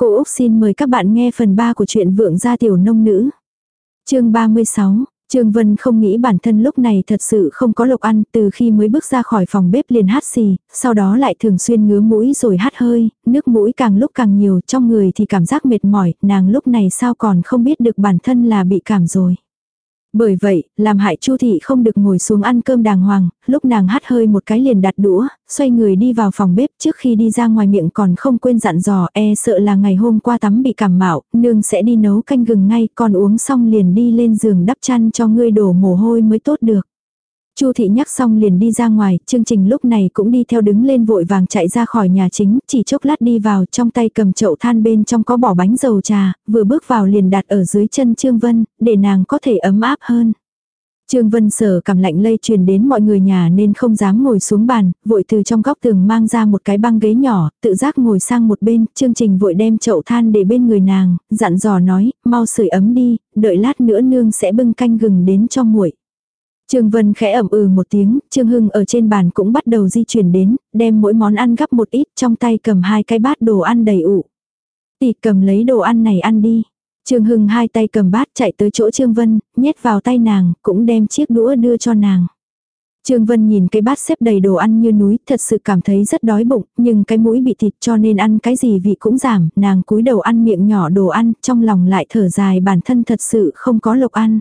Cô Úc xin mời các bạn nghe phần 3 của truyện Vượng gia tiểu nông nữ. chương 36, Trương Vân không nghĩ bản thân lúc này thật sự không có lộc ăn, từ khi mới bước ra khỏi phòng bếp liền hát xì, sau đó lại thường xuyên ngứa mũi rồi hát hơi, nước mũi càng lúc càng nhiều, trong người thì cảm giác mệt mỏi, nàng lúc này sao còn không biết được bản thân là bị cảm rồi. Bởi vậy, làm hại Chu thị không được ngồi xuống ăn cơm đàng hoàng, lúc nàng hắt hơi một cái liền đặt đũa, xoay người đi vào phòng bếp trước khi đi ra ngoài miệng còn không quên dặn dò e sợ là ngày hôm qua tắm bị cảm mạo, nương sẽ đi nấu canh gừng ngay, còn uống xong liền đi lên giường đắp chăn cho ngươi đổ mồ hôi mới tốt được. Chu thị nhắc xong liền đi ra ngoài, chương trình lúc này cũng đi theo đứng lên vội vàng chạy ra khỏi nhà chính, chỉ chốc lát đi vào trong tay cầm chậu than bên trong có bỏ bánh dầu trà, vừa bước vào liền đặt ở dưới chân Trương Vân, để nàng có thể ấm áp hơn. Trương Vân sở cảm lạnh lây truyền đến mọi người nhà nên không dám ngồi xuống bàn, vội từ trong góc tường mang ra một cái băng ghế nhỏ, tự giác ngồi sang một bên, chương trình vội đem chậu than để bên người nàng, dặn dò nói, mau sưởi ấm đi, đợi lát nữa nương sẽ bưng canh gừng đến cho muội. Trương Vân khẽ ẩm ừ một tiếng, Trương Hưng ở trên bàn cũng bắt đầu di chuyển đến, đem mỗi món ăn gắp một ít trong tay cầm hai cái bát đồ ăn đầy ụ. Tỷ cầm lấy đồ ăn này ăn đi. Trương Hưng hai tay cầm bát chạy tới chỗ Trương Vân, nhét vào tay nàng, cũng đem chiếc đũa đưa cho nàng. Trương Vân nhìn cái bát xếp đầy đồ ăn như núi, thật sự cảm thấy rất đói bụng, nhưng cái mũi bị thịt cho nên ăn cái gì vị cũng giảm, nàng cúi đầu ăn miệng nhỏ đồ ăn, trong lòng lại thở dài bản thân thật sự không có lộc ăn.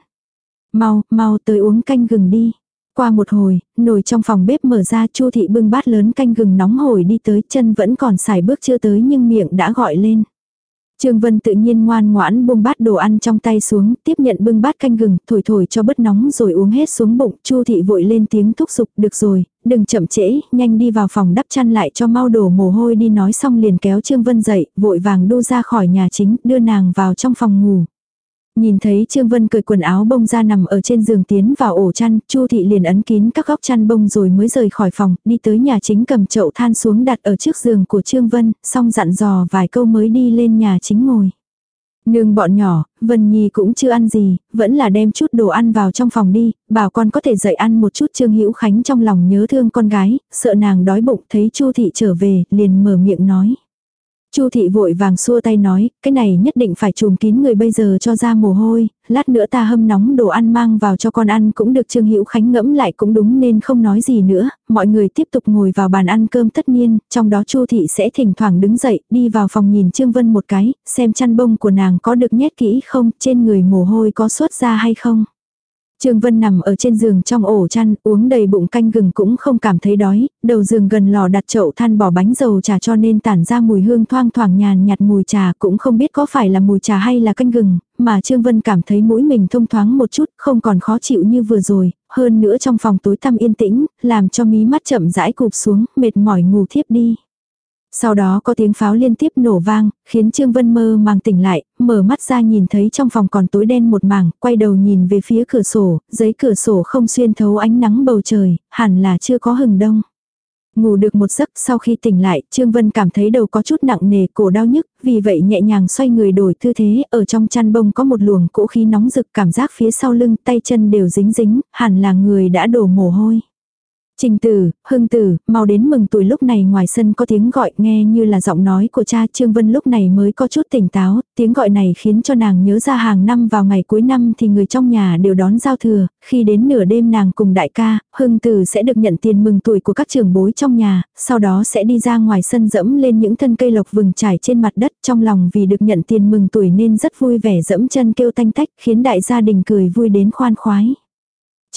Mau, mau tới uống canh gừng đi. Qua một hồi, nồi trong phòng bếp mở ra Chu thị bưng bát lớn canh gừng nóng hổi đi tới chân vẫn còn xài bước chưa tới nhưng miệng đã gọi lên. Trương Vân tự nhiên ngoan ngoãn buông bát đồ ăn trong tay xuống, tiếp nhận bưng bát canh gừng, thổi thổi cho bớt nóng rồi uống hết xuống bụng. Chu thị vội lên tiếng thúc giục, được rồi, đừng chậm trễ, nhanh đi vào phòng đắp chăn lại cho mau đổ mồ hôi đi nói xong liền kéo Trương Vân dậy, vội vàng đu ra khỏi nhà chính, đưa nàng vào trong phòng ngủ. Nhìn thấy Trương Vân cởi quần áo bông ra nằm ở trên giường tiến vào ổ chăn, Chu thị liền ấn kín các góc chăn bông rồi mới rời khỏi phòng, đi tới nhà chính cầm chậu than xuống đặt ở trước giường của Trương Vân, xong dặn dò vài câu mới đi lên nhà chính ngồi. Nương bọn nhỏ, Vân Nhi cũng chưa ăn gì, vẫn là đem chút đồ ăn vào trong phòng đi, bảo con có thể dậy ăn một chút Trương Hữu Khánh trong lòng nhớ thương con gái, sợ nàng đói bụng thấy Chu thị trở về, liền mở miệng nói. Chu thị vội vàng xua tay nói, cái này nhất định phải trùm kín người bây giờ cho ra mồ hôi, lát nữa ta hâm nóng đồ ăn mang vào cho con ăn cũng được Trương Hữu Khánh ngẫm lại cũng đúng nên không nói gì nữa, mọi người tiếp tục ngồi vào bàn ăn cơm tất nhiên, trong đó Chu thị sẽ thỉnh thoảng đứng dậy, đi vào phòng nhìn Trương Vân một cái, xem chăn bông của nàng có được nhét kỹ không, trên người mồ hôi có xuất ra hay không. Trương Vân nằm ở trên giường trong ổ chăn, uống đầy bụng canh gừng cũng không cảm thấy đói, đầu giường gần lò đặt chậu than bỏ bánh dầu trà cho nên tản ra mùi hương thoang thoảng nhàn nhạt mùi trà cũng không biết có phải là mùi trà hay là canh gừng, mà Trương Vân cảm thấy mũi mình thông thoáng một chút, không còn khó chịu như vừa rồi, hơn nữa trong phòng tối tăm yên tĩnh, làm cho mí mắt chậm rãi cụp xuống, mệt mỏi ngủ thiếp đi. Sau đó có tiếng pháo liên tiếp nổ vang, khiến Trương Vân mơ màng tỉnh lại, mở mắt ra nhìn thấy trong phòng còn tối đen một mảng, quay đầu nhìn về phía cửa sổ, giấy cửa sổ không xuyên thấu ánh nắng bầu trời, hẳn là chưa có hừng đông. Ngủ được một giấc sau khi tỉnh lại, Trương Vân cảm thấy đầu có chút nặng nề, cổ đau nhức, vì vậy nhẹ nhàng xoay người đổi tư thế, ở trong chăn bông có một luồng cỗ khí nóng rực cảm giác phía sau lưng, tay chân đều dính dính, hẳn là người đã đổ mồ hôi. Trình tử, hưng tử, mau đến mừng tuổi lúc này ngoài sân có tiếng gọi nghe như là giọng nói của cha Trương Vân lúc này mới có chút tỉnh táo, tiếng gọi này khiến cho nàng nhớ ra hàng năm vào ngày cuối năm thì người trong nhà đều đón giao thừa, khi đến nửa đêm nàng cùng đại ca, hưng tử sẽ được nhận tiền mừng tuổi của các trưởng bối trong nhà, sau đó sẽ đi ra ngoài sân dẫm lên những thân cây lộc vừng trải trên mặt đất trong lòng vì được nhận tiền mừng tuổi nên rất vui vẻ dẫm chân kêu tanh tách khiến đại gia đình cười vui đến khoan khoái.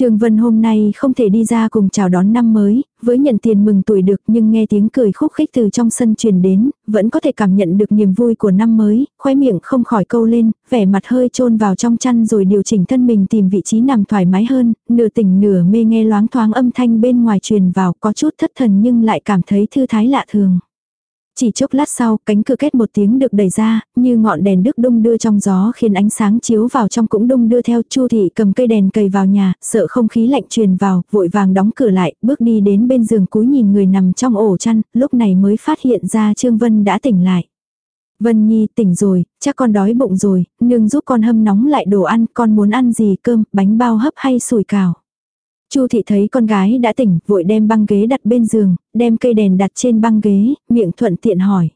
Trương Vân hôm nay không thể đi ra cùng chào đón năm mới, với nhận tiền mừng tuổi được nhưng nghe tiếng cười khúc khích từ trong sân truyền đến, vẫn có thể cảm nhận được niềm vui của năm mới, khoe miệng không khỏi câu lên, vẻ mặt hơi trôn vào trong chăn rồi điều chỉnh thân mình tìm vị trí nằm thoải mái hơn, nửa tỉnh nửa mê nghe loáng thoáng âm thanh bên ngoài truyền vào có chút thất thần nhưng lại cảm thấy thư thái lạ thường. Chỉ chốc lát sau, cánh cửa kết một tiếng được đẩy ra, như ngọn đèn đức đung đưa trong gió khiến ánh sáng chiếu vào trong cũng đung đưa theo. Chu thị cầm cây đèn cầy vào nhà, sợ không khí lạnh truyền vào, vội vàng đóng cửa lại, bước đi đến bên giường cúi nhìn người nằm trong ổ chăn, lúc này mới phát hiện ra Trương Vân đã tỉnh lại. Vân Nhi tỉnh rồi, chắc con đói bụng rồi, nương giúp con hâm nóng lại đồ ăn, con muốn ăn gì cơm, bánh bao hấp hay sủi cảo. Chu thị thấy con gái đã tỉnh, vội đem băng ghế đặt bên giường, đem cây đèn đặt trên băng ghế, miệng thuận tiện hỏi.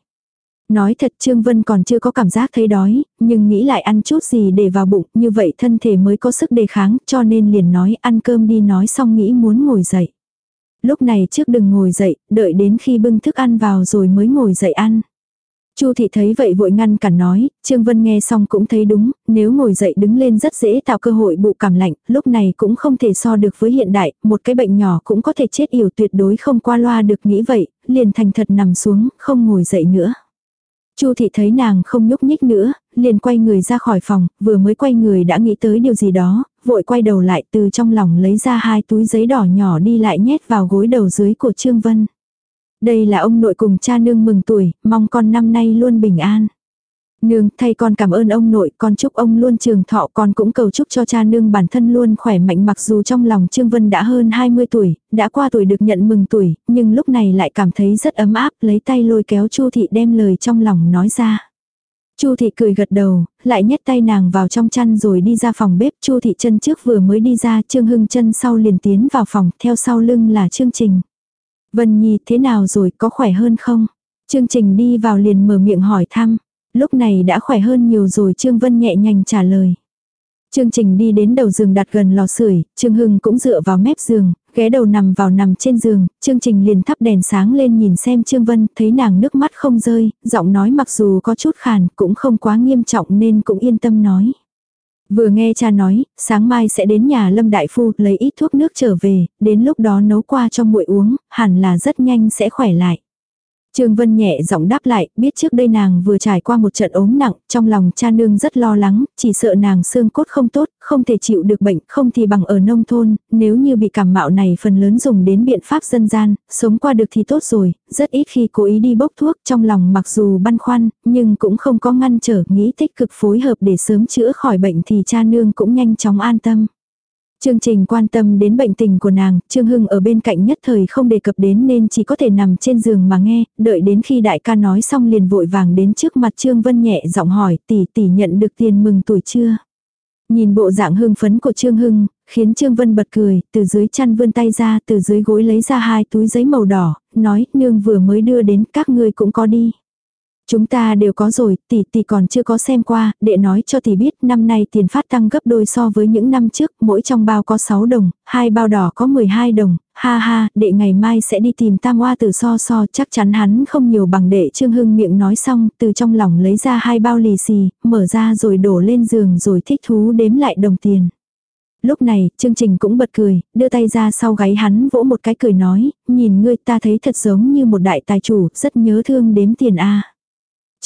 Nói thật Trương Vân còn chưa có cảm giác thấy đói, nhưng nghĩ lại ăn chút gì để vào bụng, như vậy thân thể mới có sức đề kháng, cho nên liền nói ăn cơm đi nói xong nghĩ muốn ngồi dậy. Lúc này trước đừng ngồi dậy, đợi đến khi bưng thức ăn vào rồi mới ngồi dậy ăn. Chu thị thấy vậy vội ngăn cản nói, Trương Vân nghe xong cũng thấy đúng, nếu ngồi dậy đứng lên rất dễ tạo cơ hội bụ cảm lạnh, lúc này cũng không thể so được với hiện đại, một cái bệnh nhỏ cũng có thể chết yểu tuyệt đối không qua loa được nghĩ vậy, liền thành thật nằm xuống, không ngồi dậy nữa. Chu thị thấy nàng không nhúc nhích nữa, liền quay người ra khỏi phòng, vừa mới quay người đã nghĩ tới điều gì đó, vội quay đầu lại từ trong lòng lấy ra hai túi giấy đỏ nhỏ đi lại nhét vào gối đầu dưới của Trương Vân. Đây là ông nội cùng cha nương mừng tuổi, mong con năm nay luôn bình an. Nương, thay con cảm ơn ông nội, con chúc ông luôn trường thọ, con cũng cầu chúc cho cha nương bản thân luôn khỏe mạnh mặc dù trong lòng Trương Vân đã hơn 20 tuổi, đã qua tuổi được nhận mừng tuổi, nhưng lúc này lại cảm thấy rất ấm áp, lấy tay lôi kéo Chu thị đem lời trong lòng nói ra. Chu thị cười gật đầu, lại nhét tay nàng vào trong chăn rồi đi ra phòng bếp, Chu thị chân trước vừa mới đi ra, Trương Hưng chân sau liền tiến vào phòng, theo sau lưng là Trương Trình. Vân Nhi thế nào rồi, có khỏe hơn không? Trương Trình đi vào liền mở miệng hỏi thăm. Lúc này đã khỏe hơn nhiều rồi Trương Vân nhẹ nhàng trả lời. Trương Trình đi đến đầu giường đặt gần lò sưởi, Trương Hưng cũng dựa vào mép giường, ghé đầu nằm vào nằm trên giường, Trương Trình liền thắp đèn sáng lên nhìn xem Trương Vân, thấy nàng nước mắt không rơi, giọng nói mặc dù có chút khàn, cũng không quá nghiêm trọng nên cũng yên tâm nói. Vừa nghe cha nói, sáng mai sẽ đến nhà Lâm Đại Phu lấy ít thuốc nước trở về, đến lúc đó nấu qua cho muội uống, hẳn là rất nhanh sẽ khỏe lại. Trương Vân nhẹ giọng đáp lại, biết trước đây nàng vừa trải qua một trận ốm nặng, trong lòng cha nương rất lo lắng, chỉ sợ nàng xương cốt không tốt, không thể chịu được bệnh, không thì bằng ở nông thôn, nếu như bị cảm mạo này phần lớn dùng đến biện pháp dân gian, sống qua được thì tốt rồi, rất ít khi cố ý đi bốc thuốc, trong lòng mặc dù băn khoăn, nhưng cũng không có ngăn trở, nghĩ tích cực phối hợp để sớm chữa khỏi bệnh thì cha nương cũng nhanh chóng an tâm. Chương trình quan tâm đến bệnh tình của nàng, Trương Hưng ở bên cạnh nhất thời không đề cập đến nên chỉ có thể nằm trên giường mà nghe, đợi đến khi đại ca nói xong liền vội vàng đến trước mặt Trương Vân nhẹ giọng hỏi tỷ tỷ nhận được tiền mừng tuổi chưa. Nhìn bộ dạng hưng phấn của Trương Hưng, khiến Trương Vân bật cười, từ dưới chăn vươn tay ra, từ dưới gối lấy ra hai túi giấy màu đỏ, nói, nương vừa mới đưa đến, các ngươi cũng có đi. Chúng ta đều có rồi, tỷ tỷ còn chưa có xem qua, để nói cho tỷ biết năm nay tiền phát tăng gấp đôi so với những năm trước, mỗi trong bao có 6 đồng, hai bao đỏ có 12 đồng, ha ha, đệ ngày mai sẽ đi tìm tam hoa từ so so, chắc chắn hắn không nhiều bằng đệ Trương Hưng miệng nói xong, từ trong lòng lấy ra hai bao lì xì, mở ra rồi đổ lên giường rồi thích thú đếm lại đồng tiền. Lúc này, chương trình cũng bật cười, đưa tay ra sau gáy hắn vỗ một cái cười nói, nhìn ngươi ta thấy thật giống như một đại tài chủ, rất nhớ thương đếm tiền a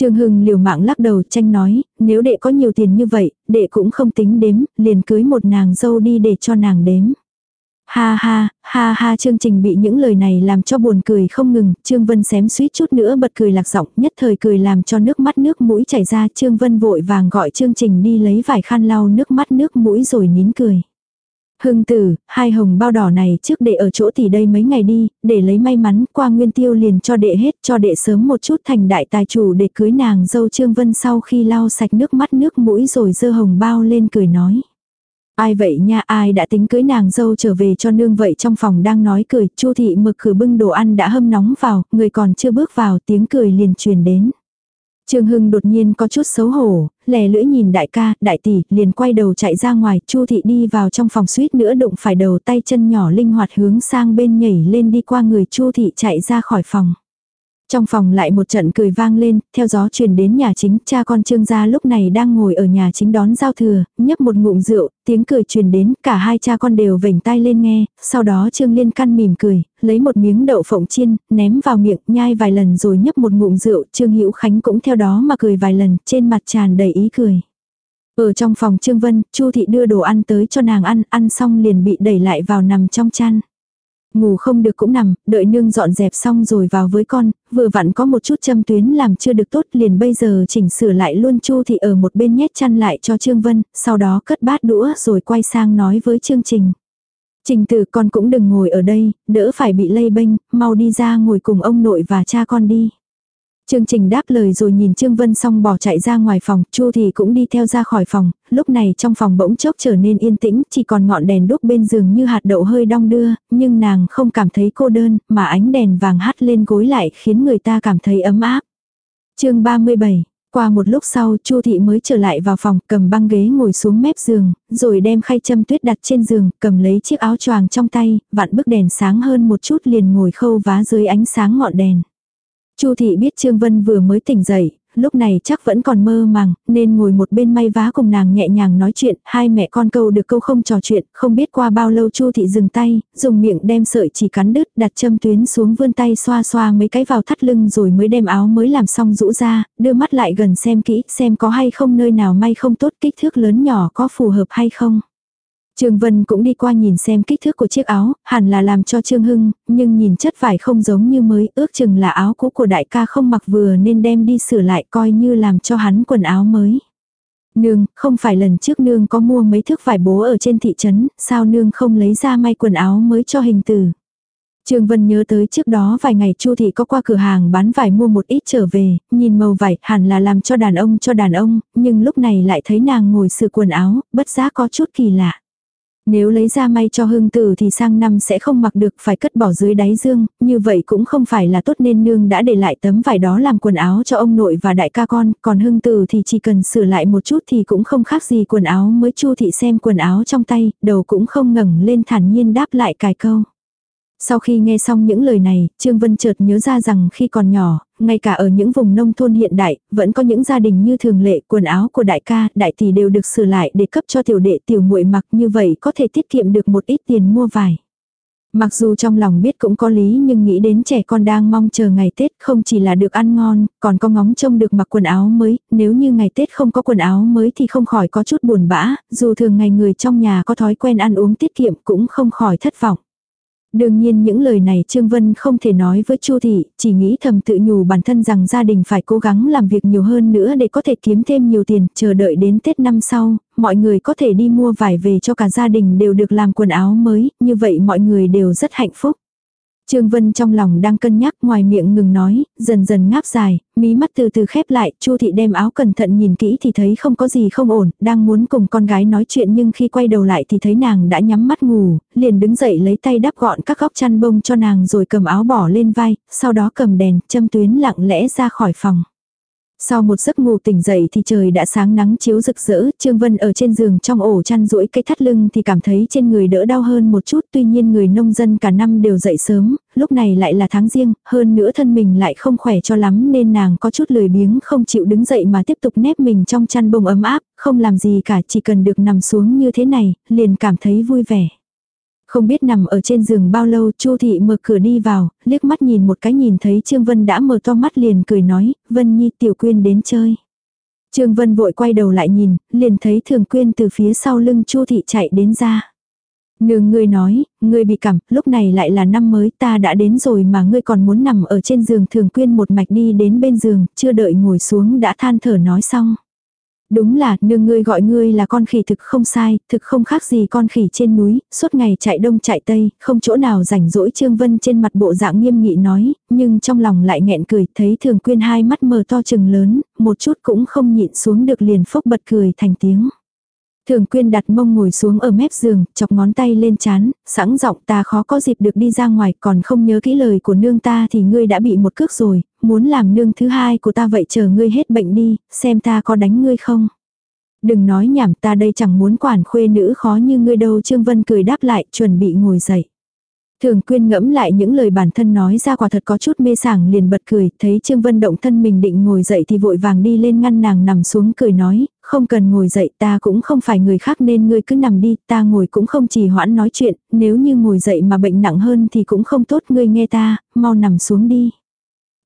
Trương Hưng liều mạng lắc đầu tranh nói, nếu đệ có nhiều tiền như vậy, đệ cũng không tính đếm, liền cưới một nàng dâu đi để cho nàng đếm. Ha ha, ha ha chương trình bị những lời này làm cho buồn cười không ngừng, Trương Vân xém suýt chút nữa bật cười lạc giọng, nhất thời cười làm cho nước mắt nước mũi chảy ra, Trương Vân vội vàng gọi chương trình đi lấy vải khăn lau nước mắt nước mũi rồi nín cười. Hưng tử, hai hồng bao đỏ này trước đệ ở chỗ tỷ đây mấy ngày đi, để lấy may mắn qua nguyên tiêu liền cho đệ hết cho đệ sớm một chút thành đại tài chủ để cưới nàng dâu Trương Vân sau khi lau sạch nước mắt nước mũi rồi dơ hồng bao lên cười nói. Ai vậy nha ai đã tính cưới nàng dâu trở về cho nương vậy trong phòng đang nói cười, chu thị mực khử bưng đồ ăn đã hâm nóng vào, người còn chưa bước vào tiếng cười liền truyền đến. Trương Hưng đột nhiên có chút xấu hổ, lè lưỡi nhìn đại ca, đại tỷ, liền quay đầu chạy ra ngoài, Chu thị đi vào trong phòng suýt nữa đụng phải đầu tay chân nhỏ linh hoạt hướng sang bên nhảy lên đi qua người Chu thị chạy ra khỏi phòng. Trong phòng lại một trận cười vang lên, theo gió truyền đến nhà chính, cha con trương gia lúc này đang ngồi ở nhà chính đón giao thừa, nhấp một ngụm rượu, tiếng cười truyền đến, cả hai cha con đều vểnh tai lên nghe, sau đó trương liên căn mỉm cười, lấy một miếng đậu phộng chiên, ném vào miệng, nhai vài lần rồi nhấp một ngụm rượu, trương hữu khánh cũng theo đó mà cười vài lần, trên mặt tràn đầy ý cười. Ở trong phòng Trương Vân, Chu thị đưa đồ ăn tới cho nàng ăn, ăn xong liền bị đẩy lại vào nằm trong chăn. Ngủ không được cũng nằm, đợi nương dọn dẹp xong rồi vào với con, vừa vặn có một chút châm tuyến làm chưa được tốt liền bây giờ chỉnh sửa lại luôn Chu thì ở một bên nhét chăn lại cho Trương Vân, sau đó cất bát đũa rồi quay sang nói với Trương Trình. Trình tử con cũng đừng ngồi ở đây, đỡ phải bị lây bênh, mau đi ra ngồi cùng ông nội và cha con đi. Chương trình đáp lời rồi nhìn Trương Vân xong bỏ chạy ra ngoài phòng, Chu thì cũng đi theo ra khỏi phòng, lúc này trong phòng bỗng chốc trở nên yên tĩnh, chỉ còn ngọn đèn đúc bên giường như hạt đậu hơi đong đưa, nhưng nàng không cảm thấy cô đơn, mà ánh đèn vàng hắt lên gối lại khiến người ta cảm thấy ấm áp. chương 37, qua một lúc sau Chu thị mới trở lại vào phòng, cầm băng ghế ngồi xuống mép giường, rồi đem khay châm tuyết đặt trên giường, cầm lấy chiếc áo choàng trong tay, vặn bức đèn sáng hơn một chút liền ngồi khâu vá dưới ánh sáng ngọn đèn. Chu thị biết Trương Vân vừa mới tỉnh dậy, lúc này chắc vẫn còn mơ màng, nên ngồi một bên may vá cùng nàng nhẹ nhàng nói chuyện, hai mẹ con câu được câu không trò chuyện, không biết qua bao lâu Chu thị dừng tay, dùng miệng đem sợi chỉ cắn đứt, đặt châm tuyến xuống vươn tay xoa xoa mấy cái vào thắt lưng rồi mới đem áo mới làm xong rũ ra, đưa mắt lại gần xem kỹ, xem có hay không nơi nào may không tốt kích thước lớn nhỏ có phù hợp hay không. Trương Vân cũng đi qua nhìn xem kích thước của chiếc áo, hẳn là làm cho Trương Hưng, nhưng nhìn chất vải không giống như mới, ước chừng là áo cũ của đại ca không mặc vừa nên đem đi sửa lại coi như làm cho hắn quần áo mới. Nương, không phải lần trước nương có mua mấy thước vải bố ở trên thị trấn, sao nương không lấy ra may quần áo mới cho hình tử. Trương Vân nhớ tới trước đó vài ngày Chu thị có qua cửa hàng bán vải mua một ít trở về, nhìn màu vải hẳn là làm cho đàn ông cho đàn ông, nhưng lúc này lại thấy nàng ngồi sửa quần áo, bất giác có chút kỳ lạ. Nếu lấy ra may cho hương tử thì sang năm sẽ không mặc được phải cất bỏ dưới đáy dương, như vậy cũng không phải là tốt nên nương đã để lại tấm vải đó làm quần áo cho ông nội và đại ca con, còn hương tử thì chỉ cần sửa lại một chút thì cũng không khác gì quần áo mới chu thị xem quần áo trong tay, đầu cũng không ngẩng lên thản nhiên đáp lại cài câu. Sau khi nghe xong những lời này, Trương Vân chợt nhớ ra rằng khi còn nhỏ, ngay cả ở những vùng nông thôn hiện đại, vẫn có những gia đình như thường lệ, quần áo của đại ca, đại tỷ đều được sửa lại để cấp cho tiểu đệ tiểu muội mặc như vậy có thể tiết kiệm được một ít tiền mua vải. Mặc dù trong lòng biết cũng có lý nhưng nghĩ đến trẻ con đang mong chờ ngày Tết không chỉ là được ăn ngon, còn có ngóng trông được mặc quần áo mới, nếu như ngày Tết không có quần áo mới thì không khỏi có chút buồn bã, dù thường ngày người trong nhà có thói quen ăn uống tiết kiệm cũng không khỏi thất vọng. Đương nhiên những lời này Trương Vân không thể nói với Chu thị, chỉ nghĩ thầm tự nhủ bản thân rằng gia đình phải cố gắng làm việc nhiều hơn nữa để có thể kiếm thêm nhiều tiền, chờ đợi đến Tết năm sau, mọi người có thể đi mua vải về cho cả gia đình đều được làm quần áo mới, như vậy mọi người đều rất hạnh phúc. Trương Vân trong lòng đang cân nhắc ngoài miệng ngừng nói, dần dần ngáp dài, mí mắt từ từ khép lại, Chu thị đem áo cẩn thận nhìn kỹ thì thấy không có gì không ổn, đang muốn cùng con gái nói chuyện nhưng khi quay đầu lại thì thấy nàng đã nhắm mắt ngủ, liền đứng dậy lấy tay đắp gọn các góc chăn bông cho nàng rồi cầm áo bỏ lên vai, sau đó cầm đèn, châm tuyến lặng lẽ ra khỏi phòng. Sau một giấc ngủ tỉnh dậy thì trời đã sáng nắng chiếu rực rỡ, Trương Vân ở trên giường trong ổ chăn duỗi cây thắt lưng thì cảm thấy trên người đỡ đau hơn một chút, tuy nhiên người nông dân cả năm đều dậy sớm, lúc này lại là tháng riêng, hơn nữa thân mình lại không khỏe cho lắm nên nàng có chút lười biếng không chịu đứng dậy mà tiếp tục nép mình trong chăn bông ấm áp, không làm gì cả chỉ cần được nằm xuống như thế này, liền cảm thấy vui vẻ. Không biết nằm ở trên giường bao lâu, Chu thị mở cửa đi vào, liếc mắt nhìn một cái nhìn thấy Trương Vân đã mở to mắt liền cười nói, Vân Nhi tiểu quyên đến chơi. Trương Vân vội quay đầu lại nhìn, liền thấy Thường Quyên từ phía sau lưng Chu thị chạy đến ra. Nương ngươi nói, ngươi bị cảm, lúc này lại là năm mới ta đã đến rồi mà ngươi còn muốn nằm ở trên giường Thường Quyên một mạch đi đến bên giường, chưa đợi ngồi xuống đã than thở nói xong. Đúng là, nương ngươi gọi ngươi là con khỉ thực không sai, thực không khác gì con khỉ trên núi, suốt ngày chạy đông chạy tây, không chỗ nào rảnh rỗi Trương Vân trên mặt bộ dạng nghiêm nghị nói, nhưng trong lòng lại nghẹn cười, thấy thường quyên hai mắt mờ to chừng lớn, một chút cũng không nhịn xuống được liền phốc bật cười thành tiếng. Thường quyên đặt mông ngồi xuống ở mép giường, chọc ngón tay lên chán, sẵn giọng ta khó có dịp được đi ra ngoài, còn không nhớ kỹ lời của nương ta thì ngươi đã bị một cước rồi, muốn làm nương thứ hai của ta vậy chờ ngươi hết bệnh đi, xem ta có đánh ngươi không. Đừng nói nhảm ta đây chẳng muốn quản khuê nữ khó như ngươi đâu Trương Vân cười đáp lại chuẩn bị ngồi dậy. Thường quyên ngẫm lại những lời bản thân nói ra quả thật có chút mê sảng liền bật cười, thấy Trương Vân động thân mình định ngồi dậy thì vội vàng đi lên ngăn nàng nằm xuống cười nói, không cần ngồi dậy ta cũng không phải người khác nên ngươi cứ nằm đi, ta ngồi cũng không chỉ hoãn nói chuyện, nếu như ngồi dậy mà bệnh nặng hơn thì cũng không tốt ngươi nghe ta, mau nằm xuống đi.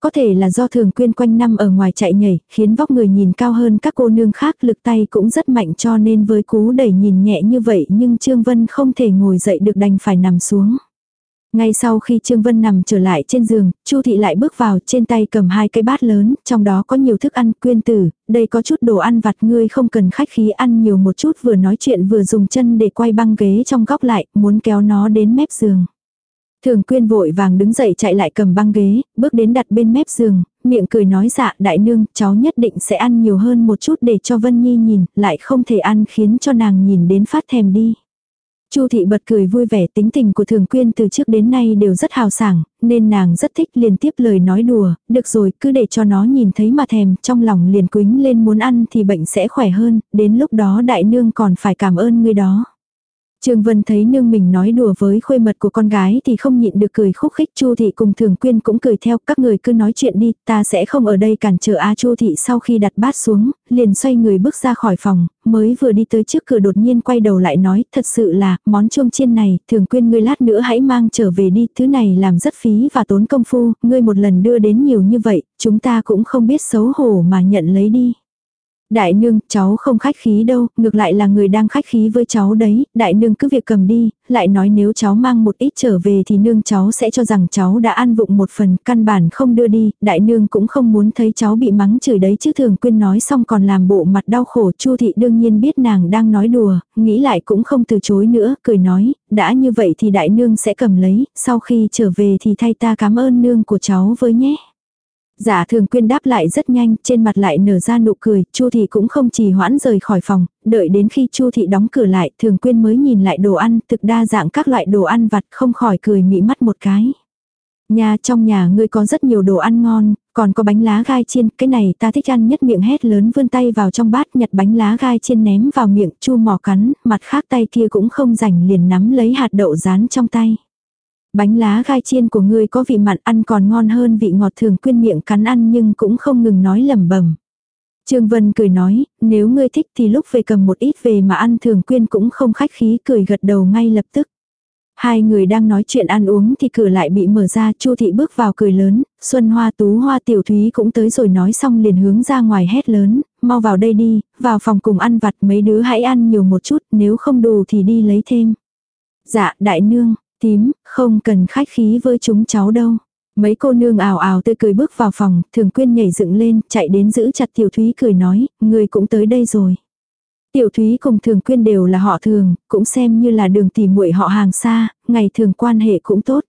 Có thể là do thường quyên quanh năm ở ngoài chạy nhảy, khiến vóc người nhìn cao hơn các cô nương khác lực tay cũng rất mạnh cho nên với cú đẩy nhìn nhẹ như vậy nhưng Trương Vân không thể ngồi dậy được đành phải nằm xuống. Ngay sau khi Trương Vân nằm trở lại trên giường, Chu thị lại bước vào, trên tay cầm hai cái bát lớn, trong đó có nhiều thức ăn, quyên tử, đây có chút đồ ăn vặt ngươi không cần khách khí ăn nhiều một chút vừa nói chuyện vừa dùng chân để quay băng ghế trong góc lại, muốn kéo nó đến mép giường. Thường quyên vội vàng đứng dậy chạy lại cầm băng ghế, bước đến đặt bên mép giường, miệng cười nói dạ đại nương, cháu nhất định sẽ ăn nhiều hơn một chút để cho Vân Nhi nhìn, lại không thể ăn khiến cho nàng nhìn đến phát thèm đi. Chu thị bật cười vui vẻ tính tình của thường quyên từ trước đến nay đều rất hào sảng, nên nàng rất thích liên tiếp lời nói đùa, được rồi cứ để cho nó nhìn thấy mà thèm, trong lòng liền quính lên muốn ăn thì bệnh sẽ khỏe hơn, đến lúc đó đại nương còn phải cảm ơn người đó. Trương Vân thấy nương mình nói đùa với khuê mật của con gái thì không nhịn được cười khúc khích Chu thị cùng Thường Quyên cũng cười theo, các người cứ nói chuyện đi, ta sẽ không ở đây cản trở A Chu thị sau khi đặt bát xuống, liền xoay người bước ra khỏi phòng, mới vừa đi tới trước cửa đột nhiên quay đầu lại nói, thật sự là, món chuông chiên này, Thường Quyên ngươi lát nữa hãy mang trở về đi, thứ này làm rất phí và tốn công phu, ngươi một lần đưa đến nhiều như vậy, chúng ta cũng không biết xấu hổ mà nhận lấy đi. Đại nương, cháu không khách khí đâu, ngược lại là người đang khách khí với cháu đấy, đại nương cứ việc cầm đi, lại nói nếu cháu mang một ít trở về thì nương cháu sẽ cho rằng cháu đã ăn vụng một phần, căn bản không đưa đi, đại nương cũng không muốn thấy cháu bị mắng chửi đấy chứ thường quyên nói xong còn làm bộ mặt đau khổ, chu thị đương nhiên biết nàng đang nói đùa, nghĩ lại cũng không từ chối nữa, cười nói, đã như vậy thì đại nương sẽ cầm lấy, sau khi trở về thì thay ta cảm ơn nương của cháu với nhé. Giả thường quyên đáp lại rất nhanh, trên mặt lại nở ra nụ cười, Chu thị cũng không trì hoãn rời khỏi phòng, đợi đến khi Chu thị đóng cửa lại, thường quyên mới nhìn lại đồ ăn, thực đa dạng các loại đồ ăn vặt, không khỏi cười mị mắt một cái. Nhà trong nhà ngươi có rất nhiều đồ ăn ngon, còn có bánh lá gai chiên, cái này ta thích ăn nhất miệng hét lớn vươn tay vào trong bát nhặt bánh lá gai chiên ném vào miệng, chu mò cắn, mặt khác tay kia cũng không rảnh liền nắm lấy hạt đậu rán trong tay. Bánh lá gai chiên của ngươi có vị mặn ăn còn ngon hơn vị ngọt thường quyên miệng cắn ăn nhưng cũng không ngừng nói lẩm bẩm. Trương Vân cười nói, nếu ngươi thích thì lúc về cầm một ít về mà ăn thường quyên cũng không khách khí cười gật đầu ngay lập tức. Hai người đang nói chuyện ăn uống thì cửa lại bị mở ra, Chu thị bước vào cười lớn, Xuân Hoa Tú Hoa Tiểu Thúy cũng tới rồi nói xong liền hướng ra ngoài hét lớn, mau vào đây đi, vào phòng cùng ăn vặt mấy đứa hãy ăn nhiều một chút, nếu không đủ thì đi lấy thêm. Dạ, đại nương, Tím, không cần khách khí với chúng cháu đâu. Mấy cô nương ảo ảo tươi cười bước vào phòng, thường quyên nhảy dựng lên, chạy đến giữ chặt tiểu thúy cười nói, người cũng tới đây rồi. Tiểu thúy cùng thường quyên đều là họ thường, cũng xem như là đường tìm muội họ hàng xa, ngày thường quan hệ cũng tốt.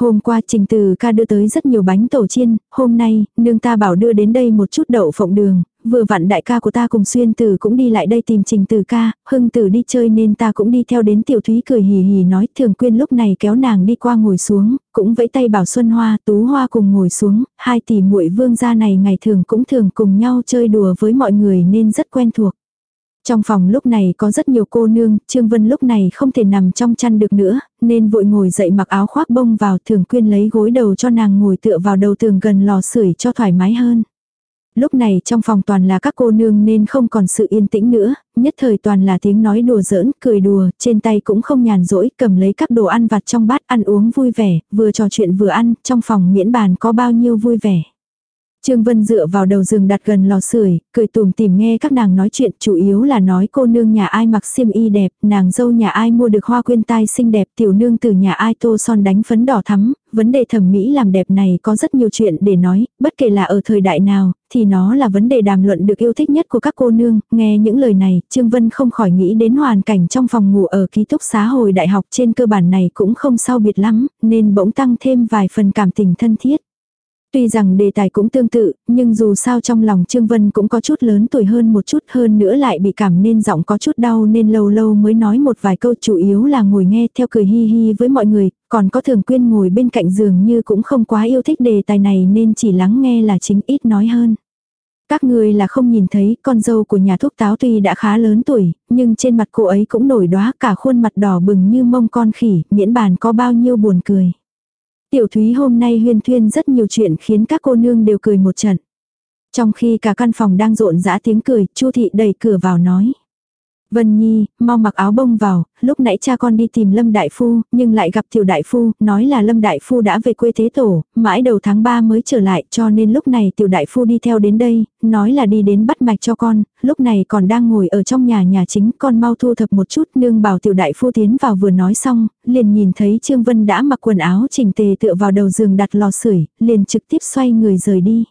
Hôm qua trình từ ca đưa tới rất nhiều bánh tổ chiên, hôm nay, nương ta bảo đưa đến đây một chút đậu phộng đường, vừa vặn đại ca của ta cùng xuyên từ cũng đi lại đây tìm trình từ ca, hưng tử đi chơi nên ta cũng đi theo đến tiểu thúy cười hì hì nói thường quyên lúc này kéo nàng đi qua ngồi xuống, cũng vẫy tay bảo xuân hoa tú hoa cùng ngồi xuống, hai tỷ muội vương gia này ngày thường cũng thường cùng nhau chơi đùa với mọi người nên rất quen thuộc. Trong phòng lúc này có rất nhiều cô nương, Trương Vân lúc này không thể nằm trong chăn được nữa, nên vội ngồi dậy mặc áo khoác bông vào thường quyên lấy gối đầu cho nàng ngồi tựa vào đầu tường gần lò sưởi cho thoải mái hơn. Lúc này trong phòng toàn là các cô nương nên không còn sự yên tĩnh nữa, nhất thời toàn là tiếng nói đùa giỡn, cười đùa, trên tay cũng không nhàn rỗi, cầm lấy các đồ ăn vặt trong bát ăn uống vui vẻ, vừa trò chuyện vừa ăn, trong phòng miễn bàn có bao nhiêu vui vẻ. Trương Vân dựa vào đầu giường đặt gần lò sưởi, cười tùm tìm nghe các nàng nói chuyện, chủ yếu là nói cô nương nhà ai mặc xiêm y đẹp, nàng dâu nhà ai mua được hoa quyên tai xinh đẹp, tiểu nương từ nhà ai tô son đánh phấn đỏ thắm, vấn đề thẩm mỹ làm đẹp này có rất nhiều chuyện để nói, bất kể là ở thời đại nào, thì nó là vấn đề đàm luận được yêu thích nhất của các cô nương, nghe những lời này, Trương Vân không khỏi nghĩ đến hoàn cảnh trong phòng ngủ ở ký túc xá hồi đại học trên cơ bản này cũng không sao biệt lắm, nên bỗng tăng thêm vài phần cảm tình thân thiết. Tuy rằng đề tài cũng tương tự, nhưng dù sao trong lòng Trương Vân cũng có chút lớn tuổi hơn một chút hơn nữa lại bị cảm nên giọng có chút đau nên lâu lâu mới nói một vài câu chủ yếu là ngồi nghe theo cười hi hi với mọi người, còn có thường quyên ngồi bên cạnh giường như cũng không quá yêu thích đề tài này nên chỉ lắng nghe là chính ít nói hơn. Các người là không nhìn thấy con dâu của nhà thuốc táo tuy đã khá lớn tuổi, nhưng trên mặt cô ấy cũng nổi đóa cả khuôn mặt đỏ bừng như mông con khỉ, miễn bàn có bao nhiêu buồn cười. Tiểu Thúy hôm nay huyên thuyên rất nhiều chuyện khiến các cô nương đều cười một trận. Trong khi cả căn phòng đang rộn rã tiếng cười, Chu thị đẩy cửa vào nói. Vân Nhi, mau mặc áo bông vào, lúc nãy cha con đi tìm Lâm Đại Phu, nhưng lại gặp Tiểu Đại Phu, nói là Lâm Đại Phu đã về quê thế tổ, mãi đầu tháng 3 mới trở lại cho nên lúc này Tiểu Đại Phu đi theo đến đây, nói là đi đến bắt mạch cho con, lúc này còn đang ngồi ở trong nhà nhà chính, con mau thu thập một chút, nương bảo Tiểu Đại Phu tiến vào vừa nói xong, liền nhìn thấy Trương Vân đã mặc quần áo chỉnh tề tựa vào đầu giường đặt lò sưởi liền trực tiếp xoay người rời đi.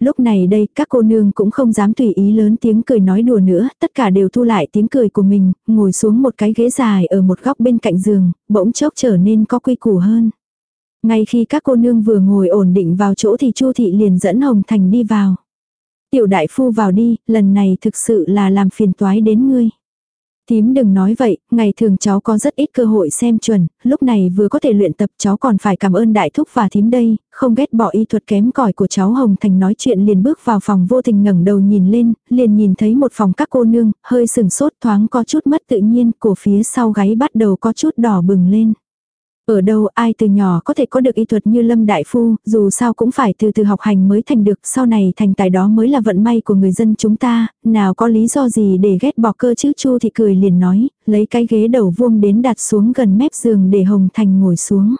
Lúc này đây các cô nương cũng không dám tùy ý lớn tiếng cười nói đùa nữa, tất cả đều thu lại tiếng cười của mình, ngồi xuống một cái ghế dài ở một góc bên cạnh giường, bỗng chốc trở nên có quy củ hơn. Ngay khi các cô nương vừa ngồi ổn định vào chỗ thì Chu thị liền dẫn Hồng Thành đi vào. Tiểu đại phu vào đi, lần này thực sự là làm phiền toái đến ngươi. Tím đừng nói vậy, ngày thường cháu có rất ít cơ hội xem chuẩn, lúc này vừa có thể luyện tập cháu còn phải cảm ơn đại thúc và thím đây, không ghét bỏ y thuật kém cỏi của cháu Hồng Thành nói chuyện liền bước vào phòng vô tình ngẩng đầu nhìn lên, liền nhìn thấy một phòng các cô nương, hơi sừng sốt thoáng có chút mất tự nhiên, cổ phía sau gáy bắt đầu có chút đỏ bừng lên. Ở đâu ai từ nhỏ có thể có được y thuật như Lâm Đại Phu, dù sao cũng phải từ từ học hành mới thành được, sau này thành tài đó mới là vận may của người dân chúng ta, nào có lý do gì để ghét bỏ cơ chứ Chu thì cười liền nói, lấy cái ghế đầu vuông đến đặt xuống gần mép giường để Hồng Thành ngồi xuống.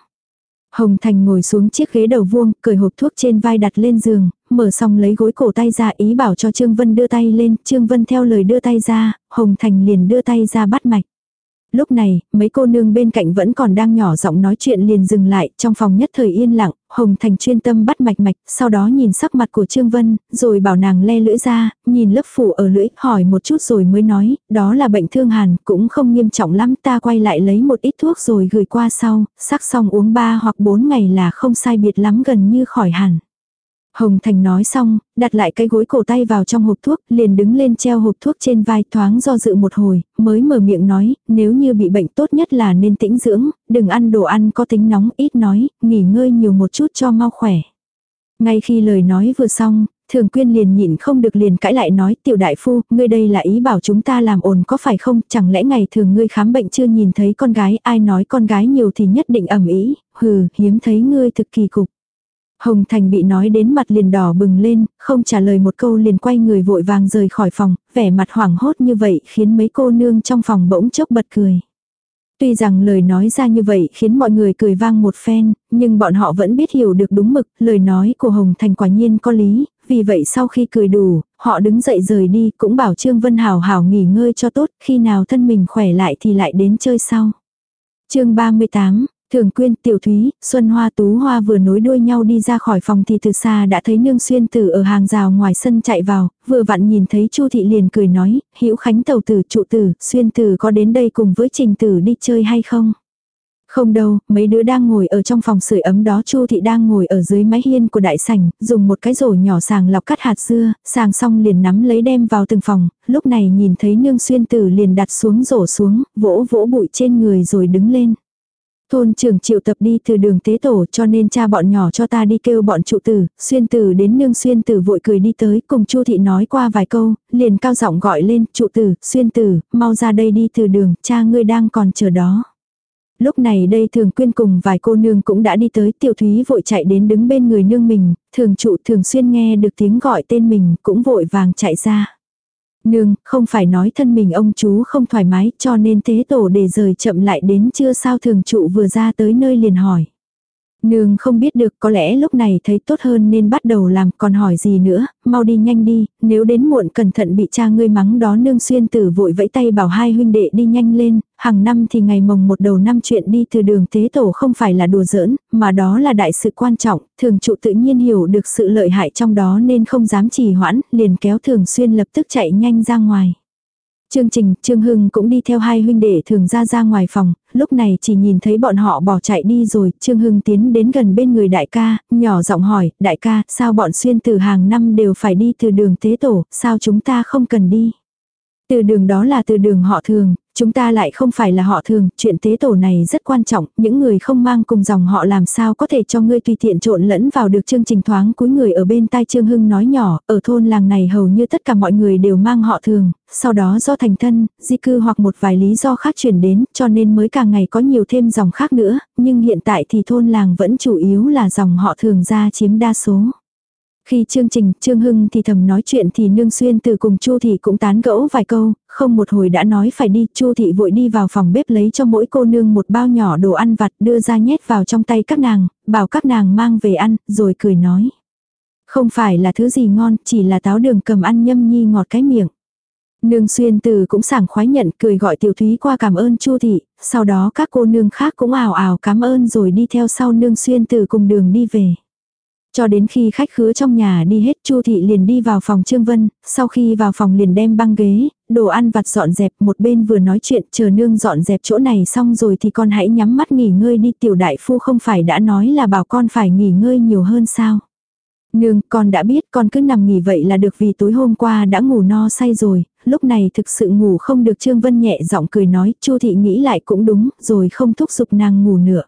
Hồng Thành ngồi xuống chiếc ghế đầu vuông, cởi hộp thuốc trên vai đặt lên giường, mở xong lấy gối cổ tay ra ý bảo cho Trương Vân đưa tay lên, Trương Vân theo lời đưa tay ra, Hồng Thành liền đưa tay ra bắt mạch. Lúc này, mấy cô nương bên cạnh vẫn còn đang nhỏ giọng nói chuyện liền dừng lại, trong phòng nhất thời yên lặng, Hồng Thành chuyên tâm bắt mạch mạch, sau đó nhìn sắc mặt của Trương Vân, rồi bảo nàng le lưỡi ra, nhìn lớp phủ ở lưỡi, hỏi một chút rồi mới nói, đó là bệnh thương hàn, cũng không nghiêm trọng lắm, ta quay lại lấy một ít thuốc rồi gửi qua sau, sắc xong uống 3 hoặc 4 ngày là không sai biệt lắm gần như khỏi hẳn. Hồng Thành nói xong, đặt lại cái gối cổ tay vào trong hộp thuốc, liền đứng lên treo hộp thuốc trên vai thoáng do dự một hồi, mới mở miệng nói, nếu như bị bệnh tốt nhất là nên tĩnh dưỡng, đừng ăn đồ ăn có tính nóng, ít nói, nghỉ ngơi nhiều một chút cho mau khỏe. Ngay khi lời nói vừa xong, thường quyên liền nhịn không được liền cãi lại nói tiểu đại phu, ngươi đây là ý bảo chúng ta làm ồn có phải không, chẳng lẽ ngày thường ngươi khám bệnh chưa nhìn thấy con gái, ai nói con gái nhiều thì nhất định ẩm ý, hừ, hiếm thấy ngươi thực kỳ cục. Hồng Thành bị nói đến mặt liền đỏ bừng lên, không trả lời một câu liền quay người vội vàng rời khỏi phòng, vẻ mặt hoảng hốt như vậy khiến mấy cô nương trong phòng bỗng chốc bật cười. Tuy rằng lời nói ra như vậy khiến mọi người cười vang một phen, nhưng bọn họ vẫn biết hiểu được đúng mực, lời nói của Hồng Thành quả nhiên có lý, vì vậy sau khi cười đủ, họ đứng dậy rời đi, cũng bảo Trương Vân Hảo hảo nghỉ ngơi cho tốt, khi nào thân mình khỏe lại thì lại đến chơi sau. chương 38, Thường quyên, tiểu thúy, Xuân Hoa Tú Hoa vừa nối đuôi nhau đi ra khỏi phòng thì từ xa đã thấy nương xuyên tử ở hàng rào ngoài sân chạy vào, vừa vặn nhìn thấy Chu thị liền cười nói, hữu khánh tàu tử trụ tử, xuyên tử có đến đây cùng với trình tử đi chơi hay không? Không đâu, mấy đứa đang ngồi ở trong phòng sưởi ấm đó Chu thị đang ngồi ở dưới mái hiên của đại sảnh, dùng một cái rổ nhỏ sàng lọc cắt hạt dưa, sàng xong liền nắm lấy đem vào từng phòng, lúc này nhìn thấy nương xuyên tử liền đặt xuống rổ xuống, vỗ vỗ bụi trên người rồi đứng lên. Thôn trưởng triệu tập đi từ đường tế tổ cho nên cha bọn nhỏ cho ta đi kêu bọn trụ tử, xuyên tử đến nương xuyên tử vội cười đi tới cùng chu thị nói qua vài câu, liền cao giọng gọi lên trụ tử, xuyên tử, mau ra đây đi từ đường, cha ngươi đang còn chờ đó. Lúc này đây thường quyên cùng vài cô nương cũng đã đi tới tiểu thúy vội chạy đến đứng bên người nương mình, thường trụ thường xuyên nghe được tiếng gọi tên mình cũng vội vàng chạy ra. Nương, không phải nói thân mình ông chú không thoải mái cho nên thế tổ để rời chậm lại đến chưa sao thường trụ vừa ra tới nơi liền hỏi. Nương không biết được có lẽ lúc này thấy tốt hơn nên bắt đầu làm còn hỏi gì nữa, mau đi nhanh đi, nếu đến muộn cẩn thận bị cha ngươi mắng đó nương xuyên tử vội vẫy tay bảo hai huynh đệ đi nhanh lên, hàng năm thì ngày mồng một đầu năm chuyện đi từ đường tế tổ không phải là đùa giỡn, mà đó là đại sự quan trọng, thường trụ tự nhiên hiểu được sự lợi hại trong đó nên không dám trì hoãn, liền kéo thường xuyên lập tức chạy nhanh ra ngoài. Trương trình, Trương Hưng cũng đi theo hai huynh đệ thường ra ra ngoài phòng, lúc này chỉ nhìn thấy bọn họ bỏ chạy đi rồi, Trương Hưng tiến đến gần bên người đại ca, nhỏ giọng hỏi, đại ca, sao bọn xuyên từ hàng năm đều phải đi từ đường tế tổ, sao chúng ta không cần đi? Từ đường đó là từ đường họ thường, chúng ta lại không phải là họ thường, chuyện tế tổ này rất quan trọng, những người không mang cùng dòng họ làm sao có thể cho ngươi tùy tiện trộn lẫn vào được chương trình thoáng cuối người ở bên tai Trương Hưng nói nhỏ, ở thôn làng này hầu như tất cả mọi người đều mang họ thường, sau đó do thành thân, di cư hoặc một vài lý do khác chuyển đến, cho nên mới càng ngày có nhiều thêm dòng khác nữa, nhưng hiện tại thì thôn làng vẫn chủ yếu là dòng họ thường ra chiếm đa số. Khi chương trình, Trương Hưng thì thầm nói chuyện thì nương xuyên từ cùng Chu thị cũng tán gẫu vài câu, không một hồi đã nói phải đi, Chu thị vội đi vào phòng bếp lấy cho mỗi cô nương một bao nhỏ đồ ăn vặt đưa ra nhét vào trong tay các nàng, bảo các nàng mang về ăn, rồi cười nói. Không phải là thứ gì ngon, chỉ là táo đường cầm ăn nhâm nhi ngọt cái miệng. Nương xuyên từ cũng sảng khoái nhận cười gọi tiểu thúy qua cảm ơn chu thị, sau đó các cô nương khác cũng ảo ảo cảm ơn rồi đi theo sau nương xuyên từ cùng đường đi về. Cho đến khi khách khứa trong nhà đi hết Chu thị liền đi vào phòng Trương Vân, sau khi vào phòng liền đem băng ghế, đồ ăn vặt dọn dẹp, một bên vừa nói chuyện, chờ nương dọn dẹp chỗ này xong rồi thì con hãy nhắm mắt nghỉ ngơi đi, tiểu đại phu không phải đã nói là bảo con phải nghỉ ngơi nhiều hơn sao? Nương, con đã biết con cứ nằm nghỉ vậy là được vì tối hôm qua đã ngủ no say rồi, lúc này thực sự ngủ không được Trương Vân nhẹ giọng cười nói, Chu thị nghĩ lại cũng đúng, rồi không thúc giục nàng ngủ nữa.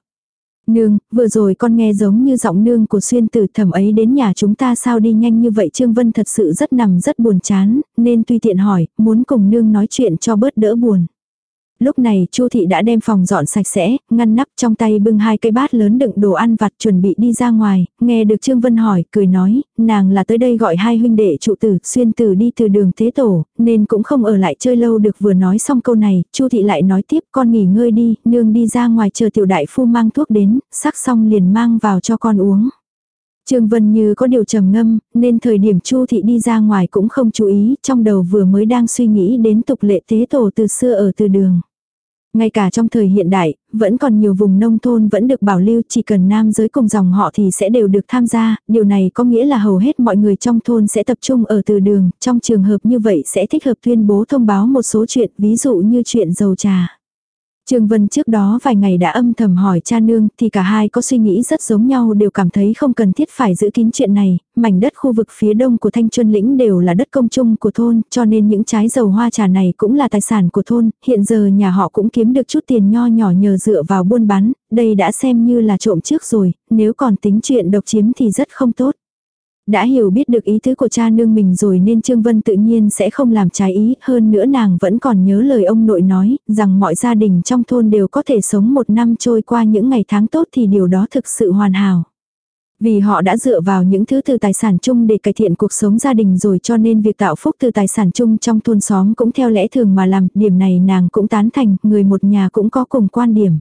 Nương, vừa rồi con nghe giống như giọng nương của xuyên tử thẩm ấy đến nhà chúng ta sao đi nhanh như vậy Trương Vân thật sự rất nằm rất buồn chán, nên tuy tiện hỏi, muốn cùng nương nói chuyện cho bớt đỡ buồn. Lúc này Chu thị đã đem phòng dọn sạch sẽ, ngăn nắp trong tay bưng hai cái bát lớn đựng đồ ăn vặt chuẩn bị đi ra ngoài, nghe được Trương Vân hỏi, cười nói, nàng là tới đây gọi hai huynh đệ trụ tử, xuyên tử đi từ đường thế tổ, nên cũng không ở lại chơi lâu được vừa nói xong câu này, Chu thị lại nói tiếp con nghỉ ngơi đi, nương đi ra ngoài chờ tiểu đại phu mang thuốc đến, sắc xong liền mang vào cho con uống. Trương Vân như có điều trầm ngâm, nên thời điểm Chu thị đi ra ngoài cũng không chú ý, trong đầu vừa mới đang suy nghĩ đến tục lệ tế tổ từ xưa ở từ đường. Ngay cả trong thời hiện đại, vẫn còn nhiều vùng nông thôn vẫn được bảo lưu chỉ cần nam giới cùng dòng họ thì sẽ đều được tham gia, điều này có nghĩa là hầu hết mọi người trong thôn sẽ tập trung ở từ đường, trong trường hợp như vậy sẽ thích hợp tuyên bố thông báo một số chuyện ví dụ như chuyện dầu trà. Trương Vân trước đó vài ngày đã âm thầm hỏi cha nương thì cả hai có suy nghĩ rất giống nhau đều cảm thấy không cần thiết phải giữ kín chuyện này, mảnh đất khu vực phía đông của Thanh Chuân Lĩnh đều là đất công chung của thôn cho nên những trái dầu hoa trà này cũng là tài sản của thôn, hiện giờ nhà họ cũng kiếm được chút tiền nho nhỏ nhờ dựa vào buôn bán, đây đã xem như là trộm trước rồi, nếu còn tính chuyện độc chiếm thì rất không tốt. Đã hiểu biết được ý tứ của cha nương mình rồi nên Trương Vân tự nhiên sẽ không làm trái ý, hơn nữa nàng vẫn còn nhớ lời ông nội nói, rằng mọi gia đình trong thôn đều có thể sống một năm trôi qua những ngày tháng tốt thì điều đó thực sự hoàn hảo. Vì họ đã dựa vào những thứ từ tài sản chung để cải thiện cuộc sống gia đình rồi cho nên việc tạo phúc từ tài sản chung trong thôn xóm cũng theo lẽ thường mà làm, điểm này nàng cũng tán thành, người một nhà cũng có cùng quan điểm.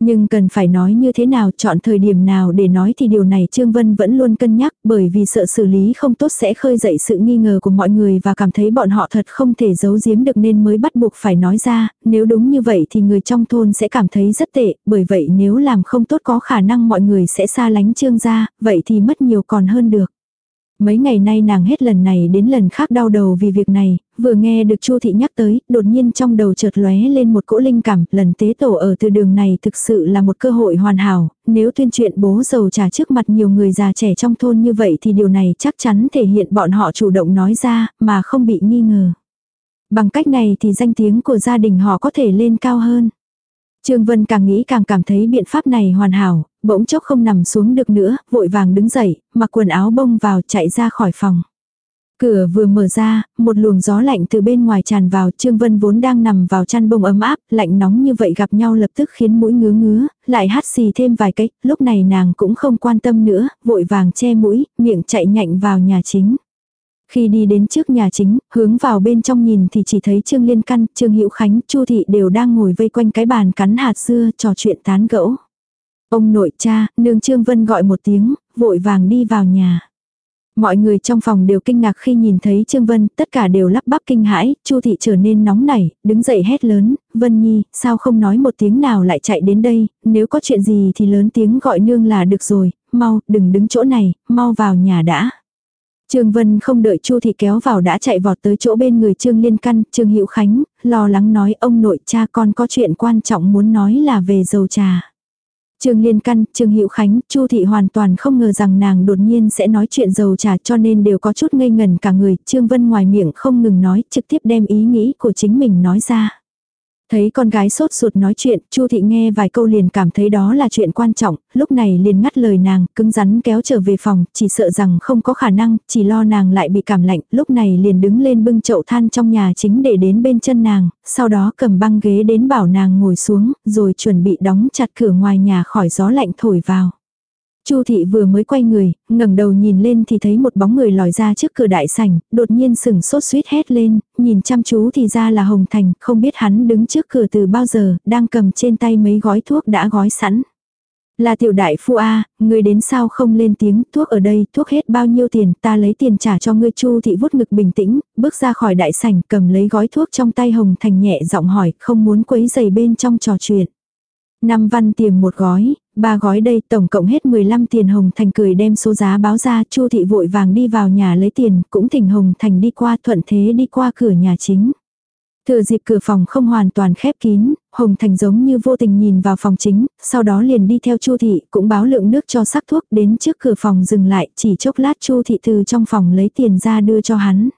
Nhưng cần phải nói như thế nào, chọn thời điểm nào để nói thì điều này Trương Vân vẫn luôn cân nhắc bởi vì sợ xử lý không tốt sẽ khơi dậy sự nghi ngờ của mọi người và cảm thấy bọn họ thật không thể giấu giếm được nên mới bắt buộc phải nói ra, nếu đúng như vậy thì người trong thôn sẽ cảm thấy rất tệ, bởi vậy nếu làm không tốt có khả năng mọi người sẽ xa lánh Trương gia, vậy thì mất nhiều còn hơn được. Mấy ngày nay nàng hết lần này đến lần khác đau đầu vì việc này, vừa nghe được Chu thị nhắc tới, đột nhiên trong đầu chợt lóe lên một cỗ linh cảm, lần tế tổ ở từ đường này thực sự là một cơ hội hoàn hảo, nếu tuyên chuyện bố giàu trả trước mặt nhiều người già trẻ trong thôn như vậy thì điều này chắc chắn thể hiện bọn họ chủ động nói ra, mà không bị nghi ngờ. Bằng cách này thì danh tiếng của gia đình họ có thể lên cao hơn. Trương Vân càng nghĩ càng cảm thấy biện pháp này hoàn hảo, bỗng chốc không nằm xuống được nữa, vội vàng đứng dậy, mặc quần áo bông vào chạy ra khỏi phòng. Cửa vừa mở ra, một luồng gió lạnh từ bên ngoài tràn vào, Trương Vân vốn đang nằm vào chăn bông ấm áp, lạnh nóng như vậy gặp nhau lập tức khiến mũi ngứa ngứa, lại hắt xì thêm vài cách, lúc này nàng cũng không quan tâm nữa, vội vàng che mũi, miệng chạy nhạnh vào nhà chính. Khi đi đến trước nhà chính, hướng vào bên trong nhìn thì chỉ thấy Trương Liên Căn, Trương Hữu Khánh, Chu Thị đều đang ngồi vây quanh cái bàn cắn hạt dưa trò chuyện tán gẫu. Ông nội cha, nương Trương Vân gọi một tiếng, vội vàng đi vào nhà. Mọi người trong phòng đều kinh ngạc khi nhìn thấy Trương Vân, tất cả đều lắp bắp kinh hãi, Chu thị trở nên nóng nảy, đứng dậy hét lớn, "Vân Nhi, sao không nói một tiếng nào lại chạy đến đây, nếu có chuyện gì thì lớn tiếng gọi nương là được rồi, mau, đừng đứng chỗ này, mau vào nhà đã." Trương Vân không đợi Chu thị kéo vào đã chạy vọt tới chỗ bên người Trương Liên Căn, Trương Hữu Khánh, lo lắng nói ông nội cha con có chuyện quan trọng muốn nói là về dầu trà. Trương Liên Căn, Trương Hữu Khánh, Chu thị hoàn toàn không ngờ rằng nàng đột nhiên sẽ nói chuyện dầu trà cho nên đều có chút ngây ngần cả người, Trương Vân ngoài miệng không ngừng nói, trực tiếp đem ý nghĩ của chính mình nói ra. Thấy con gái sốt ruột nói chuyện, Chu thị nghe vài câu liền cảm thấy đó là chuyện quan trọng, lúc này liền ngắt lời nàng, cứng rắn kéo trở về phòng, chỉ sợ rằng không có khả năng, chỉ lo nàng lại bị cảm lạnh, lúc này liền đứng lên bưng chậu than trong nhà chính để đến bên chân nàng, sau đó cầm băng ghế đến bảo nàng ngồi xuống, rồi chuẩn bị đóng chặt cửa ngoài nhà khỏi gió lạnh thổi vào. Chu thị vừa mới quay người, ngẩng đầu nhìn lên thì thấy một bóng người lòi ra trước cửa đại sảnh, đột nhiên sừng sốt suýt hét lên, nhìn chăm chú thì ra là Hồng Thành, không biết hắn đứng trước cửa từ bao giờ, đang cầm trên tay mấy gói thuốc đã gói sẵn. Là tiểu đại phu A, người đến sao không lên tiếng, thuốc ở đây, thuốc hết bao nhiêu tiền, ta lấy tiền trả cho ngươi chu thị vuốt ngực bình tĩnh, bước ra khỏi đại sảnh, cầm lấy gói thuốc trong tay Hồng Thành nhẹ giọng hỏi, không muốn quấy giày bên trong trò chuyện. Năm văn tiền một gói, ba gói đây tổng cộng hết 15 tiền Hồng Thành cười đem số giá báo ra Chu thị vội vàng đi vào nhà lấy tiền cũng thỉnh Hồng Thành đi qua thuận thế đi qua cửa nhà chính. Thừa dịp cửa phòng không hoàn toàn khép kín, Hồng Thành giống như vô tình nhìn vào phòng chính, sau đó liền đi theo Chu thị, cũng báo lượng nước cho sắc thuốc đến trước cửa phòng dừng lại, chỉ chốc lát Chu thị từ trong phòng lấy tiền ra đưa cho hắn.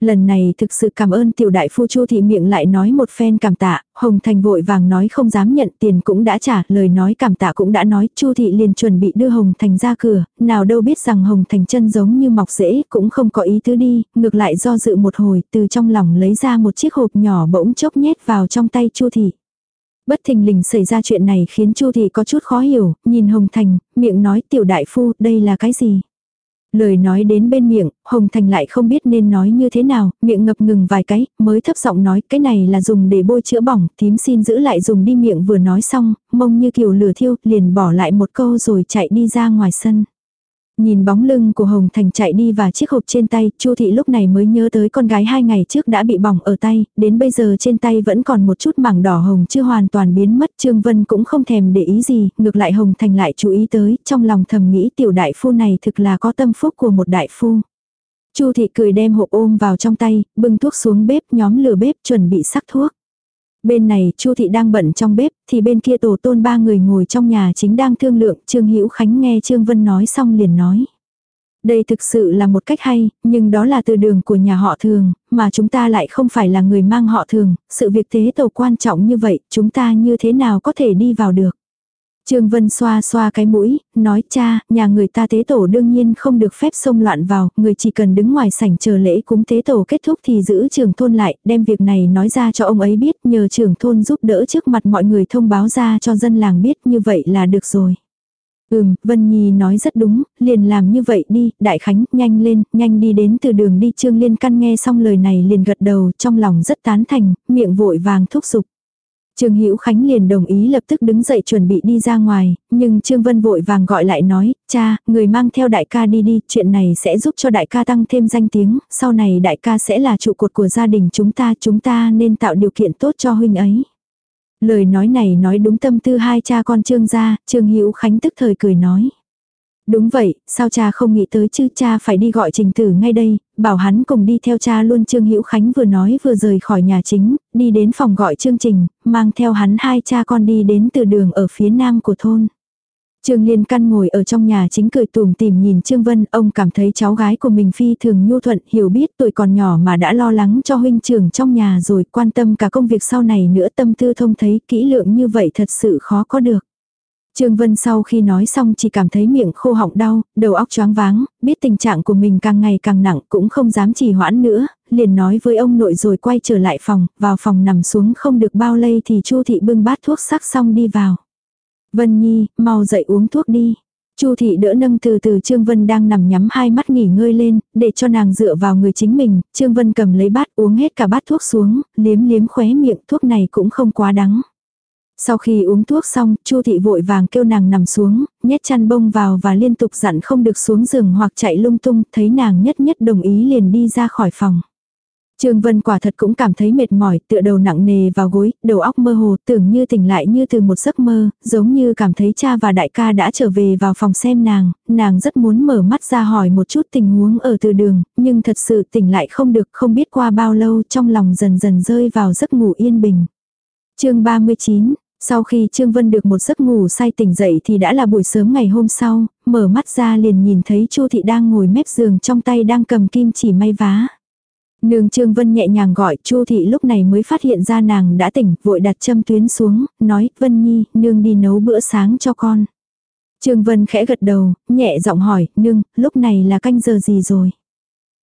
Lần này thực sự cảm ơn tiểu đại phu Chu thị miệng lại nói một phen cảm tạ, Hồng Thành vội vàng nói không dám nhận tiền cũng đã trả, lời nói cảm tạ cũng đã nói, Chu thị liền chuẩn bị đưa Hồng Thành ra cửa, nào đâu biết rằng Hồng Thành chân giống như mọc rễ, cũng không có ý tứ đi, ngược lại do dự một hồi, từ trong lòng lấy ra một chiếc hộp nhỏ bỗng chốc nhét vào trong tay Chu thị. Bất thình lình xảy ra chuyện này khiến Chu thị có chút khó hiểu, nhìn Hồng Thành, miệng nói tiểu đại phu, đây là cái gì? Lời nói đến bên miệng, Hồng Thành lại không biết nên nói như thế nào, miệng ngập ngừng vài cái, mới thấp giọng nói cái này là dùng để bôi chữa bỏng, tím xin giữ lại dùng đi miệng vừa nói xong, mông như kiều lửa thiêu, liền bỏ lại một câu rồi chạy đi ra ngoài sân. Nhìn bóng lưng của Hồng Thành chạy đi và chiếc hộp trên tay, Chu thị lúc này mới nhớ tới con gái hai ngày trước đã bị bỏng ở tay, đến bây giờ trên tay vẫn còn một chút mảng đỏ hồng chưa hoàn toàn biến mất. Trương Vân cũng không thèm để ý gì, ngược lại Hồng Thành lại chú ý tới, trong lòng thầm nghĩ tiểu đại phu này thực là có tâm phúc của một đại phu. Chu thị cười đem hộp ôm vào trong tay, bưng thuốc xuống bếp nhóm lửa bếp chuẩn bị sắc thuốc. Bên này Chu thị đang bận trong bếp, thì bên kia tổ tôn ba người ngồi trong nhà chính đang thương lượng, Trương Hữu Khánh nghe Trương Vân nói xong liền nói. Đây thực sự là một cách hay, nhưng đó là từ đường của nhà họ thường, mà chúng ta lại không phải là người mang họ thường, sự việc thế tổ quan trọng như vậy, chúng ta như thế nào có thể đi vào được. Trương Vân xoa xoa cái mũi, nói cha, nhà người ta tế tổ đương nhiên không được phép xông loạn vào, người chỉ cần đứng ngoài sảnh chờ lễ cúng tế tổ kết thúc thì giữ trưởng thôn lại, đem việc này nói ra cho ông ấy biết, nhờ trưởng thôn giúp đỡ trước mặt mọi người thông báo ra cho dân làng biết như vậy là được rồi. Ừm, Vân Nhi nói rất đúng, liền làm như vậy đi, Đại Khánh, nhanh lên, nhanh đi đến từ đường đi Trương Liên Căn nghe xong lời này liền gật đầu, trong lòng rất tán thành, miệng vội vàng thúc giục. Trương Hữu Khánh liền đồng ý lập tức đứng dậy chuẩn bị đi ra ngoài, nhưng Trương Vân vội vàng gọi lại nói, cha, người mang theo đại ca đi đi, chuyện này sẽ giúp cho đại ca tăng thêm danh tiếng, sau này đại ca sẽ là trụ cột của gia đình chúng ta, chúng ta nên tạo điều kiện tốt cho huynh ấy. Lời nói này nói đúng tâm tư hai cha con Trương gia, Trương Hữu Khánh tức thời cười nói. Đúng vậy, sao cha không nghĩ tới chứ cha phải đi gọi trình tử ngay đây, bảo hắn cùng đi theo cha luôn Trương Hữu Khánh vừa nói vừa rời khỏi nhà chính, đi đến phòng gọi chương trình, mang theo hắn hai cha con đi đến từ đường ở phía nam của thôn. Trương Liên Căn ngồi ở trong nhà chính cười tùm tìm nhìn Trương Vân, ông cảm thấy cháu gái của mình phi thường nhu thuận, hiểu biết tuổi còn nhỏ mà đã lo lắng cho huynh trưởng trong nhà rồi, quan tâm cả công việc sau này nữa tâm tư thông thấy kỹ lượng như vậy thật sự khó có được. Trương Vân sau khi nói xong chỉ cảm thấy miệng khô họng đau, đầu óc choáng váng, biết tình trạng của mình càng ngày càng nặng cũng không dám trì hoãn nữa, liền nói với ông nội rồi quay trở lại phòng, vào phòng nằm xuống không được bao lây thì Chu thị bưng bát thuốc sắc xong đi vào. Vân Nhi, mau dậy uống thuốc đi. Chu thị đỡ nâng từ từ Trương Vân đang nằm nhắm hai mắt nghỉ ngơi lên, để cho nàng dựa vào người chính mình, Trương Vân cầm lấy bát uống hết cả bát thuốc xuống, liếm liếm khóe miệng thuốc này cũng không quá đắng. Sau khi uống thuốc xong, Chu thị vội vàng kêu nàng nằm xuống, nhét chăn bông vào và liên tục dặn không được xuống giường hoặc chạy lung tung, thấy nàng nhất nhất đồng ý liền đi ra khỏi phòng. Trương Vân quả thật cũng cảm thấy mệt mỏi, tựa đầu nặng nề vào gối, đầu óc mơ hồ, tưởng như tỉnh lại như từ một giấc mơ, giống như cảm thấy cha và đại ca đã trở về vào phòng xem nàng, nàng rất muốn mở mắt ra hỏi một chút tình huống ở từ đường, nhưng thật sự tỉnh lại không được, không biết qua bao lâu trong lòng dần dần rơi vào giấc ngủ yên bình. chương 39, sau khi Trương Vân được một giấc ngủ say tỉnh dậy thì đã là buổi sớm ngày hôm sau, mở mắt ra liền nhìn thấy Chu thị đang ngồi mép giường trong tay đang cầm kim chỉ may vá. Nương Trương Vân nhẹ nhàng gọi Chu thị lúc này mới phát hiện ra nàng đã tỉnh, vội đặt châm tuyến xuống, nói, Vân Nhi, nương đi nấu bữa sáng cho con. Trương Vân khẽ gật đầu, nhẹ giọng hỏi, nương, lúc này là canh giờ gì rồi?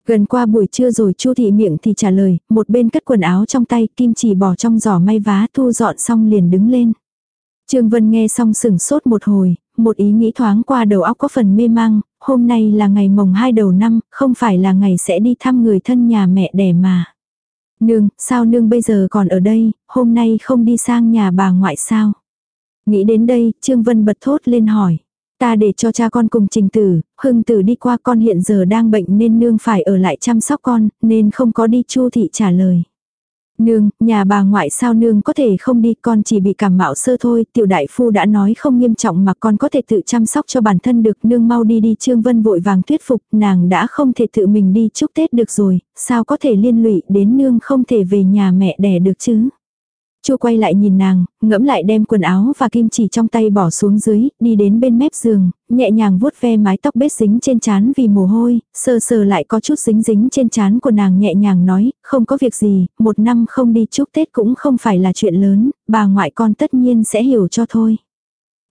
Gần qua buổi trưa rồi Chu thị miệng thì trả lời, một bên cất quần áo trong tay, kim chỉ bỏ trong giỏ may vá thu dọn xong liền đứng lên. Trương Vân nghe xong sững sốt một hồi, một ý nghĩ thoáng qua đầu óc có phần mê mang, hôm nay là ngày mồng hai đầu năm, không phải là ngày sẽ đi thăm người thân nhà mẹ đẻ mà. Nương, sao nương bây giờ còn ở đây, hôm nay không đi sang nhà bà ngoại sao? Nghĩ đến đây, Trương Vân bật thốt lên hỏi. Ta để cho cha con cùng trình tử, hưng tử đi qua con hiện giờ đang bệnh nên nương phải ở lại chăm sóc con, nên không có đi chu thị trả lời. Nương, nhà bà ngoại sao nương có thể không đi, con chỉ bị cảm mạo sơ thôi, tiểu đại phu đã nói không nghiêm trọng mà con có thể tự chăm sóc cho bản thân được, nương mau đi đi, Trương Vân vội vàng thuyết phục, nàng đã không thể tự mình đi chúc Tết được rồi, sao có thể liên lụy đến nương không thể về nhà mẹ đẻ được chứ. Chu quay lại nhìn nàng, ngẫm lại đem quần áo và kim chỉ trong tay bỏ xuống dưới, đi đến bên mép giường, nhẹ nhàng vuốt ve mái tóc bết dính trên trán vì mồ hôi, sờ sờ lại có chút dính dính trên trán của nàng nhẹ nhàng nói, không có việc gì, một năm không đi chúc Tết cũng không phải là chuyện lớn, bà ngoại con tất nhiên sẽ hiểu cho thôi.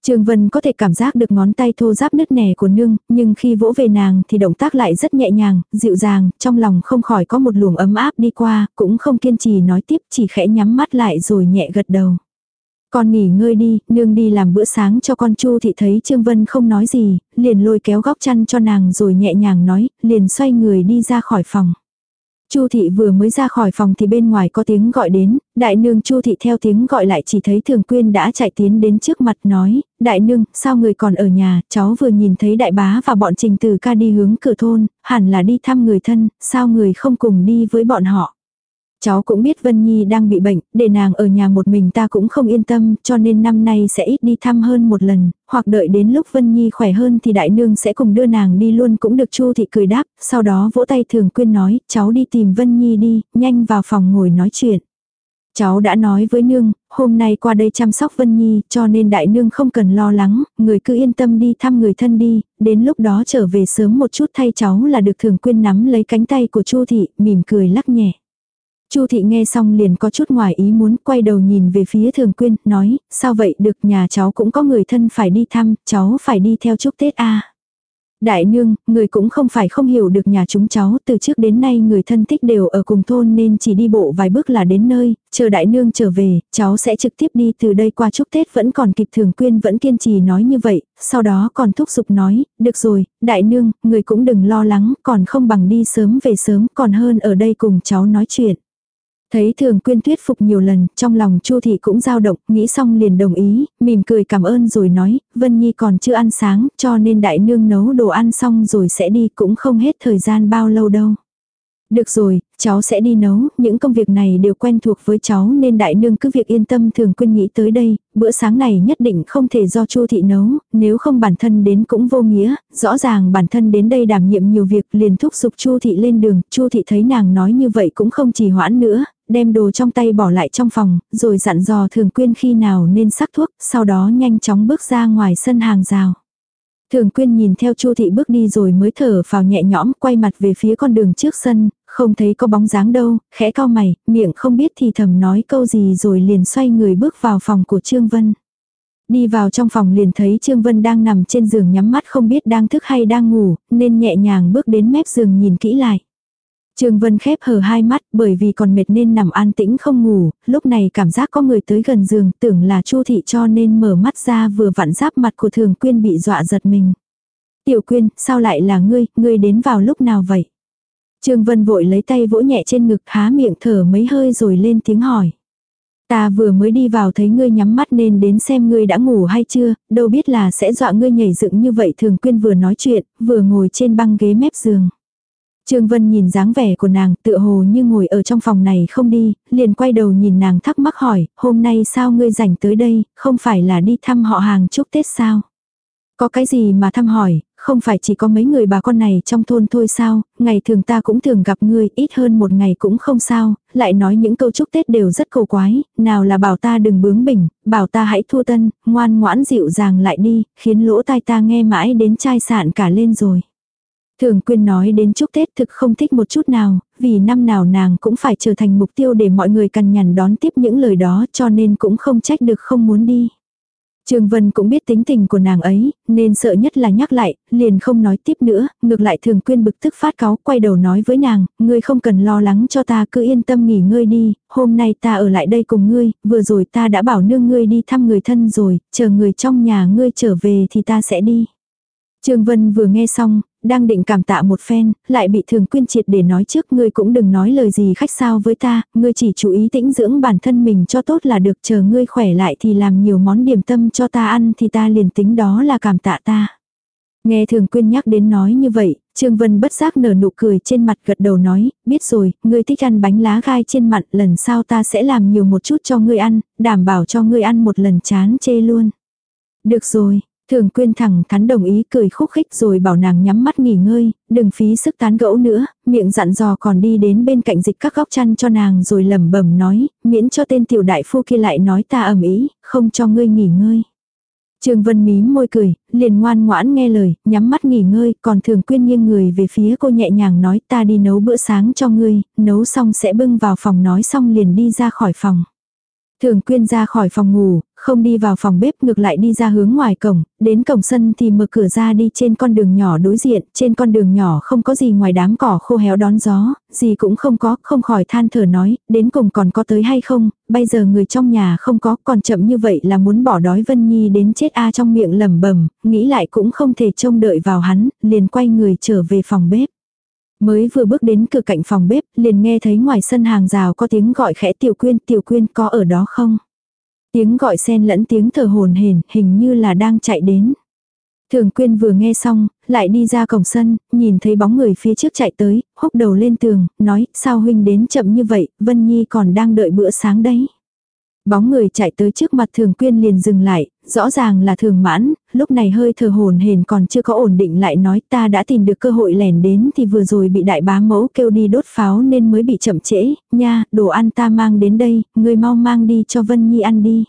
Trương Vân có thể cảm giác được ngón tay thô ráp nứt nẻ của nương, nhưng khi vỗ về nàng thì động tác lại rất nhẹ nhàng, dịu dàng, trong lòng không khỏi có một luồng ấm áp đi qua, cũng không kiên trì nói tiếp, chỉ khẽ nhắm mắt lại rồi nhẹ gật đầu. Con nghỉ ngơi đi, nương đi làm bữa sáng cho con Chu thị thấy Trương Vân không nói gì, liền lôi kéo góc chăn cho nàng rồi nhẹ nhàng nói, liền xoay người đi ra khỏi phòng. Chu thị vừa mới ra khỏi phòng thì bên ngoài có tiếng gọi đến, đại nương Chu thị theo tiếng gọi lại chỉ thấy Thường Quyên đã chạy tiến đến trước mặt nói, đại nương, sao người còn ở nhà, cháu vừa nhìn thấy đại bá và bọn trình từ ca đi hướng cửa thôn, hẳn là đi thăm người thân, sao người không cùng đi với bọn họ. Cháu cũng biết Vân Nhi đang bị bệnh, để nàng ở nhà một mình ta cũng không yên tâm, cho nên năm nay sẽ ít đi thăm hơn một lần, hoặc đợi đến lúc Vân Nhi khỏe hơn thì đại nương sẽ cùng đưa nàng đi luôn cũng được Chu thị cười đáp, sau đó vỗ tay thường quyên nói, cháu đi tìm Vân Nhi đi, nhanh vào phòng ngồi nói chuyện. Cháu đã nói với nương, hôm nay qua đây chăm sóc Vân Nhi, cho nên đại nương không cần lo lắng, người cứ yên tâm đi thăm người thân đi, đến lúc đó trở về sớm một chút thay cháu là được thường quyên nắm lấy cánh tay của Chu thị, mỉm cười lắc nhẹ. Chu thị nghe xong liền có chút ngoài ý muốn quay đầu nhìn về phía thường quyên, nói, sao vậy? Được nhà cháu cũng có người thân phải đi thăm, cháu phải đi theo chúc Tết a. Đại nương, người cũng không phải không hiểu được nhà chúng cháu, từ trước đến nay người thân thích đều ở cùng thôn nên chỉ đi bộ vài bước là đến nơi, chờ đại nương trở về, cháu sẽ trực tiếp đi từ đây qua chúc Tết vẫn còn kịp. Thường quyên vẫn kiên trì nói như vậy, sau đó còn thúc giục nói, được rồi, đại nương, người cũng đừng lo lắng, còn không bằng đi sớm về sớm, còn hơn ở đây cùng cháu nói chuyện. Thấy thường quyên thuyết phục nhiều lần, trong lòng Chu thị cũng dao động, nghĩ xong liền đồng ý, mỉm cười cảm ơn rồi nói, Vân Nhi còn chưa ăn sáng, cho nên đại nương nấu đồ ăn xong rồi sẽ đi, cũng không hết thời gian bao lâu đâu. Được rồi, cháu sẽ đi nấu, những công việc này đều quen thuộc với cháu nên đại nương cứ việc yên tâm thường quyên nghĩ tới đây, bữa sáng này nhất định không thể do Chu thị nấu, nếu không bản thân đến cũng vô nghĩa, rõ ràng bản thân đến đây đảm nhiệm nhiều việc liền thúc giục Chu thị lên đường, Chu thị thấy nàng nói như vậy cũng không trì hoãn nữa, đem đồ trong tay bỏ lại trong phòng, rồi dặn dò thường quyên khi nào nên sắc thuốc, sau đó nhanh chóng bước ra ngoài sân hàng rào. Thường quyên nhìn theo Chu thị bước đi rồi mới thở vào nhẹ nhõm quay mặt về phía con đường trước sân, không thấy có bóng dáng đâu, khẽ cao mày, miệng không biết thì thầm nói câu gì rồi liền xoay người bước vào phòng của Trương Vân. Đi vào trong phòng liền thấy Trương Vân đang nằm trên giường nhắm mắt không biết đang thức hay đang ngủ, nên nhẹ nhàng bước đến mép giường nhìn kỹ lại. Trương Vân khép hờ hai mắt bởi vì còn mệt nên nằm an tĩnh không ngủ, lúc này cảm giác có người tới gần giường tưởng là Chu Thị cho nên mở mắt ra vừa vặn giáp mặt của Thường Quyên bị dọa giật mình. Tiểu Quyên, sao lại là ngươi, ngươi đến vào lúc nào vậy? Trương Vân vội lấy tay vỗ nhẹ trên ngực há miệng thở mấy hơi rồi lên tiếng hỏi. Ta vừa mới đi vào thấy ngươi nhắm mắt nên đến xem ngươi đã ngủ hay chưa, đâu biết là sẽ dọa ngươi nhảy dựng như vậy thường quyên vừa nói chuyện, vừa ngồi trên băng ghế mép giường. Trương Vân nhìn dáng vẻ của nàng tựa hồ như ngồi ở trong phòng này không đi, liền quay đầu nhìn nàng thắc mắc hỏi, hôm nay sao ngươi rảnh tới đây, không phải là đi thăm họ hàng chúc Tết sao? Có cái gì mà thăm hỏi, không phải chỉ có mấy người bà con này trong thôn thôi sao, ngày thường ta cũng thường gặp ngươi, ít hơn một ngày cũng không sao, lại nói những câu chúc Tết đều rất cầu quái, nào là bảo ta đừng bướng bỉnh, bảo ta hãy thua tân, ngoan ngoãn dịu dàng lại đi, khiến lỗ tai ta nghe mãi đến chai sạn cả lên rồi. Thường quyên nói đến chúc Tết thực không thích một chút nào, vì năm nào nàng cũng phải trở thành mục tiêu để mọi người cằn nhằn đón tiếp những lời đó cho nên cũng không trách được không muốn đi. Trương Vân cũng biết tính tình của nàng ấy, nên sợ nhất là nhắc lại, liền không nói tiếp nữa, ngược lại thường quyên bực tức phát cáo, quay đầu nói với nàng, ngươi không cần lo lắng cho ta cứ yên tâm nghỉ ngơi đi, hôm nay ta ở lại đây cùng ngươi, vừa rồi ta đã bảo nương ngươi đi thăm người thân rồi, chờ người trong nhà ngươi trở về thì ta sẽ đi. Trương Vân vừa nghe xong, đang định cảm tạ một phen, lại bị thường quyên triệt để nói trước ngươi cũng đừng nói lời gì khách sao với ta, ngươi chỉ chú ý tĩnh dưỡng bản thân mình cho tốt là được chờ ngươi khỏe lại thì làm nhiều món điểm tâm cho ta ăn thì ta liền tính đó là cảm tạ ta. Nghe thường quyên nhắc đến nói như vậy, Trương Vân bất giác nở nụ cười trên mặt gật đầu nói, biết rồi, ngươi thích ăn bánh lá gai trên mặn, lần sau ta sẽ làm nhiều một chút cho ngươi ăn, đảm bảo cho ngươi ăn một lần chán chê luôn. Được rồi, Thường quyên thẳng thắn đồng ý cười khúc khích rồi bảo nàng nhắm mắt nghỉ ngơi, đừng phí sức tán gẫu nữa, miệng dặn dò còn đi đến bên cạnh dịch các góc chăn cho nàng rồi lẩm bẩm nói, miễn cho tên tiểu đại phu kia lại nói ta ẩm ý, không cho ngươi nghỉ ngơi. Trương Vân mím môi cười, liền ngoan ngoãn nghe lời, nhắm mắt nghỉ ngơi, còn thường quyên nghiêng người về phía cô nhẹ nhàng nói ta đi nấu bữa sáng cho ngươi, nấu xong sẽ bưng vào phòng nói xong liền đi ra khỏi phòng. Thường quyên ra khỏi phòng ngủ, không đi vào phòng bếp ngược lại đi ra hướng ngoài cổng, đến cổng sân thì mở cửa ra đi trên con đường nhỏ đối diện, trên con đường nhỏ không có gì ngoài đám cỏ khô héo đón gió, gì cũng không có, không khỏi than thở nói, đến cùng còn có tới hay không, bây giờ người trong nhà không có, còn chậm như vậy là muốn bỏ đói Vân Nhi đến chết a trong miệng lẩm bẩm, nghĩ lại cũng không thể trông đợi vào hắn, liền quay người trở về phòng bếp. Mới vừa bước đến cửa cạnh phòng bếp, liền nghe thấy ngoài sân hàng rào có tiếng gọi khẽ tiểu quyên, tiểu quyên có ở đó không? Tiếng gọi xen lẫn tiếng thở hồn hển, hình như là đang chạy đến. Thường quyên vừa nghe xong, lại đi ra cổng sân, nhìn thấy bóng người phía trước chạy tới, húc đầu lên tường, nói, sao huynh đến chậm như vậy, Vân Nhi còn đang đợi bữa sáng đấy. Bóng người chạy tới trước mặt thường quyên liền dừng lại, rõ ràng là thường mãn, lúc này hơi thở hồn hền còn chưa có ổn định lại nói ta đã tìm được cơ hội lẻn đến thì vừa rồi bị đại bá mẫu kêu đi đốt pháo nên mới bị chậm trễ, nha, đồ ăn ta mang đến đây, người mau mang đi cho Vân Nhi ăn đi.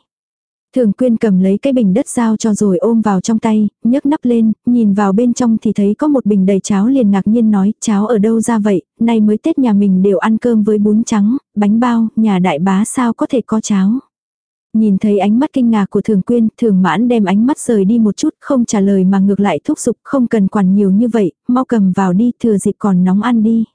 Thường quyên cầm lấy cái bình đất giao cho rồi ôm vào trong tay, nhấc nắp lên, nhìn vào bên trong thì thấy có một bình đầy cháo liền ngạc nhiên nói, cháo ở đâu ra vậy, nay mới Tết nhà mình đều ăn cơm với bún trắng, bánh bao, nhà đại bá sao có thể có cháo. Nhìn thấy ánh mắt kinh ngạc của thường quyên, thường mãn đem ánh mắt rời đi một chút, không trả lời mà ngược lại thúc giục, không cần quản nhiều như vậy, mau cầm vào đi, thừa dịp còn nóng ăn đi.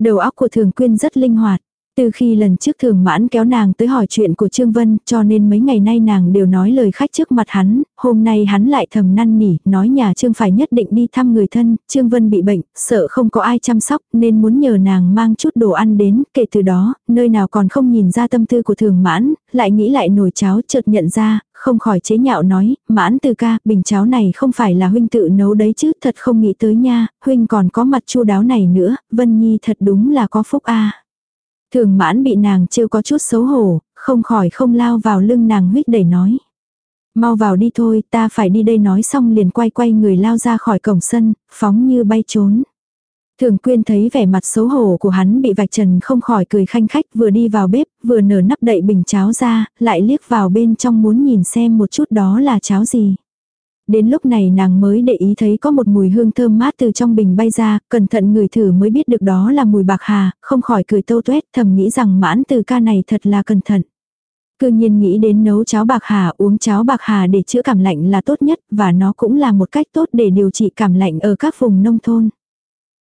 Đầu óc của thường quyên rất linh hoạt. Từ khi lần trước thường mãn kéo nàng tới hỏi chuyện của Trương Vân cho nên mấy ngày nay nàng đều nói lời khách trước mặt hắn, hôm nay hắn lại thầm năn nỉ, nói nhà Trương phải nhất định đi thăm người thân, Trương Vân bị bệnh, sợ không có ai chăm sóc nên muốn nhờ nàng mang chút đồ ăn đến, kể từ đó, nơi nào còn không nhìn ra tâm tư của thường mãn, lại nghĩ lại nồi cháo chợt nhận ra, không khỏi chế nhạo nói, mãn từ ca, bình cháo này không phải là huynh tự nấu đấy chứ, thật không nghĩ tới nha, huynh còn có mặt chu đáo này nữa, Vân Nhi thật đúng là có phúc a. Thường mãn bị nàng trêu có chút xấu hổ, không khỏi không lao vào lưng nàng huyết đẩy nói. Mau vào đi thôi, ta phải đi đây nói xong liền quay quay người lao ra khỏi cổng sân, phóng như bay trốn. Thường quyên thấy vẻ mặt xấu hổ của hắn bị vạch trần không khỏi cười khanh khách vừa đi vào bếp, vừa nở nắp đậy bình cháo ra, lại liếc vào bên trong muốn nhìn xem một chút đó là cháo gì. Đến lúc này nàng mới để ý thấy có một mùi hương thơm mát từ trong bình bay ra, cẩn thận người thử mới biết được đó là mùi bạc hà, không khỏi cười tâu tuét thầm nghĩ rằng mãn từ ca này thật là cẩn thận. Cư nhiên nghĩ đến nấu cháo bạc hà uống cháo bạc hà để chữa cảm lạnh là tốt nhất và nó cũng là một cách tốt để điều trị cảm lạnh ở các vùng nông thôn.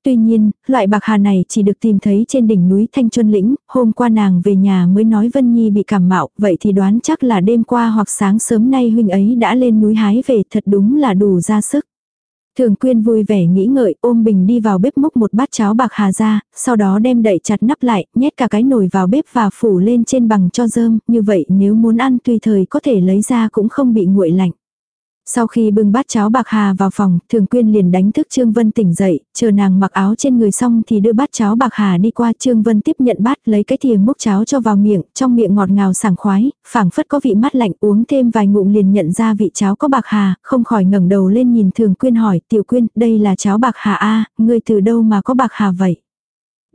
Tuy nhiên, loại bạc hà này chỉ được tìm thấy trên đỉnh núi Thanh Chuân Lĩnh, hôm qua nàng về nhà mới nói Vân Nhi bị cảm mạo, vậy thì đoán chắc là đêm qua hoặc sáng sớm nay huynh ấy đã lên núi hái về thật đúng là đủ ra sức. Thường quyên vui vẻ nghĩ ngợi ôm bình đi vào bếp múc một bát cháo bạc hà ra, sau đó đem đậy chặt nắp lại, nhét cả cái nồi vào bếp và phủ lên trên bằng cho rơm, như vậy nếu muốn ăn tùy thời có thể lấy ra cũng không bị nguội lạnh. Sau khi bưng bát cháo bạc hà vào phòng, thường quyên liền đánh thức Trương Vân tỉnh dậy, chờ nàng mặc áo trên người xong thì đưa bát cháo bạc hà đi qua Trương Vân tiếp nhận bát lấy cái thìa múc cháo cho vào miệng, trong miệng ngọt ngào sảng khoái, phảng phất có vị mát lạnh uống thêm vài ngụm liền nhận ra vị cháo có bạc hà, không khỏi ngẩng đầu lên nhìn thường quyên hỏi tiểu quyên đây là cháo bạc hà a ngươi từ đâu mà có bạc hà vậy.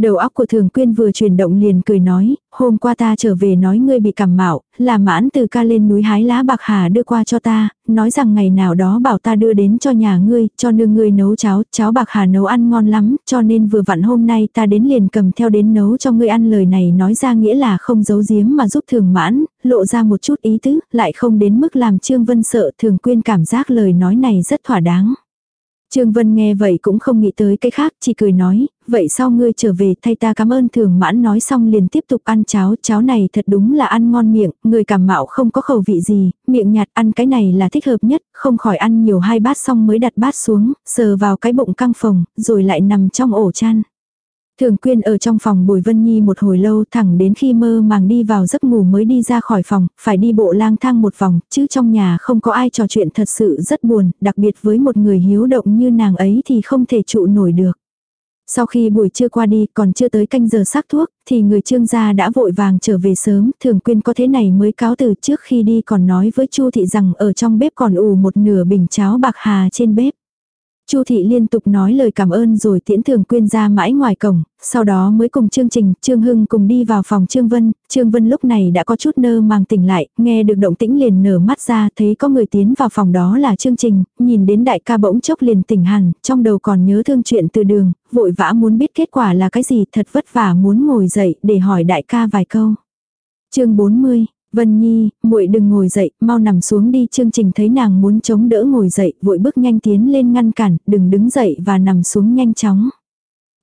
Đầu óc của thường quyên vừa chuyển động liền cười nói, hôm qua ta trở về nói ngươi bị cảm mạo, là mãn từ ca lên núi hái lá bạc hà đưa qua cho ta, nói rằng ngày nào đó bảo ta đưa đến cho nhà ngươi, cho nương ngươi nấu cháo, cháo bạc hà nấu ăn ngon lắm, cho nên vừa vặn hôm nay ta đến liền cầm theo đến nấu cho ngươi ăn lời này nói ra nghĩa là không giấu giếm mà giúp thường mãn, lộ ra một chút ý tứ, lại không đến mức làm Trương Vân sợ thường quyên cảm giác lời nói này rất thỏa đáng. Trương Vân nghe vậy cũng không nghĩ tới cái khác, chỉ cười nói, vậy sau ngươi trở về thay ta cảm ơn thường mãn nói xong liền tiếp tục ăn cháo, cháo này thật đúng là ăn ngon miệng, người cảm mạo không có khẩu vị gì, miệng nhạt ăn cái này là thích hợp nhất, không khỏi ăn nhiều hai bát xong mới đặt bát xuống, sờ vào cái bụng căng phồng, rồi lại nằm trong ổ chăn. Thường quyên ở trong phòng Bùi Vân Nhi một hồi lâu thẳng đến khi mơ màng đi vào giấc ngủ mới đi ra khỏi phòng, phải đi bộ lang thang một vòng, chứ trong nhà không có ai trò chuyện thật sự rất buồn, đặc biệt với một người hiếu động như nàng ấy thì không thể trụ nổi được. Sau khi buổi trưa qua đi còn chưa tới canh giờ sắc thuốc, thì người trương gia đã vội vàng trở về sớm, thường quyên có thế này mới cáo từ trước khi đi còn nói với chu thị rằng ở trong bếp còn ủ một nửa bình cháo bạc hà trên bếp. Chu thị liên tục nói lời cảm ơn rồi tiễn thường quyên ra mãi ngoài cổng, sau đó mới cùng chương trình, Trương Hưng cùng đi vào phòng Trương Vân, Trương Vân lúc này đã có chút nơ màng tỉnh lại, nghe được động tĩnh liền nở mắt ra, thấy có người tiến vào phòng đó là chương trình, nhìn đến đại ca bỗng chốc liền tỉnh hẳn, trong đầu còn nhớ thương chuyện từ đường, vội vã muốn biết kết quả là cái gì, thật vất vả muốn ngồi dậy để hỏi đại ca vài câu. chương 40 Vân Nhi, muội đừng ngồi dậy, mau nằm xuống đi. Chương trình thấy nàng muốn chống đỡ ngồi dậy, vội bước nhanh tiến lên ngăn cản, đừng đứng dậy và nằm xuống nhanh chóng.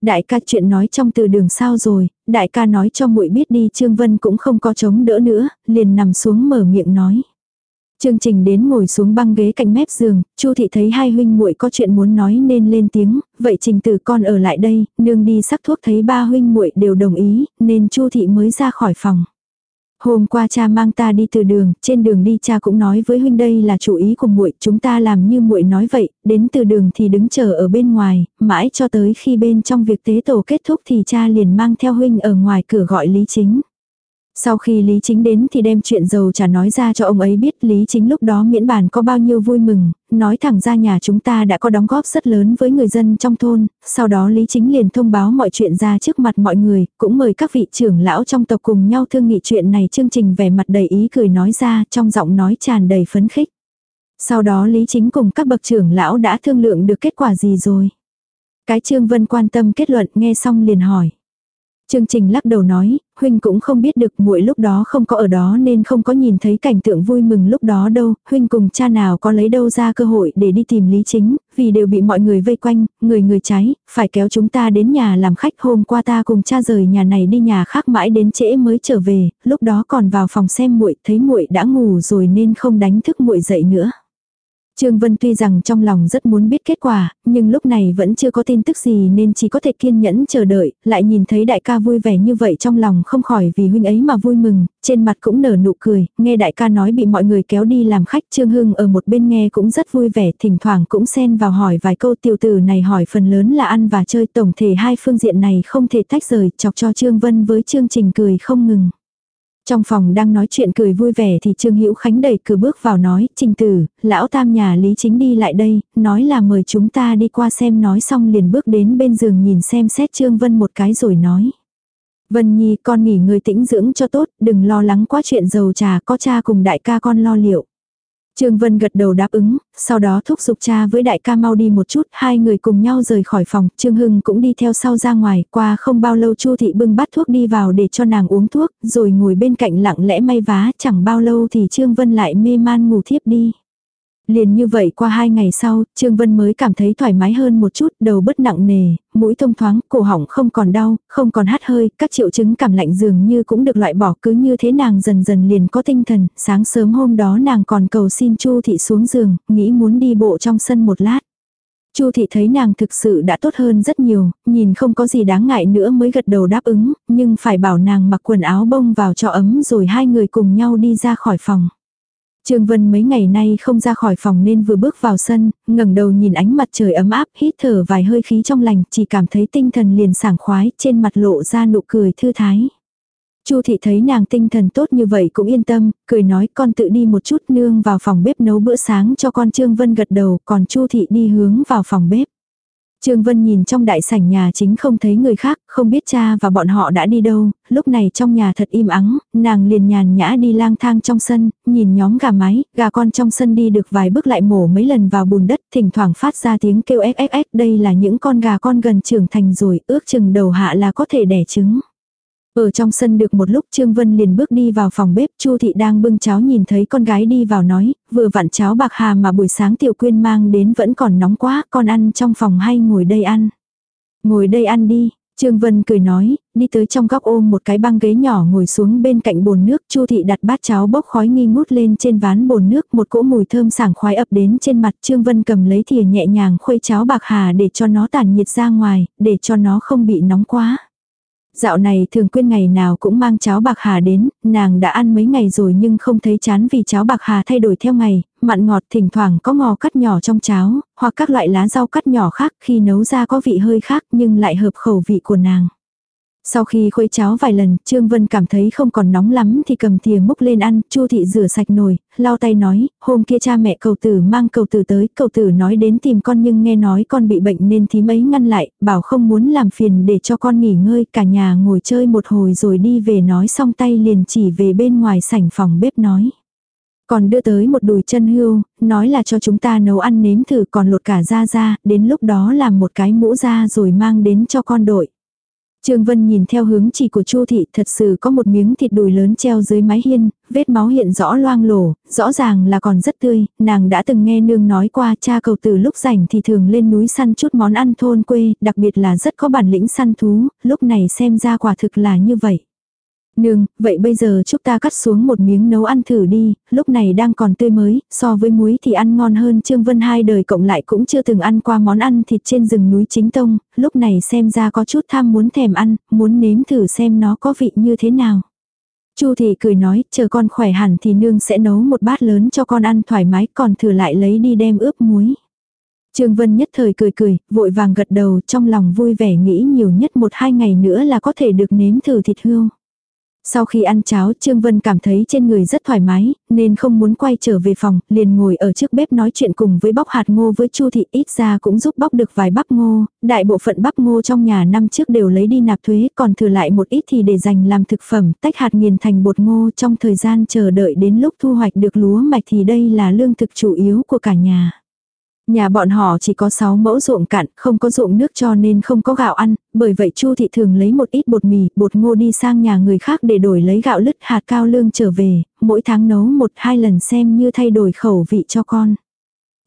Đại ca chuyện nói trong từ đường sao rồi, đại ca nói cho muội biết đi. Trương Vân cũng không có chống đỡ nữa, liền nằm xuống mở miệng nói. Chương trình đến ngồi xuống băng ghế cạnh mép giường, Chu thị thấy hai huynh muội có chuyện muốn nói nên lên tiếng, vậy trình tử con ở lại đây, nương đi sắc thuốc thấy ba huynh muội đều đồng ý, nên Chu thị mới ra khỏi phòng. Hôm qua cha mang ta đi từ đường, trên đường đi cha cũng nói với huynh đây là chủ ý của muội, chúng ta làm như muội nói vậy, đến từ đường thì đứng chờ ở bên ngoài, mãi cho tới khi bên trong việc tế tổ kết thúc thì cha liền mang theo huynh ở ngoài cửa gọi Lý Chính. Sau khi Lý Chính đến thì đem chuyện giàu trả nói ra cho ông ấy biết Lý Chính lúc đó miễn bàn có bao nhiêu vui mừng, nói thẳng ra nhà chúng ta đã có đóng góp rất lớn với người dân trong thôn, sau đó Lý Chính liền thông báo mọi chuyện ra trước mặt mọi người, cũng mời các vị trưởng lão trong tộc cùng nhau thương nghị chuyện này chương trình vẻ mặt đầy ý cười nói ra trong giọng nói tràn đầy phấn khích. Sau đó Lý Chính cùng các bậc trưởng lão đã thương lượng được kết quả gì rồi. Cái Trương Vân quan tâm kết luận nghe xong liền hỏi. Chương trình lắc đầu nói, huynh cũng không biết được muội lúc đó không có ở đó nên không có nhìn thấy cảnh tượng vui mừng lúc đó đâu, huynh cùng cha nào có lấy đâu ra cơ hội để đi tìm lý chính, vì đều bị mọi người vây quanh, người người cháy, phải kéo chúng ta đến nhà làm khách hôm qua ta cùng cha rời nhà này đi nhà khác mãi đến trễ mới trở về, lúc đó còn vào phòng xem muội thấy muội đã ngủ rồi nên không đánh thức muội dậy nữa. Trương Vân tuy rằng trong lòng rất muốn biết kết quả, nhưng lúc này vẫn chưa có tin tức gì nên chỉ có thể kiên nhẫn chờ đợi, lại nhìn thấy đại ca vui vẻ như vậy trong lòng không khỏi vì huynh ấy mà vui mừng, trên mặt cũng nở nụ cười, nghe đại ca nói bị mọi người kéo đi làm khách Trương Hưng ở một bên nghe cũng rất vui vẻ, thỉnh thoảng cũng xen vào hỏi vài câu tiểu tử này hỏi phần lớn là ăn và chơi tổng thể hai phương diện này không thể tách rời, chọc cho Trương Vân với chương trình cười không ngừng. Trong phòng đang nói chuyện cười vui vẻ thì Trương Hữu Khánh đẩy cửa bước vào nói, trình tử, lão tam nhà Lý Chính đi lại đây, nói là mời chúng ta đi qua xem nói xong liền bước đến bên giường nhìn xem xét Trương Vân một cái rồi nói. Vân Nhi con nghỉ ngơi tĩnh dưỡng cho tốt, đừng lo lắng quá chuyện dầu trà, có cha cùng đại ca con lo liệu. Trương Vân gật đầu đáp ứng, sau đó thúc giục cha với đại ca mau đi một chút, hai người cùng nhau rời khỏi phòng, Trương Hưng cũng đi theo sau ra ngoài, qua không bao lâu Chu thị bưng bát thuốc đi vào để cho nàng uống thuốc, rồi ngồi bên cạnh lặng lẽ may vá, chẳng bao lâu thì Trương Vân lại mê man ngủ thiếp đi. Liền như vậy qua hai ngày sau, Trương Vân mới cảm thấy thoải mái hơn một chút, đầu bớt nặng nề, mũi thông thoáng, cổ họng không còn đau, không còn hắt hơi, các triệu chứng cảm lạnh dường như cũng được loại bỏ cứ như thế nàng dần dần liền có tinh thần, sáng sớm hôm đó nàng còn cầu xin Chu thị xuống giường, nghĩ muốn đi bộ trong sân một lát. Chu thị thấy nàng thực sự đã tốt hơn rất nhiều, nhìn không có gì đáng ngại nữa mới gật đầu đáp ứng, nhưng phải bảo nàng mặc quần áo bông vào cho ấm rồi hai người cùng nhau đi ra khỏi phòng. Trương Vân mấy ngày nay không ra khỏi phòng nên vừa bước vào sân, ngẩng đầu nhìn ánh mặt trời ấm áp, hít thở vài hơi khí trong lành, chỉ cảm thấy tinh thần liền sảng khoái, trên mặt lộ ra nụ cười thư thái. Chu thị thấy nàng tinh thần tốt như vậy cũng yên tâm, cười nói con tự đi một chút nương vào phòng bếp nấu bữa sáng cho con Trương Vân gật đầu, còn Chu thị đi hướng vào phòng bếp. Trương Vân nhìn trong đại sảnh nhà chính không thấy người khác, không biết cha và bọn họ đã đi đâu, lúc này trong nhà thật im ắng, nàng liền nhàn nhã đi lang thang trong sân, nhìn nhóm gà mái, gà con trong sân đi được vài bước lại mổ mấy lần vào bùn đất, thỉnh thoảng phát ra tiếng kêu ếch ếch ếch, đây là những con gà con gần trưởng thành rồi, ước chừng đầu hạ là có thể đẻ trứng. Ở trong sân được một lúc Trương Vân liền bước đi vào phòng bếp, Chu thị đang bưng cháo nhìn thấy con gái đi vào nói, vừa vặn cháo bạc hà mà buổi sáng tiểu quyên mang đến vẫn còn nóng quá, con ăn trong phòng hay ngồi đây ăn. Ngồi đây ăn đi, Trương Vân cười nói, đi tới trong góc ôm một cái băng ghế nhỏ ngồi xuống bên cạnh bồn nước, Chu thị đặt bát cháo bốc khói nghi ngút lên trên ván bồn nước, một cỗ mùi thơm sảng khoái ập đến trên mặt, Trương Vân cầm lấy thìa nhẹ nhàng khuấy cháo bạc hà để cho nó tản nhiệt ra ngoài, để cho nó không bị nóng quá. Dạo này thường quyên ngày nào cũng mang cháo bạc hà đến, nàng đã ăn mấy ngày rồi nhưng không thấy chán vì cháo bạc hà thay đổi theo ngày, mặn ngọt thỉnh thoảng có ngò cắt nhỏ trong cháo, hoặc các loại lá rau cắt nhỏ khác khi nấu ra có vị hơi khác nhưng lại hợp khẩu vị của nàng. Sau khi khuấy cháo vài lần, Trương Vân cảm thấy không còn nóng lắm thì cầm thìa múc lên ăn, Chu thị rửa sạch nồi, lau tay nói, hôm kia cha mẹ cầu tử mang cầu tử tới, cầu tử nói đến tìm con nhưng nghe nói con bị bệnh nên thím ấy ngăn lại, bảo không muốn làm phiền để cho con nghỉ ngơi, cả nhà ngồi chơi một hồi rồi đi về nói xong tay liền chỉ về bên ngoài sảnh phòng bếp nói. Còn đưa tới một đùi chân hươu, nói là cho chúng ta nấu ăn nếm thử còn lột cả da ra, đến lúc đó làm một cái mũ da rồi mang đến cho con đội. Trương Vân nhìn theo hướng chỉ của Chu thị, thật sự có một miếng thịt đùi lớn treo dưới mái hiên, vết máu hiện rõ loang lổ, rõ ràng là còn rất tươi, nàng đã từng nghe nương nói qua cha cầu từ lúc rảnh thì thường lên núi săn chút món ăn thôn quê, đặc biệt là rất có bản lĩnh săn thú, lúc này xem ra quả thực là như vậy. Nương, vậy bây giờ chúc ta cắt xuống một miếng nấu ăn thử đi, lúc này đang còn tươi mới, so với muối thì ăn ngon hơn Trương Vân hai đời cộng lại cũng chưa từng ăn qua món ăn thịt trên rừng núi chính tông, lúc này xem ra có chút tham muốn thèm ăn, muốn nếm thử xem nó có vị như thế nào. Chu thị cười nói, chờ con khỏe hẳn thì nương sẽ nấu một bát lớn cho con ăn thoải mái, còn thử lại lấy đi đem ướp muối. Trương Vân nhất thời cười cười, vội vàng gật đầu, trong lòng vui vẻ nghĩ nhiều nhất một hai ngày nữa là có thể được nếm thử thịt hươu. Sau khi ăn cháo Trương Vân cảm thấy trên người rất thoải mái, nên không muốn quay trở về phòng, liền ngồi ở trước bếp nói chuyện cùng với bóc hạt ngô với Chu thị ít ra cũng giúp bóc được vài bắp ngô, đại bộ phận bắp ngô trong nhà năm trước đều lấy đi nạp thuế, còn thừa lại một ít thì để dành làm thực phẩm, tách hạt nghiền thành bột ngô trong thời gian chờ đợi đến lúc thu hoạch được lúa mạch thì đây là lương thực chủ yếu của cả nhà. Nhà bọn họ chỉ có 6 mẫu ruộng cạn, không có ruộng nước cho nên không có gạo ăn, bởi vậy Chu thị thường lấy một ít bột mì, bột ngô đi sang nhà người khác để đổi lấy gạo lứt hạt cao lương trở về, mỗi tháng nấu một hai lần xem như thay đổi khẩu vị cho con.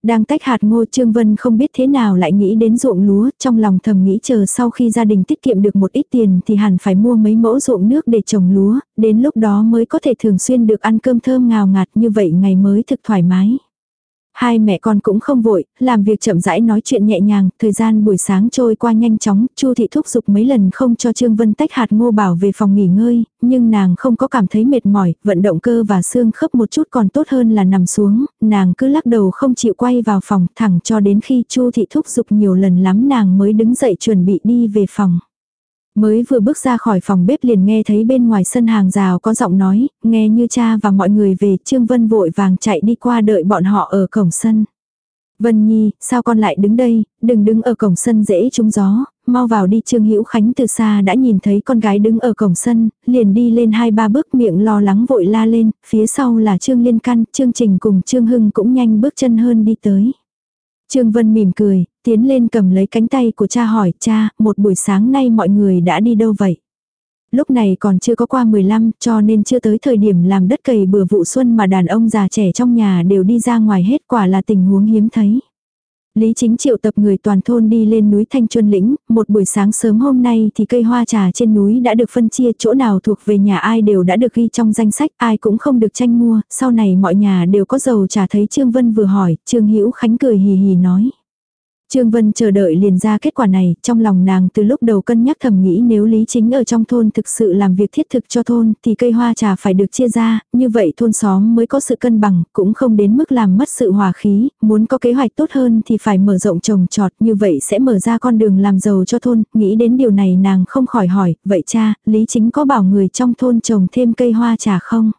Đang tách hạt ngô Trương Vân không biết thế nào lại nghĩ đến ruộng lúa, trong lòng thầm nghĩ chờ sau khi gia đình tiết kiệm được một ít tiền thì hẳn phải mua mấy mẫu ruộng nước để trồng lúa, đến lúc đó mới có thể thường xuyên được ăn cơm thơm ngào ngạt như vậy ngày mới thực thoải mái. Hai mẹ con cũng không vội, làm việc chậm rãi nói chuyện nhẹ nhàng, thời gian buổi sáng trôi qua nhanh chóng, Chu thị thúc giục mấy lần không cho Trương Vân tách hạt ngô bảo về phòng nghỉ ngơi, nhưng nàng không có cảm thấy mệt mỏi, vận động cơ và xương khớp một chút còn tốt hơn là nằm xuống, nàng cứ lắc đầu không chịu quay vào phòng, thẳng cho đến khi Chu thị thúc giục nhiều lần lắm nàng mới đứng dậy chuẩn bị đi về phòng. Mới vừa bước ra khỏi phòng bếp liền nghe thấy bên ngoài sân hàng rào có giọng nói, nghe như cha và mọi người về, Trương Vân vội vàng chạy đi qua đợi bọn họ ở cổng sân. Vân Nhi, sao con lại đứng đây, đừng đứng ở cổng sân dễ trúng gió, mau vào đi Trương Hữu Khánh từ xa đã nhìn thấy con gái đứng ở cổng sân, liền đi lên hai ba bước miệng lo lắng vội la lên, phía sau là Trương Liên Căn, Trương Trình cùng Trương Hưng cũng nhanh bước chân hơn đi tới. Trương Vân mỉm cười, tiến lên cầm lấy cánh tay của cha hỏi, cha, một buổi sáng nay mọi người đã đi đâu vậy? Lúc này còn chưa có qua 15 cho nên chưa tới thời điểm làm đất cày bừa vụ xuân mà đàn ông già trẻ trong nhà đều đi ra ngoài hết quả là tình huống hiếm thấy. Lý chính triệu tập người toàn thôn đi lên núi Thanh Chuân Lĩnh, một buổi sáng sớm hôm nay thì cây hoa trà trên núi đã được phân chia chỗ nào thuộc về nhà ai đều đã được ghi trong danh sách, ai cũng không được tranh mua, sau này mọi nhà đều có dầu trà thấy Trương Vân vừa hỏi, Trương Hữu Khánh cười hì hì nói. Trương Vân chờ đợi liền ra kết quả này, trong lòng nàng từ lúc đầu cân nhắc thầm nghĩ nếu Lý Chính ở trong thôn thực sự làm việc thiết thực cho thôn thì cây hoa trà phải được chia ra, như vậy thôn xóm mới có sự cân bằng, cũng không đến mức làm mất sự hòa khí, muốn có kế hoạch tốt hơn thì phải mở rộng trồng trọt, như vậy sẽ mở ra con đường làm giàu cho thôn, nghĩ đến điều này nàng không khỏi hỏi, vậy cha, Lý Chính có bảo người trong thôn trồng thêm cây hoa trà không?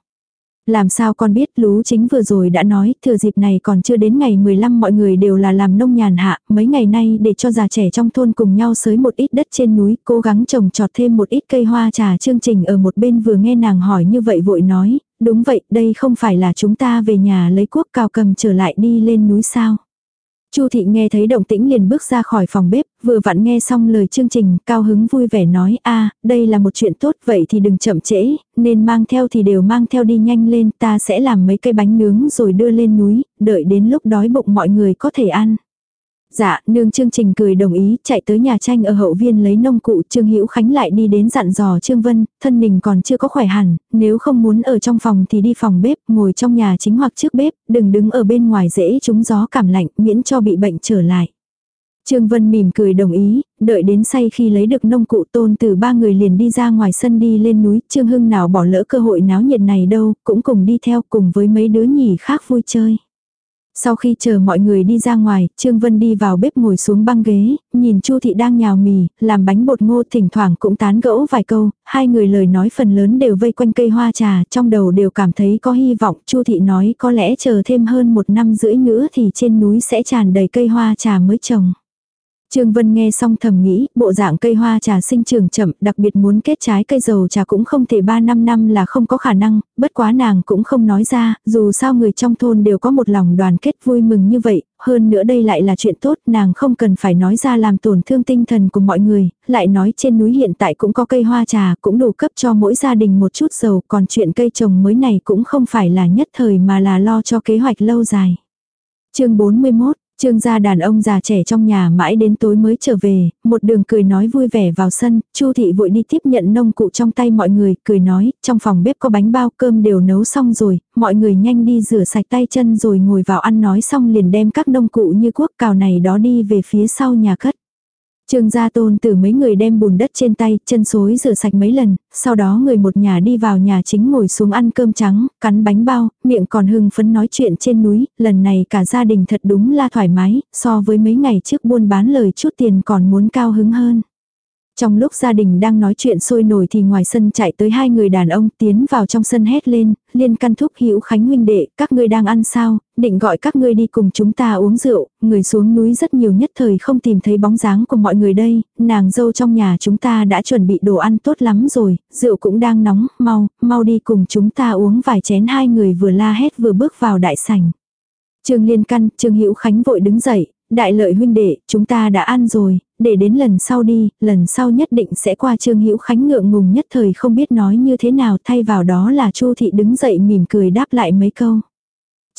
Làm sao con biết lú chính vừa rồi đã nói, thừa dịp này còn chưa đến ngày 15 mọi người đều là làm nông nhàn hạ, mấy ngày nay để cho già trẻ trong thôn cùng nhau sới một ít đất trên núi, cố gắng trồng trọt thêm một ít cây hoa trà chương trình ở một bên vừa nghe nàng hỏi như vậy vội nói, đúng vậy, đây không phải là chúng ta về nhà lấy cuốc cao cầm trở lại đi lên núi sao. Chu thị nghe thấy động tĩnh liền bước ra khỏi phòng bếp, vừa vặn nghe xong lời chương trình, cao hứng vui vẻ nói a đây là một chuyện tốt vậy thì đừng chậm trễ, nên mang theo thì đều mang theo đi nhanh lên, ta sẽ làm mấy cây bánh nướng rồi đưa lên núi, đợi đến lúc đói bụng mọi người có thể ăn. Dạ, nương chương trình cười đồng ý, chạy tới nhà tranh ở hậu viên lấy nông cụ, Trương Hữu Khánh lại đi đến dặn dò Trương Vân, thân mình còn chưa có khỏe hẳn, nếu không muốn ở trong phòng thì đi phòng bếp, ngồi trong nhà chính hoặc trước bếp, đừng đứng ở bên ngoài dễ trúng gió cảm lạnh, miễn cho bị bệnh trở lại. Trương Vân mỉm cười đồng ý, đợi đến say khi lấy được nông cụ tôn từ ba người liền đi ra ngoài sân đi lên núi, Trương Hưng nào bỏ lỡ cơ hội náo nhiệt này đâu, cũng cùng đi theo cùng với mấy đứa nhỉ khác vui chơi. Sau khi chờ mọi người đi ra ngoài, Trương Vân đi vào bếp ngồi xuống băng ghế, nhìn Chu thị đang nhào mì, làm bánh bột ngô thỉnh thoảng cũng tán gẫu vài câu, hai người lời nói phần lớn đều vây quanh cây hoa trà, trong đầu đều cảm thấy có hy vọng, Chu thị nói có lẽ chờ thêm hơn một năm rưỡi nữa thì trên núi sẽ tràn đầy cây hoa trà mới trồng. Trương Vân nghe xong thầm nghĩ, bộ dạng cây hoa trà sinh trưởng chậm, đặc biệt muốn kết trái cây dầu trà cũng không thể 3 năm năm là không có khả năng, bất quá nàng cũng không nói ra, dù sao người trong thôn đều có một lòng đoàn kết vui mừng như vậy, hơn nữa đây lại là chuyện tốt, nàng không cần phải nói ra làm tổn thương tinh thần của mọi người, lại nói trên núi hiện tại cũng có cây hoa trà, cũng đủ cấp cho mỗi gia đình một chút dầu, còn chuyện cây trồng mới này cũng không phải là nhất thời mà là lo cho kế hoạch lâu dài. chương 41 Trương gia đàn ông già trẻ trong nhà mãi đến tối mới trở về, một đường cười nói vui vẻ vào sân, Chu thị vội đi tiếp nhận nông cụ trong tay mọi người, cười nói, trong phòng bếp có bánh bao cơm đều nấu xong rồi, mọi người nhanh đi rửa sạch tay chân rồi ngồi vào ăn nói xong liền đem các nông cụ như cuốc cào này đó đi về phía sau nhà cất. Trương gia tôn từ mấy người đem bùn đất trên tay, chân xối rửa sạch mấy lần, sau đó người một nhà đi vào nhà chính ngồi xuống ăn cơm trắng, cắn bánh bao, miệng còn hưng phấn nói chuyện trên núi, lần này cả gia đình thật đúng là thoải mái, so với mấy ngày trước buôn bán lời chút tiền còn muốn cao hứng hơn. Trong lúc gia đình đang nói chuyện sôi nổi thì ngoài sân chạy tới hai người đàn ông tiến vào trong sân hét lên, liên căn thúc hữu khánh huynh đệ, các ngươi đang ăn sao, định gọi các ngươi đi cùng chúng ta uống rượu, người xuống núi rất nhiều nhất thời không tìm thấy bóng dáng của mọi người đây, nàng dâu trong nhà chúng ta đã chuẩn bị đồ ăn tốt lắm rồi, rượu cũng đang nóng, mau, mau đi cùng chúng ta uống vài chén. Hai người vừa la hét vừa bước vào đại sảnh. Trương Liên Căn, Trương Hữu Khánh vội đứng dậy, đại lợi huynh đệ, chúng ta đã ăn rồi, để đến lần sau đi, lần sau nhất định sẽ qua Trương Hữu Khánh ngượng ngùng nhất thời không biết nói như thế nào, thay vào đó là Chu thị đứng dậy mỉm cười đáp lại mấy câu.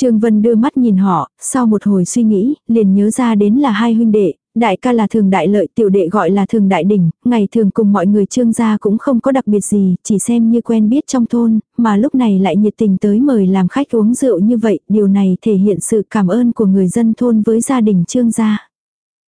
Trương Vân đưa mắt nhìn họ, sau một hồi suy nghĩ, liền nhớ ra đến là hai huynh đệ, đại ca là thường đại lợi, tiểu đệ gọi là thường đại đỉnh, ngày thường cùng mọi người trương gia cũng không có đặc biệt gì, chỉ xem như quen biết trong thôn, mà lúc này lại nhiệt tình tới mời làm khách uống rượu như vậy, điều này thể hiện sự cảm ơn của người dân thôn với gia đình trương gia.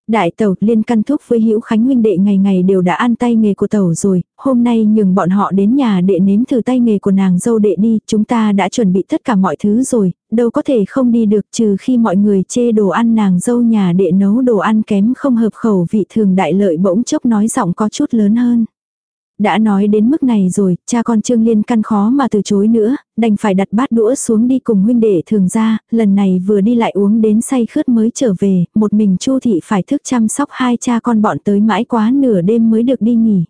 Đại tẩu liên căn thúc với hữu khánh huynh đệ ngày ngày đều đã ăn tay nghề của tẩu rồi, hôm nay nhường bọn họ đến nhà đệ nếm thử tay nghề của nàng dâu đệ đi, chúng ta đã chuẩn bị tất cả mọi thứ rồi, đâu có thể không đi được trừ khi mọi người chê đồ ăn nàng dâu nhà đệ nấu đồ ăn kém không hợp khẩu vị thường đại lợi bỗng chốc nói giọng có chút lớn hơn. Đã nói đến mức này rồi, cha con Trương Liên căn khó mà từ chối nữa, đành phải đặt bát đũa xuống đi cùng huynh đệ thường ra, lần này vừa đi lại uống đến say khướt mới trở về, một mình Chu thị phải thức chăm sóc hai cha con bọn tới mãi quá nửa đêm mới được đi nghỉ.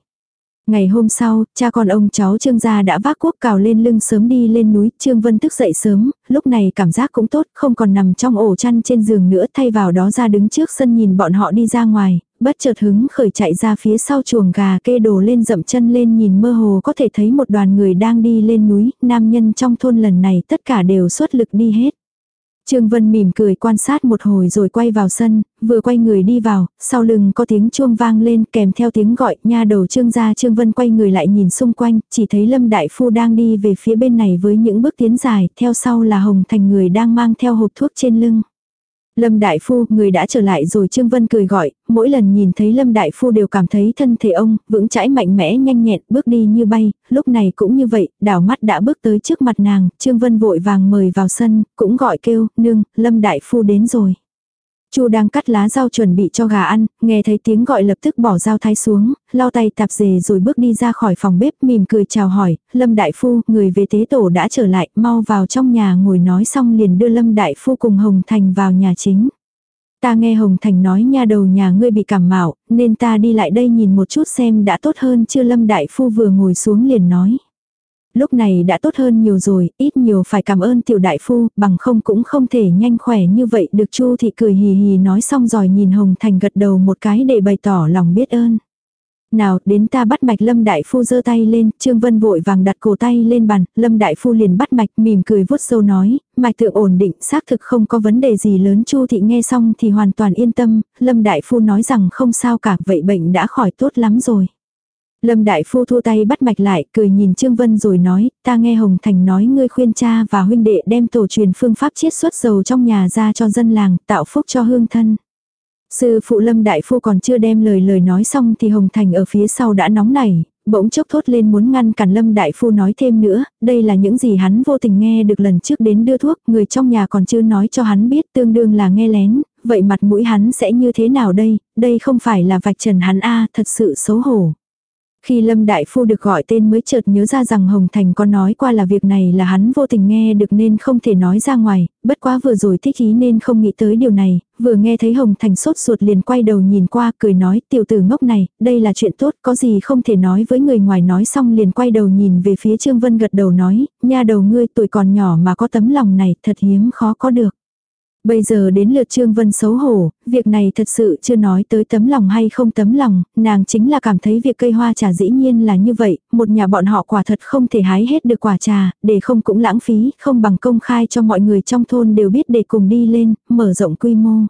Ngày hôm sau, cha con ông cháu Trương gia đã vác cuốc cào lên lưng sớm đi lên núi, Trương Vân thức dậy sớm, lúc này cảm giác cũng tốt, không còn nằm trong ổ chăn trên giường nữa. Thay vào đó ra đứng trước sân nhìn bọn họ đi ra ngoài, bất chợt hứng khởi chạy ra phía sau chuồng gà kê đồ lên dậm chân lên nhìn mơ hồ có thể thấy một đoàn người đang đi lên núi, nam nhân trong thôn lần này tất cả đều xuất lực đi hết. Trương Vân mỉm cười quan sát một hồi rồi quay vào sân, vừa quay người đi vào, sau lưng có tiếng chuông vang lên kèm theo tiếng gọi, nha đầu Trương gia Trương Vân quay người lại nhìn xung quanh, chỉ thấy Lâm Đại Phu đang đi về phía bên này với những bước tiến dài, theo sau là Hồng Thành người đang mang theo hộp thuốc trên lưng. Lâm Đại Phu, người đã trở lại rồi Trương Vân cười gọi, mỗi lần nhìn thấy Lâm Đại Phu đều cảm thấy thân thể ông, vững chãi mạnh mẽ nhanh nhẹn, bước đi như bay, lúc này cũng như vậy, đảo mắt đã bước tới trước mặt nàng, Trương Vân vội vàng mời vào sân, cũng gọi kêu, nương, Lâm Đại Phu đến rồi. Chu đang cắt lá rau chuẩn bị cho gà ăn, nghe thấy tiếng gọi lập tức bỏ dao thái xuống, lau tay tạp dề rồi bước đi ra khỏi phòng bếp mỉm cười chào hỏi, Lâm Đại Phu, người về tế tổ đã trở lại, mau vào trong nhà ngồi nói xong liền đưa Lâm Đại Phu cùng Hồng Thành vào nhà chính. Ta nghe Hồng Thành nói nha đầu nhà ngươi bị cảm mạo, nên ta đi lại đây nhìn một chút xem đã tốt hơn chưa Lâm Đại Phu vừa ngồi xuống liền nói lúc này đã tốt hơn nhiều rồi, ít nhiều phải cảm ơn tiểu đại phu, bằng không cũng không thể nhanh khỏe như vậy được Chu thị cười hì hì nói xong rồi nhìn Hồng Thành gật đầu một cái để bày tỏ lòng biết ơn. Nào, đến ta bắt mạch Lâm Đại Phu giơ tay lên, Trương Vân vội vàng đặt cổ tay lên bàn, Lâm Đại Phu liền bắt mạch mỉm cười vuốt sâu nói, mạch tự ổn định, xác thực không có vấn đề gì lớn Chu thị nghe xong thì hoàn toàn yên tâm, Lâm Đại Phu nói rằng không sao cả, vậy bệnh đã khỏi tốt lắm rồi. Lâm Đại Phu thu tay bắt mạch lại, cười nhìn Trương Vân rồi nói, ta nghe Hồng Thành nói ngươi khuyên cha và huynh đệ đem tổ truyền phương pháp chiết xuất dầu trong nhà ra cho dân làng, tạo phúc cho hương thân. Sư phụ Lâm Đại Phu còn chưa đem lời lời nói xong thì Hồng Thành ở phía sau đã nóng nảy, bỗng chốc thốt lên muốn ngăn cản Lâm Đại Phu nói thêm nữa, đây là những gì hắn vô tình nghe được lần trước đến đưa thuốc, người trong nhà còn chưa nói cho hắn biết tương đương là nghe lén, vậy mặt mũi hắn sẽ như thế nào đây, đây không phải là vạch trần hắn a thật sự xấu hổ. Khi Lâm Đại Phu được gọi tên mới chợt nhớ ra rằng Hồng Thành có nói qua là việc này là hắn vô tình nghe được nên không thể nói ra ngoài, bất quá vừa rồi thích ý nên không nghĩ tới điều này, vừa nghe thấy Hồng Thành sốt ruột liền quay đầu nhìn qua cười nói tiểu tử ngốc này, đây là chuyện tốt có gì không thể nói với người ngoài nói xong liền quay đầu nhìn về phía Trương Vân gật đầu nói, nha đầu ngươi tuổi còn nhỏ mà có tấm lòng này thật hiếm khó có được. Bây giờ đến lượt Trương Vân xấu hổ, việc này thật sự chưa nói tới tấm lòng hay không tấm lòng, nàng chính là cảm thấy việc cây hoa trà dĩ nhiên là như vậy, một nhà bọn họ quả thật không thể hái hết được quả trà, để không cũng lãng phí, không bằng công khai cho mọi người trong thôn đều biết để cùng đi lên, mở rộng quy mô.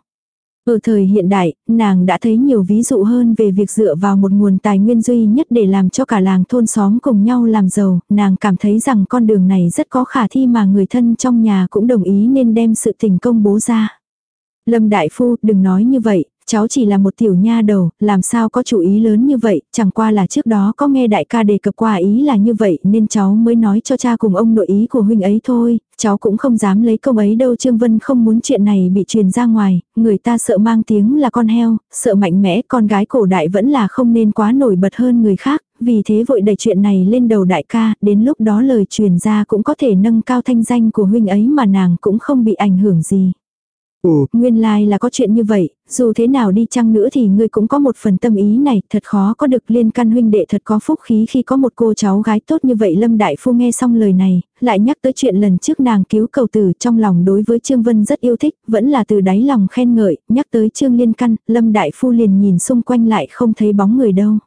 Ở thời hiện đại, nàng đã thấy nhiều ví dụ hơn về việc dựa vào một nguồn tài nguyên duy nhất để làm cho cả làng thôn xóm cùng nhau làm giàu, nàng cảm thấy rằng con đường này rất có khả thi mà người thân trong nhà cũng đồng ý nên đem sự tình công bố ra. Lâm Đại Phu, đừng nói như vậy, cháu chỉ là một tiểu nha đầu, làm sao có chủ ý lớn như vậy, chẳng qua là trước đó có nghe đại ca đề cập qua ý là như vậy nên cháu mới nói cho cha cùng ông nội ý của huynh ấy thôi, cháu cũng không dám lấy công ấy đâu Trương Vân không muốn chuyện này bị truyền ra ngoài, người ta sợ mang tiếng là con heo, sợ mạnh mẽ con gái cổ đại vẫn là không nên quá nổi bật hơn người khác, vì thế vội đẩy chuyện này lên đầu đại ca, đến lúc đó lời truyền ra cũng có thể nâng cao thanh danh của huynh ấy mà nàng cũng không bị ảnh hưởng gì. Ồ, nguyên lai like là có chuyện như vậy, dù thế nào đi chăng nữa thì ngươi cũng có một phần tâm ý này, thật khó có được liên căn huynh đệ thật có phúc khí khi có một cô cháu gái tốt như vậy. Lâm Đại Phu nghe xong lời này, lại nhắc tới chuyện lần trước nàng cứu cầu tử trong lòng đối với Trương Vân rất yêu thích, vẫn là từ đáy lòng khen ngợi, nhắc tới Trương Liên Căn, Lâm Đại Phu liền nhìn xung quanh lại không thấy bóng người đâu.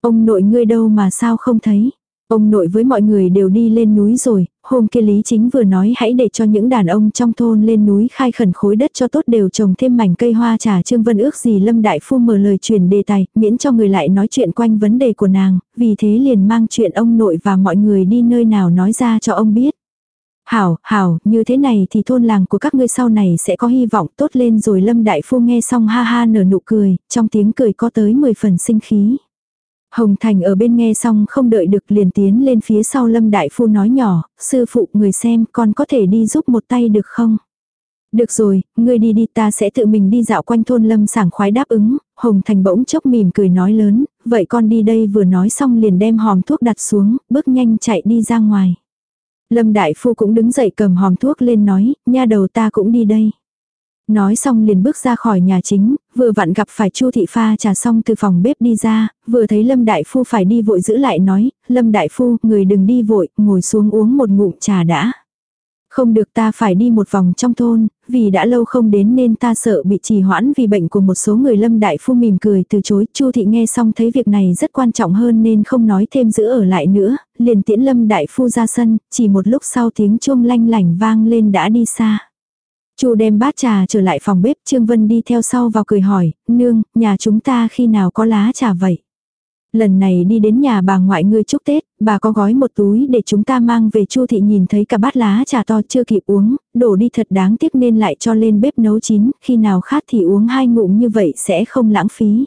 Ông nội ngươi đâu mà sao không thấy. Ông nội với mọi người đều đi lên núi rồi, hôm kia Lý Chính vừa nói hãy để cho những đàn ông trong thôn lên núi khai khẩn khối đất cho tốt đều trồng thêm mảnh cây hoa trà Trương Vân ước gì Lâm Đại Phu mở lời truyền đề tài, miễn cho người lại nói chuyện quanh vấn đề của nàng, vì thế liền mang chuyện ông nội và mọi người đi nơi nào nói ra cho ông biết. Hảo, hảo, như thế này thì thôn làng của các ngươi sau này sẽ có hy vọng tốt lên rồi Lâm Đại Phu nghe xong ha ha nở nụ cười, trong tiếng cười có tới 10 phần sinh khí. Hồng Thành ở bên nghe xong không đợi được liền tiến lên phía sau Lâm Đại Phu nói nhỏ, sư phụ người xem con có thể đi giúp một tay được không? Được rồi, ngươi đi đi ta sẽ tự mình đi dạo quanh thôn Lâm sảng khoái đáp ứng, Hồng Thành bỗng chốc mỉm cười nói lớn, vậy con đi đây vừa nói xong liền đem hòm thuốc đặt xuống, bước nhanh chạy đi ra ngoài. Lâm Đại Phu cũng đứng dậy cầm hòm thuốc lên nói, nha đầu ta cũng đi đây. Nói xong liền bước ra khỏi nhà chính, vừa vặn gặp phải Chu thị pha trà xong từ phòng bếp đi ra, vừa thấy Lâm Đại Phu phải đi vội giữ lại nói, Lâm Đại Phu, người đừng đi vội, ngồi xuống uống một ngụm trà đã. Không được ta phải đi một vòng trong thôn, vì đã lâu không đến nên ta sợ bị trì hoãn vì bệnh của một số người Lâm Đại Phu mỉm cười từ chối. Chu thị nghe xong thấy việc này rất quan trọng hơn nên không nói thêm giữ ở lại nữa, liền tiễn Lâm Đại Phu ra sân, chỉ một lúc sau tiếng chuông lanh lảnh vang lên đã đi xa. Chu đem bát trà trở lại phòng bếp, Trương Vân đi theo sau vào cười hỏi, nương, nhà chúng ta khi nào có lá trà vậy? Lần này đi đến nhà bà ngoại ngươi chúc Tết, bà có gói một túi để chúng ta mang về Chu thị nhìn thấy cả bát lá trà to chưa kịp uống, đổ đi thật đáng tiếc nên lại cho lên bếp nấu chín, khi nào khát thì uống hai ngụm như vậy sẽ không lãng phí.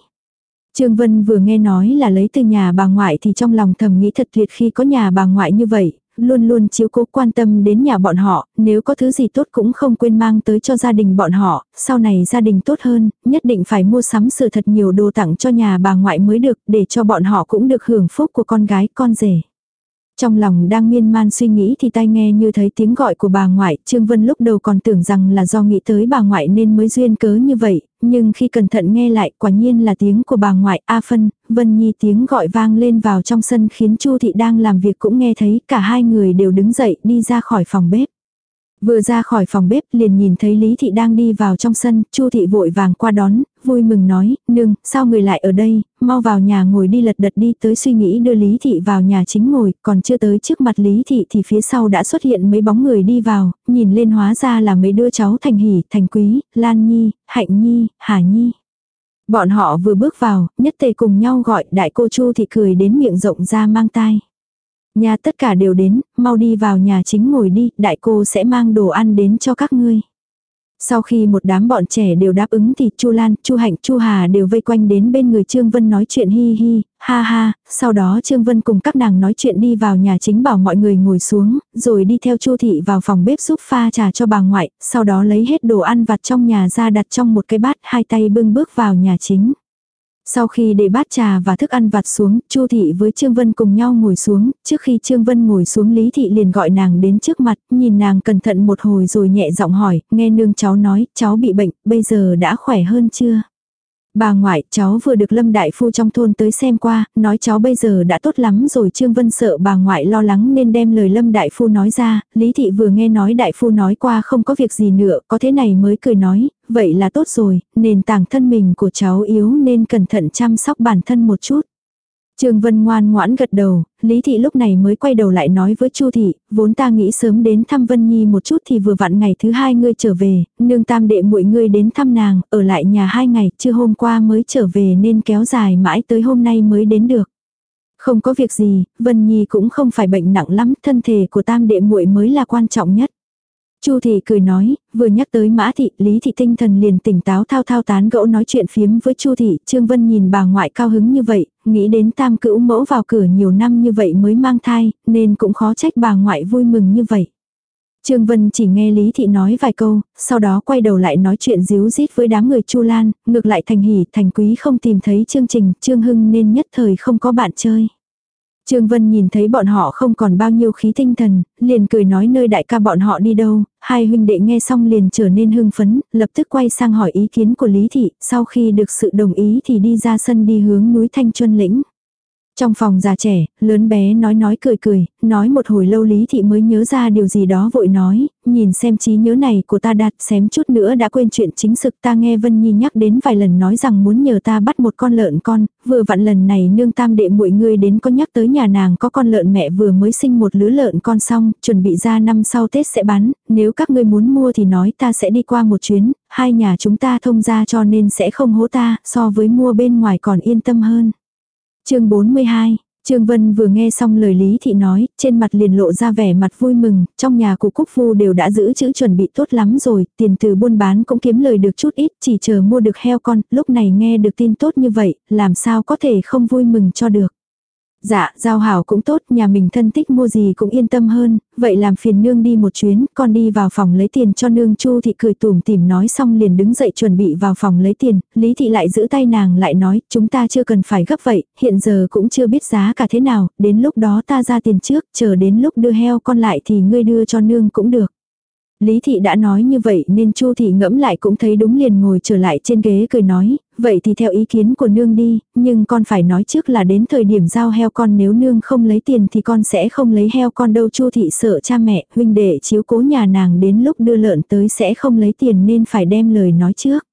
Trương Vân vừa nghe nói là lấy từ nhà bà ngoại thì trong lòng thầm nghĩ thật tuyệt khi có nhà bà ngoại như vậy, luôn luôn chiếu cố quan tâm đến nhà bọn họ, nếu có thứ gì tốt cũng không quên mang tới cho gia đình bọn họ, sau này gia đình tốt hơn, nhất định phải mua sắm sự thật nhiều đồ tặng cho nhà bà ngoại mới được, để cho bọn họ cũng được hưởng phúc của con gái, con rể. Trong lòng đang miên man suy nghĩ thì tai nghe như thấy tiếng gọi của bà ngoại, Trương Vân lúc đầu còn tưởng rằng là do nghĩ tới bà ngoại nên mới duyên cớ như vậy, nhưng khi cẩn thận nghe lại quả nhiên là tiếng của bà ngoại A Phân, Vân Nhi tiếng gọi vang lên vào trong sân khiến Chu Thị đang làm việc cũng nghe thấy cả hai người đều đứng dậy đi ra khỏi phòng bếp. Vừa ra khỏi phòng bếp liền nhìn thấy Lý Thị đang đi vào trong sân, Chu Thị vội vàng qua đón, vui mừng nói, nương, sao người lại ở đây, mau vào nhà ngồi đi lật đật đi tới suy nghĩ đưa Lý Thị vào nhà chính ngồi, còn chưa tới trước mặt Lý Thị thì phía sau đã xuất hiện mấy bóng người đi vào, nhìn lên hóa ra là mấy đứa cháu Thành Hỷ, Thành Quý, Lan Nhi, Hạnh Nhi, Hà Nhi. Bọn họ vừa bước vào, nhất tề cùng nhau gọi đại cô Chu Thị cười đến miệng rộng ra mang tai. Nhà tất cả đều đến, mau đi vào nhà chính ngồi đi, đại cô sẽ mang đồ ăn đến cho các ngươi. Sau khi một đám bọn trẻ đều đáp ứng thì Chu Lan, Chu Hạnh, Chu Hà đều vây quanh đến bên người Trương Vân nói chuyện hi hi, ha ha, sau đó Trương Vân cùng các nàng nói chuyện đi vào nhà chính bảo mọi người ngồi xuống, rồi đi theo Chu thị vào phòng bếp giúp pha trà cho bà ngoại, sau đó lấy hết đồ ăn vặt trong nhà ra đặt trong một cái bát, hai tay bưng bước vào nhà chính. Sau khi để bát trà và thức ăn vặt xuống, Chu thị với Trương Vân cùng nhau ngồi xuống, trước khi Trương Vân ngồi xuống Lý thị liền gọi nàng đến trước mặt, nhìn nàng cẩn thận một hồi rồi nhẹ giọng hỏi, nghe nương cháu nói, cháu bị bệnh, bây giờ đã khỏe hơn chưa? Bà ngoại, cháu vừa được Lâm Đại Phu trong thôn tới xem qua, nói cháu bây giờ đã tốt lắm rồi Trương Vân sợ bà ngoại lo lắng nên đem lời Lâm Đại Phu nói ra, Lý Thị vừa nghe nói Đại Phu nói qua không có việc gì nữa, có thế này mới cười nói, vậy là tốt rồi, nền tảng thân mình của cháu yếu nên cẩn thận chăm sóc bản thân một chút. Trương Vân ngoan ngoãn gật đầu, Lý Thị lúc này mới quay đầu lại nói với Chu Thị, vốn ta nghĩ sớm đến thăm Vân Nhi một chút thì vừa vặn ngày thứ hai ngươi trở về, nương tam đệ muội ngươi đến thăm nàng, ở lại nhà hai ngày, chưa hôm qua mới trở về nên kéo dài mãi tới hôm nay mới đến được. Không có việc gì, Vân Nhi cũng không phải bệnh nặng lắm, thân thể của tam đệ muội mới là quan trọng nhất. Chu thị cười nói, vừa nhắc tới Mã thị, Lý thị tinh thần liền tỉnh táo thao thao tán gẫu nói chuyện phiếm với Chu thị, Trương Vân nhìn bà ngoại cao hứng như vậy, nghĩ đến tam cữu mẫu vào cửa nhiều năm như vậy mới mang thai, nên cũng khó trách bà ngoại vui mừng như vậy. Trương Vân chỉ nghe Lý Thị nói vài câu, sau đó quay đầu lại nói chuyện díu dít với đám người Chu Lan, ngược lại thành hỉ, thành quý không tìm thấy chương trình, Trương Hưng nên nhất thời không có bạn chơi. Trương Vân nhìn thấy bọn họ không còn bao nhiêu khí tinh thần, liền cười nói nơi đại ca bọn họ đi đâu, hai huynh đệ nghe xong liền trở nên hưng phấn, lập tức quay sang hỏi ý kiến của Lý Thị, sau khi được sự đồng ý thì đi ra sân đi hướng núi Thanh Chuân Lĩnh. Trong phòng già trẻ, lớn bé nói nói cười cười, nói một hồi lâu Lý Thị mới nhớ ra điều gì đó vội nói, nhìn xem trí nhớ này của ta đạt xém chút nữa đã quên chuyện chính sự ta nghe Vân Nhi nhắc đến vài lần nói rằng muốn nhờ ta bắt một con lợn con, vừa vặn lần này nương tam đệ muội ngươi đến có nhắc tới nhà nàng có con lợn mẹ vừa mới sinh một lứa lợn con xong, chuẩn bị ra năm sau Tết sẽ bán, nếu các ngươi muốn mua thì nói ta sẽ đi qua một chuyến, hai nhà chúng ta thông ra cho nên sẽ không hố ta, so với mua bên ngoài còn yên tâm hơn chương 42 Trương Vân vừa nghe xong lời Lý Thị nói, trên mặt liền lộ ra vẻ mặt vui mừng, trong nhà của Cúc Phu đều đã giữ chữ chuẩn bị tốt lắm rồi, tiền từ buôn bán cũng kiếm lời được chút ít, chỉ chờ mua được heo con, lúc này nghe được tin tốt như vậy, làm sao có thể không vui mừng cho được. Dạ, giao hảo cũng tốt, nhà mình thân thích mua gì cũng yên tâm hơn, vậy làm phiền nương đi một chuyến, con đi vào phòng lấy tiền cho nương chu thị cười tủm tìm nói xong liền đứng dậy chuẩn bị vào phòng lấy tiền, lý thị lại giữ tay nàng lại nói, chúng ta chưa cần phải gấp vậy, hiện giờ cũng chưa biết giá cả thế nào, đến lúc đó ta ra tiền trước, chờ đến lúc đưa heo con lại thì ngươi đưa cho nương cũng được. Lý thị đã nói như vậy nên Chu thị ngẫm lại cũng thấy đúng liền ngồi trở lại trên ghế cười nói, vậy thì theo ý kiến của nương đi, nhưng con phải nói trước là đến thời điểm giao heo con nếu nương không lấy tiền thì con sẽ không lấy heo con đâu Chu thị sợ cha mẹ, huynh đệ chiếu cố nhà nàng đến lúc đưa lợn tới sẽ không lấy tiền nên phải đem lời nói trước.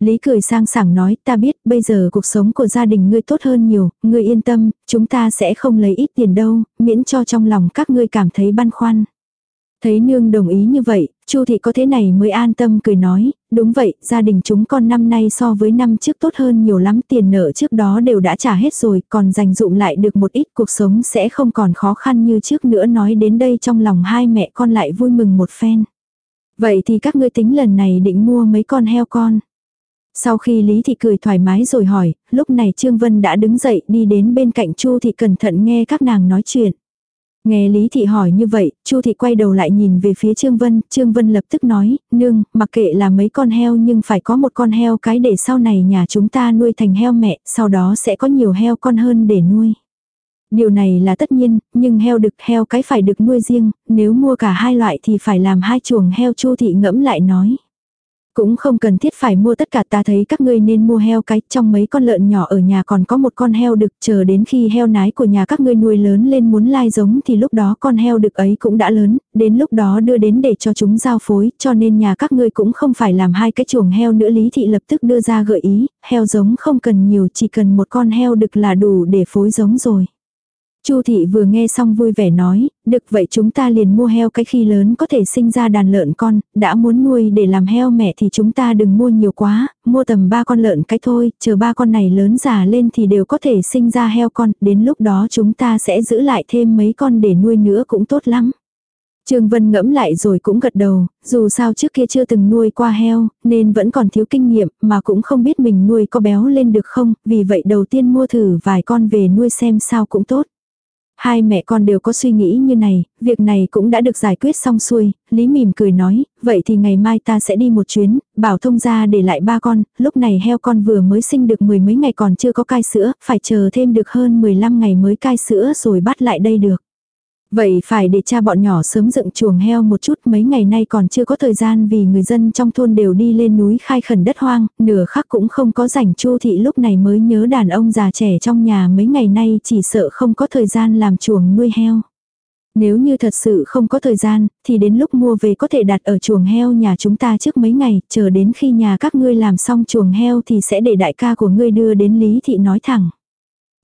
Lý cười sang sảng nói, ta biết, bây giờ cuộc sống của gia đình ngươi tốt hơn nhiều, ngươi yên tâm, chúng ta sẽ không lấy ít tiền đâu, miễn cho trong lòng các ngươi cảm thấy băn khoăn. Thấy nương đồng ý như vậy, Chu thị có thế này mới an tâm cười nói, đúng vậy, gia đình chúng con năm nay so với năm trước tốt hơn nhiều lắm, tiền nợ trước đó đều đã trả hết rồi, còn dành dụm lại được một ít cuộc sống sẽ không còn khó khăn như trước nữa nói đến đây trong lòng hai mẹ con lại vui mừng một phen. Vậy thì các ngươi tính lần này định mua mấy con heo con. Sau khi Lý Thị cười thoải mái rồi hỏi, lúc này Trương Vân đã đứng dậy đi đến bên cạnh Chu Thị cẩn thận nghe các nàng nói chuyện. Nghe Lý Thị hỏi như vậy, Chu Thị quay đầu lại nhìn về phía Trương Vân, Trương Vân lập tức nói, nương, mặc kệ là mấy con heo nhưng phải có một con heo cái để sau này nhà chúng ta nuôi thành heo mẹ, sau đó sẽ có nhiều heo con hơn để nuôi. Điều này là tất nhiên, nhưng heo đực heo cái phải được nuôi riêng, nếu mua cả hai loại thì phải làm hai chuồng heo Chu Thị ngẫm lại nói. Cũng không cần thiết phải mua tất cả ta thấy các ngươi nên mua heo cái, trong mấy con lợn nhỏ ở nhà còn có một con heo đực, chờ đến khi heo nái của nhà các ngươi nuôi lớn lên muốn lai giống thì lúc đó con heo đực ấy cũng đã lớn, đến lúc đó đưa đến để cho chúng giao phối, cho nên nhà các ngươi cũng không phải làm hai cái chuồng heo nữa Lý Thị lập tức đưa ra gợi ý, heo giống không cần nhiều chỉ cần một con heo đực là đủ để phối giống rồi. Chu thị vừa nghe xong vui vẻ nói, được vậy chúng ta liền mua heo cái khi lớn có thể sinh ra đàn lợn con, đã muốn nuôi để làm heo mẹ thì chúng ta đừng mua nhiều quá, mua tầm ba con lợn cái thôi, chờ ba con này lớn già lên thì đều có thể sinh ra heo con, đến lúc đó chúng ta sẽ giữ lại thêm mấy con để nuôi nữa cũng tốt lắm. Trương Vân ngẫm lại rồi cũng gật đầu, dù sao trước kia chưa từng nuôi qua heo, nên vẫn còn thiếu kinh nghiệm, mà cũng không biết mình nuôi có béo lên được không, vì vậy đầu tiên mua thử vài con về nuôi xem sao cũng tốt. Hai mẹ con đều có suy nghĩ như này, việc này cũng đã được giải quyết xong xuôi, Lý mỉm cười nói, vậy thì ngày mai ta sẽ đi một chuyến, bảo thông ra để lại ba con, lúc này heo con vừa mới sinh được mười mấy ngày còn chưa có cai sữa, phải chờ thêm được hơn 15 ngày mới cai sữa rồi bắt lại đây được. Vậy phải để cha bọn nhỏ sớm dựng chuồng heo một chút mấy ngày nay còn chưa có thời gian vì người dân trong thôn đều đi lên núi khai khẩn đất hoang, nửa khắc cũng không có rảnh chu thị lúc này mới nhớ đàn ông già trẻ trong nhà mấy ngày nay chỉ sợ không có thời gian làm chuồng nuôi heo. Nếu như thật sự không có thời gian, thì đến lúc mua về có thể đặt ở chuồng heo nhà chúng ta trước mấy ngày, chờ đến khi nhà các ngươi làm xong chuồng heo thì sẽ để đại ca của ngươi đưa đến Lý Thị nói thẳng.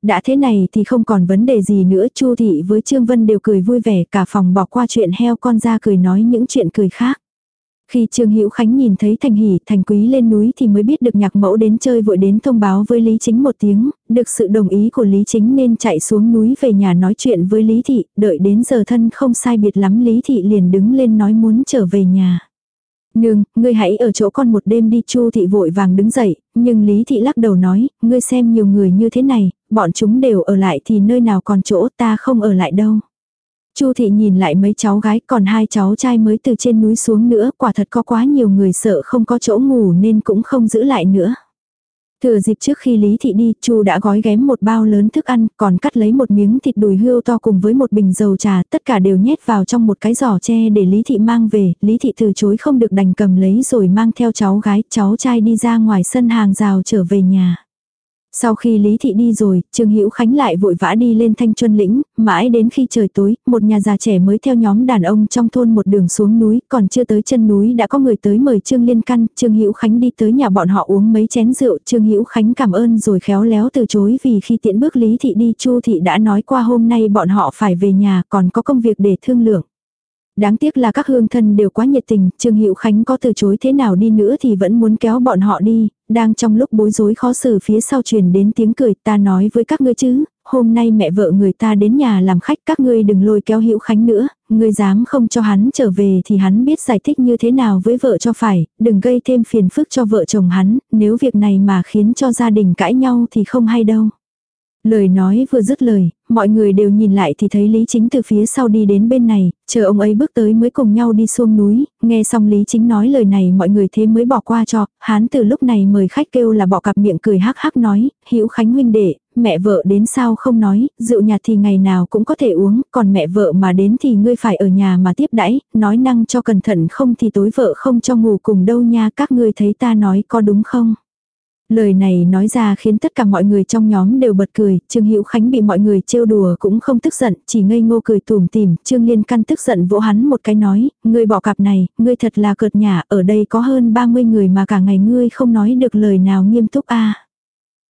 Đã thế này thì không còn vấn đề gì nữa, Chu thị với Trương Vân đều cười vui vẻ, cả phòng bỏ qua chuyện heo con ra cười nói những chuyện cười khác. Khi Trương Hữu Khánh nhìn thấy Thành Hỷ, Thành Quý lên núi thì mới biết được nhạc mẫu đến chơi vội đến thông báo với Lý Chính một tiếng, được sự đồng ý của Lý Chính nên chạy xuống núi về nhà nói chuyện với Lý Thị, đợi đến giờ thân không sai biệt lắm Lý Thị liền đứng lên nói muốn trở về nhà. Nương, ngươi hãy ở chỗ con một đêm đi Chu thị vội vàng đứng dậy, nhưng Lý thị lắc đầu nói, ngươi xem nhiều người như thế này, bọn chúng đều ở lại thì nơi nào còn chỗ ta không ở lại đâu. Chu thị nhìn lại mấy cháu gái còn hai cháu trai mới từ trên núi xuống nữa, quả thật có quá nhiều người sợ không có chỗ ngủ nên cũng không giữ lại nữa. Thừa dịp trước khi Lý Thị đi, Chu đã gói ghém một bao lớn thức ăn, còn cắt lấy một miếng thịt đùi hươu to cùng với một bình dầu trà, tất cả đều nhét vào trong một cái giỏ tre để Lý Thị mang về, Lý Thị từ chối không được đành cầm lấy rồi mang theo cháu gái, cháu trai đi ra ngoài sân hàng rào trở về nhà. Sau khi Lý Thị đi rồi, Trương Hữu Khánh lại vội vã đi lên Thanh Chuân lĩnh, mãi đến khi trời tối, một nhà già trẻ mới theo nhóm đàn ông trong thôn một đường xuống núi, còn chưa tới chân núi đã có người tới mời Trương Liên Căn, Trương Hữu Khánh đi tới nhà bọn họ uống mấy chén rượu, Trương Hữu Khánh cảm ơn rồi khéo léo từ chối vì khi tiễn bước Lý Thị đi, Chu Thị đã nói qua hôm nay bọn họ phải về nhà, còn có công việc để thương lượng. Đáng tiếc là các hương thân đều quá nhiệt tình, Trương Hữu Khánh có từ chối thế nào đi nữa thì vẫn muốn kéo bọn họ đi, đang trong lúc bối rối khó xử phía sau truyền đến tiếng cười, ta nói với các ngươi chứ, hôm nay mẹ vợ người ta đến nhà làm khách các ngươi đừng lôi kéo Hữu Khánh nữa, ngươi dám không cho hắn trở về thì hắn biết giải thích như thế nào với vợ cho phải, đừng gây thêm phiền phức cho vợ chồng hắn, nếu việc này mà khiến cho gia đình cãi nhau thì không hay đâu. Lời nói vừa dứt lời, mọi người đều nhìn lại thì thấy Lý Chính từ phía sau đi đến bên này, chờ ông ấy bước tới mới cùng nhau đi xuống núi, nghe xong Lý Chính nói lời này mọi người thế mới bỏ qua cho, hán từ lúc này mời khách kêu là bỏ cặp miệng cười hắc hắc nói, hữu Khánh huynh đệ, mẹ vợ đến sao không nói, rượu nhạt thì ngày nào cũng có thể uống, còn mẹ vợ mà đến thì ngươi phải ở nhà mà tiếp đãi, nói năng cho cẩn thận không thì tối vợ không cho ngủ cùng đâu nha, các ngươi thấy ta nói có đúng không? Lời này nói ra khiến tất cả mọi người trong nhóm đều bật cười, Trương Hữu Khánh bị mọi người trêu đùa cũng không tức giận, chỉ ngây ngô cười tủm tỉm, Trương Liên Căn tức giận vỗ hắn một cái nói, ngươi bỏ cặp này, ngươi thật là cợt nhả, ở đây có hơn 30 người mà cả ngày ngươi không nói được lời nào nghiêm túc a.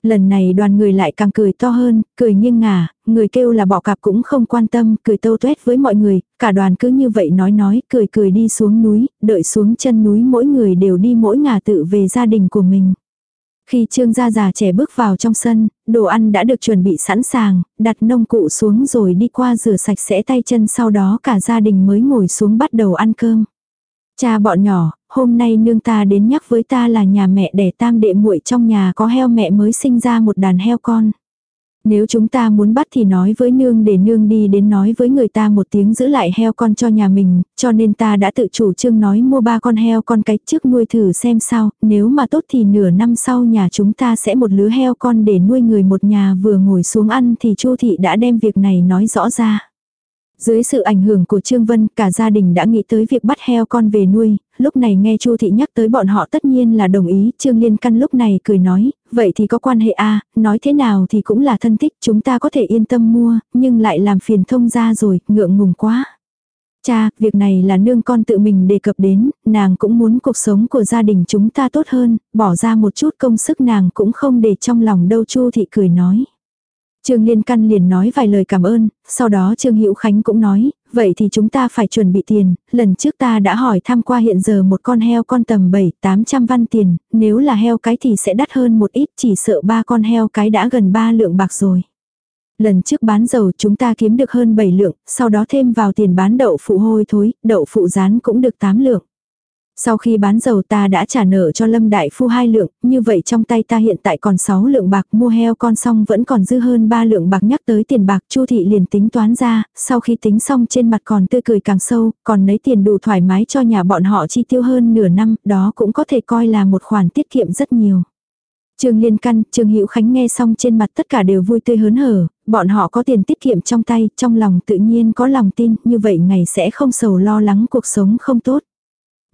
Lần này đoàn người lại càng cười to hơn, cười nghiêng ngả, người kêu là bỏ cặp cũng không quan tâm, cười tâu tuét với mọi người, cả đoàn cứ như vậy nói nói, cười cười đi xuống núi, đợi xuống chân núi mỗi người đều đi mỗi ngả tự về gia đình của mình. Khi trương gia già trẻ bước vào trong sân, đồ ăn đã được chuẩn bị sẵn sàng, đặt nông cụ xuống rồi đi qua rửa sạch sẽ tay chân sau đó cả gia đình mới ngồi xuống bắt đầu ăn cơm. Cha bọn nhỏ, hôm nay nương ta đến nhắc với ta là nhà mẹ đẻ tam đệ muội trong nhà có heo mẹ mới sinh ra một đàn heo con. Nếu chúng ta muốn bắt thì nói với nương để nương đi đến nói với người ta một tiếng giữ lại heo con cho nhà mình, cho nên ta đã tự chủ trương nói mua ba con heo con cái trước nuôi thử xem sao, nếu mà tốt thì nửa năm sau nhà chúng ta sẽ một lứa heo con để nuôi người một nhà vừa ngồi xuống ăn thì chu thị đã đem việc này nói rõ ra. Dưới sự ảnh hưởng của Trương Vân, cả gia đình đã nghĩ tới việc bắt heo con về nuôi, lúc này nghe Chu thị nhắc tới bọn họ tất nhiên là đồng ý, Trương Liên Căn lúc này cười nói, vậy thì có quan hệ a, nói thế nào thì cũng là thân thích, chúng ta có thể yên tâm mua, nhưng lại làm phiền thông gia rồi, ngượng ngùng quá. Cha, việc này là nương con tự mình đề cập đến, nàng cũng muốn cuộc sống của gia đình chúng ta tốt hơn, bỏ ra một chút công sức nàng cũng không để trong lòng đâu Chu thị cười nói. Trương Liên Căn liền nói vài lời cảm ơn, sau đó Trương Hữu Khánh cũng nói, vậy thì chúng ta phải chuẩn bị tiền, lần trước ta đã hỏi thăm qua hiện giờ một con heo con tầm 7-800 văn tiền, nếu là heo cái thì sẽ đắt hơn một ít, chỉ sợ ba con heo cái đã gần 3 lượng bạc rồi. Lần trước bán dầu chúng ta kiếm được hơn 7 lượng, sau đó thêm vào tiền bán đậu phụ hôi thối, đậu phụ rán cũng được 8 lượng. Sau khi bán dầu ta đã trả nợ cho Lâm Đại Phu hai lượng, như vậy trong tay ta hiện tại còn 6 lượng bạc mua heo con xong vẫn còn dư hơn 3 lượng bạc nhắc tới tiền bạc Chu Thị liền tính toán ra, sau khi tính xong trên mặt còn tươi cười càng sâu, còn lấy tiền đủ thoải mái cho nhà bọn họ chi tiêu hơn nửa năm, đó cũng có thể coi là một khoản tiết kiệm rất nhiều. Trương Liên Căn, Trương Hữu Khánh nghe xong trên mặt tất cả đều vui tươi hớn hở, bọn họ có tiền tiết kiệm trong tay, trong lòng tự nhiên có lòng tin, như vậy ngày sẽ không sầu lo lắng cuộc sống không tốt.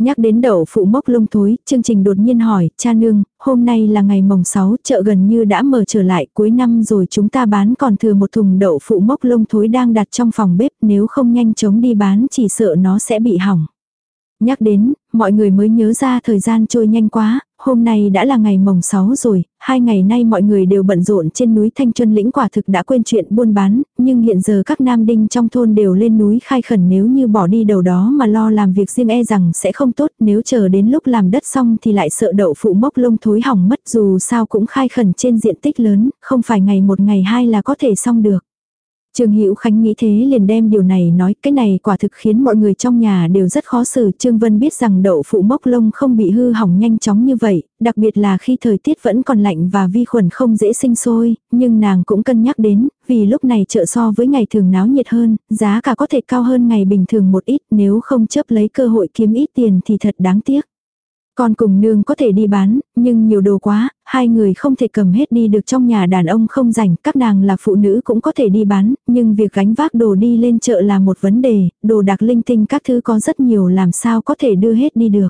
Nhắc đến đậu phụ mốc lông thối, chương trình đột nhiên hỏi, cha nương, hôm nay là ngày mồng 6, chợ gần như đã mở trở lại, cuối năm rồi chúng ta bán còn thừa một thùng đậu phụ mốc lông thối đang đặt trong phòng bếp, nếu không nhanh chóng đi bán chỉ sợ nó sẽ bị hỏng. Nhắc đến, mọi người mới nhớ ra thời gian trôi nhanh quá, hôm nay đã là ngày mồng 6 rồi, hai ngày nay mọi người đều bận rộn trên núi Thanh Chuân lĩnh quả thực đã quên chuyện buôn bán, nhưng hiện giờ các nam đinh trong thôn đều lên núi khai khẩn nếu như bỏ đi đầu đó mà lo làm việc riêng e rằng sẽ không tốt, nếu chờ đến lúc làm đất xong thì lại sợ đậu phụ mốc lông thối hỏng mất dù sao cũng khai khẩn trên diện tích lớn, không phải ngày một ngày hai là có thể xong được. Trương Hữu Khánh nghĩ thế liền đem điều này nói, cái này quả thực khiến mọi người trong nhà đều rất khó xử. Trương Vân biết rằng đậu phụ mốc lông không bị hư hỏng nhanh chóng như vậy, đặc biệt là khi thời tiết vẫn còn lạnh và vi khuẩn không dễ sinh sôi, nhưng nàng cũng cân nhắc đến, vì lúc này chợ so với ngày thường náo nhiệt hơn, giá cả có thể cao hơn ngày bình thường một ít, nếu không chấp lấy cơ hội kiếm ít tiền thì thật đáng tiếc. Con cùng nương có thể đi bán, nhưng nhiều đồ quá, hai người không thể cầm hết đi được trong nhà đàn ông không rảnh, các nàng là phụ nữ cũng có thể đi bán, nhưng việc gánh vác đồ đi lên chợ là một vấn đề, đồ đặc linh tinh các thứ có rất nhiều làm sao có thể đưa hết đi được.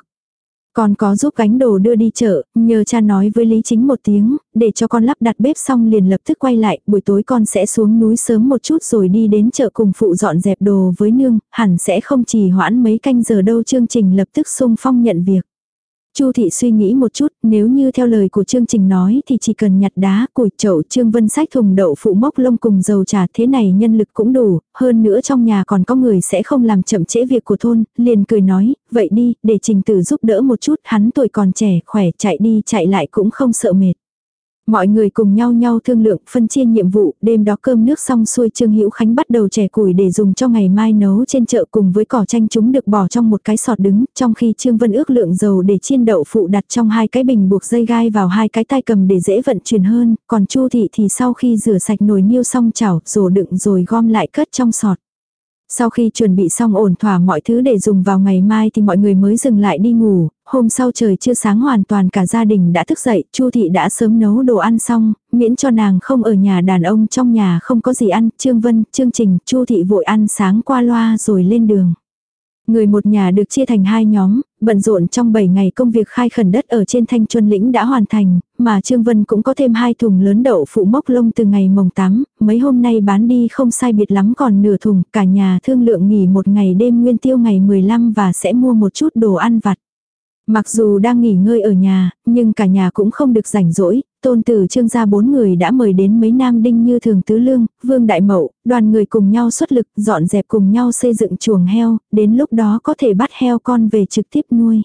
Con có giúp gánh đồ đưa đi chợ, nhờ cha nói với Lý Chính một tiếng, để cho con lắp đặt bếp xong liền lập tức quay lại, buổi tối con sẽ xuống núi sớm một chút rồi đi đến chợ cùng phụ dọn dẹp đồ với nương, hẳn sẽ không trì hoãn mấy canh giờ đâu chương trình lập tức sung phong nhận việc. Chu thị suy nghĩ một chút, nếu như theo lời của chương trình nói thì chỉ cần nhặt đá, củi chậu trương vân sách thùng đậu phụ mốc lông cùng dầu trà thế này nhân lực cũng đủ, hơn nữa trong nhà còn có người sẽ không làm chậm trễ việc của thôn, liền cười nói, vậy đi, để trình tử giúp đỡ một chút, hắn tuổi còn trẻ, khỏe, chạy đi chạy lại cũng không sợ mệt. Mọi người cùng nhau nhau thương lượng, phân chia nhiệm vụ, đêm đó cơm nước xong xuôi Trương Hữu Khánh bắt đầu chẻ củi để dùng cho ngày mai nấu trên chợ cùng với cỏ chanh chúng được bỏ trong một cái sọt đứng, trong khi Trương Vân ước lượng dầu để chiên đậu phụ đặt trong hai cái bình buộc dây gai vào hai cái tay cầm để dễ vận chuyển hơn, còn Chu thị thì sau khi rửa sạch nồi niêu xong chảo, rổ đựng rồi gom lại cất trong sọt. Sau khi chuẩn bị xong ổn thỏa mọi thứ để dùng vào ngày mai thì mọi người mới dừng lại đi ngủ, hôm sau trời chưa sáng hoàn toàn cả gia đình đã thức dậy, Chu thị đã sớm nấu đồ ăn xong, miễn cho nàng không ở nhà đàn ông trong nhà không có gì ăn, Trương Vân, Trương Trình, Chu thị vội ăn sáng qua loa rồi lên đường. Người một nhà được chia thành hai nhóm, bận rộn trong 7 ngày công việc khai khẩn đất ở trên thanh chuân lĩnh đã hoàn thành, mà Trương Vân cũng có thêm hai thùng lớn đậu phụ mốc lông từ ngày mồng 8, mấy hôm nay bán đi không sai biệt lắm còn nửa thùng, cả nhà thương lượng nghỉ một ngày đêm nguyên tiêu ngày 15 và sẽ mua một chút đồ ăn vặt. Mặc dù đang nghỉ ngơi ở nhà, nhưng cả nhà cũng không được rảnh rỗi, tôn tử trương gia bốn người đã mời đến mấy nam đinh như thường tứ lương, vương đại mậu, đoàn người cùng nhau xuất lực dọn dẹp cùng nhau xây dựng chuồng heo, đến lúc đó có thể bắt heo con về trực tiếp nuôi.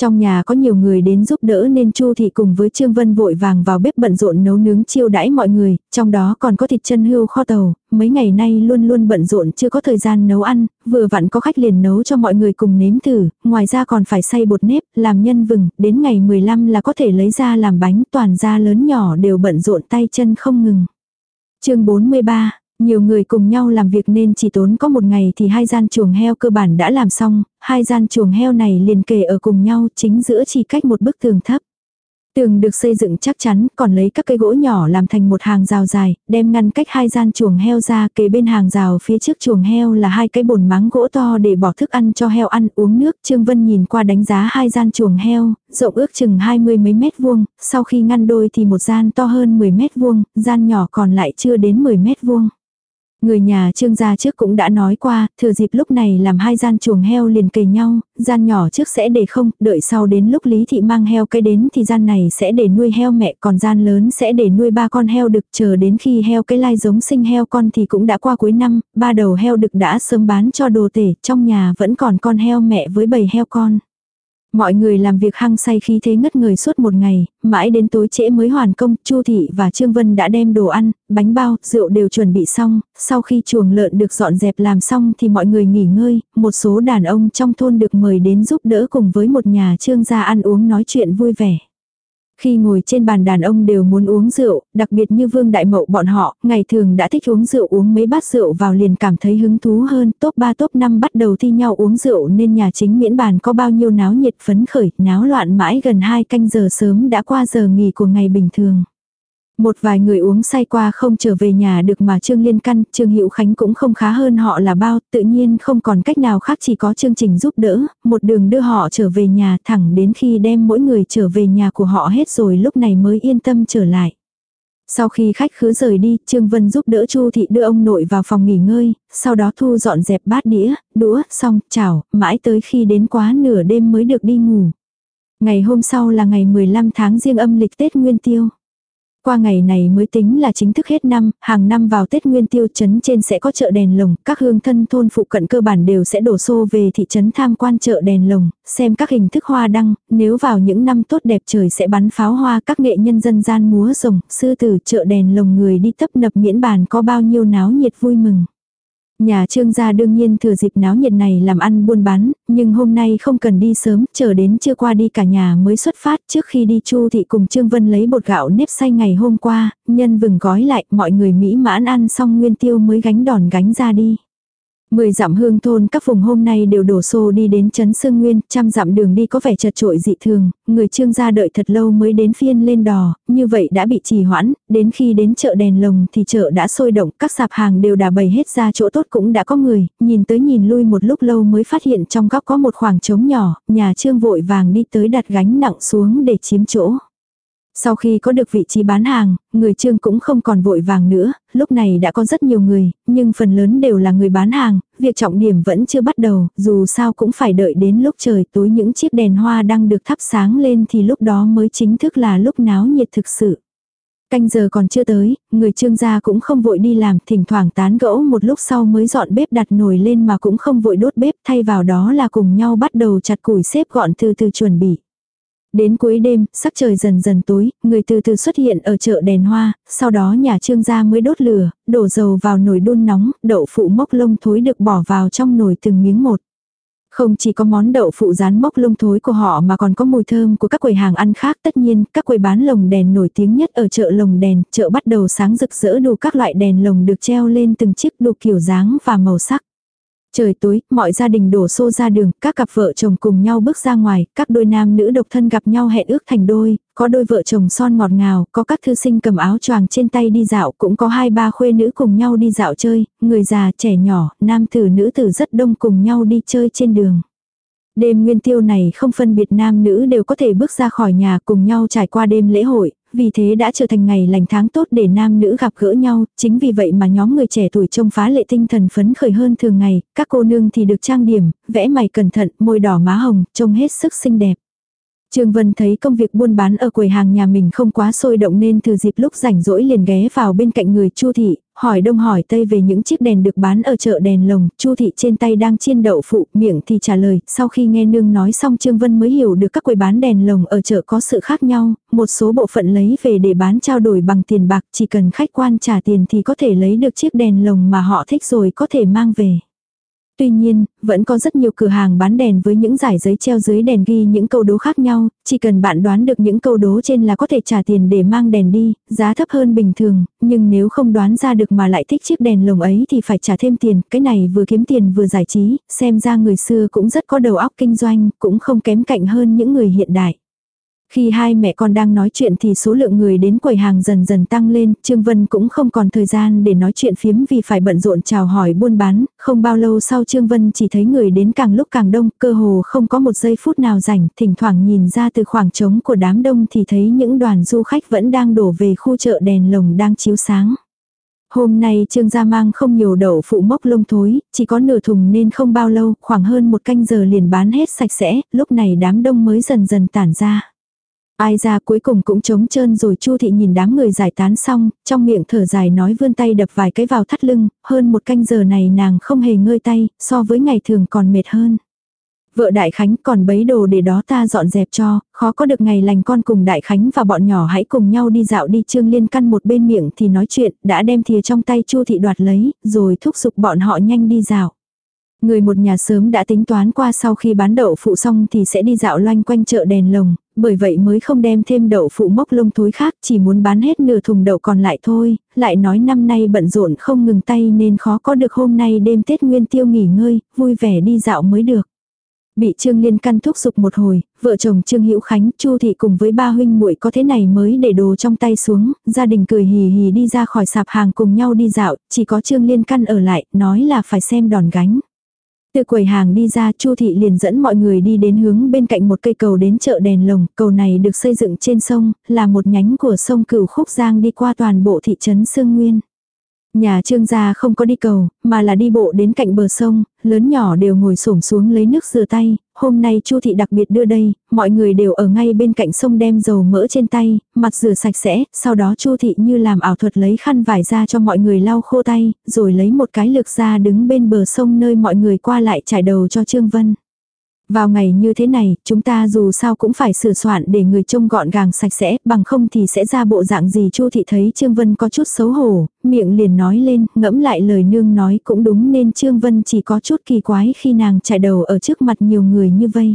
Trong nhà có nhiều người đến giúp đỡ nên Chu thị cùng với Trương Vân vội vàng vào bếp bận rộn nấu nướng chiêu đãi mọi người, trong đó còn có thịt chân hươu kho tàu, mấy ngày nay luôn luôn bận rộn chưa có thời gian nấu ăn, vừa vặn có khách liền nấu cho mọi người cùng nếm thử, ngoài ra còn phải xay bột nếp, làm nhân vừng, đến ngày 15 là có thể lấy ra làm bánh, toàn gia lớn nhỏ đều bận rộn tay chân không ngừng. chương 43 nhiều người cùng nhau làm việc nên chỉ tốn có một ngày thì hai gian chuồng heo cơ bản đã làm xong, hai gian chuồng heo này liền kề ở cùng nhau chính giữa chỉ cách một bức tường thấp. Tường được xây dựng chắc chắn, còn lấy các cây gỗ nhỏ làm thành một hàng rào dài, đem ngăn cách hai gian chuồng heo ra, kế bên hàng rào phía trước chuồng heo là hai cái bồn máng gỗ to để bỏ thức ăn cho heo ăn uống nước. Trương Vân nhìn qua đánh giá hai gian chuồng heo, rộng ước chừng hai mươi mấy mét vuông, sau khi ngăn đôi thì một gian to hơn 10 mét vuông, gian nhỏ còn lại chưa đến 10 mét vuông. Người nhà trương gia trước cũng đã nói qua, thừa dịp lúc này làm hai gian chuồng heo liền kề nhau, gian nhỏ trước sẽ để không, đợi sau đến lúc Lý Thị mang heo cây đến thì gian này sẽ để nuôi heo mẹ, còn gian lớn sẽ để nuôi ba con heo đực chờ đến khi heo cái lai giống sinh heo con thì cũng đã qua cuối năm, ba đầu heo đực đã sớm bán cho đồ tể, trong nhà vẫn còn con heo mẹ với bầy heo con. Mọi người làm việc hăng say khí thế ngất người suốt một ngày, mãi đến tối trễ mới hoàn công, Chu thị và Trương Vân đã đem đồ ăn, bánh bao, rượu đều chuẩn bị xong, sau khi chuồng lợn được dọn dẹp làm xong thì mọi người nghỉ ngơi, một số đàn ông trong thôn được mời đến giúp đỡ cùng với một nhà trương gia ăn uống nói chuyện vui vẻ. Khi ngồi trên bàn đàn ông đều muốn uống rượu, đặc biệt như vương đại mậu bọn họ, ngày thường đã thích uống rượu uống mấy bát rượu vào liền cảm thấy hứng thú hơn, top 3 top 5 bắt đầu thi nhau uống rượu nên nhà chính miễn bàn có bao nhiêu náo nhiệt phấn khởi, náo loạn mãi gần 2 canh giờ sớm đã qua giờ nghỉ của ngày bình thường. Một vài người uống say qua không trở về nhà được mà Trương Liên Căn, Trương Hữu Khánh cũng không khá hơn họ là bao, tự nhiên không còn cách nào khác chỉ có chương trình giúp đỡ, một đường đưa họ trở về nhà thẳng đến khi đem mỗi người trở về nhà của họ hết rồi lúc này mới yên tâm trở lại. Sau khi khách khứa rời đi, Trương Vân giúp đỡ Chu thị đưa ông nội vào phòng nghỉ ngơi, sau đó thu dọn dẹp bát đĩa, đũa, xong, chảo, mãi tới khi đến quá nửa đêm mới được đi ngủ. Ngày hôm sau là ngày 15 tháng riêng âm lịch Tết Nguyên Tiêu. Qua ngày này mới tính là chính thức hết năm, hàng năm vào Tết Nguyên Tiêu trấn trên sẽ có chợ đèn lồng, các hương thân thôn phụ cận cơ bản đều sẽ đổ xô về thị trấn tham quan chợ đèn lồng, xem các hình thức hoa đăng, nếu vào những năm tốt đẹp trời sẽ bắn pháo hoa các nghệ nhân dân gian múa rồng, sư tử chợ đèn lồng người đi tấp nập miễn bàn có bao nhiêu náo nhiệt vui mừng. Nhà trương gia đương nhiên thừa dịp náo nhiệt này làm ăn buôn bán, nhưng hôm nay không cần đi sớm, chờ đến chưa qua đi cả nhà mới xuất phát trước khi đi chu thị cùng trương vân lấy bột gạo nếp xay ngày hôm qua, nhân vừng gói lại, mọi người mỹ mãn ăn xong nguyên tiêu mới gánh đòn gánh ra đi. Mười dặm hương thôn các vùng hôm nay đều đổ xô đi đến Trấn Sương Nguyên, trăm dặm đường đi có vẻ chật trội dị thường, người trương gia đợi thật lâu mới đến phiên lên đò, như vậy đã bị trì hoãn, đến khi đến chợ đèn lồng thì chợ đã sôi động, các sạp hàng đều đã bày hết ra chỗ tốt cũng đã có người, nhìn tới nhìn lui một lúc lâu mới phát hiện trong góc có một khoảng trống nhỏ, nhà trương vội vàng đi tới đặt gánh nặng xuống để chiếm chỗ. Sau khi có được vị trí bán hàng, người trương cũng không còn vội vàng nữa, lúc này đã có rất nhiều người, nhưng phần lớn đều là người bán hàng, việc trọng điểm vẫn chưa bắt đầu, dù sao cũng phải đợi đến lúc trời tối những chiếc đèn hoa đang được thắp sáng lên thì lúc đó mới chính thức là lúc náo nhiệt thực sự. Canh giờ còn chưa tới, người trương gia cũng không vội đi làm, thỉnh thoảng tán gẫu một lúc sau mới dọn bếp đặt nồi lên mà cũng không vội đốt bếp, thay vào đó là cùng nhau bắt đầu chặt củi xếp gọn từ từ chuẩn bị. Đến cuối đêm, sắc trời dần dần tối, người từ từ xuất hiện ở chợ đèn hoa, sau đó nhà trương gia mới đốt lửa, đổ dầu vào nồi đun nóng, đậu phụ mốc lông thối được bỏ vào trong nồi từng miếng một. Không chỉ có món đậu phụ rán mốc lông thối của họ mà còn có mùi thơm của các quầy hàng ăn khác. Tất nhiên, các quầy bán lồng đèn nổi tiếng nhất ở chợ lồng đèn, chợ bắt đầu sáng rực rỡ đủ các loại đèn lồng được treo lên từng chiếc đủ kiểu dáng và màu sắc. Trời tối, mọi gia đình đổ xô ra đường, các cặp vợ chồng cùng nhau bước ra ngoài, các đôi nam nữ độc thân gặp nhau hẹn ước thành đôi, có đôi vợ chồng son ngọt ngào, có các thư sinh cầm áo choàng trên tay đi dạo, cũng có hai ba khuê nữ cùng nhau đi dạo chơi, người già, trẻ nhỏ, nam tử nữ tử rất đông cùng nhau đi chơi trên đường. Đêm nguyên tiêu này không phân biệt nam nữ đều có thể bước ra khỏi nhà cùng nhau trải qua đêm lễ hội, vì thế đã trở thành ngày lành tháng tốt để nam nữ gặp gỡ nhau, chính vì vậy mà nhóm người trẻ tuổi trông phá lệ tinh thần phấn khởi hơn thường ngày, các cô nương thì được trang điểm, vẽ mày cẩn thận, môi đỏ má hồng, trông hết sức xinh đẹp. Trương Vân thấy công việc buôn bán ở quầy hàng nhà mình không quá sôi động nên từ dịp lúc rảnh rỗi liền ghé vào bên cạnh người Chu thị, hỏi đông hỏi tây về những chiếc đèn được bán ở chợ đèn lồng, Chu thị trên tay đang chiên đậu phụ, miệng thì trả lời, sau khi nghe nương nói xong Trương Vân mới hiểu được các quầy bán đèn lồng ở chợ có sự khác nhau, một số bộ phận lấy về để bán trao đổi bằng tiền bạc, chỉ cần khách quan trả tiền thì có thể lấy được chiếc đèn lồng mà họ thích rồi có thể mang về. Tuy nhiên, vẫn có rất nhiều cửa hàng bán đèn với những giải giấy treo dưới đèn ghi những câu đố khác nhau, chỉ cần bạn đoán được những câu đố trên là có thể trả tiền để mang đèn đi, giá thấp hơn bình thường, nhưng nếu không đoán ra được mà lại thích chiếc đèn lồng ấy thì phải trả thêm tiền, cái này vừa kiếm tiền vừa giải trí, xem ra người xưa cũng rất có đầu óc kinh doanh, cũng không kém cạnh hơn những người hiện đại. Khi hai mẹ con đang nói chuyện thì số lượng người đến quầy hàng dần dần tăng lên, Trương Vân cũng không còn thời gian để nói chuyện phiếm vì phải bận rộn chào hỏi buôn bán, không bao lâu sau Trương Vân chỉ thấy người đến càng lúc càng đông, cơ hồ không có một giây phút nào rảnh, thỉnh thoảng nhìn ra từ khoảng trống của đám đông thì thấy những đoàn du khách vẫn đang đổ về khu chợ đèn lồng đang chiếu sáng. Hôm nay Trương gia mang không nhiều đậu phụ mốc lông thối, chỉ có nửa thùng nên không bao lâu, khoảng hơn một canh giờ liền bán hết sạch sẽ, lúc này đám đông mới dần dần tản ra. Ai ra cuối cùng cũng trống trơn rồi Chu thị nhìn đám người giải tán xong, trong miệng thở dài nói vươn tay đập vài cái vào thắt lưng, hơn một canh giờ này nàng không hề ngơi tay, so với ngày thường còn mệt hơn. Vợ Đại Khánh còn bấy đồ để đó ta dọn dẹp cho, khó có được ngày lành con cùng Đại Khánh và bọn nhỏ hãy cùng nhau đi dạo đi Trương Liên căn một bên miệng thì nói chuyện, đã đem thìa trong tay Chu thị đoạt lấy, rồi thúc giục bọn họ nhanh đi dạo. Người một nhà sớm đã tính toán qua sau khi bán đậu phụ xong thì sẽ đi dạo loanh quanh chợ đèn lồng, bởi vậy mới không đem thêm đậu phụ mốc lông thối khác, chỉ muốn bán hết nửa thùng đậu còn lại thôi, lại nói năm nay bận rộn không ngừng tay nên khó có được hôm nay đêm Tết Nguyên Tiêu nghỉ ngơi, vui vẻ đi dạo mới được. Bị Trương Liên căn thúc giục một hồi, vợ chồng Trương Hữu Khánh, Chu thị cùng với ba huynh muội có thế này mới để đồ trong tay xuống, gia đình cười hì hì đi ra khỏi sạp hàng cùng nhau đi dạo, chỉ có Trương Liên căn ở lại, nói là phải xem đòn gánh. Từ quầy hàng đi ra Chu thị liền dẫn mọi người đi đến hướng bên cạnh một cây cầu đến chợ đèn lồng, cầu này được xây dựng trên sông, là một nhánh của sông Cửu Khúc Giang đi qua toàn bộ thị trấn Sương Nguyên. Nhà trương gia không có đi cầu, mà là đi bộ đến cạnh bờ sông, lớn nhỏ đều ngồi xổm xuống lấy nước rửa tay, hôm nay Chu thị đặc biệt đưa đây, mọi người đều ở ngay bên cạnh sông đem dầu mỡ trên tay, mặt rửa sạch sẽ, sau đó Chu thị như làm ảo thuật lấy khăn vải ra cho mọi người lau khô tay, rồi lấy một cái lược ra đứng bên bờ sông nơi mọi người qua lại trải đầu cho Trương Vân. Vào ngày như thế này, chúng ta dù sao cũng phải sửa soạn để người trông gọn gàng sạch sẽ, bằng không thì sẽ ra bộ dạng gì Chu thị thấy Trương Vân có chút xấu hổ, miệng liền nói lên, ngẫm lại lời nương nói cũng đúng nên Trương Vân chỉ có chút kỳ quái khi nàng chạy đầu ở trước mặt nhiều người như vây.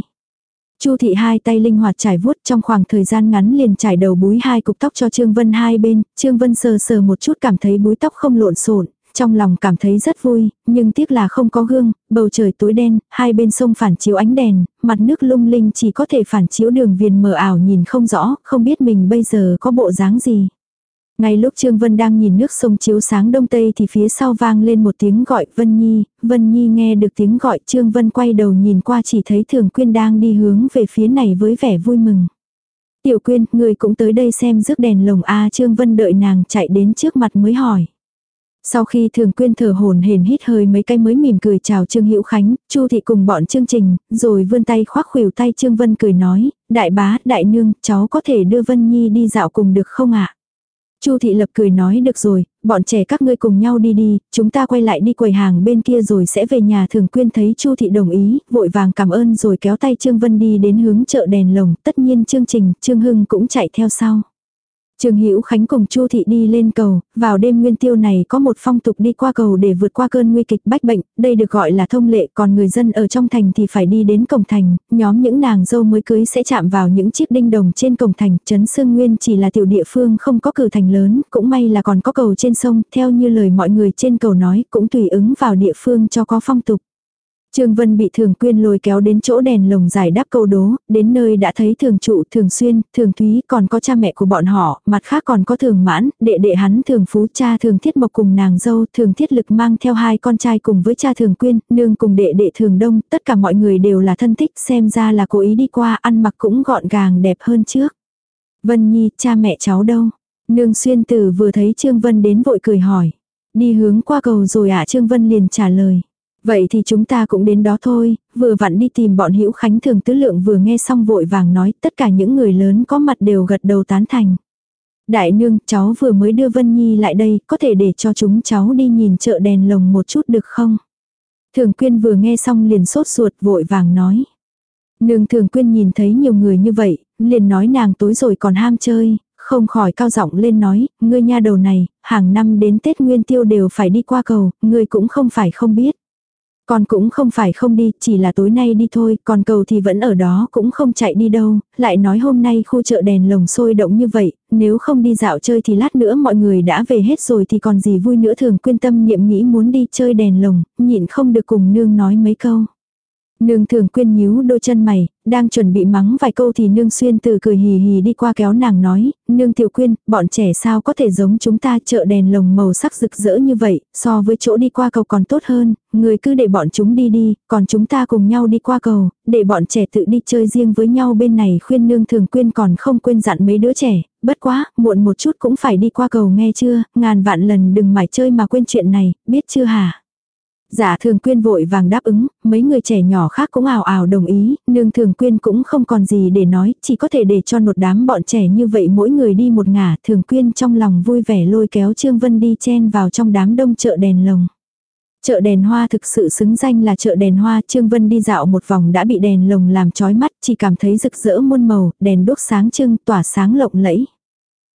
Chu thị hai tay linh hoạt trải vuốt trong khoảng thời gian ngắn liền trải đầu búi hai cục tóc cho Trương Vân hai bên, Trương Vân sờ sờ một chút cảm thấy búi tóc không lộn xộn, trong lòng cảm thấy rất vui, nhưng tiếc là không có gương, bầu trời tối đen, hai bên sông phản chiếu ánh đèn, mặt nước lung linh chỉ có thể phản chiếu đường viền mờ ảo nhìn không rõ, không biết mình bây giờ có bộ dáng gì. Ngay lúc Trương Vân đang nhìn nước sông chiếu sáng đông tây thì phía sau vang lên một tiếng gọi Vân Nhi, Vân Nhi nghe được tiếng gọi Trương Vân quay đầu nhìn qua chỉ thấy Thường Quyên đang đi hướng về phía này với vẻ vui mừng. Tiểu Quyên, người cũng tới đây xem rước đèn lồng A Trương Vân đợi nàng chạy đến trước mặt mới hỏi. Sau khi thường quyên thở hồn hển hít hơi mấy cái mới mỉm cười chào Trương Hữu Khánh, Chu thị cùng bọn chương trình, rồi vươn tay khoác khuỷu tay Trương Vân cười nói, đại bá, đại nương, cháu có thể đưa Vân Nhi đi dạo cùng được không ạ? Chu thị lập cười nói được rồi, bọn trẻ các ngươi cùng nhau đi đi, chúng ta quay lại đi quầy hàng bên kia rồi sẽ về nhà thường quyên thấy Chu thị đồng ý, vội vàng cảm ơn rồi kéo tay Trương Vân đi đến hướng chợ đèn lồng, tất nhiên chương trình, Trương Hưng cũng chạy theo sau. Trương Hữu Khánh cùng Chu thị đi lên cầu, vào đêm nguyên tiêu này có một phong tục đi qua cầu để vượt qua cơn nguy kịch bách bệnh, đây được gọi là thông lệ, còn người dân ở trong thành thì phải đi đến cổng thành, nhóm những nàng dâu mới cưới sẽ chạm vào những chiếc đinh đồng trên cổng thành, trấn Sương Nguyên chỉ là tiểu địa phương không có cử thành lớn, cũng may là còn có cầu trên sông, theo như lời mọi người trên cầu nói, cũng tùy ứng vào địa phương cho có phong tục. Trương Vân bị Thường Quyên lôi kéo đến chỗ đèn lồng giải đáp câu đố, đến nơi đã thấy Thường Trụ, Thường Xuyên, Thường Thúy, còn có cha mẹ của bọn họ, mặt khác còn có Thường Mãn, đệ đệ hắn Thường Phú, cha Thường Thiết Mộc cùng nàng dâu, Thường Thiết Lực mang theo hai con trai cùng với cha Thường Quyên, nương cùng đệ đệ Thường Đông, tất cả mọi người đều là thân thích, xem ra là cố ý đi qua, ăn mặc cũng gọn gàng đẹp hơn trước. Vân Nhi, cha mẹ cháu đâu? Nương Xuyên Tử vừa thấy Trương Vân đến vội cười hỏi. Đi hướng qua cầu rồi ạ Trương Vân liền trả lời. Vậy thì chúng ta cũng đến đó thôi, vừa vặn đi tìm bọn hữu khánh thường tứ lượng vừa nghe xong vội vàng nói tất cả những người lớn có mặt đều gật đầu tán thành. Đại nương, cháu vừa mới đưa Vân Nhi lại đây, có thể để cho chúng cháu đi nhìn chợ đèn lồng một chút được không? Thường quyên vừa nghe xong liền sốt ruột vội vàng nói. Nương thường quyên nhìn thấy nhiều người như vậy, liền nói nàng tối rồi còn ham chơi, không khỏi cao giọng lên nói, ngươi nha đầu này, hàng năm đến Tết Nguyên Tiêu đều phải đi qua cầu, ngươi cũng không phải không biết. Con cũng không phải không đi, chỉ là tối nay đi thôi, còn cầu thì vẫn ở đó cũng không chạy đi đâu, lại nói hôm nay khu chợ đèn lồng sôi động như vậy, nếu không đi dạo chơi thì lát nữa mọi người đã về hết rồi thì còn gì vui nữa thường quyên tâm niệm nghĩ muốn đi chơi đèn lồng, nhịn không được cùng nương nói mấy câu. Nương thường quyên nhíu đôi chân mày, đang chuẩn bị mắng vài câu thì nương xuyên từ cười hì hì đi qua kéo nàng nói, nương tiểu quyên, bọn trẻ sao có thể giống chúng ta chợ đèn lồng màu sắc rực rỡ như vậy, so với chỗ đi qua cầu còn tốt hơn, người cứ để bọn chúng đi đi, còn chúng ta cùng nhau đi qua cầu, để bọn trẻ tự đi chơi riêng với nhau bên này khuyên nương thường quyên còn không quên dặn mấy đứa trẻ, bất quá, muộn một chút cũng phải đi qua cầu nghe chưa, ngàn vạn lần đừng mải chơi mà quên chuyện này, biết chưa hả? Giả thường quyên vội vàng đáp ứng, mấy người trẻ nhỏ khác cũng ảo ảo đồng ý, nương thường quyên cũng không còn gì để nói, chỉ có thể để cho một đám bọn trẻ như vậy mỗi người đi một ngả, thường quyên trong lòng vui vẻ lôi kéo Trương Vân đi chen vào trong đám đông chợ đèn lồng. Chợ đèn hoa thực sự xứng danh là chợ đèn hoa, Trương Vân đi dạo một vòng đã bị đèn lồng làm chói mắt, chỉ cảm thấy rực rỡ muôn màu, đèn đốt sáng trưng, tỏa sáng lộng lẫy.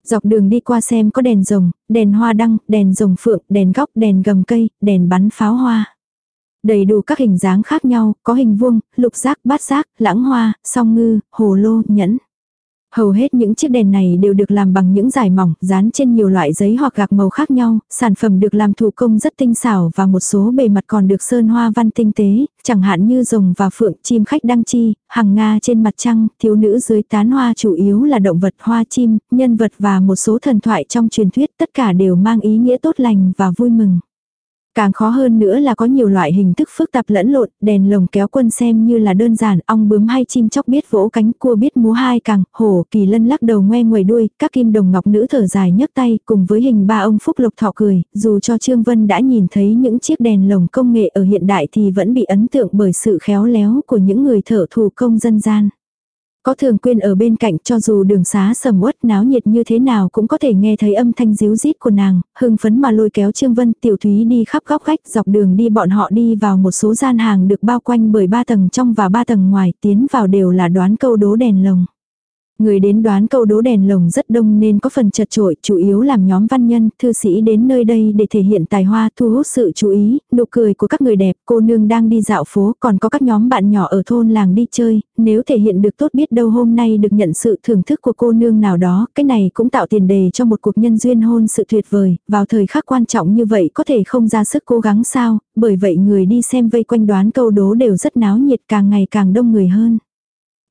Dọc đường đi qua xem có đèn rồng, đèn hoa đăng, đèn rồng phượng, đèn góc, đèn gầm cây, đèn bắn pháo hoa. Đầy đủ các hình dáng khác nhau, có hình vuông, lục giác, bát giác, lãng hoa, song ngư, hồ lô, nhẫn. Hầu hết những chiếc đèn này đều được làm bằng những giải mỏng, dán trên nhiều loại giấy hoặc gạc màu khác nhau, sản phẩm được làm thủ công rất tinh xảo và một số bề mặt còn được sơn hoa văn tinh tế, chẳng hạn như rồng và phượng, chim khách đăng chi, hàng Nga trên mặt trăng, thiếu nữ dưới tán hoa chủ yếu là động vật hoa chim, nhân vật và một số thần thoại trong truyền thuyết tất cả đều mang ý nghĩa tốt lành và vui mừng. Càng khó hơn nữa là có nhiều loại hình thức phức tạp lẫn lộn, đèn lồng kéo quân xem như là đơn giản, ong bướm hay chim chóc biết vỗ cánh, cua biết múa hai càng, hổ, kỳ lân lắc đầu ngoe ngoài đuôi, các kim đồng ngọc nữ thở dài nhấc tay, cùng với hình ba ông phúc lộc thọ cười, dù cho Trương Vân đã nhìn thấy những chiếc đèn lồng công nghệ ở hiện đại thì vẫn bị ấn tượng bởi sự khéo léo của những người thợ thủ công dân gian. Có thường quyên ở bên cạnh cho dù đường xá sầm uất náo nhiệt như thế nào cũng có thể nghe thấy âm thanh díu rít của nàng, hưng phấn mà lôi kéo Trương Vân tiểu thúy đi khắp góc khách dọc đường đi bọn họ đi vào một số gian hàng được bao quanh bởi ba tầng trong và ba tầng ngoài tiến vào đều là đoán câu đố đèn lồng. Người đến đoán câu đố đèn lồng rất đông nên có phần chật trội, chủ yếu làm nhóm văn nhân, thư sĩ đến nơi đây để thể hiện tài hoa thu hút sự chú ý, nụ cười của các người đẹp, cô nương đang đi dạo phố, còn có các nhóm bạn nhỏ ở thôn làng đi chơi, nếu thể hiện được tốt biết đâu hôm nay được nhận sự thưởng thức của cô nương nào đó, cái này cũng tạo tiền đề cho một cuộc nhân duyên hôn sự tuyệt vời, vào thời khắc quan trọng như vậy có thể không ra sức cố gắng sao, bởi vậy người đi xem vây quanh đoán câu đố đều rất náo nhiệt càng ngày càng đông người hơn.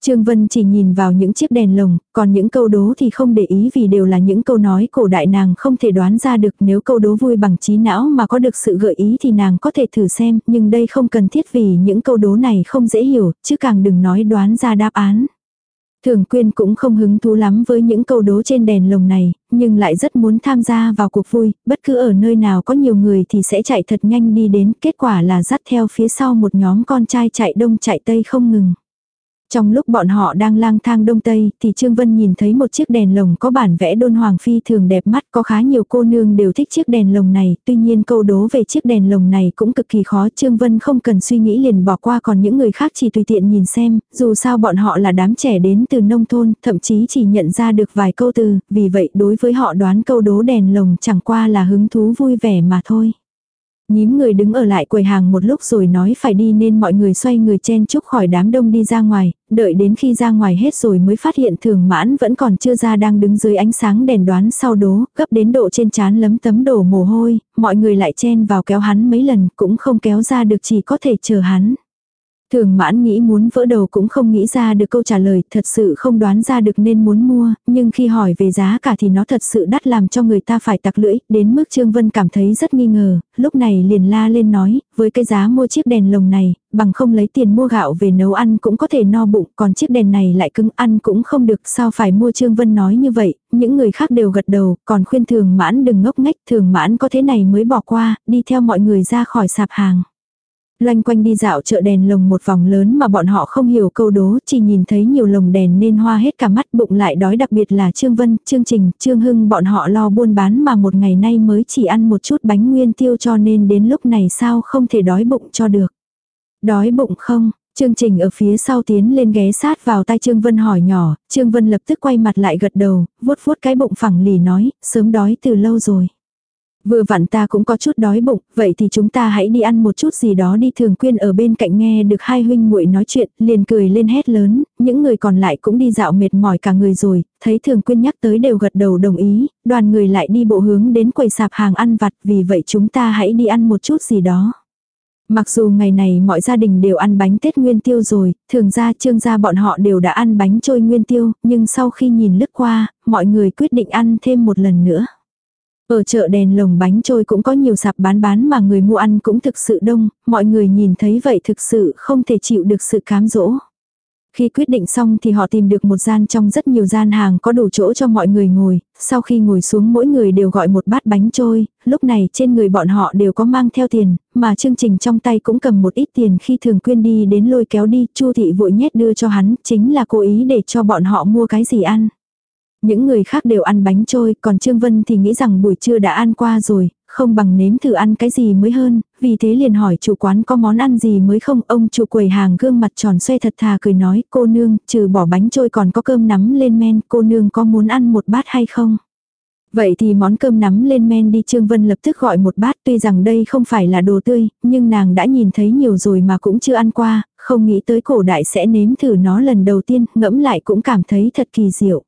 Trương Vân chỉ nhìn vào những chiếc đèn lồng, còn những câu đố thì không để ý vì đều là những câu nói cổ đại nàng không thể đoán ra được nếu câu đố vui bằng trí não mà có được sự gợi ý thì nàng có thể thử xem, nhưng đây không cần thiết vì những câu đố này không dễ hiểu, chứ càng đừng nói đoán ra đáp án. Thường quyên cũng không hứng thú lắm với những câu đố trên đèn lồng này, nhưng lại rất muốn tham gia vào cuộc vui, bất cứ ở nơi nào có nhiều người thì sẽ chạy thật nhanh đi đến, kết quả là dắt theo phía sau một nhóm con trai chạy đông chạy tây không ngừng. Trong lúc bọn họ đang lang thang đông tây, thì Trương Vân nhìn thấy một chiếc đèn lồng có bản vẽ đôn hoàng phi thường đẹp mắt, có khá nhiều cô nương đều thích chiếc đèn lồng này. Tuy nhiên câu đố về chiếc đèn lồng này cũng cực kỳ khó, Trương Vân không cần suy nghĩ liền bỏ qua, còn những người khác chỉ tùy tiện nhìn xem. Dù sao bọn họ là đám trẻ đến từ nông thôn, thậm chí chỉ nhận ra được vài câu từ. Vì vậy đối với họ đoán câu đố đèn lồng chẳng qua là hứng thú vui vẻ mà thôi. Nhím người đứng ở lại quầy hàng một lúc rồi nói phải đi nên mọi người xoay người chen chúc khỏi đám đông đi ra ngoài, đợi đến khi ra ngoài hết rồi mới phát hiện thường mãn vẫn còn chưa ra đang đứng dưới ánh sáng đèn đoán sau đố, gấp đến độ trên trán lấm tấm đổ mồ hôi, mọi người lại chen vào kéo hắn mấy lần cũng không kéo ra được chỉ có thể chờ hắn. Thường mãn nghĩ muốn vỡ đầu cũng không nghĩ ra được câu trả lời, thật sự không đoán ra được nên muốn mua, nhưng khi hỏi về giá cả thì nó thật sự đắt làm cho người ta phải tặc lưỡi, đến mức Trương Vân cảm thấy rất nghi ngờ, lúc này liền la lên nói, với cái giá mua chiếc đèn lồng này, bằng không lấy tiền mua gạo về nấu ăn cũng có thể no bụng, còn chiếc đèn này lại cứng ăn cũng không được, sao phải mua Trương Vân nói như vậy, những người khác đều gật đầu, còn khuyên thường mãn đừng ngốc nghếch, thường mãn có thế này mới bỏ qua, đi theo mọi người ra khỏi sạp hàng. Loanh quanh đi dạo chợ đèn lồng một vòng lớn mà bọn họ không hiểu câu đố, chỉ nhìn thấy nhiều lồng đèn nên hoa hết cả mắt bụng lại đói đặc biệt là Trương Vân, Trương Trình, Trương Hưng bọn họ lo buôn bán mà một ngày nay mới chỉ ăn một chút bánh nguyên tiêu cho nên đến lúc này sao không thể đói bụng cho được. Đói bụng không? Trương Trình ở phía sau tiến lên ghé sát vào tai Trương Vân hỏi nhỏ, Trương Vân lập tức quay mặt lại gật đầu, vuốt vuốt cái bụng phẳng lì nói, sớm đói từ lâu rồi. Vừa vặn ta cũng có chút đói bụng, vậy thì chúng ta hãy đi ăn một chút gì đó đi thường quyên ở bên cạnh nghe được hai huynh muội nói chuyện, liền cười lên hét lớn, những người còn lại cũng đi dạo mệt mỏi cả người rồi, thấy thường quyên nhắc tới đều gật đầu đồng ý, đoàn người lại đi bộ hướng đến quầy sạp hàng ăn vặt vì vậy chúng ta hãy đi ăn một chút gì đó. Mặc dù ngày này mọi gia đình đều ăn bánh Tết Nguyên Tiêu rồi, thường ra trương gia bọn họ đều đã ăn bánh trôi Nguyên Tiêu, nhưng sau khi nhìn lướt qua, mọi người quyết định ăn thêm một lần nữa. Ở chợ đèn lồng bánh trôi cũng có nhiều sạp bán bán mà người mua ăn cũng thực sự đông, mọi người nhìn thấy vậy thực sự không thể chịu được sự cám dỗ. Khi quyết định xong thì họ tìm được một gian trong rất nhiều gian hàng có đủ chỗ cho mọi người ngồi, sau khi ngồi xuống mỗi người đều gọi một bát bánh trôi, lúc này trên người bọn họ đều có mang theo tiền, mà chương trình trong tay cũng cầm một ít tiền khi thường quyên đi đến lôi kéo đi, chu thị vội nhét đưa cho hắn, chính là cố ý để cho bọn họ mua cái gì ăn. Những người khác đều ăn bánh trôi, còn Trương Vân thì nghĩ rằng buổi trưa đã ăn qua rồi, không bằng nếm thử ăn cái gì mới hơn, vì thế liền hỏi chủ quán có món ăn gì mới không, ông chủ quầy hàng gương mặt tròn xoay thật thà cười nói, cô nương, trừ bỏ bánh trôi còn có cơm nắm lên men, cô nương có muốn ăn một bát hay không? Vậy thì món cơm nắm lên men đi Trương Vân lập tức gọi một bát tuy rằng đây không phải là đồ tươi, nhưng nàng đã nhìn thấy nhiều rồi mà cũng chưa ăn qua, không nghĩ tới cổ đại sẽ nếm thử nó lần đầu tiên, ngẫm lại cũng cảm thấy thật kỳ diệu.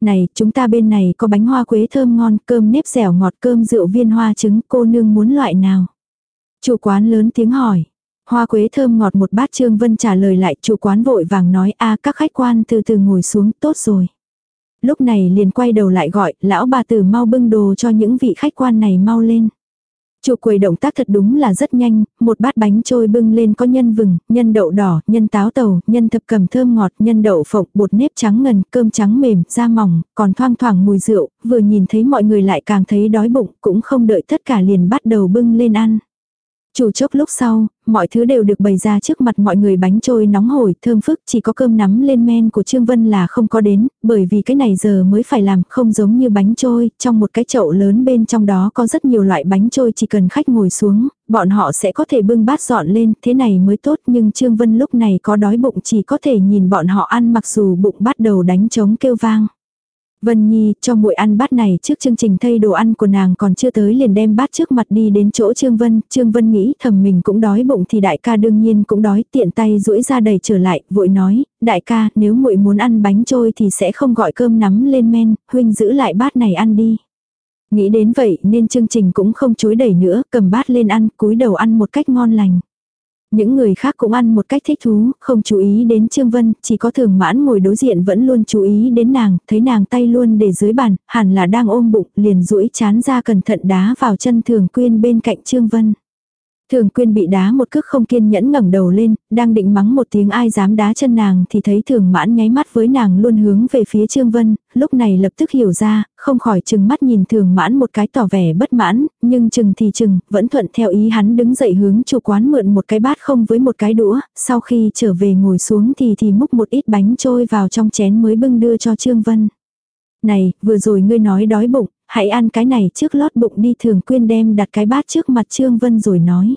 Này, chúng ta bên này có bánh hoa quế thơm ngon, cơm nếp dẻo ngọt cơm rượu viên hoa trứng, cô nương muốn loại nào? Chủ quán lớn tiếng hỏi. Hoa quế thơm ngọt một bát Trương Vân trả lời lại, chủ quán vội vàng nói a các khách quan từ từ ngồi xuống, tốt rồi. Lúc này liền quay đầu lại gọi, lão bà tử mau bưng đồ cho những vị khách quan này mau lên. Chủ quầy động tác thật đúng là rất nhanh, một bát bánh trôi bưng lên có nhân vừng, nhân đậu đỏ, nhân táo tàu, nhân thập cầm thơm ngọt, nhân đậu phộng, bột nếp trắng ngần, cơm trắng mềm, da mỏng, còn thoang thoảng mùi rượu, vừa nhìn thấy mọi người lại càng thấy đói bụng, cũng không đợi tất cả liền bắt đầu bưng lên ăn. Chủ chốc lúc sau, mọi thứ đều được bày ra trước mặt mọi người bánh trôi nóng hổi, thơm phức, chỉ có cơm nắm lên men của Trương Vân là không có đến, bởi vì cái này giờ mới phải làm, không giống như bánh trôi, trong một cái chậu lớn bên trong đó có rất nhiều loại bánh trôi chỉ cần khách ngồi xuống, bọn họ sẽ có thể bưng bát dọn lên, thế này mới tốt, nhưng Trương Vân lúc này có đói bụng chỉ có thể nhìn bọn họ ăn mặc dù bụng bắt đầu đánh trống kêu vang. Vân Nhi cho muội ăn bát này trước chương trình thay đồ ăn của nàng còn chưa tới liền đem bát trước mặt đi đến chỗ Trương Vân, Trương Vân nghĩ thầm mình cũng đói bụng thì đại ca đương nhiên cũng đói, tiện tay duỗi ra đầy trở lại, vội nói, đại ca, nếu muội muốn ăn bánh trôi thì sẽ không gọi cơm nắm lên men, huynh giữ lại bát này ăn đi. Nghĩ đến vậy nên chương trình cũng không chối đẩy nữa, cầm bát lên ăn, cúi đầu ăn một cách ngon lành. Những người khác cũng ăn một cách thích thú, không chú ý đến Trương Vân, chỉ có thường mãn ngồi đối diện vẫn luôn chú ý đến nàng, thấy nàng tay luôn để dưới bàn, hẳn là đang ôm bụng, liền duỗi chán ra cẩn thận đá vào chân thường quyên bên cạnh Trương Vân. Thường quyên bị đá một cước không kiên nhẫn ngẩng đầu lên, đang định mắng một tiếng ai dám đá chân nàng thì thấy thường mãn nháy mắt với nàng luôn hướng về phía Trương Vân, lúc này lập tức hiểu ra, không khỏi chừng mắt nhìn thường mãn một cái tỏ vẻ bất mãn, nhưng chừng thì chừng, vẫn thuận theo ý hắn đứng dậy hướng chủ quán mượn một cái bát không với một cái đũa, sau khi trở về ngồi xuống thì thì múc một ít bánh trôi vào trong chén mới bưng đưa cho Trương Vân. Này, vừa rồi ngươi nói đói bụng, hãy ăn cái này trước lót bụng đi thường quyên đem đặt cái bát trước mặt Trương Vân rồi nói.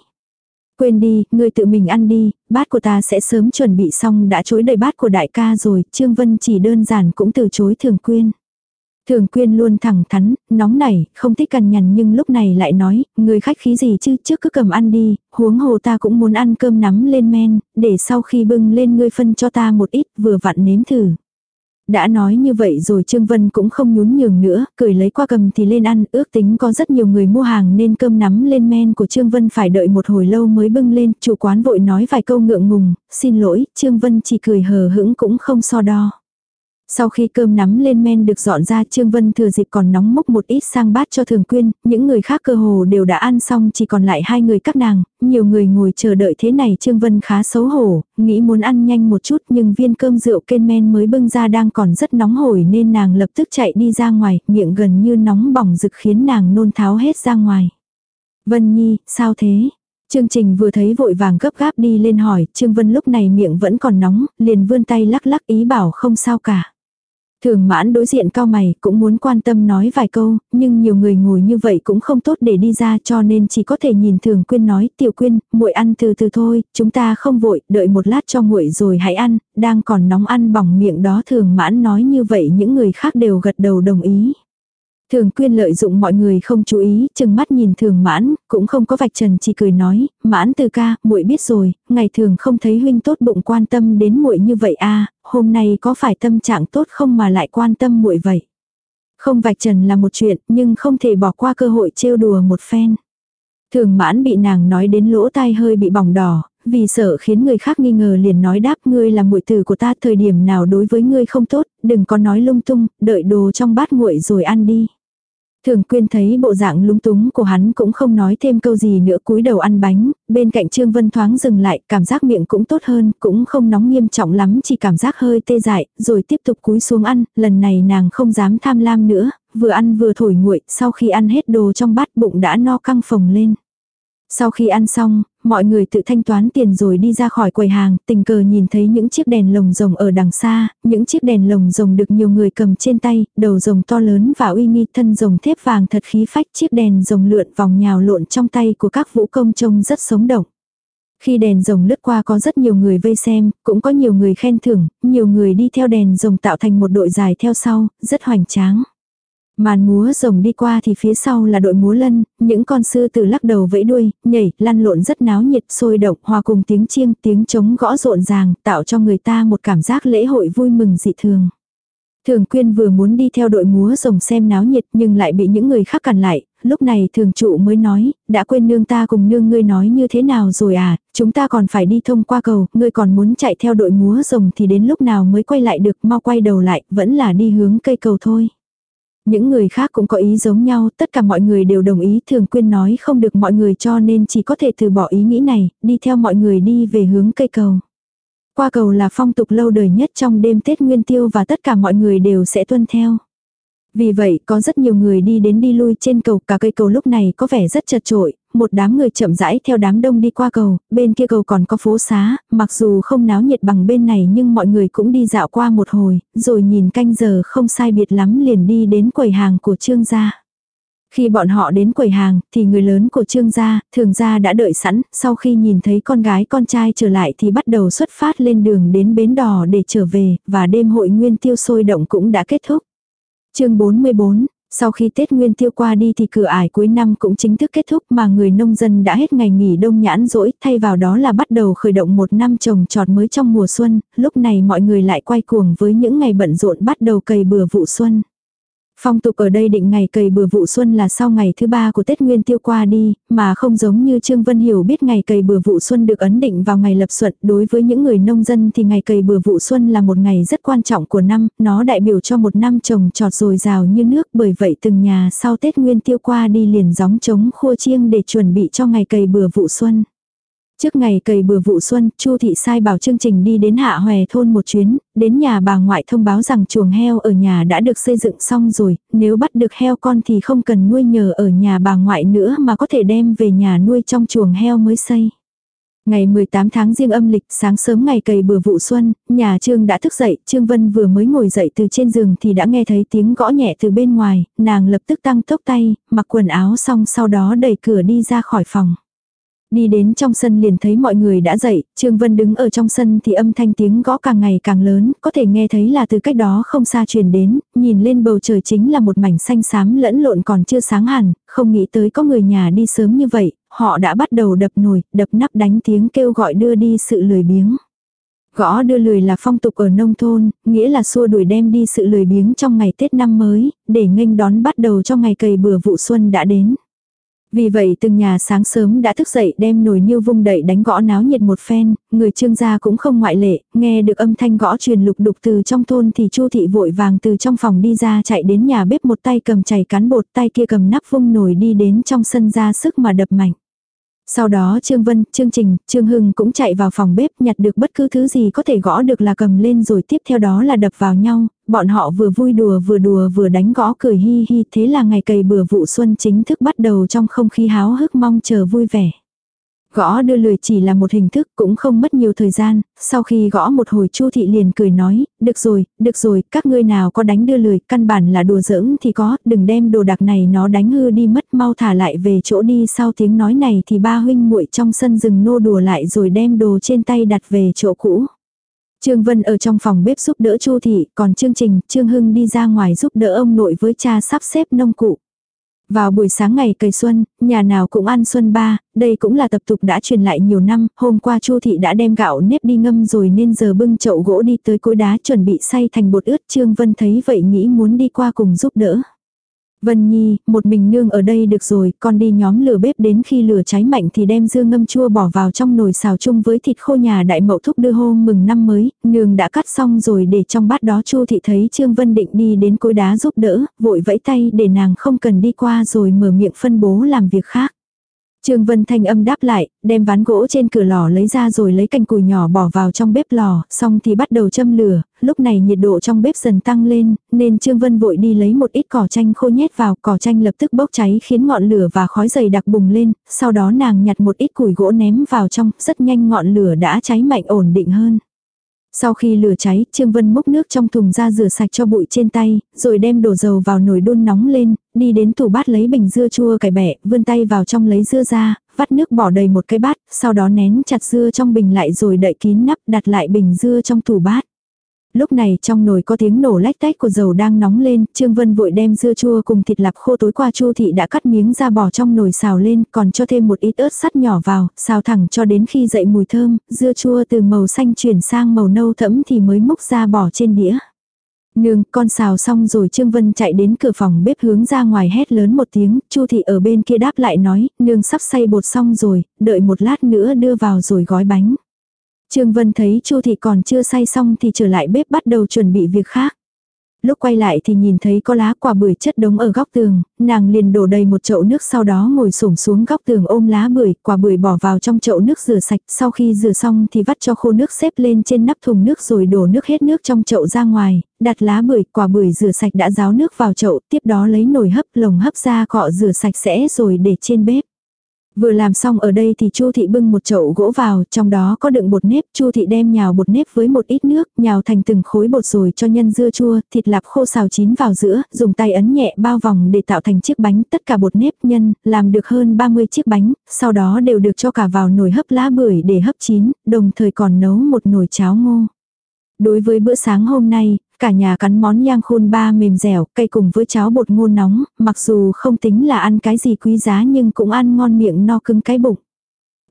Quên đi, ngươi tự mình ăn đi, bát của ta sẽ sớm chuẩn bị xong đã chối đầy bát của đại ca rồi, Trương Vân chỉ đơn giản cũng từ chối thường quyên. Thường quyên luôn thẳng thắn, nóng nảy, không thích cằn nhằn nhưng lúc này lại nói, người khách khí gì chứ trước cứ cầm ăn đi, huống hồ ta cũng muốn ăn cơm nắm lên men, để sau khi bưng lên ngươi phân cho ta một ít vừa vặn nếm thử. Đã nói như vậy rồi Trương Vân cũng không nhún nhường nữa, cười lấy qua cầm thì lên ăn, ước tính có rất nhiều người mua hàng nên cơm nắm lên men của Trương Vân phải đợi một hồi lâu mới bưng lên, chủ quán vội nói vài câu ngượng ngùng, xin lỗi, Trương Vân chỉ cười hờ hững cũng không so đo. Sau khi cơm nắm lên men được dọn ra Trương Vân thừa dịp còn nóng múc một ít sang bát cho thường quyên, những người khác cơ hồ đều đã ăn xong chỉ còn lại hai người các nàng, nhiều người ngồi chờ đợi thế này Trương Vân khá xấu hổ, nghĩ muốn ăn nhanh một chút nhưng viên cơm rượu kên men mới bưng ra đang còn rất nóng hổi nên nàng lập tức chạy đi ra ngoài, miệng gần như nóng bỏng rực khiến nàng nôn tháo hết ra ngoài. Vân Nhi, sao thế? Chương trình vừa thấy vội vàng gấp gáp đi lên hỏi, Trương Vân lúc này miệng vẫn còn nóng, liền vươn tay lắc lắc ý bảo không sao cả. Thường mãn đối diện cao mày cũng muốn quan tâm nói vài câu, nhưng nhiều người ngồi như vậy cũng không tốt để đi ra cho nên chỉ có thể nhìn thường quyên nói tiểu quyên, muội ăn từ từ thôi, chúng ta không vội, đợi một lát cho muội rồi hãy ăn, đang còn nóng ăn bỏng miệng đó thường mãn nói như vậy những người khác đều gật đầu đồng ý. Thường quyên lợi dụng mọi người không chú ý, chừng mắt nhìn thường mãn, cũng không có vạch trần chỉ cười nói, mãn từ ca, muội biết rồi, ngày thường không thấy huynh tốt bụng quan tâm đến muội như vậy a à, hôm nay có phải tâm trạng tốt không mà lại quan tâm muội vậy. Không vạch trần là một chuyện, nhưng không thể bỏ qua cơ hội trêu đùa một phen. Thường mãn bị nàng nói đến lỗ tai hơi bị bỏng đỏ, vì sợ khiến người khác nghi ngờ liền nói đáp ngươi là muội tử của ta thời điểm nào đối với ngươi không tốt, đừng có nói lung tung, đợi đồ trong bát nguội rồi ăn đi. Thường quyên thấy bộ dạng lúng túng của hắn cũng không nói thêm câu gì nữa cúi đầu ăn bánh, bên cạnh Trương Vân thoáng dừng lại, cảm giác miệng cũng tốt hơn, cũng không nóng nghiêm trọng lắm chỉ cảm giác hơi tê dại, rồi tiếp tục cúi xuống ăn, lần này nàng không dám tham lam nữa, vừa ăn vừa thổi nguội, sau khi ăn hết đồ trong bát bụng đã no căng phồng lên. Sau khi ăn xong, mọi người tự thanh toán tiền rồi đi ra khỏi quầy hàng, tình cờ nhìn thấy những chiếc đèn lồng rồng ở đằng xa, những chiếc đèn lồng rồng được nhiều người cầm trên tay, đầu rồng to lớn và uy nghi thân rồng thép vàng thật khí phách, chiếc đèn rồng lượn vòng nhào lộn trong tay của các vũ công trông rất sống động. Khi đèn rồng lướt qua có rất nhiều người vây xem, cũng có nhiều người khen thưởng, nhiều người đi theo đèn rồng tạo thành một đội dài theo sau, rất hoành tráng. Màn múa rồng đi qua thì phía sau là đội múa lân, những con sư tử lắc đầu vẫy đuôi, nhảy, lăn lộn rất náo nhiệt, sôi động, hòa cùng tiếng chiêng, tiếng trống gõ rộn ràng, tạo cho người ta một cảm giác lễ hội vui mừng dị thường. Thường quyên vừa muốn đi theo đội múa rồng xem náo nhiệt nhưng lại bị những người khác cản lại, lúc này thường trụ mới nói, đã quên nương ta cùng nương ngươi nói như thế nào rồi à, chúng ta còn phải đi thông qua cầu, ngươi còn muốn chạy theo đội múa rồng thì đến lúc nào mới quay lại được, mau quay đầu lại, vẫn là đi hướng cây cầu thôi. Những người khác cũng có ý giống nhau, tất cả mọi người đều đồng ý thường quyên nói không được mọi người cho nên chỉ có thể từ bỏ ý nghĩ này, đi theo mọi người đi về hướng cây cầu. Qua cầu là phong tục lâu đời nhất trong đêm Tết Nguyên Tiêu và tất cả mọi người đều sẽ tuân theo. Vì vậy, có rất nhiều người đi đến đi lui trên cầu, cả cây cầu lúc này có vẻ rất chật trội, một đám người chậm rãi theo đám đông đi qua cầu, bên kia cầu còn có phố xá, mặc dù không náo nhiệt bằng bên này nhưng mọi người cũng đi dạo qua một hồi, rồi nhìn canh giờ không sai biệt lắm liền đi đến quầy hàng của trương gia. Khi bọn họ đến quầy hàng, thì người lớn của trương gia, thường gia đã đợi sẵn, sau khi nhìn thấy con gái con trai trở lại thì bắt đầu xuất phát lên đường đến bến đò để trở về, và đêm hội nguyên tiêu sôi động cũng đã kết thúc chương 44, sau khi Tết Nguyên tiêu qua đi thì cửa ải cuối năm cũng chính thức kết thúc mà người nông dân đã hết ngày nghỉ đông nhãn rỗi, thay vào đó là bắt đầu khởi động một năm trồng trọt mới trong mùa xuân, lúc này mọi người lại quay cuồng với những ngày bận rộn bắt đầu cày bừa vụ xuân. Phong tục ở đây định ngày cày bừa vụ xuân là sau ngày thứ ba của Tết Nguyên tiêu qua đi, mà không giống như Trương Vân Hiểu biết ngày cày bừa vụ xuân được ấn định vào ngày lập xuân. Đối với những người nông dân thì ngày cày bừa vụ xuân là một ngày rất quan trọng của năm, nó đại biểu cho một năm trồng trọt dồi dào như nước bởi vậy từng nhà sau Tết Nguyên tiêu qua đi liền gióng trống khua chiêng để chuẩn bị cho ngày cày bừa vụ xuân. Trước ngày cày bừa vụ xuân, Chu thị sai bảo chương trình đi đến Hạ Hòe thôn một chuyến, đến nhà bà ngoại thông báo rằng chuồng heo ở nhà đã được xây dựng xong rồi, nếu bắt được heo con thì không cần nuôi nhờ ở nhà bà ngoại nữa mà có thể đem về nhà nuôi trong chuồng heo mới xây. Ngày 18 tháng riêng âm lịch, sáng sớm ngày cày bừa vụ xuân, nhà Trương đã thức dậy, Trương Vân vừa mới ngồi dậy từ trên giường thì đã nghe thấy tiếng gõ nhẹ từ bên ngoài, nàng lập tức tăng tốc tay, mặc quần áo xong sau đó đẩy cửa đi ra khỏi phòng. Đi đến trong sân liền thấy mọi người đã dậy, Trương Vân đứng ở trong sân thì âm thanh tiếng gõ càng ngày càng lớn, có thể nghe thấy là từ cách đó không xa truyền đến, nhìn lên bầu trời chính là một mảnh xanh xám lẫn lộn còn chưa sáng hẳn, không nghĩ tới có người nhà đi sớm như vậy, họ đã bắt đầu đập nồi, đập nắp đánh tiếng kêu gọi đưa đi sự lười biếng. Gõ đưa lười là phong tục ở nông thôn, nghĩa là xua đuổi đem đi sự lười biếng trong ngày Tết năm mới, để nghênh đón bắt đầu cho ngày cày bừa vụ xuân đã đến. Vì vậy từng nhà sáng sớm đã thức dậy đem nồi niêu vung đậy đánh gõ náo nhiệt một phen, người trương gia cũng không ngoại lệ, nghe được âm thanh gõ truyền lục đục từ trong thôn thì chu thị vội vàng từ trong phòng đi ra chạy đến nhà bếp một tay cầm chảy cán bột tay kia cầm nắp vung nồi đi đến trong sân ra sức mà đập mạnh. Sau đó Trương Vân, Trương Trình, Trương Hưng cũng chạy vào phòng bếp nhặt được bất cứ thứ gì có thể gõ được là cầm lên rồi tiếp theo đó là đập vào nhau, bọn họ vừa vui đùa vừa đùa vừa đánh gõ cười hi hi thế là ngày cày bừa vụ xuân chính thức bắt đầu trong không khí háo hức mong chờ vui vẻ. Gõ đưa lười chỉ là một hình thức cũng không mất nhiều thời gian, sau khi gõ một hồi Chu thị liền cười nói, được rồi, được rồi, các ngươi nào có đánh đưa lười, căn bản là đùa giỡn thì có, đừng đem đồ đặc này nó đánh hư đi mất mau thả lại về chỗ đi sau tiếng nói này thì ba huynh muội trong sân rừng nô đùa lại rồi đem đồ trên tay đặt về chỗ cũ. Trương Vân ở trong phòng bếp giúp đỡ Chu thị, còn Trương Trình, Trương Hưng đi ra ngoài giúp đỡ ông nội với cha sắp xếp nông cụ. Vào buổi sáng ngày cày xuân, nhà nào cũng ăn xuân ba, đây cũng là tập tục đã truyền lại nhiều năm, hôm qua Chu thị đã đem gạo nếp đi ngâm rồi nên giờ bưng chậu gỗ đi tới cối đá chuẩn bị xay thành bột ướt, Trương Vân thấy vậy nghĩ muốn đi qua cùng giúp đỡ. Vân Nhi, một mình nương ở đây được rồi, con đi nhóm lửa bếp đến khi lửa cháy mạnh thì đem dưa ngâm chua bỏ vào trong nồi xào chung với thịt khô nhà đại mậu thúc đưa hôm mừng năm mới, nương đã cắt xong rồi để trong bát đó chu thị thấy Trương Vân định đi đến cối đá giúp đỡ, vội vẫy tay để nàng không cần đi qua rồi mở miệng phân bố làm việc khác. Trương Vân Thanh âm đáp lại, đem ván gỗ trên cửa lò lấy ra rồi lấy cành củi nhỏ bỏ vào trong bếp lò, xong thì bắt đầu châm lửa, lúc này nhiệt độ trong bếp dần tăng lên, nên Trương Vân vội đi lấy một ít cỏ chanh khô nhét vào, cỏ chanh lập tức bốc cháy khiến ngọn lửa và khói dày đặc bùng lên, sau đó nàng nhặt một ít củi gỗ ném vào trong, rất nhanh ngọn lửa đã cháy mạnh ổn định hơn. Sau khi lửa cháy, Trương Vân múc nước trong thùng ra rửa sạch cho bụi trên tay, rồi đem đổ dầu vào nồi đun nóng lên, đi đến tủ bát lấy bình dưa chua cải bẹ, vươn tay vào trong lấy dưa ra, vắt nước bỏ đầy một cái bát, sau đó nén chặt dưa trong bình lại rồi đậy kín nắp đặt lại bình dưa trong tủ bát. Lúc này trong nồi có tiếng nổ lách tách của dầu đang nóng lên, Trương Vân vội đem dưa chua cùng thịt lạp khô tối qua Chu thị đã cắt miếng ra bỏ trong nồi xào lên, còn cho thêm một ít ớt sắt nhỏ vào, xào thẳng cho đến khi dậy mùi thơm, dưa chua từ màu xanh chuyển sang màu nâu thẫm thì mới múc ra bỏ trên đĩa. Nương, con xào xong rồi Trương Vân chạy đến cửa phòng bếp hướng ra ngoài hét lớn một tiếng, Chu thị ở bên kia đáp lại nói, nương sắp xay bột xong rồi, đợi một lát nữa đưa vào rồi gói bánh. Trương Vân thấy Chu thị còn chưa say xong thì trở lại bếp bắt đầu chuẩn bị việc khác. Lúc quay lại thì nhìn thấy có lá quả bưởi chất đống ở góc tường, nàng liền đổ đầy một chậu nước sau đó ngồi xổm xuống góc tường ôm lá bưởi, quả bưởi bỏ vào trong chậu nước rửa sạch, sau khi rửa xong thì vắt cho khô nước xếp lên trên nắp thùng nước rồi đổ nước hết nước trong chậu ra ngoài, đặt lá bưởi, quả bưởi rửa sạch đã ráo nước vào chậu, tiếp đó lấy nồi hấp lồng hấp ra cọ rửa sạch sẽ rồi để trên bếp. Vừa làm xong ở đây thì Chu thị bưng một chậu gỗ vào, trong đó có đựng bột nếp, Chu thị đem nhào bột nếp với một ít nước, nhào thành từng khối bột rồi cho nhân dưa chua, thịt lạp khô xào chín vào giữa, dùng tay ấn nhẹ bao vòng để tạo thành chiếc bánh, tất cả bột nếp nhân, làm được hơn 30 chiếc bánh, sau đó đều được cho cả vào nồi hấp lá bưởi để hấp chín, đồng thời còn nấu một nồi cháo ngô. Đối với bữa sáng hôm nay, Cả nhà cắn món nhang khôn ba mềm dẻo, cây cùng với cháo bột ngô nóng, mặc dù không tính là ăn cái gì quý giá nhưng cũng ăn ngon miệng no cứng cái bụng.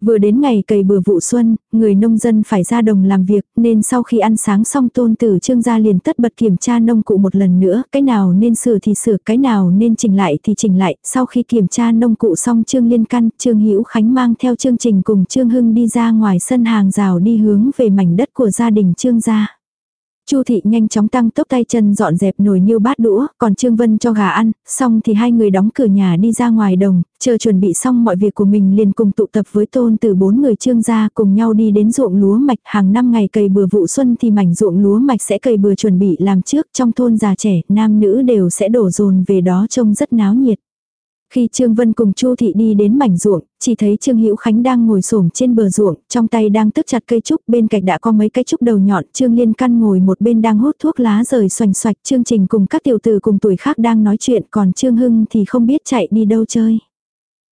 Vừa đến ngày cày bừa vụ xuân, người nông dân phải ra đồng làm việc, nên sau khi ăn sáng xong tôn tử trương gia liền tất bật kiểm tra nông cụ một lần nữa, cái nào nên sửa thì sửa, cái nào nên chỉnh lại thì chỉnh lại. Sau khi kiểm tra nông cụ xong trương liên căn, trương hữu khánh mang theo chương trình cùng trương hưng đi ra ngoài sân hàng rào đi hướng về mảnh đất của gia đình trương gia. Chu thị nhanh chóng tăng tốc tay chân dọn dẹp nồi niêu bát đũa, còn Trương Vân cho gà ăn, xong thì hai người đóng cửa nhà đi ra ngoài đồng, chờ chuẩn bị xong mọi việc của mình liền cùng tụ tập với tôn từ bốn người Trương gia cùng nhau đi đến ruộng lúa mạch, hàng năm ngày cày bừa vụ xuân thì mảnh ruộng lúa mạch sẽ cày bừa chuẩn bị làm trước, trong thôn già trẻ, nam nữ đều sẽ đổ dồn về đó trông rất náo nhiệt. Khi Trương Vân cùng Chu thị đi đến mảnh ruộng, chỉ thấy Trương Hữu Khánh đang ngồi xổm trên bờ ruộng, trong tay đang tức chặt cây trúc, bên cạnh đã có mấy cái trúc đầu nhọn, Trương Liên Căn ngồi một bên đang hút thuốc lá rời xoành xoạch, Trương Trình cùng các tiểu tử cùng tuổi khác đang nói chuyện, còn Trương Hưng thì không biết chạy đi đâu chơi.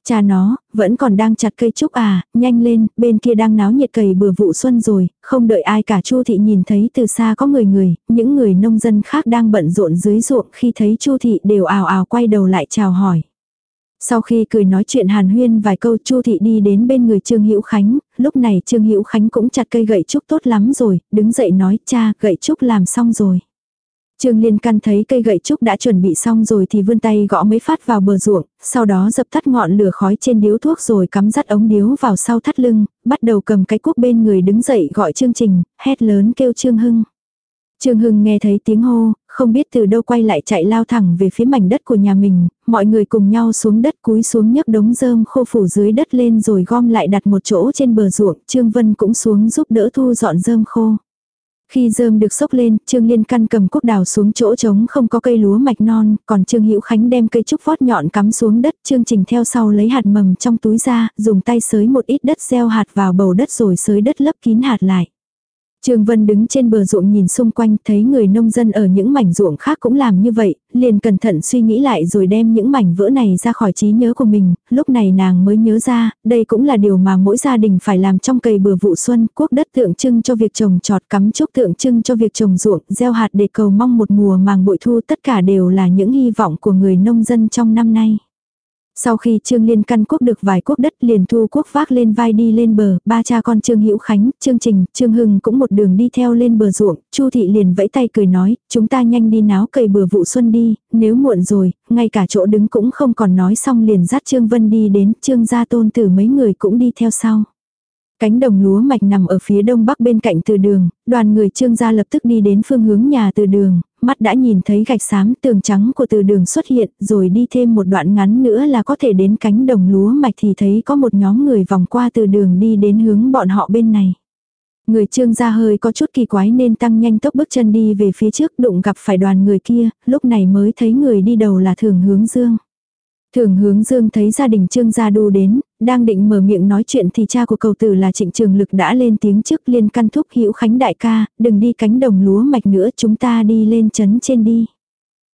Cha nó, vẫn còn đang chặt cây trúc à, nhanh lên, bên kia đang náo nhiệt cầy bừa vụ xuân rồi, không đợi ai cả Chu thị nhìn thấy từ xa có người người, những người nông dân khác đang bận rộn dưới ruộng khi thấy Chu thị đều ào ào quay đầu lại chào hỏi. Sau khi cười nói chuyện hàn huyên vài câu Chu thị đi đến bên người Trương Hữu Khánh, lúc này Trương Hữu Khánh cũng chặt cây gậy trúc tốt lắm rồi, đứng dậy nói cha gậy trúc làm xong rồi. Trương Liên Căn thấy cây gậy trúc đã chuẩn bị xong rồi thì vươn tay gõ mấy phát vào bờ ruộng, sau đó dập tắt ngọn lửa khói trên điếu thuốc rồi cắm dắt ống điếu vào sau thắt lưng, bắt đầu cầm cái cuốc bên người đứng dậy gọi Trương Trình, hét lớn kêu Trương Hưng. Trương Hưng nghe thấy tiếng hô, không biết từ đâu quay lại chạy lao thẳng về phía mảnh đất của nhà mình, mọi người cùng nhau xuống đất cúi xuống nhấc đống rơm khô phủ dưới đất lên rồi gom lại đặt một chỗ trên bờ ruộng, Trương Vân cũng xuống giúp đỡ thu dọn rơm khô. Khi rơm được sốc lên, Trương Liên căn cầm cuốc đào xuống chỗ trống không có cây lúa mạch non, còn Trương Hữu Khánh đem cây trúc vót nhọn cắm xuống đất, Trương Trình theo sau lấy hạt mầm trong túi ra, dùng tay sới một ít đất gieo hạt vào bầu đất rồi sới đất lấp kín hạt lại. Trương Vân đứng trên bờ ruộng nhìn xung quanh thấy người nông dân ở những mảnh ruộng khác cũng làm như vậy, liền cẩn thận suy nghĩ lại rồi đem những mảnh vỡ này ra khỏi trí nhớ của mình, lúc này nàng mới nhớ ra, đây cũng là điều mà mỗi gia đình phải làm trong cây bừa vụ xuân, quốc đất tượng trưng cho việc trồng trọt cắm chúc tượng trưng cho việc trồng ruộng, gieo hạt để cầu mong một mùa màng bội thu tất cả đều là những hy vọng của người nông dân trong năm nay. Sau khi Trương Liên căn quốc được vài quốc đất liền thu quốc vác lên vai đi lên bờ, ba cha con Trương Hữu Khánh, Trương Trình, Trương Hưng cũng một đường đi theo lên bờ ruộng, Chu thị liền vẫy tay cười nói, chúng ta nhanh đi náo cày bừa vụ xuân đi, nếu muộn rồi, ngay cả chỗ đứng cũng không còn nói xong liền dắt Trương Vân đi đến, Trương gia tôn tử mấy người cũng đi theo sau. Cánh đồng lúa mạch nằm ở phía đông bắc bên cạnh từ đường, đoàn người trương gia lập tức đi đến phương hướng nhà từ đường, mắt đã nhìn thấy gạch xám tường trắng của từ đường xuất hiện, rồi đi thêm một đoạn ngắn nữa là có thể đến cánh đồng lúa mạch thì thấy có một nhóm người vòng qua từ đường đi đến hướng bọn họ bên này. Người trương gia hơi có chút kỳ quái nên tăng nhanh tốc bước chân đi về phía trước đụng gặp phải đoàn người kia, lúc này mới thấy người đi đầu là thường hướng dương. Thường hướng dương thấy gia đình trương gia đu đến, đang định mở miệng nói chuyện thì cha của cầu tử là trịnh trường lực đã lên tiếng trước liên căn thúc hữu khánh đại ca, đừng đi cánh đồng lúa mạch nữa chúng ta đi lên chấn trên đi.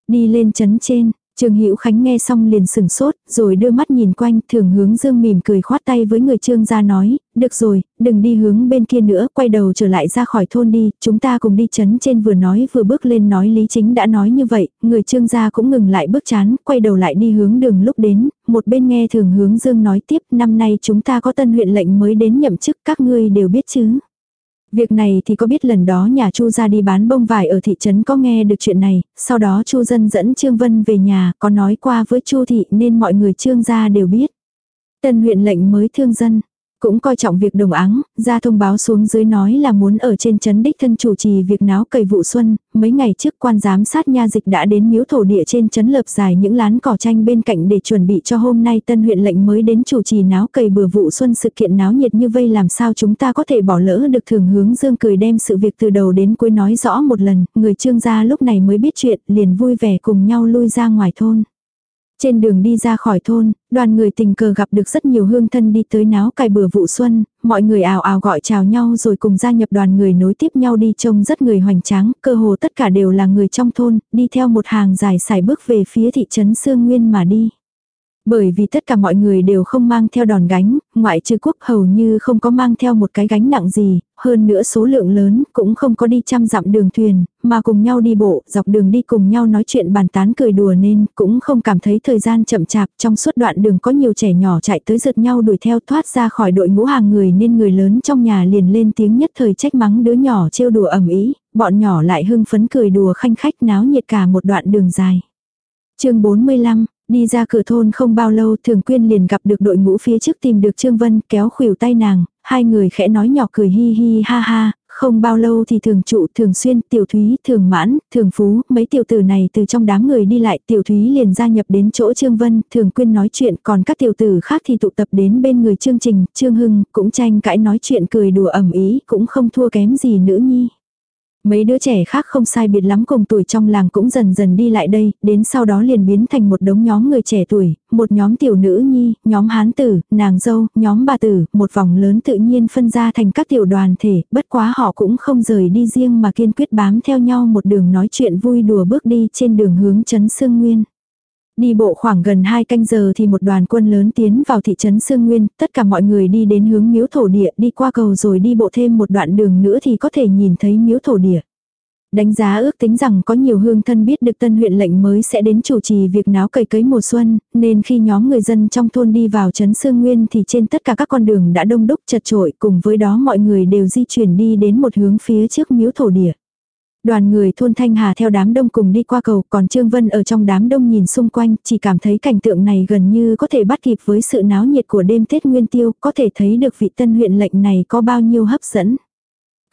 Đi lên chấn trên, Trương Hữu Khánh nghe xong liền sừng sốt, rồi đưa mắt nhìn quanh, thường hướng Dương mỉm cười khoát tay với người Trương gia nói, được rồi, đừng đi hướng bên kia nữa, quay đầu trở lại ra khỏi thôn đi, chúng ta cùng đi chấn trên vừa nói vừa bước lên nói Lý Chính đã nói như vậy, người Trương gia cũng ngừng lại bước chán, quay đầu lại đi hướng đường lúc đến, một bên nghe thường hướng Dương nói tiếp, năm nay chúng ta có tân huyện lệnh mới đến nhậm chức, các ngươi đều biết chứ. Việc này thì có biết lần đó nhà Chu ra đi bán bông vải ở thị trấn có nghe được chuyện này, sau đó Chu dân dẫn Trương Vân về nhà, có nói qua với Chu thị nên mọi người Trương gia đều biết. Tân huyện lệnh mới thương dân, cũng coi trọng việc đồng áng, ra thông báo xuống dưới nói là muốn ở trên chấn đích thân chủ trì việc náo cầy vụ xuân, mấy ngày trước quan giám sát nha dịch đã đến miếu thổ địa trên chấn lợp dài những lán cỏ tranh bên cạnh để chuẩn bị cho hôm nay tân huyện lệnh mới đến chủ trì náo cầy bừa vụ xuân sự kiện náo nhiệt như vây làm sao chúng ta có thể bỏ lỡ được thường hướng dương cười đem sự việc từ đầu đến cuối nói rõ một lần, người trương gia lúc này mới biết chuyện liền vui vẻ cùng nhau lui ra ngoài thôn. Trên đường đi ra khỏi thôn, đoàn người tình cờ gặp được rất nhiều hương thân đi tới náo cài bừa vụ xuân, mọi người ào ào gọi chào nhau rồi cùng gia nhập đoàn người nối tiếp nhau đi trông rất người hoành tráng, cơ hồ tất cả đều là người trong thôn, đi theo một hàng dài xài bước về phía thị trấn Sương Nguyên mà đi. Bởi vì tất cả mọi người đều không mang theo đòn gánh, ngoại trừ quốc hầu như không có mang theo một cái gánh nặng gì, hơn nữa số lượng lớn cũng không có đi trăm dặm đường thuyền, mà cùng nhau đi bộ, dọc đường đi cùng nhau nói chuyện bàn tán cười đùa nên cũng không cảm thấy thời gian chậm chạp trong suốt đoạn đường có nhiều trẻ nhỏ chạy tới giật nhau đuổi theo thoát ra khỏi đội ngũ hàng người nên người lớn trong nhà liền lên tiếng nhất thời trách mắng đứa nhỏ trêu đùa ẩm ý, bọn nhỏ lại hưng phấn cười đùa khanh khách náo nhiệt cả một đoạn đường dài. chương 45, Đi ra cửa thôn không bao lâu thường quyên liền gặp được đội ngũ phía trước tìm được Trương Vân kéo khuỷu tay nàng, hai người khẽ nói nhỏ cười hi hi ha ha, không bao lâu thì thường trụ thường xuyên tiểu thúy thường mãn, thường phú, mấy tiểu tử này từ trong đám người đi lại tiểu thúy liền gia nhập đến chỗ Trương Vân, thường quyên nói chuyện còn các tiểu tử khác thì tụ tập đến bên người Trương Trình, Trương Hưng cũng tranh cãi nói chuyện cười đùa ẩm ý cũng không thua kém gì nữ nhi. Mấy đứa trẻ khác không sai biệt lắm cùng tuổi trong làng cũng dần dần đi lại đây, đến sau đó liền biến thành một đống nhóm người trẻ tuổi, một nhóm tiểu nữ nhi, nhóm hán tử, nàng dâu, nhóm bà tử, một vòng lớn tự nhiên phân ra thành các tiểu đoàn thể, bất quá họ cũng không rời đi riêng mà kiên quyết bám theo nhau một đường nói chuyện vui đùa bước đi trên đường hướng chấn Sương Nguyên. Đi bộ khoảng gần 2 canh giờ thì một đoàn quân lớn tiến vào thị trấn Sương Nguyên, tất cả mọi người đi đến hướng miếu thổ địa, đi qua cầu rồi đi bộ thêm một đoạn đường nữa thì có thể nhìn thấy miếu thổ địa. Đánh giá ước tính rằng có nhiều hương thân biết được tân huyện lệnh mới sẽ đến chủ trì việc náo cày cấy mùa xuân, nên khi nhóm người dân trong thôn đi vào trấn Sương Nguyên thì trên tất cả các con đường đã đông đúc chật trội cùng với đó mọi người đều di chuyển đi đến một hướng phía trước miếu thổ địa. Đoàn người thôn Thanh Hà theo đám đông cùng đi qua cầu, còn Trương Vân ở trong đám đông nhìn xung quanh, chỉ cảm thấy cảnh tượng này gần như có thể bắt kịp với sự náo nhiệt của đêm Tết Nguyên Tiêu, có thể thấy được vị tân huyện lệnh này có bao nhiêu hấp dẫn.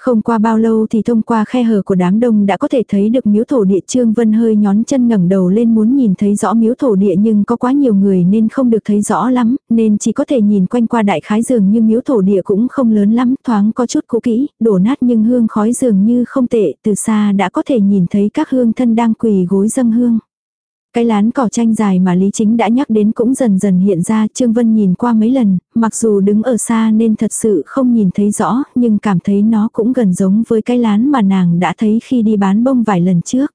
Không qua bao lâu thì thông qua khe hở của đám đông đã có thể thấy được miếu thổ địa Trương Vân hơi nhón chân ngẩng đầu lên muốn nhìn thấy rõ miếu thổ địa nhưng có quá nhiều người nên không được thấy rõ lắm, nên chỉ có thể nhìn quanh qua đại khái dường như miếu thổ địa cũng không lớn lắm, thoáng có chút cũ kỹ, đổ nát nhưng hương khói dường như không tệ, từ xa đã có thể nhìn thấy các hương thân đang quỳ gối dâng hương. Cái lán cỏ tranh dài mà Lý Chính đã nhắc đến cũng dần dần hiện ra, Trương Vân nhìn qua mấy lần, mặc dù đứng ở xa nên thật sự không nhìn thấy rõ, nhưng cảm thấy nó cũng gần giống với cái lán mà nàng đã thấy khi đi bán bông vài lần trước.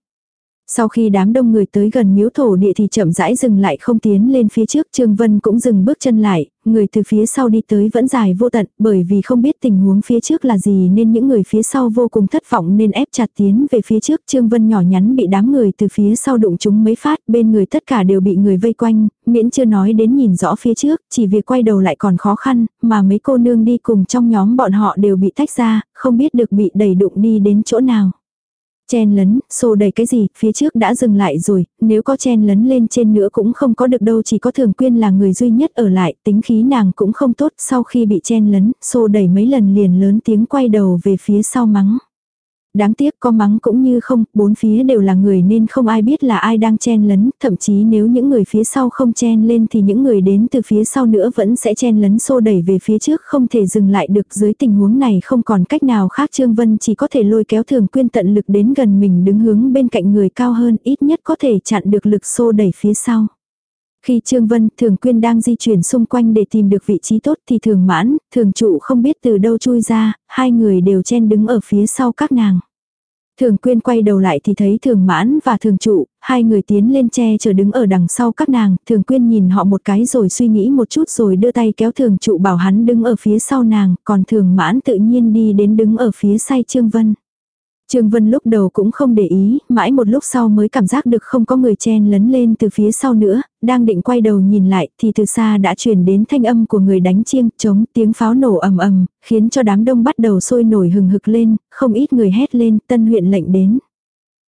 Sau khi đám đông người tới gần miếu thổ địa thì chậm rãi dừng lại không tiến lên phía trước, Trương Vân cũng dừng bước chân lại, người từ phía sau đi tới vẫn dài vô tận, bởi vì không biết tình huống phía trước là gì nên những người phía sau vô cùng thất vọng nên ép chặt tiến về phía trước. Trương Vân nhỏ nhắn bị đám người từ phía sau đụng chúng mấy phát, bên người tất cả đều bị người vây quanh, miễn chưa nói đến nhìn rõ phía trước, chỉ việc quay đầu lại còn khó khăn, mà mấy cô nương đi cùng trong nhóm bọn họ đều bị tách ra, không biết được bị đẩy đụng đi đến chỗ nào. Chen lấn, xô đầy cái gì, phía trước đã dừng lại rồi, nếu có chen lấn lên trên nữa cũng không có được đâu chỉ có thường quyên là người duy nhất ở lại, tính khí nàng cũng không tốt, sau khi bị chen lấn, xô đẩy mấy lần liền lớn tiếng quay đầu về phía sau mắng. Đáng tiếc có mắng cũng như không, bốn phía đều là người nên không ai biết là ai đang chen lấn, thậm chí nếu những người phía sau không chen lên thì những người đến từ phía sau nữa vẫn sẽ chen lấn xô đẩy về phía trước không thể dừng lại được dưới tình huống này không còn cách nào khác Trương Vân chỉ có thể lôi kéo thường quyên tận lực đến gần mình đứng hướng bên cạnh người cao hơn ít nhất có thể chặn được lực xô đẩy phía sau. Khi Trương Vân, Thường Quyên đang di chuyển xung quanh để tìm được vị trí tốt thì Thường Mãn, Thường Trụ không biết từ đâu chui ra, hai người đều chen đứng ở phía sau các nàng. Thường Quyên quay đầu lại thì thấy Thường Mãn và Thường Trụ, hai người tiến lên che chờ đứng ở đằng sau các nàng, Thường Quyên nhìn họ một cái rồi suy nghĩ một chút rồi đưa tay kéo Thường Trụ bảo hắn đứng ở phía sau nàng, còn Thường Mãn tự nhiên đi đến đứng ở phía say Trương Vân. Trương Vân lúc đầu cũng không để ý, mãi một lúc sau mới cảm giác được không có người chen lấn lên từ phía sau nữa, đang định quay đầu nhìn lại thì từ xa đã truyền đến thanh âm của người đánh chiêng, trống, tiếng pháo nổ ầm ầm, khiến cho đám đông bắt đầu sôi nổi hừng hực lên, không ít người hét lên, tân huyện lệnh đến.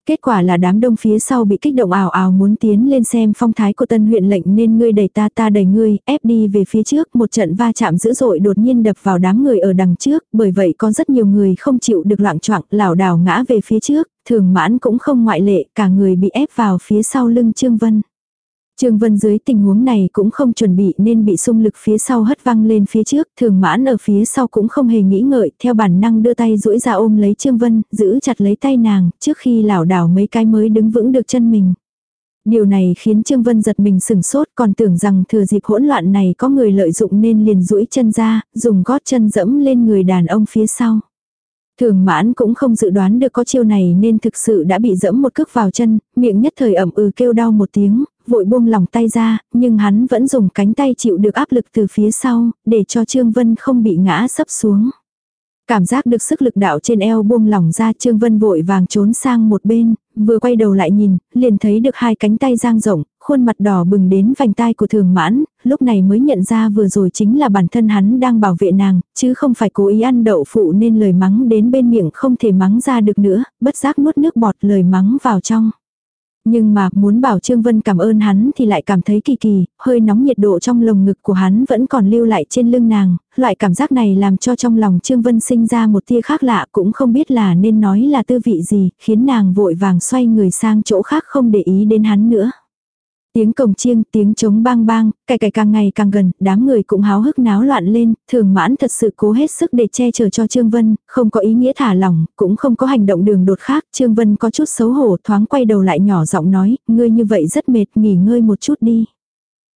Kết quả là đám đông phía sau bị kích động ảo ảo muốn tiến lên xem phong thái của tân huyện lệnh nên ngươi đẩy ta ta đẩy ngươi, ép đi về phía trước, một trận va chạm dữ dội đột nhiên đập vào đám người ở đằng trước, bởi vậy có rất nhiều người không chịu được loạn choạng lảo đảo ngã về phía trước, thường mãn cũng không ngoại lệ, cả người bị ép vào phía sau lưng Trương Vân. Trương Vân dưới tình huống này cũng không chuẩn bị nên bị xung lực phía sau hất văng lên phía trước, thường mãn ở phía sau cũng không hề nghĩ ngợi, theo bản năng đưa tay duỗi ra ôm lấy Trương Vân, giữ chặt lấy tay nàng, trước khi lảo đảo mấy cái mới đứng vững được chân mình. Điều này khiến Trương Vân giật mình sừng sốt còn tưởng rằng thừa dịp hỗn loạn này có người lợi dụng nên liền duỗi chân ra, dùng gót chân dẫm lên người đàn ông phía sau. Thường mãn cũng không dự đoán được có chiêu này nên thực sự đã bị dẫm một cước vào chân, miệng nhất thời ẩm ừ kêu đau một tiếng, vội buông lòng tay ra, nhưng hắn vẫn dùng cánh tay chịu được áp lực từ phía sau, để cho Trương Vân không bị ngã sấp xuống. Cảm giác được sức lực đạo trên eo buông lỏng ra Trương Vân vội vàng trốn sang một bên, vừa quay đầu lại nhìn, liền thấy được hai cánh tay giang rộng, khuôn mặt đỏ bừng đến vành tai của thường mãn, lúc này mới nhận ra vừa rồi chính là bản thân hắn đang bảo vệ nàng, chứ không phải cố ý ăn đậu phụ nên lời mắng đến bên miệng không thể mắng ra được nữa, bất giác nuốt nước bọt lời mắng vào trong. Nhưng mà muốn bảo Trương Vân cảm ơn hắn thì lại cảm thấy kỳ kỳ, hơi nóng nhiệt độ trong lồng ngực của hắn vẫn còn lưu lại trên lưng nàng, loại cảm giác này làm cho trong lòng Trương Vân sinh ra một tia khác lạ cũng không biết là nên nói là tư vị gì, khiến nàng vội vàng xoay người sang chỗ khác không để ý đến hắn nữa. Tiếng cồng chiêng, tiếng trống bang bang, cày cày càng ngày càng gần, đám người cũng háo hức náo loạn lên, thường mãn thật sự cố hết sức để che chở cho Trương Vân, không có ý nghĩa thả lỏng, cũng không có hành động đường đột khác, Trương Vân có chút xấu hổ thoáng quay đầu lại nhỏ giọng nói, ngươi như vậy rất mệt, nghỉ ngơi một chút đi.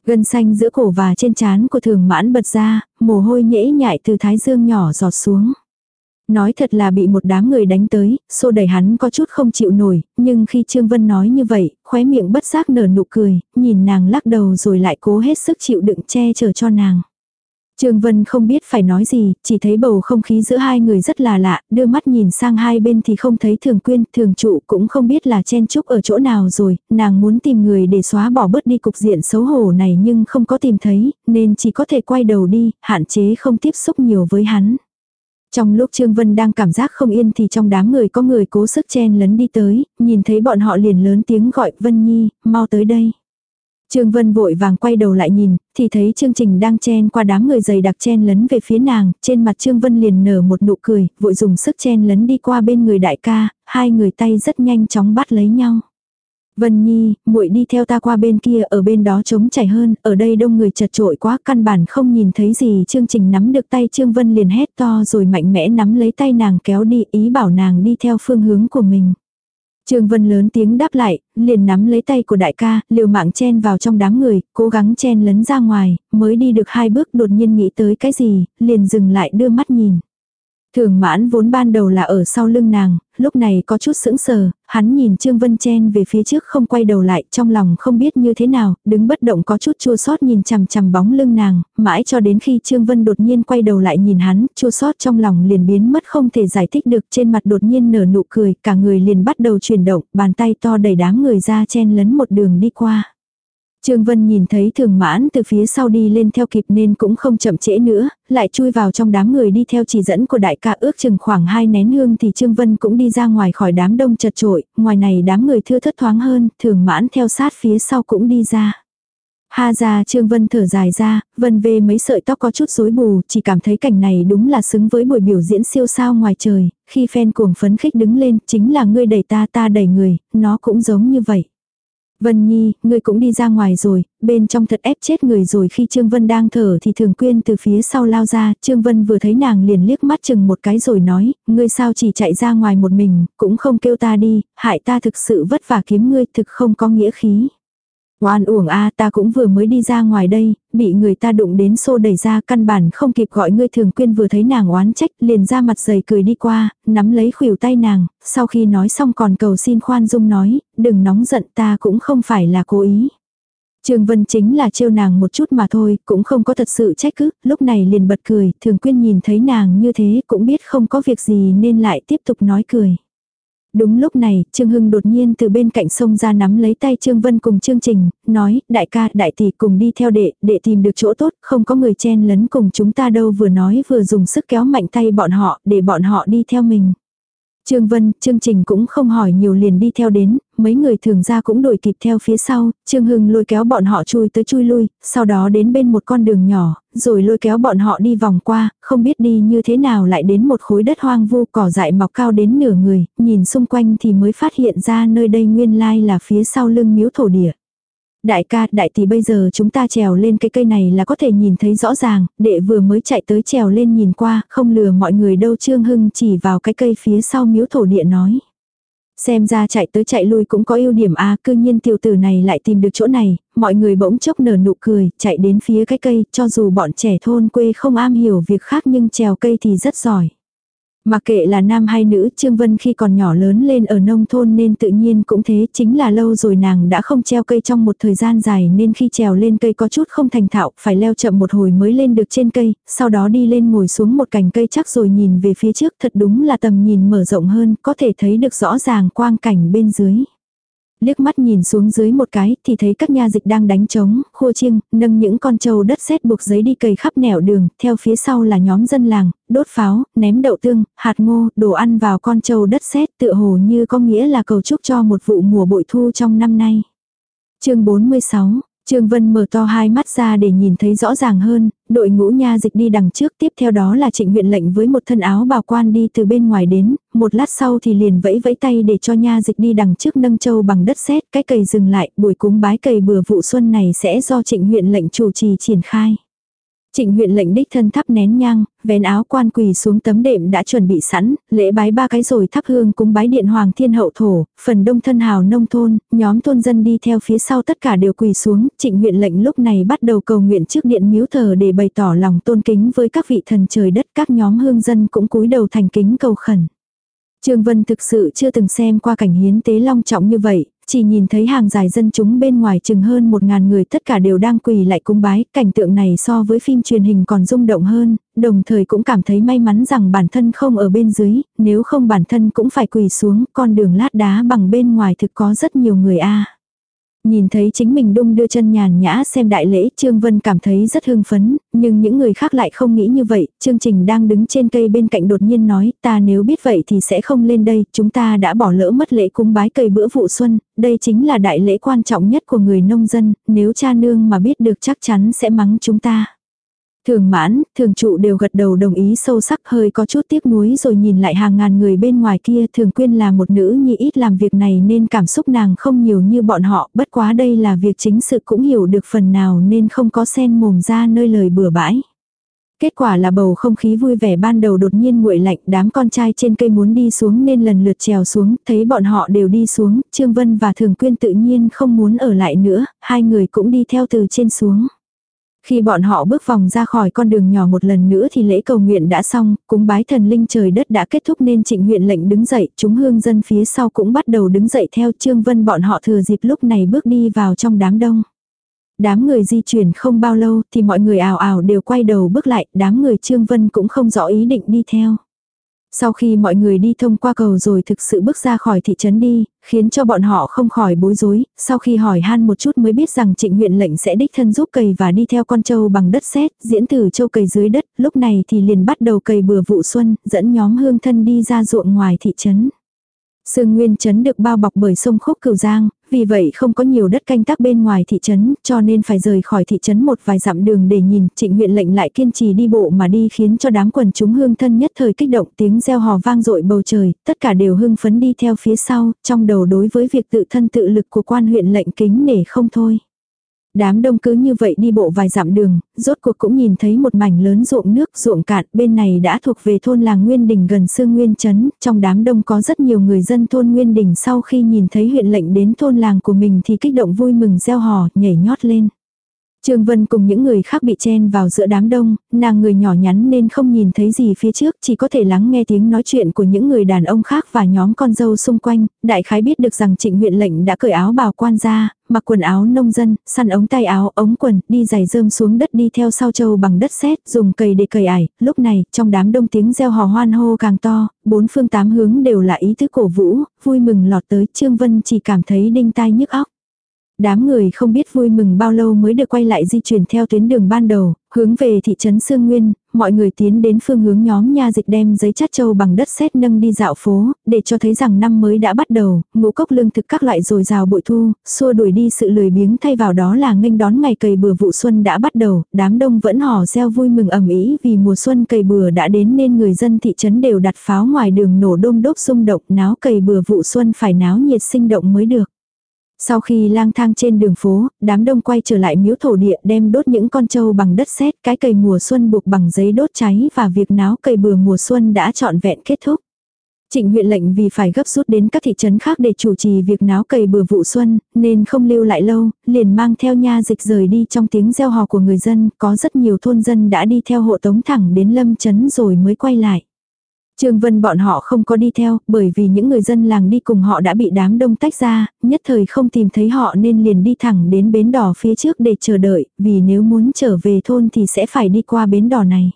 Gân xanh giữa cổ và trên trán của thường mãn bật ra, mồ hôi nhễ nhại từ thái dương nhỏ giọt xuống. Nói thật là bị một đám người đánh tới, xô đẩy hắn có chút không chịu nổi, nhưng khi Trương Vân nói như vậy, khóe miệng bất giác nở nụ cười, nhìn nàng lắc đầu rồi lại cố hết sức chịu đựng che chở cho nàng. Trương Vân không biết phải nói gì, chỉ thấy bầu không khí giữa hai người rất là lạ, đưa mắt nhìn sang hai bên thì không thấy thường quyên, thường trụ cũng không biết là chen chúc ở chỗ nào rồi, nàng muốn tìm người để xóa bỏ bớt đi cục diện xấu hổ này nhưng không có tìm thấy, nên chỉ có thể quay đầu đi, hạn chế không tiếp xúc nhiều với hắn. Trong lúc Trương Vân đang cảm giác không yên thì trong đám người có người cố sức chen lấn đi tới, nhìn thấy bọn họ liền lớn tiếng gọi Vân Nhi, mau tới đây. Trương Vân vội vàng quay đầu lại nhìn, thì thấy chương trình đang chen qua đám người dày đặc chen lấn về phía nàng, trên mặt Trương Vân liền nở một nụ cười, vội dùng sức chen lấn đi qua bên người đại ca, hai người tay rất nhanh chóng bắt lấy nhau. Vân Nhi, muội đi theo ta qua bên kia, ở bên đó trống chảy hơn, ở đây đông người chật trội quá, căn bản không nhìn thấy gì. Chương Trình nắm được tay Trương Vân liền hét to rồi mạnh mẽ nắm lấy tay nàng kéo đi, ý bảo nàng đi theo phương hướng của mình. Trương Vân lớn tiếng đáp lại, liền nắm lấy tay của đại ca, liều mạng chen vào trong đám người, cố gắng chen lấn ra ngoài, mới đi được hai bước đột nhiên nghĩ tới cái gì, liền dừng lại đưa mắt nhìn. Thường mãn vốn ban đầu là ở sau lưng nàng, lúc này có chút sững sờ, hắn nhìn Trương Vân chen về phía trước không quay đầu lại, trong lòng không biết như thế nào, đứng bất động có chút chua xót nhìn chằm chằm bóng lưng nàng, mãi cho đến khi Trương Vân đột nhiên quay đầu lại nhìn hắn, chua xót trong lòng liền biến mất không thể giải thích được, trên mặt đột nhiên nở nụ cười, cả người liền bắt đầu chuyển động, bàn tay to đẩy đám người ra chen lấn một đường đi qua. Trương Vân nhìn thấy thường mãn từ phía sau đi lên theo kịp nên cũng không chậm trễ nữa, lại chui vào trong đám người đi theo chỉ dẫn của đại ca ước chừng khoảng hai nén hương thì Trương Vân cũng đi ra ngoài khỏi đám đông chật trội, ngoài này đám người thưa thất thoáng hơn, thường mãn theo sát phía sau cũng đi ra. Ha ra Trương Vân thở dài ra, Vân về mấy sợi tóc có chút rối bù, chỉ cảm thấy cảnh này đúng là xứng với buổi biểu diễn siêu sao ngoài trời, khi fan cuồng phấn khích đứng lên, chính là ngươi đẩy ta ta đẩy người, nó cũng giống như vậy. Vân Nhi, ngươi cũng đi ra ngoài rồi, bên trong thật ép chết người rồi khi Trương Vân đang thở thì Thường Quyên từ phía sau lao ra, Trương Vân vừa thấy nàng liền liếc mắt chừng một cái rồi nói, ngươi sao chỉ chạy ra ngoài một mình, cũng không kêu ta đi, hại ta thực sự vất vả kiếm ngươi thực không có nghĩa khí. Oan uổng a ta cũng vừa mới đi ra ngoài đây, bị người ta đụng đến xô đẩy ra căn bản không kịp gọi ngươi thường quyên vừa thấy nàng oán trách liền ra mặt dày cười đi qua, nắm lấy khuỷu tay nàng, sau khi nói xong còn cầu xin khoan dung nói, đừng nóng giận ta cũng không phải là cố ý. Trương Vân chính là trêu nàng một chút mà thôi, cũng không có thật sự trách cứ, lúc này liền bật cười, thường quyên nhìn thấy nàng như thế cũng biết không có việc gì nên lại tiếp tục nói cười. Đúng lúc này, Trương Hưng đột nhiên từ bên cạnh sông ra nắm lấy tay Trương Vân cùng Trương Trình, nói, đại ca, đại tỷ cùng đi theo đệ, đệ tìm được chỗ tốt, không có người chen lấn cùng chúng ta đâu vừa nói vừa dùng sức kéo mạnh tay bọn họ, để bọn họ đi theo mình. Trương Vân, Trương Trình cũng không hỏi nhiều liền đi theo đến, mấy người thường ra cũng đổi kịp theo phía sau, Trương Hưng lôi kéo bọn họ chui tới chui lui, sau đó đến bên một con đường nhỏ, rồi lôi kéo bọn họ đi vòng qua, không biết đi như thế nào lại đến một khối đất hoang vu cỏ dại mọc cao đến nửa người, nhìn xung quanh thì mới phát hiện ra nơi đây nguyên lai là phía sau lưng miếu thổ địa. Đại ca, đại tỷ bây giờ chúng ta trèo lên cái cây này là có thể nhìn thấy rõ ràng, đệ vừa mới chạy tới trèo lên nhìn qua, không lừa mọi người đâu Trương Hưng chỉ vào cái cây phía sau miếu thổ địa nói. Xem ra chạy tới chạy lui cũng có ưu điểm a à, cư nhiên tiểu tử này lại tìm được chỗ này, mọi người bỗng chốc nở nụ cười, chạy đến phía cái cây, cho dù bọn trẻ thôn quê không am hiểu việc khác nhưng trèo cây thì rất giỏi. Mà kệ là nam hay nữ, Trương Vân khi còn nhỏ lớn lên ở nông thôn nên tự nhiên cũng thế, chính là lâu rồi nàng đã không treo cây trong một thời gian dài nên khi trèo lên cây có chút không thành thạo, phải leo chậm một hồi mới lên được trên cây, sau đó đi lên ngồi xuống một cành cây chắc rồi nhìn về phía trước thật đúng là tầm nhìn mở rộng hơn, có thể thấy được rõ ràng quang cảnh bên dưới liếc mắt nhìn xuống dưới một cái thì thấy các nha dịch đang đánh trống, khua chiêng, nâng những con trâu đất sét buộc giấy đi cầy khắp nẻo đường, theo phía sau là nhóm dân làng, đốt pháo, ném đậu tương, hạt ngô, đồ ăn vào con trâu đất sét tựa hồ như có nghĩa là cầu chúc cho một vụ mùa bội thu trong năm nay. chương 46 Trương Vân mở to hai mắt ra để nhìn thấy rõ ràng hơn, đội ngũ nha dịch đi đằng trước tiếp theo đó là trịnh huyện lệnh với một thân áo bào quan đi từ bên ngoài đến, một lát sau thì liền vẫy vẫy tay để cho nha dịch đi đằng trước nâng châu bằng đất sét cái cầy dừng lại, buổi cúng bái cầy bừa vụ xuân này sẽ do trịnh huyện lệnh chủ trì triển khai. Trịnh huyện lệnh đích thân thắp nén nhang, vén áo quan quỳ xuống tấm đệm đã chuẩn bị sẵn, lễ bái ba cái rồi thắp hương cúng bái điện hoàng thiên hậu thổ, phần đông thân hào nông thôn, nhóm thôn dân đi theo phía sau tất cả đều quỳ xuống, trịnh huyện lệnh lúc này bắt đầu cầu nguyện trước điện miếu thờ để bày tỏ lòng tôn kính với các vị thần trời đất các nhóm hương dân cũng cúi đầu thành kính cầu khẩn. Trương Vân thực sự chưa từng xem qua cảnh hiến tế long trọng như vậy, chỉ nhìn thấy hàng dài dân chúng bên ngoài chừng hơn một ngàn người tất cả đều đang quỳ lại cung bái, cảnh tượng này so với phim truyền hình còn rung động hơn, đồng thời cũng cảm thấy may mắn rằng bản thân không ở bên dưới, nếu không bản thân cũng phải quỳ xuống, con đường lát đá bằng bên ngoài thực có rất nhiều người a. Nhìn thấy chính mình đung đưa chân nhàn nhã xem đại lễ, Trương Vân cảm thấy rất hưng phấn, nhưng những người khác lại không nghĩ như vậy. Chương trình đang đứng trên cây bên cạnh đột nhiên nói, ta nếu biết vậy thì sẽ không lên đây, chúng ta đã bỏ lỡ mất lễ cúng bái cây bữa vụ xuân, đây chính là đại lễ quan trọng nhất của người nông dân, nếu cha nương mà biết được chắc chắn sẽ mắng chúng ta. Thường mãn, thường trụ đều gật đầu đồng ý sâu sắc hơi có chút tiếc nuối rồi nhìn lại hàng ngàn người bên ngoài kia thường quyên là một nữ nhi ít làm việc này nên cảm xúc nàng không nhiều như bọn họ, bất quá đây là việc chính sự cũng hiểu được phần nào nên không có sen mồm ra nơi lời bừa bãi. Kết quả là bầu không khí vui vẻ ban đầu đột nhiên nguội lạnh, đám con trai trên cây muốn đi xuống nên lần lượt trèo xuống, thấy bọn họ đều đi xuống, Trương Vân và Thường Quyên tự nhiên không muốn ở lại nữa, hai người cũng đi theo từ trên xuống. Khi bọn họ bước vòng ra khỏi con đường nhỏ một lần nữa thì lễ cầu nguyện đã xong, cúng bái thần linh trời đất đã kết thúc nên trịnh huyện lệnh đứng dậy, chúng hương dân phía sau cũng bắt đầu đứng dậy theo Trương Vân bọn họ thừa dịp lúc này bước đi vào trong đám đông. Đám người di chuyển không bao lâu thì mọi người ảo ảo đều quay đầu bước lại, đám người Trương Vân cũng không rõ ý định đi theo. Sau khi mọi người đi thông qua cầu rồi thực sự bước ra khỏi thị trấn đi, khiến cho bọn họ không khỏi bối rối, sau khi hỏi han một chút mới biết rằng trịnh huyện lệnh sẽ đích thân giúp cầy và đi theo con trâu bằng đất sét, diễn từ châu cầy dưới đất, lúc này thì liền bắt đầu cầy bừa vụ xuân, dẫn nhóm hương thân đi ra ruộng ngoài thị trấn. Sương Nguyên Trấn được bao bọc bởi sông Khúc Cửu Giang, vì vậy không có nhiều đất canh tác bên ngoài thị trấn, cho nên phải rời khỏi thị trấn một vài dặm đường để nhìn, trịnh huyện lệnh lại kiên trì đi bộ mà đi khiến cho đám quần chúng hương thân nhất thời kích động tiếng reo hò vang dội bầu trời, tất cả đều hưng phấn đi theo phía sau, trong đầu đối với việc tự thân tự lực của quan huyện lệnh kính nể không thôi. Đám đông cứ như vậy đi bộ vài dặm đường, rốt cuộc cũng nhìn thấy một mảnh lớn ruộng nước ruộng cạn, bên này đã thuộc về thôn làng Nguyên Đình gần Sương Nguyên Trấn, trong đám đông có rất nhiều người dân thôn Nguyên Đình sau khi nhìn thấy huyện lệnh đến thôn làng của mình thì kích động vui mừng reo hò, nhảy nhót lên. Trương Vân cùng những người khác bị chen vào giữa đám đông, nàng người nhỏ nhắn nên không nhìn thấy gì phía trước, chỉ có thể lắng nghe tiếng nói chuyện của những người đàn ông khác và nhóm con dâu xung quanh. Đại khái biết được rằng trịnh huyện lệnh đã cởi áo bào quan ra, mặc quần áo nông dân, săn ống tay áo, ống quần, đi giày rơm xuống đất đi theo sau châu bằng đất sét, dùng cây để cầy ải. Lúc này, trong đám đông tiếng reo hò hoan hô càng to, bốn phương tám hướng đều là ý tứ cổ vũ, vui mừng lọt tới. Trương Vân chỉ cảm thấy đinh tai nhức óc. Đám người không biết vui mừng bao lâu mới được quay lại di chuyển theo tuyến đường ban đầu, hướng về thị trấn Sương Nguyên, mọi người tiến đến phương hướng nhóm nha dịch đem giấy chát châu bằng đất sét nâng đi dạo phố, để cho thấy rằng năm mới đã bắt đầu, ngũ cốc lương thực các loại rồi rào bội thu, xua đuổi đi sự lười biếng thay vào đó là nghênh đón ngày cày bừa vụ xuân đã bắt đầu, đám đông vẫn hò reo vui mừng ầm ĩ vì mùa xuân cày bừa đã đến nên người dân thị trấn đều đặt pháo ngoài đường nổ đôm đốp xung động náo cày bừa vụ xuân phải náo nhiệt sinh động mới được. Sau khi lang thang trên đường phố, đám đông quay trở lại miếu thổ địa đem đốt những con trâu bằng đất sét cái cây mùa xuân buộc bằng giấy đốt cháy và việc náo cây bừa mùa xuân đã trọn vẹn kết thúc. Trịnh huyện lệnh vì phải gấp rút đến các thị trấn khác để chủ trì việc náo cày bừa vụ xuân, nên không lưu lại lâu, liền mang theo nha dịch rời đi trong tiếng reo hò của người dân, có rất nhiều thôn dân đã đi theo hộ tống thẳng đến lâm trấn rồi mới quay lại. Trương Vân bọn họ không có đi theo, bởi vì những người dân làng đi cùng họ đã bị đám đông tách ra, nhất thời không tìm thấy họ nên liền đi thẳng đến bến đỏ phía trước để chờ đợi, vì nếu muốn trở về thôn thì sẽ phải đi qua bến đỏ này.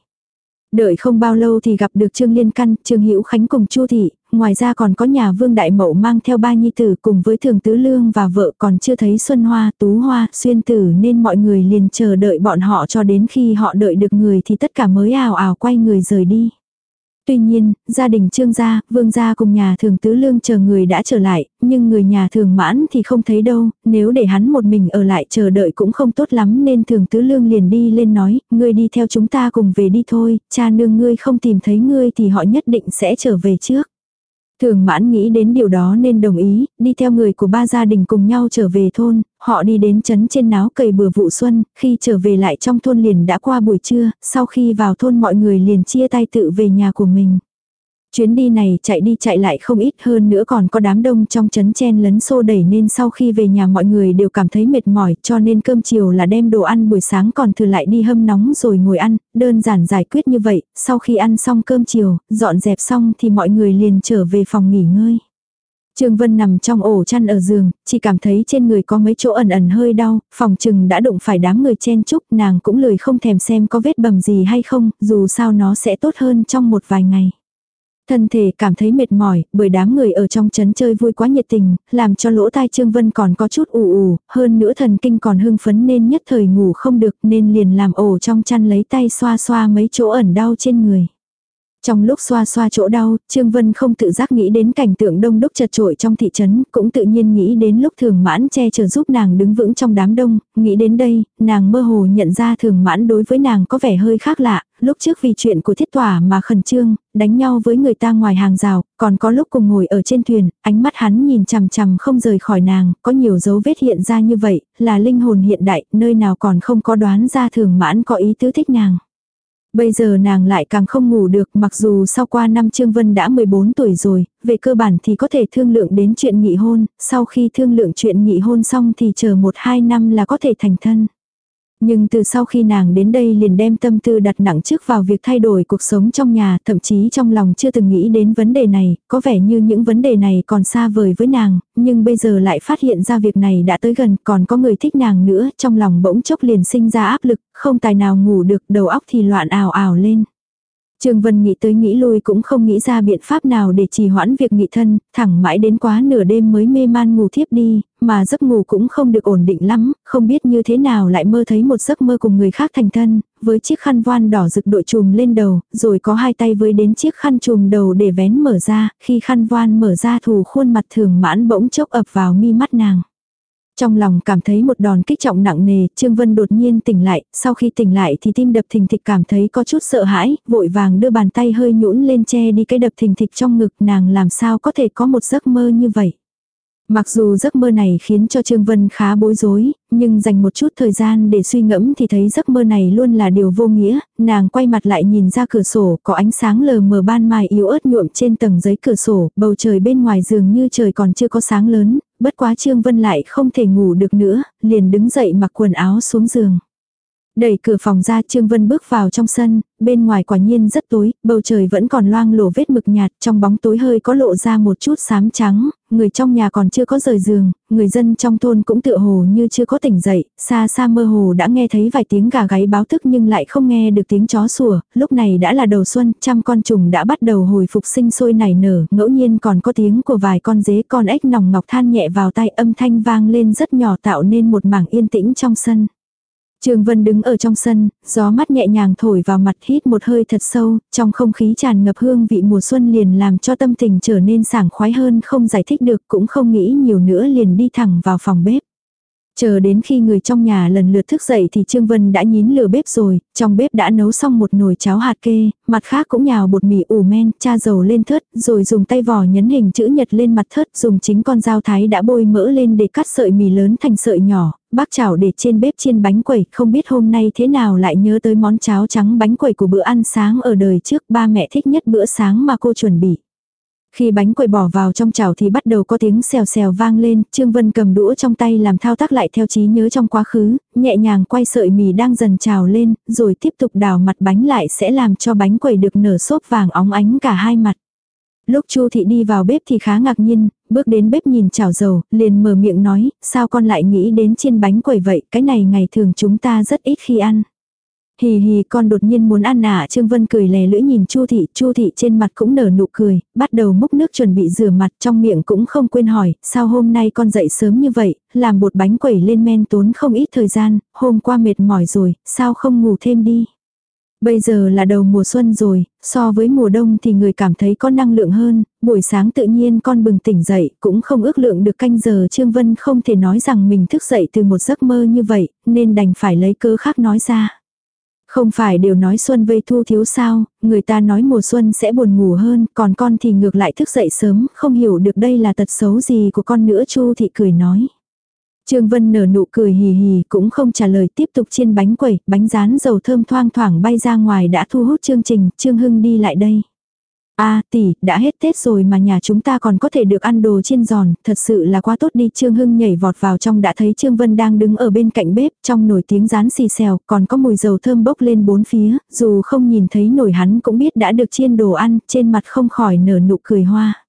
Đợi không bao lâu thì gặp được Trương Liên Căn, Trương Hữu Khánh cùng Chu thị, ngoài ra còn có nhà Vương Đại Mậu mang theo ba nhi tử cùng với Thường Tứ Lương và vợ còn chưa thấy Xuân Hoa, Tú Hoa, Xuyên Tử nên mọi người liền chờ đợi bọn họ cho đến khi họ đợi được người thì tất cả mới ào ào quay người rời đi. Tuy nhiên, gia đình trương gia, vương gia cùng nhà thường tứ lương chờ người đã trở lại, nhưng người nhà thường mãn thì không thấy đâu, nếu để hắn một mình ở lại chờ đợi cũng không tốt lắm nên thường tứ lương liền đi lên nói, ngươi đi theo chúng ta cùng về đi thôi, cha nương ngươi không tìm thấy ngươi thì họ nhất định sẽ trở về trước. Thường mãn nghĩ đến điều đó nên đồng ý, đi theo người của ba gia đình cùng nhau trở về thôn, họ đi đến trấn trên náo cầy bừa vụ xuân, khi trở về lại trong thôn liền đã qua buổi trưa, sau khi vào thôn mọi người liền chia tay tự về nhà của mình. Chuyến đi này chạy đi chạy lại không ít hơn nữa còn có đám đông trong chấn chen lấn xô đẩy nên sau khi về nhà mọi người đều cảm thấy mệt mỏi cho nên cơm chiều là đem đồ ăn buổi sáng còn thừa lại đi hâm nóng rồi ngồi ăn, đơn giản giải quyết như vậy, sau khi ăn xong cơm chiều, dọn dẹp xong thì mọi người liền trở về phòng nghỉ ngơi. Trương Vân nằm trong ổ chăn ở giường, chỉ cảm thấy trên người có mấy chỗ ẩn ẩn hơi đau, phòng trừng đã đụng phải đám người chen chúc, nàng cũng lười không thèm xem có vết bầm gì hay không, dù sao nó sẽ tốt hơn trong một vài ngày. Thân thể cảm thấy mệt mỏi, bởi đám người ở trong chấn chơi vui quá nhiệt tình, làm cho lỗ tai Trương Vân còn có chút ù ù, hơn nữa thần kinh còn hưng phấn nên nhất thời ngủ không được nên liền làm ổ trong chăn lấy tay xoa xoa mấy chỗ ẩn đau trên người. Trong lúc xoa xoa chỗ đau, Trương Vân không tự giác nghĩ đến cảnh tượng đông đúc chật trội trong thị trấn, cũng tự nhiên nghĩ đến lúc thường mãn che chở giúp nàng đứng vững trong đám đông, nghĩ đến đây, nàng mơ hồ nhận ra thường mãn đối với nàng có vẻ hơi khác lạ, lúc trước vì chuyện của thiết tỏa mà khẩn trương, đánh nhau với người ta ngoài hàng rào, còn có lúc cùng ngồi ở trên thuyền, ánh mắt hắn nhìn chằm chằm không rời khỏi nàng, có nhiều dấu vết hiện ra như vậy, là linh hồn hiện đại, nơi nào còn không có đoán ra thường mãn có ý tứ thích nàng. Bây giờ nàng lại càng không ngủ được mặc dù sau qua năm Trương Vân đã 14 tuổi rồi, về cơ bản thì có thể thương lượng đến chuyện nghị hôn, sau khi thương lượng chuyện nghị hôn xong thì chờ 1-2 năm là có thể thành thân. Nhưng từ sau khi nàng đến đây liền đem tâm tư đặt nặng trước vào việc thay đổi cuộc sống trong nhà, thậm chí trong lòng chưa từng nghĩ đến vấn đề này, có vẻ như những vấn đề này còn xa vời với nàng, nhưng bây giờ lại phát hiện ra việc này đã tới gần, còn có người thích nàng nữa, trong lòng bỗng chốc liền sinh ra áp lực, không tài nào ngủ được, đầu óc thì loạn ảo ảo lên. Trương Vân nghĩ tới nghĩ lui cũng không nghĩ ra biện pháp nào để trì hoãn việc nghị thân, thẳng mãi đến quá nửa đêm mới mê man ngủ thiếp đi, mà giấc ngủ cũng không được ổn định lắm, không biết như thế nào lại mơ thấy một giấc mơ cùng người khác thành thân, với chiếc khăn voan đỏ rực đội chùm lên đầu, rồi có hai tay với đến chiếc khăn chùm đầu để vén mở ra, khi khăn voan mở ra thù khuôn mặt thường mãn bỗng chốc ập vào mi mắt nàng. Trong lòng cảm thấy một đòn kích trọng nặng nề, Trương Vân đột nhiên tỉnh lại, sau khi tỉnh lại thì tim đập thình thịch cảm thấy có chút sợ hãi, vội vàng đưa bàn tay hơi nhũn lên che đi cái đập thình thịch trong ngực nàng làm sao có thể có một giấc mơ như vậy. Mặc dù giấc mơ này khiến cho Trương Vân khá bối rối, nhưng dành một chút thời gian để suy ngẫm thì thấy giấc mơ này luôn là điều vô nghĩa, nàng quay mặt lại nhìn ra cửa sổ, có ánh sáng lờ mờ ban mai yếu ớt nhuộm trên tầng giấy cửa sổ, bầu trời bên ngoài giường như trời còn chưa có sáng lớn, bất quá Trương Vân lại không thể ngủ được nữa, liền đứng dậy mặc quần áo xuống giường. Đẩy cửa phòng ra Trương Vân bước vào trong sân, bên ngoài quả nhiên rất tối, bầu trời vẫn còn loang lổ vết mực nhạt, trong bóng tối hơi có lộ ra một chút xám trắng, người trong nhà còn chưa có rời giường, người dân trong thôn cũng tựa hồ như chưa có tỉnh dậy, xa xa mơ hồ đã nghe thấy vài tiếng gà gáy báo thức nhưng lại không nghe được tiếng chó sủa, lúc này đã là đầu xuân, trăm con trùng đã bắt đầu hồi phục sinh sôi nảy nở, ngẫu nhiên còn có tiếng của vài con dế con ếch nòng ngọc than nhẹ vào tay âm thanh vang lên rất nhỏ tạo nên một mảng yên tĩnh trong sân. Trương Vân đứng ở trong sân, gió mắt nhẹ nhàng thổi vào mặt hít một hơi thật sâu, trong không khí tràn ngập hương vị mùa xuân liền làm cho tâm tình trở nên sảng khoái hơn không giải thích được cũng không nghĩ nhiều nữa liền đi thẳng vào phòng bếp. Chờ đến khi người trong nhà lần lượt thức dậy thì Trương Vân đã nhín lửa bếp rồi, trong bếp đã nấu xong một nồi cháo hạt kê, mặt khác cũng nhào bột mì ủ men, cha dầu lên thớt, rồi dùng tay vò nhấn hình chữ nhật lên mặt thớt, dùng chính con dao thái đã bôi mỡ lên để cắt sợi mì lớn thành sợi nhỏ, bác chảo để trên bếp chiên bánh quẩy, không biết hôm nay thế nào lại nhớ tới món cháo trắng bánh quẩy của bữa ăn sáng ở đời trước, ba mẹ thích nhất bữa sáng mà cô chuẩn bị. Khi bánh quẩy bỏ vào trong chảo thì bắt đầu có tiếng xèo xèo vang lên, Trương Vân cầm đũa trong tay làm thao tác lại theo trí nhớ trong quá khứ, nhẹ nhàng quay sợi mì đang dần trào lên, rồi tiếp tục đảo mặt bánh lại sẽ làm cho bánh quẩy được nở xốp vàng óng ánh cả hai mặt. Lúc Chu thị đi vào bếp thì khá ngạc nhiên, bước đến bếp nhìn chảo dầu, liền mở miệng nói, sao con lại nghĩ đến chiên bánh quẩy vậy, cái này ngày thường chúng ta rất ít khi ăn. Hì hì con đột nhiên muốn ăn à Trương Vân cười lè lưỡi nhìn Chu thị, Chu thị trên mặt cũng nở nụ cười, bắt đầu múc nước chuẩn bị rửa mặt trong miệng cũng không quên hỏi, sao hôm nay con dậy sớm như vậy, làm bột bánh quẩy lên men tốn không ít thời gian, hôm qua mệt mỏi rồi, sao không ngủ thêm đi. Bây giờ là đầu mùa xuân rồi, so với mùa đông thì người cảm thấy có năng lượng hơn, buổi sáng tự nhiên con bừng tỉnh dậy, cũng không ước lượng được canh giờ Trương Vân không thể nói rằng mình thức dậy từ một giấc mơ như vậy, nên đành phải lấy cớ khác nói ra. Không phải đều nói xuân vây thu thiếu sao, người ta nói mùa xuân sẽ buồn ngủ hơn, còn con thì ngược lại thức dậy sớm, không hiểu được đây là tật xấu gì của con nữa Chu thị cười nói. Trương Vân nở nụ cười hì hì cũng không trả lời tiếp tục chiên bánh quẩy, bánh rán dầu thơm thoang thoảng bay ra ngoài đã thu hút chương trình, Trương Hưng đi lại đây a tỷ, đã hết Tết rồi mà nhà chúng ta còn có thể được ăn đồ chiên giòn, thật sự là quá tốt đi. Trương Hưng nhảy vọt vào trong đã thấy Trương Vân đang đứng ở bên cạnh bếp, trong nồi tiếng rán xì xèo, còn có mùi dầu thơm bốc lên bốn phía, dù không nhìn thấy nồi hắn cũng biết đã được chiên đồ ăn, trên mặt không khỏi nở nụ cười hoa.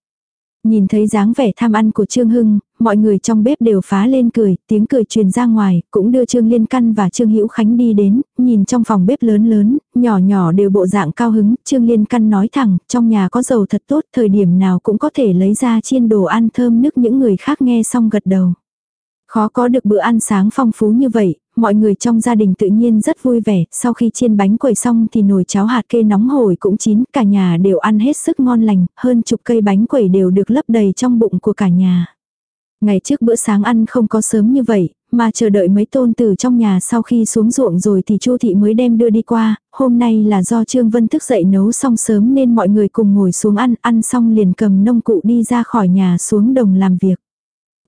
Nhìn thấy dáng vẻ tham ăn của Trương Hưng, mọi người trong bếp đều phá lên cười, tiếng cười truyền ra ngoài, cũng đưa Trương Liên Căn và Trương Hữu Khánh đi đến, nhìn trong phòng bếp lớn lớn, nhỏ nhỏ đều bộ dạng cao hứng, Trương Liên Căn nói thẳng, trong nhà có dầu thật tốt, thời điểm nào cũng có thể lấy ra chiên đồ ăn thơm nức những người khác nghe xong gật đầu. Khó có được bữa ăn sáng phong phú như vậy, mọi người trong gia đình tự nhiên rất vui vẻ, sau khi chiên bánh quẩy xong thì nồi cháo hạt kê nóng hổi cũng chín, cả nhà đều ăn hết sức ngon lành, hơn chục cây bánh quẩy đều được lấp đầy trong bụng của cả nhà. Ngày trước bữa sáng ăn không có sớm như vậy, mà chờ đợi mấy tôn từ trong nhà sau khi xuống ruộng rồi thì Chu thị mới đem đưa đi qua, hôm nay là do Trương Vân thức dậy nấu xong sớm nên mọi người cùng ngồi xuống ăn, ăn xong liền cầm nông cụ đi ra khỏi nhà xuống đồng làm việc.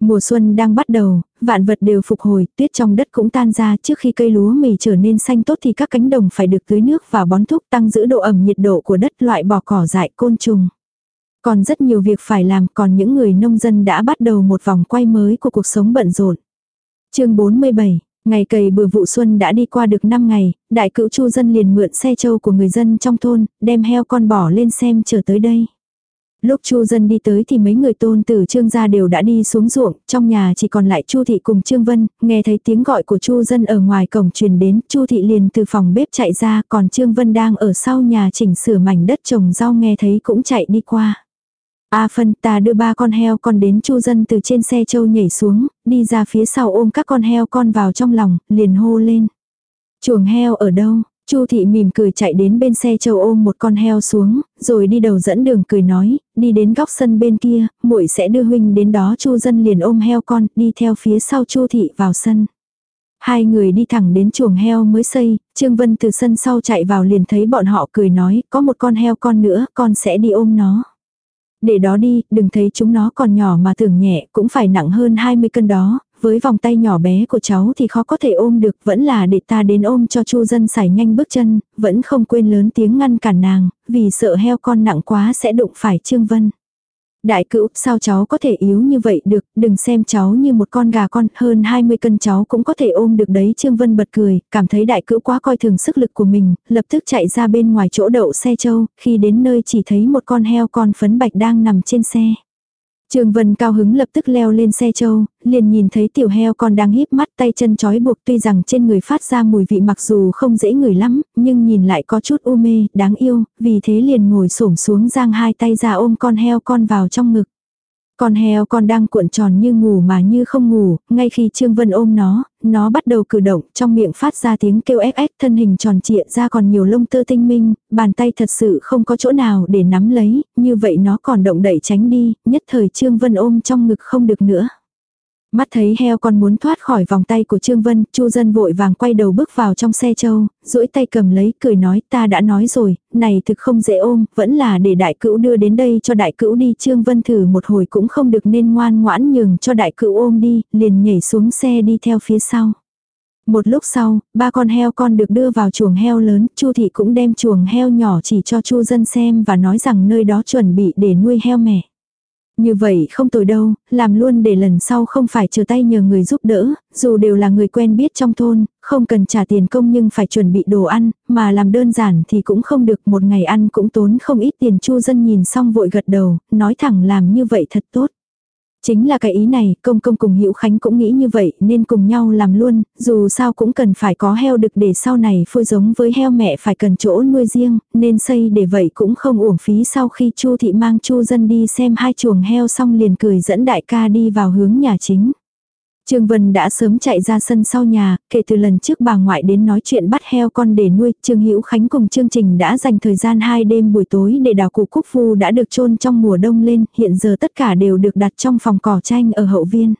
Mùa xuân đang bắt đầu, vạn vật đều phục hồi, tuyết trong đất cũng tan ra trước khi cây lúa mì trở nên xanh tốt thì các cánh đồng phải được tưới nước và bón thúc tăng giữ độ ẩm nhiệt độ của đất loại bỏ cỏ dại côn trùng. Còn rất nhiều việc phải làm còn những người nông dân đã bắt đầu một vòng quay mới của cuộc sống bận rộn. chương 47 Ngày cày bừa vụ xuân đã đi qua được 5 ngày, đại cữu chu dân liền mượn xe trâu của người dân trong thôn, đem heo con bỏ lên xem chờ tới đây. Lúc Chu dân đi tới thì mấy người tôn tử Trương gia đều đã đi xuống ruộng, trong nhà chỉ còn lại Chu thị cùng Trương Vân, nghe thấy tiếng gọi của Chu dân ở ngoài cổng truyền đến, Chu thị liền từ phòng bếp chạy ra, còn Trương Vân đang ở sau nhà chỉnh sửa mảnh đất trồng rau nghe thấy cũng chạy đi qua. A phân ta đưa ba con heo con đến chu dân từ trên xe châu nhảy xuống, đi ra phía sau ôm các con heo con vào trong lòng, liền hô lên. Chuồng heo ở đâu? Chu thị mỉm cười chạy đến bên xe châu ôm một con heo xuống, rồi đi đầu dẫn đường cười nói, đi đến góc sân bên kia, muội sẽ đưa huynh đến đó Chu dân liền ôm heo con, đi theo phía sau Chu thị vào sân. Hai người đi thẳng đến chuồng heo mới xây, Trương Vân từ sân sau chạy vào liền thấy bọn họ cười nói, có một con heo con nữa, con sẽ đi ôm nó. Để đó đi, đừng thấy chúng nó còn nhỏ mà tưởng nhẹ, cũng phải nặng hơn 20 cân đó, với vòng tay nhỏ bé của cháu thì khó có thể ôm được, vẫn là để ta đến ôm cho chu dân xài nhanh bước chân, vẫn không quên lớn tiếng ngăn cản nàng, vì sợ heo con nặng quá sẽ đụng phải Trương Vân. Đại cữu, sao cháu có thể yếu như vậy được, đừng xem cháu như một con gà con, hơn 20 cân cháu cũng có thể ôm được đấy. Trương Vân bật cười, cảm thấy đại cữu quá coi thường sức lực của mình, lập tức chạy ra bên ngoài chỗ đậu xe châu, khi đến nơi chỉ thấy một con heo con phấn bạch đang nằm trên xe. Trương Vân cao hứng lập tức leo lên xe châu, liền nhìn thấy tiểu heo con đang híp mắt tay chân trói buộc tuy rằng trên người phát ra mùi vị mặc dù không dễ ngửi lắm, nhưng nhìn lại có chút u mê, đáng yêu, vì thế liền ngồi xổm xuống giang hai tay ra ôm con heo con vào trong ngực. Con heo con đang cuộn tròn như ngủ mà như không ngủ, ngay khi Trương Vân ôm nó, nó bắt đầu cử động, trong miệng phát ra tiếng kêu ếch ếch thân hình tròn trịa ra còn nhiều lông tơ tinh minh, bàn tay thật sự không có chỗ nào để nắm lấy, như vậy nó còn động đậy tránh đi, nhất thời Trương Vân ôm trong ngực không được nữa. Mắt thấy heo con muốn thoát khỏi vòng tay của Trương Vân, Chu dân vội vàng quay đầu bước vào trong xe châu, duỗi tay cầm lấy, cười nói ta đã nói rồi, này thực không dễ ôm, vẫn là để đại cữu đưa đến đây cho đại cữu đi. Trương Vân thử một hồi cũng không được nên ngoan ngoãn nhường cho đại cữu ôm đi, liền nhảy xuống xe đi theo phía sau. Một lúc sau, ba con heo con được đưa vào chuồng heo lớn, Chu thị cũng đem chuồng heo nhỏ chỉ cho Chu dân xem và nói rằng nơi đó chuẩn bị để nuôi heo mẹ. Như vậy không tồi đâu, làm luôn để lần sau không phải chờ tay nhờ người giúp đỡ, dù đều là người quen biết trong thôn, không cần trả tiền công nhưng phải chuẩn bị đồ ăn, mà làm đơn giản thì cũng không được một ngày ăn cũng tốn không ít tiền chu dân nhìn xong vội gật đầu, nói thẳng làm như vậy thật tốt. Chính là cái ý này, công công cùng Hữu Khánh cũng nghĩ như vậy nên cùng nhau làm luôn, dù sao cũng cần phải có heo đực để sau này phôi giống với heo mẹ phải cần chỗ nuôi riêng, nên xây để vậy cũng không uổng phí sau khi Chu thị mang Chu dân đi xem hai chuồng heo xong liền cười dẫn đại ca đi vào hướng nhà chính. Trương Vân đã sớm chạy ra sân sau nhà, kể từ lần trước bà ngoại đến nói chuyện bắt heo con để nuôi, Trương Hữu Khánh cùng chương trình đã dành thời gian hai đêm buổi tối để đào củ cúc phu đã được chôn trong mùa đông lên, hiện giờ tất cả đều được đặt trong phòng cỏ tranh ở hậu viên.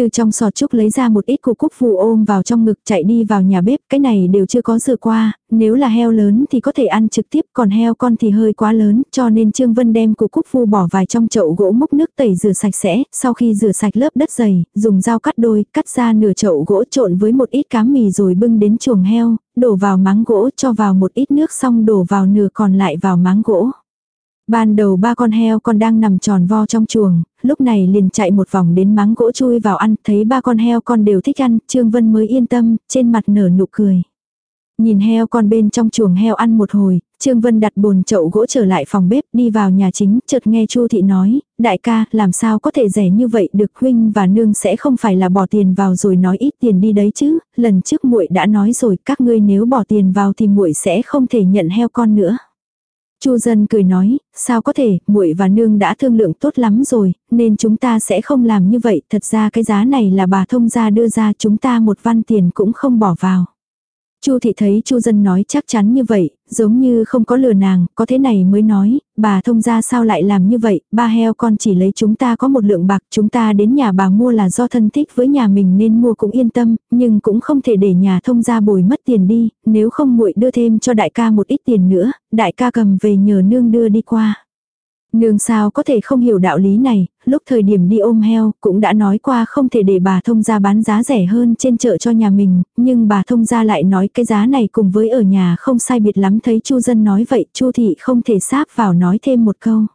Từ trong sọt trúc lấy ra một ít củ cúc phù ôm vào trong ngực chạy đi vào nhà bếp, cái này đều chưa có rửa qua, nếu là heo lớn thì có thể ăn trực tiếp, còn heo con thì hơi quá lớn, cho nên Trương Vân đem củ cúc phù bỏ vài trong chậu gỗ múc nước tẩy rửa sạch sẽ, sau khi rửa sạch lớp đất dày, dùng dao cắt đôi, cắt ra nửa chậu gỗ trộn với một ít cám mì rồi bưng đến chuồng heo, đổ vào máng gỗ cho vào một ít nước xong đổ vào nửa còn lại vào máng gỗ. Ban đầu ba con heo con đang nằm tròn vo trong chuồng, lúc này liền chạy một vòng đến máng gỗ chui vào ăn, thấy ba con heo con đều thích ăn, Trương Vân mới yên tâm, trên mặt nở nụ cười. Nhìn heo con bên trong chuồng heo ăn một hồi, Trương Vân đặt bồn chậu gỗ trở lại phòng bếp, đi vào nhà chính, chợt nghe Chu thị nói, đại ca, làm sao có thể rẻ như vậy được huynh và nương sẽ không phải là bỏ tiền vào rồi nói ít tiền đi đấy chứ, lần trước muội đã nói rồi, các ngươi nếu bỏ tiền vào thì muội sẽ không thể nhận heo con nữa. Chu dân cười nói, sao có thể, muội và nương đã thương lượng tốt lắm rồi, nên chúng ta sẽ không làm như vậy, thật ra cái giá này là bà thông gia đưa ra chúng ta một văn tiền cũng không bỏ vào. Chu thị thấy Chu dân nói chắc chắn như vậy, giống như không có lừa nàng, có thế này mới nói, bà thông ra sao lại làm như vậy, ba heo con chỉ lấy chúng ta có một lượng bạc, chúng ta đến nhà bà mua là do thân thích với nhà mình nên mua cũng yên tâm, nhưng cũng không thể để nhà thông ra bồi mất tiền đi, nếu không muội đưa thêm cho đại ca một ít tiền nữa, đại ca cầm về nhờ nương đưa đi qua. Nương sao có thể không hiểu đạo lý này, lúc thời điểm đi ôm heo cũng đã nói qua không thể để bà thông gia bán giá rẻ hơn trên chợ cho nhà mình, nhưng bà thông gia lại nói cái giá này cùng với ở nhà không sai biệt lắm thấy chu dân nói vậy chu thị không thể sáp vào nói thêm một câu.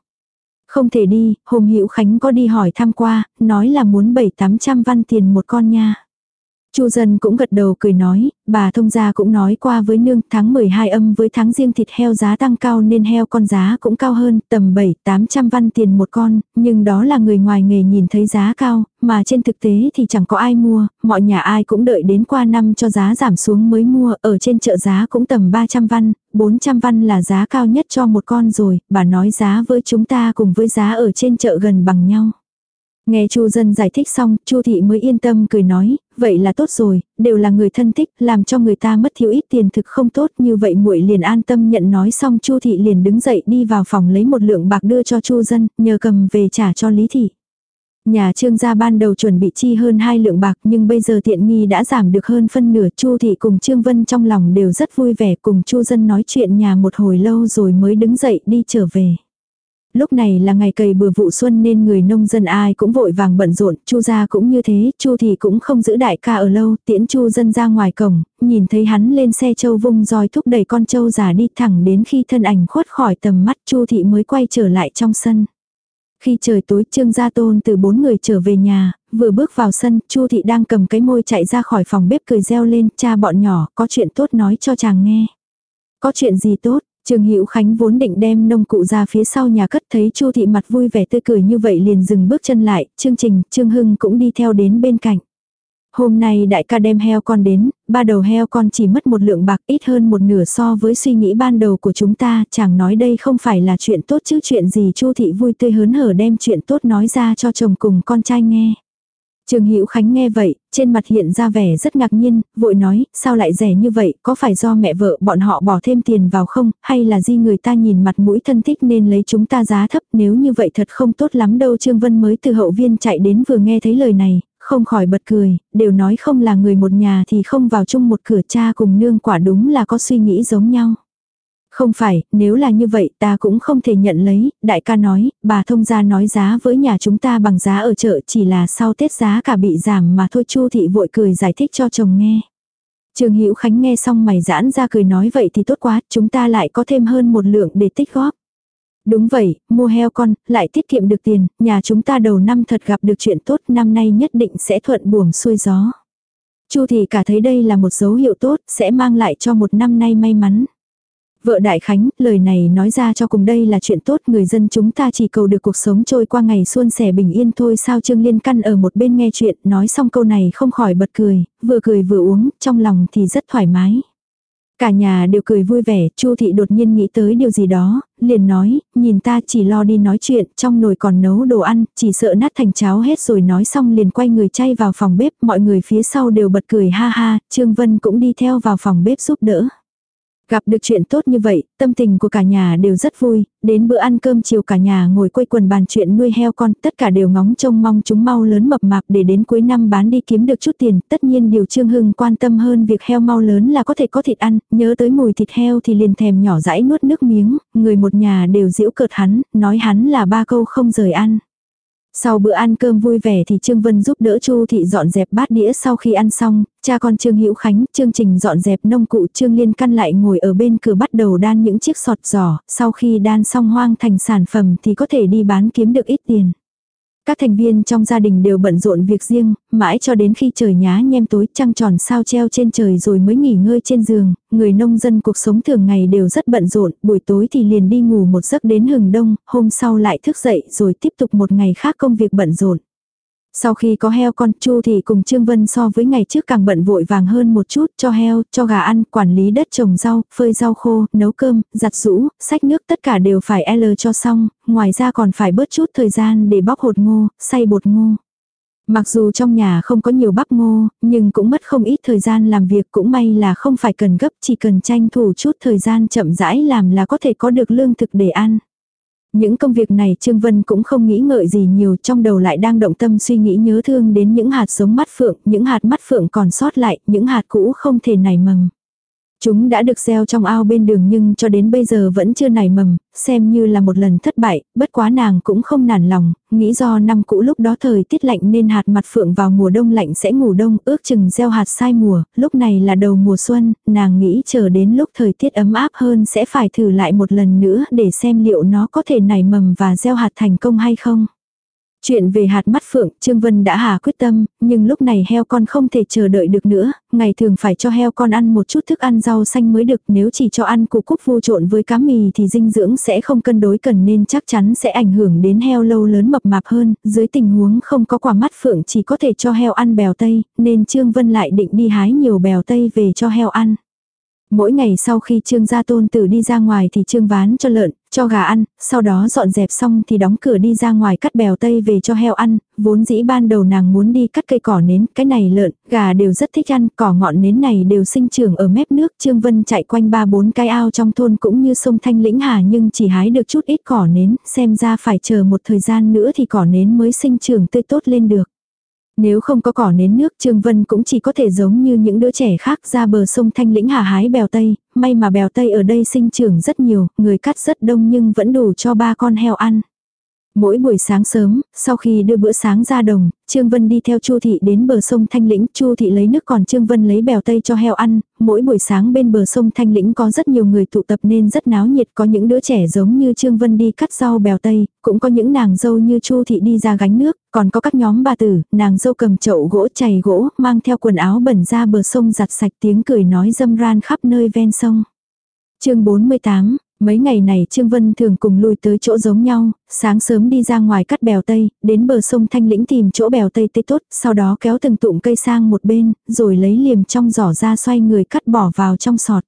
Không thể đi, hôm hữu Khánh có đi hỏi thăm qua, nói là muốn bảy tám trăm văn tiền một con nha. Chu dân cũng gật đầu cười nói, bà thông gia cũng nói qua với nương tháng 12 âm với tháng riêng thịt heo giá tăng cao nên heo con giá cũng cao hơn tầm 7-800 văn tiền một con, nhưng đó là người ngoài nghề nhìn thấy giá cao, mà trên thực tế thì chẳng có ai mua, mọi nhà ai cũng đợi đến qua năm cho giá giảm xuống mới mua, ở trên chợ giá cũng tầm 300 văn, 400 văn là giá cao nhất cho một con rồi, bà nói giá với chúng ta cùng với giá ở trên chợ gần bằng nhau. Nghe Chu dân giải thích xong, Chu thị mới yên tâm cười nói, vậy là tốt rồi, đều là người thân thích, làm cho người ta mất thiếu ít tiền thực không tốt, như vậy muội liền an tâm nhận nói xong Chu thị liền đứng dậy đi vào phòng lấy một lượng bạc đưa cho Chu dân, nhờ cầm về trả cho Lý thị. Nhà trương gia ban đầu chuẩn bị chi hơn hai lượng bạc nhưng bây giờ tiện nghi đã giảm được hơn phân nửa Chu thị cùng Trương Vân trong lòng đều rất vui vẻ cùng Chu dân nói chuyện nhà một hồi lâu rồi mới đứng dậy đi trở về. Lúc này là ngày cày bừa vụ xuân nên người nông dân ai cũng vội vàng bận rộn, Chu gia cũng như thế, Chu thì cũng không giữ đại ca ở lâu, tiễn Chu dân ra ngoài cổng, nhìn thấy hắn lên xe châu vung roi thúc đẩy con châu già đi thẳng đến khi thân ảnh khuất khỏi tầm mắt Chu thị mới quay trở lại trong sân. Khi trời tối Trương Gia Tôn từ bốn người trở về nhà, vừa bước vào sân, Chu thị đang cầm cái môi chạy ra khỏi phòng bếp cười reo lên, cha bọn nhỏ, có chuyện tốt nói cho chàng nghe. Có chuyện gì tốt, Trương Hữu Khánh vốn định đem nông cụ ra phía sau nhà cất thấy Chu thị mặt vui vẻ tươi cười như vậy liền dừng bước chân lại, Trương trình, Trương Hưng cũng đi theo đến bên cạnh. Hôm nay đại ca đem heo con đến, ba đầu heo con chỉ mất một lượng bạc ít hơn một nửa so với suy nghĩ ban đầu của chúng ta, chẳng nói đây không phải là chuyện tốt chứ chuyện gì Chu thị vui tươi hớn hở đem chuyện tốt nói ra cho chồng cùng con trai nghe. Trương Hữu Khánh nghe vậy, trên mặt hiện ra vẻ rất ngạc nhiên, vội nói, sao lại rẻ như vậy, có phải do mẹ vợ bọn họ bỏ thêm tiền vào không, hay là di người ta nhìn mặt mũi thân thích nên lấy chúng ta giá thấp, nếu như vậy thật không tốt lắm đâu. Trương Vân mới từ hậu viên chạy đến vừa nghe thấy lời này, không khỏi bật cười, đều nói không là người một nhà thì không vào chung một cửa cha cùng nương quả đúng là có suy nghĩ giống nhau. Không phải, nếu là như vậy ta cũng không thể nhận lấy, đại ca nói, bà thông gia nói giá với nhà chúng ta bằng giá ở chợ chỉ là sau Tết giá cả bị giảm mà thôi Chu thị vội cười giải thích cho chồng nghe. Trường Hữu Khánh nghe xong mày giãn ra cười nói vậy thì tốt quá, chúng ta lại có thêm hơn một lượng để tích góp. Đúng vậy, mua heo con, lại tiết kiệm được tiền, nhà chúng ta đầu năm thật gặp được chuyện tốt, năm nay nhất định sẽ thuận buồm xuôi gió. Chu thị cả thấy đây là một dấu hiệu tốt, sẽ mang lại cho một năm nay may mắn. Vợ Đại Khánh, lời này nói ra cho cùng đây là chuyện tốt, người dân chúng ta chỉ cầu được cuộc sống trôi qua ngày xuân sẻ bình yên thôi sao Trương Liên Căn ở một bên nghe chuyện, nói xong câu này không khỏi bật cười, vừa cười vừa uống, trong lòng thì rất thoải mái. Cả nhà đều cười vui vẻ, Chu thị đột nhiên nghĩ tới điều gì đó, liền nói, nhìn ta chỉ lo đi nói chuyện, trong nồi còn nấu đồ ăn, chỉ sợ nát thành cháo hết rồi nói xong liền quay người chay vào phòng bếp, mọi người phía sau đều bật cười ha ha, Trương Vân cũng đi theo vào phòng bếp giúp đỡ. Gặp được chuyện tốt như vậy, tâm tình của cả nhà đều rất vui, đến bữa ăn cơm chiều cả nhà ngồi quây quần bàn chuyện nuôi heo con, tất cả đều ngóng trông mong chúng mau lớn mập mạp để đến cuối năm bán đi kiếm được chút tiền, tất nhiên điều Trương Hưng quan tâm hơn việc heo mau lớn là có thể có thịt ăn, nhớ tới mùi thịt heo thì liền thèm nhỏ dãi nuốt nước miếng, người một nhà đều giễu cợt hắn, nói hắn là ba câu không rời ăn. Sau bữa ăn cơm vui vẻ thì Trương Vân giúp đỡ Chu thị dọn dẹp bát đĩa sau khi ăn xong, cha con Trương Hữu Khánh, Trương Trình dọn dẹp nông cụ Trương Liên căn lại ngồi ở bên cửa bắt đầu đan những chiếc sọt giỏ, sau khi đan xong hoang thành sản phẩm thì có thể đi bán kiếm được ít tiền. Các thành viên trong gia đình đều bận rộn việc riêng, mãi cho đến khi trời nhá nhem tối trăng tròn sao treo trên trời rồi mới nghỉ ngơi trên giường, người nông dân cuộc sống thường ngày đều rất bận rộn, buổi tối thì liền đi ngủ một giấc đến hừng đông, hôm sau lại thức dậy rồi tiếp tục một ngày khác công việc bận rộn. Sau khi có heo con, Chu thì cùng Trương Vân so với ngày trước càng bận vội vàng hơn một chút, cho heo, cho gà ăn, quản lý đất trồng rau, phơi rau khô, nấu cơm, giặt rũ, sách nước tất cả đều phải L cho xong, ngoài ra còn phải bớt chút thời gian để bóc hột ngô, xay bột ngô. Mặc dù trong nhà không có nhiều bắp ngô, nhưng cũng mất không ít thời gian làm việc cũng may là không phải cần gấp chỉ cần tranh thủ chút thời gian chậm rãi làm là có thể có được lương thực để ăn. Những công việc này Trương Vân cũng không nghĩ ngợi gì nhiều trong đầu lại đang động tâm suy nghĩ nhớ thương đến những hạt giống mắt phượng, những hạt mắt phượng còn sót lại, những hạt cũ không thể nảy mầm. Chúng đã được gieo trong ao bên đường nhưng cho đến bây giờ vẫn chưa nảy mầm, xem như là một lần thất bại, bất quá nàng cũng không nản lòng, nghĩ do năm cũ lúc đó thời tiết lạnh nên hạt mặt phượng vào mùa đông lạnh sẽ ngủ đông, ước chừng gieo hạt sai mùa, lúc này là đầu mùa xuân, nàng nghĩ chờ đến lúc thời tiết ấm áp hơn sẽ phải thử lại một lần nữa để xem liệu nó có thể nảy mầm và gieo hạt thành công hay không. Chuyện về hạt mắt phượng, Trương Vân đã hà quyết tâm, nhưng lúc này heo con không thể chờ đợi được nữa, ngày thường phải cho heo con ăn một chút thức ăn rau xanh mới được, nếu chỉ cho ăn củ cúc vu trộn với cá mì thì dinh dưỡng sẽ không cân đối cần nên chắc chắn sẽ ảnh hưởng đến heo lâu lớn mập mạp hơn, dưới tình huống không có quả mắt phượng chỉ có thể cho heo ăn bèo tây, nên Trương Vân lại định đi hái nhiều bèo tây về cho heo ăn. Mỗi ngày sau khi Trương gia tôn tử đi ra ngoài thì Trương ván cho lợn, cho gà ăn, sau đó dọn dẹp xong thì đóng cửa đi ra ngoài cắt bèo tây về cho heo ăn, vốn dĩ ban đầu nàng muốn đi cắt cây cỏ nến, cái này lợn, gà đều rất thích ăn, cỏ ngọn nến này đều sinh trưởng ở mép nước, Trương Vân chạy quanh ba bốn cái ao trong thôn cũng như sông Thanh Lĩnh Hà nhưng chỉ hái được chút ít cỏ nến, xem ra phải chờ một thời gian nữa thì cỏ nến mới sinh trưởng tươi tốt lên được. Nếu không có cỏ nến nước Trương Vân cũng chỉ có thể giống như những đứa trẻ khác ra bờ sông Thanh Lĩnh hà hái bèo tây, may mà bèo tây ở đây sinh trưởng rất nhiều, người cắt rất đông nhưng vẫn đủ cho ba con heo ăn. Mỗi buổi sáng sớm, sau khi đưa bữa sáng ra đồng, Trương Vân đi theo Chu thị đến bờ sông Thanh Lĩnh, Chu thị lấy nước còn Trương Vân lấy bèo tây cho heo ăn, mỗi buổi sáng bên bờ sông Thanh Lĩnh có rất nhiều người tụ tập nên rất náo nhiệt, có những đứa trẻ giống như Trương Vân đi cắt rau bèo tây, cũng có những nàng dâu như Chu thị đi ra gánh nước, còn có các nhóm bà tử, nàng dâu cầm chậu gỗ chày gỗ, mang theo quần áo bẩn ra bờ sông giặt sạch tiếng cười nói dâm ran khắp nơi ven sông. Chương 48 Mấy ngày này Trương Vân thường cùng lui tới chỗ giống nhau, sáng sớm đi ra ngoài cắt bèo tây, đến bờ sông Thanh Lĩnh tìm chỗ bèo tây tươi tốt, sau đó kéo từng tụm cây sang một bên, rồi lấy liềm trong giỏ ra xoay người cắt bỏ vào trong sọt.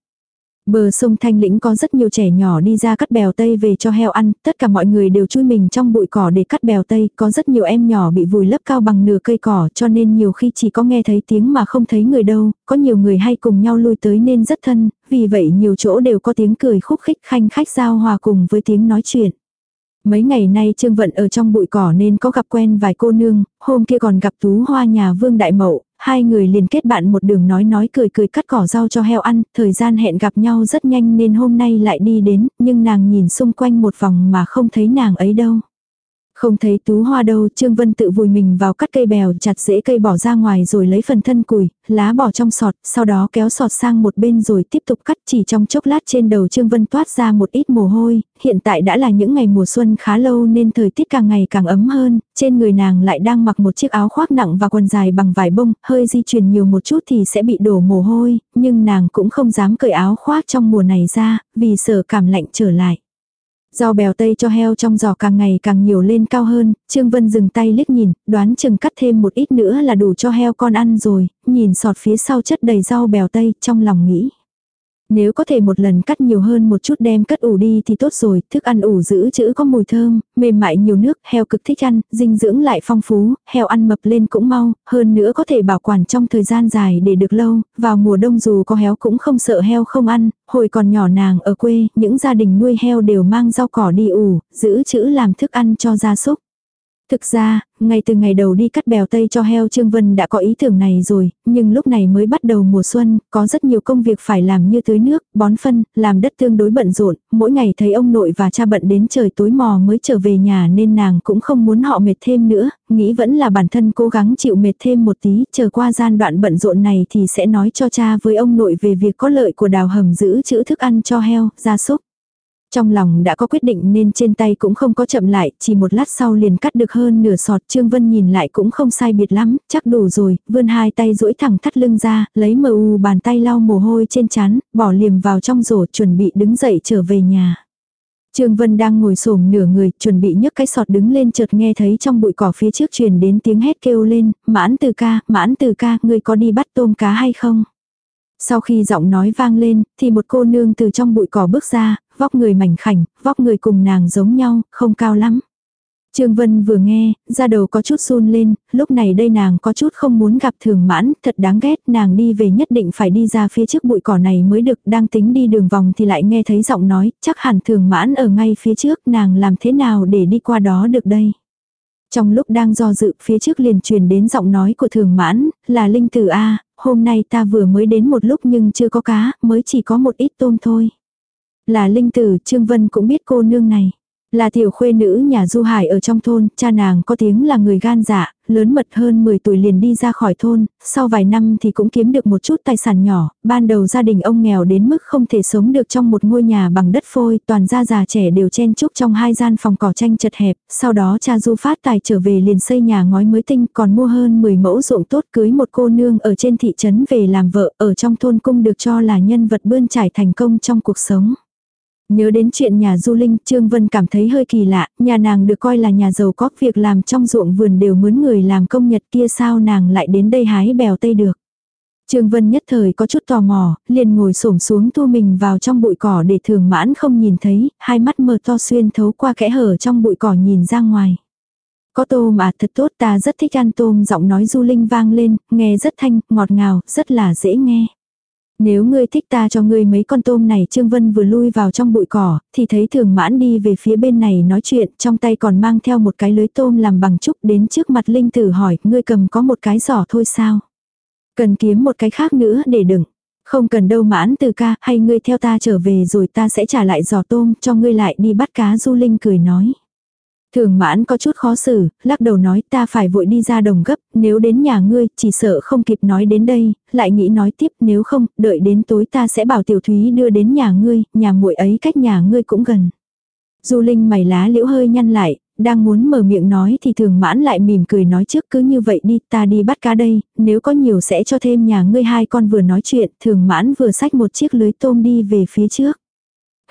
Bờ sông Thanh Lĩnh có rất nhiều trẻ nhỏ đi ra cắt bèo tây về cho heo ăn, tất cả mọi người đều chui mình trong bụi cỏ để cắt bèo tây, có rất nhiều em nhỏ bị vùi lấp cao bằng nửa cây cỏ cho nên nhiều khi chỉ có nghe thấy tiếng mà không thấy người đâu, có nhiều người hay cùng nhau lui tới nên rất thân, vì vậy nhiều chỗ đều có tiếng cười khúc khích khanh khách giao hòa cùng với tiếng nói chuyện. Mấy ngày nay Trương Vận ở trong bụi cỏ nên có gặp quen vài cô nương, hôm kia còn gặp tú hoa nhà vương đại mậu, hai người liền kết bạn một đường nói nói cười cười cắt cỏ rau cho heo ăn, thời gian hẹn gặp nhau rất nhanh nên hôm nay lại đi đến, nhưng nàng nhìn xung quanh một vòng mà không thấy nàng ấy đâu. Không thấy tú hoa đâu, Trương Vân tự vùi mình vào cắt cây bèo, chặt rễ cây bỏ ra ngoài rồi lấy phần thân củi, lá bỏ trong sọt, sau đó kéo sọt sang một bên rồi tiếp tục cắt chỉ trong chốc lát trên đầu Trương Vân toát ra một ít mồ hôi, hiện tại đã là những ngày mùa xuân khá lâu nên thời tiết càng ngày càng ấm hơn, trên người nàng lại đang mặc một chiếc áo khoác nặng và quần dài bằng vải bông, hơi di chuyển nhiều một chút thì sẽ bị đổ mồ hôi, nhưng nàng cũng không dám cởi áo khoác trong mùa này ra, vì sợ cảm lạnh trở lại. Rau bèo tây cho heo trong giỏ càng ngày càng nhiều lên cao hơn, Trương Vân dừng tay liếc nhìn, đoán chừng cắt thêm một ít nữa là đủ cho heo con ăn rồi, nhìn sọt phía sau chất đầy rau bèo tây, trong lòng nghĩ. Nếu có thể một lần cắt nhiều hơn một chút đem cất ủ đi thì tốt rồi, thức ăn ủ giữ chữ có mùi thơm, mềm mại nhiều nước, heo cực thích ăn, dinh dưỡng lại phong phú, heo ăn mập lên cũng mau, hơn nữa có thể bảo quản trong thời gian dài để được lâu, vào mùa đông dù có héo cũng không sợ heo không ăn, hồi còn nhỏ nàng ở quê, những gia đình nuôi heo đều mang rau cỏ đi ủ, giữ chữ làm thức ăn cho gia súc. Thực ra, ngay từ ngày đầu đi cắt bèo tây cho heo Trương Vân đã có ý tưởng này rồi, nhưng lúc này mới bắt đầu mùa xuân, có rất nhiều công việc phải làm như tưới nước, bón phân, làm đất tương đối bận rộn, mỗi ngày thấy ông nội và cha bận đến trời tối mò mới trở về nhà nên nàng cũng không muốn họ mệt thêm nữa, nghĩ vẫn là bản thân cố gắng chịu mệt thêm một tí, chờ qua gian đoạn bận rộn này thì sẽ nói cho cha với ông nội về việc có lợi của đào hầm giữ chữ thức ăn cho heo, gia súc. Trong lòng đã có quyết định nên trên tay cũng không có chậm lại, chỉ một lát sau liền cắt được hơn nửa sọt. Trương Vân nhìn lại cũng không sai biệt lắm, chắc đủ rồi, vươn hai tay duỗi thẳng thắt lưng ra, lấy mờ u bàn tay lau mồ hôi trên chán, bỏ liềm vào trong rổ chuẩn bị đứng dậy trở về nhà. Trương Vân đang ngồi xổm nửa người, chuẩn bị nhấc cái sọt đứng lên chợt nghe thấy trong bụi cỏ phía trước truyền đến tiếng hét kêu lên, mãn từ ca, mãn từ ca, ngươi có đi bắt tôm cá hay không? Sau khi giọng nói vang lên, thì một cô nương từ trong bụi cỏ bước ra, vóc người mảnh khảnh, vóc người cùng nàng giống nhau, không cao lắm. Trương Vân vừa nghe, da đầu có chút run lên, lúc này đây nàng có chút không muốn gặp thường mãn, thật đáng ghét, nàng đi về nhất định phải đi ra phía trước bụi cỏ này mới được, đang tính đi đường vòng thì lại nghe thấy giọng nói, chắc hẳn thường mãn ở ngay phía trước, nàng làm thế nào để đi qua đó được đây. Trong lúc đang do dự phía trước liền truyền đến giọng nói của thường mãn, là Linh Tử A, hôm nay ta vừa mới đến một lúc nhưng chưa có cá, mới chỉ có một ít tôm thôi. Là Linh Tử, Trương Vân cũng biết cô nương này. Là tiểu khuê nữ nhà Du Hải ở trong thôn, cha nàng có tiếng là người gan dạ, lớn mật hơn 10 tuổi liền đi ra khỏi thôn, sau vài năm thì cũng kiếm được một chút tài sản nhỏ, ban đầu gia đình ông nghèo đến mức không thể sống được trong một ngôi nhà bằng đất phôi, toàn gia già trẻ đều chen chúc trong hai gian phòng cỏ tranh chật hẹp, sau đó cha Du phát tài trở về liền xây nhà ngói mới tinh còn mua hơn 10 mẫu ruộng tốt cưới một cô nương ở trên thị trấn về làm vợ ở trong thôn cung được cho là nhân vật bươn trải thành công trong cuộc sống. Nhớ đến chuyện nhà Du Linh, Trương Vân cảm thấy hơi kỳ lạ, nhà nàng được coi là nhà giàu có việc làm trong ruộng vườn đều mướn người làm công nhật kia sao nàng lại đến đây hái bèo tây được. Trương Vân nhất thời có chút tò mò, liền ngồi xổm xuống thu mình vào trong bụi cỏ để thường mãn không nhìn thấy, hai mắt mờ to xuyên thấu qua kẽ hở trong bụi cỏ nhìn ra ngoài. Có tôm à thật tốt ta rất thích ăn tôm giọng nói du linh vang lên, nghe rất thanh, ngọt ngào, rất là dễ nghe. Nếu ngươi thích ta cho ngươi mấy con tôm này Trương Vân vừa lui vào trong bụi cỏ, thì thấy thường mãn đi về phía bên này nói chuyện, trong tay còn mang theo một cái lưới tôm làm bằng trúc đến trước mặt Linh Tử hỏi, ngươi cầm có một cái giỏ thôi sao? Cần kiếm một cái khác nữa để đựng. Không cần đâu mãn từ ca, hay ngươi theo ta trở về rồi ta sẽ trả lại giỏ tôm cho ngươi lại đi bắt cá du linh cười nói. Thường mãn có chút khó xử, lắc đầu nói ta phải vội đi ra đồng gấp, nếu đến nhà ngươi, chỉ sợ không kịp nói đến đây, lại nghĩ nói tiếp nếu không, đợi đến tối ta sẽ bảo tiểu thúy đưa đến nhà ngươi, nhà muội ấy cách nhà ngươi cũng gần. Du Linh mày lá liễu hơi nhăn lại, đang muốn mở miệng nói thì thường mãn lại mỉm cười nói trước cứ như vậy đi, ta đi bắt cá đây, nếu có nhiều sẽ cho thêm nhà ngươi hai con vừa nói chuyện, thường mãn vừa xách một chiếc lưới tôm đi về phía trước.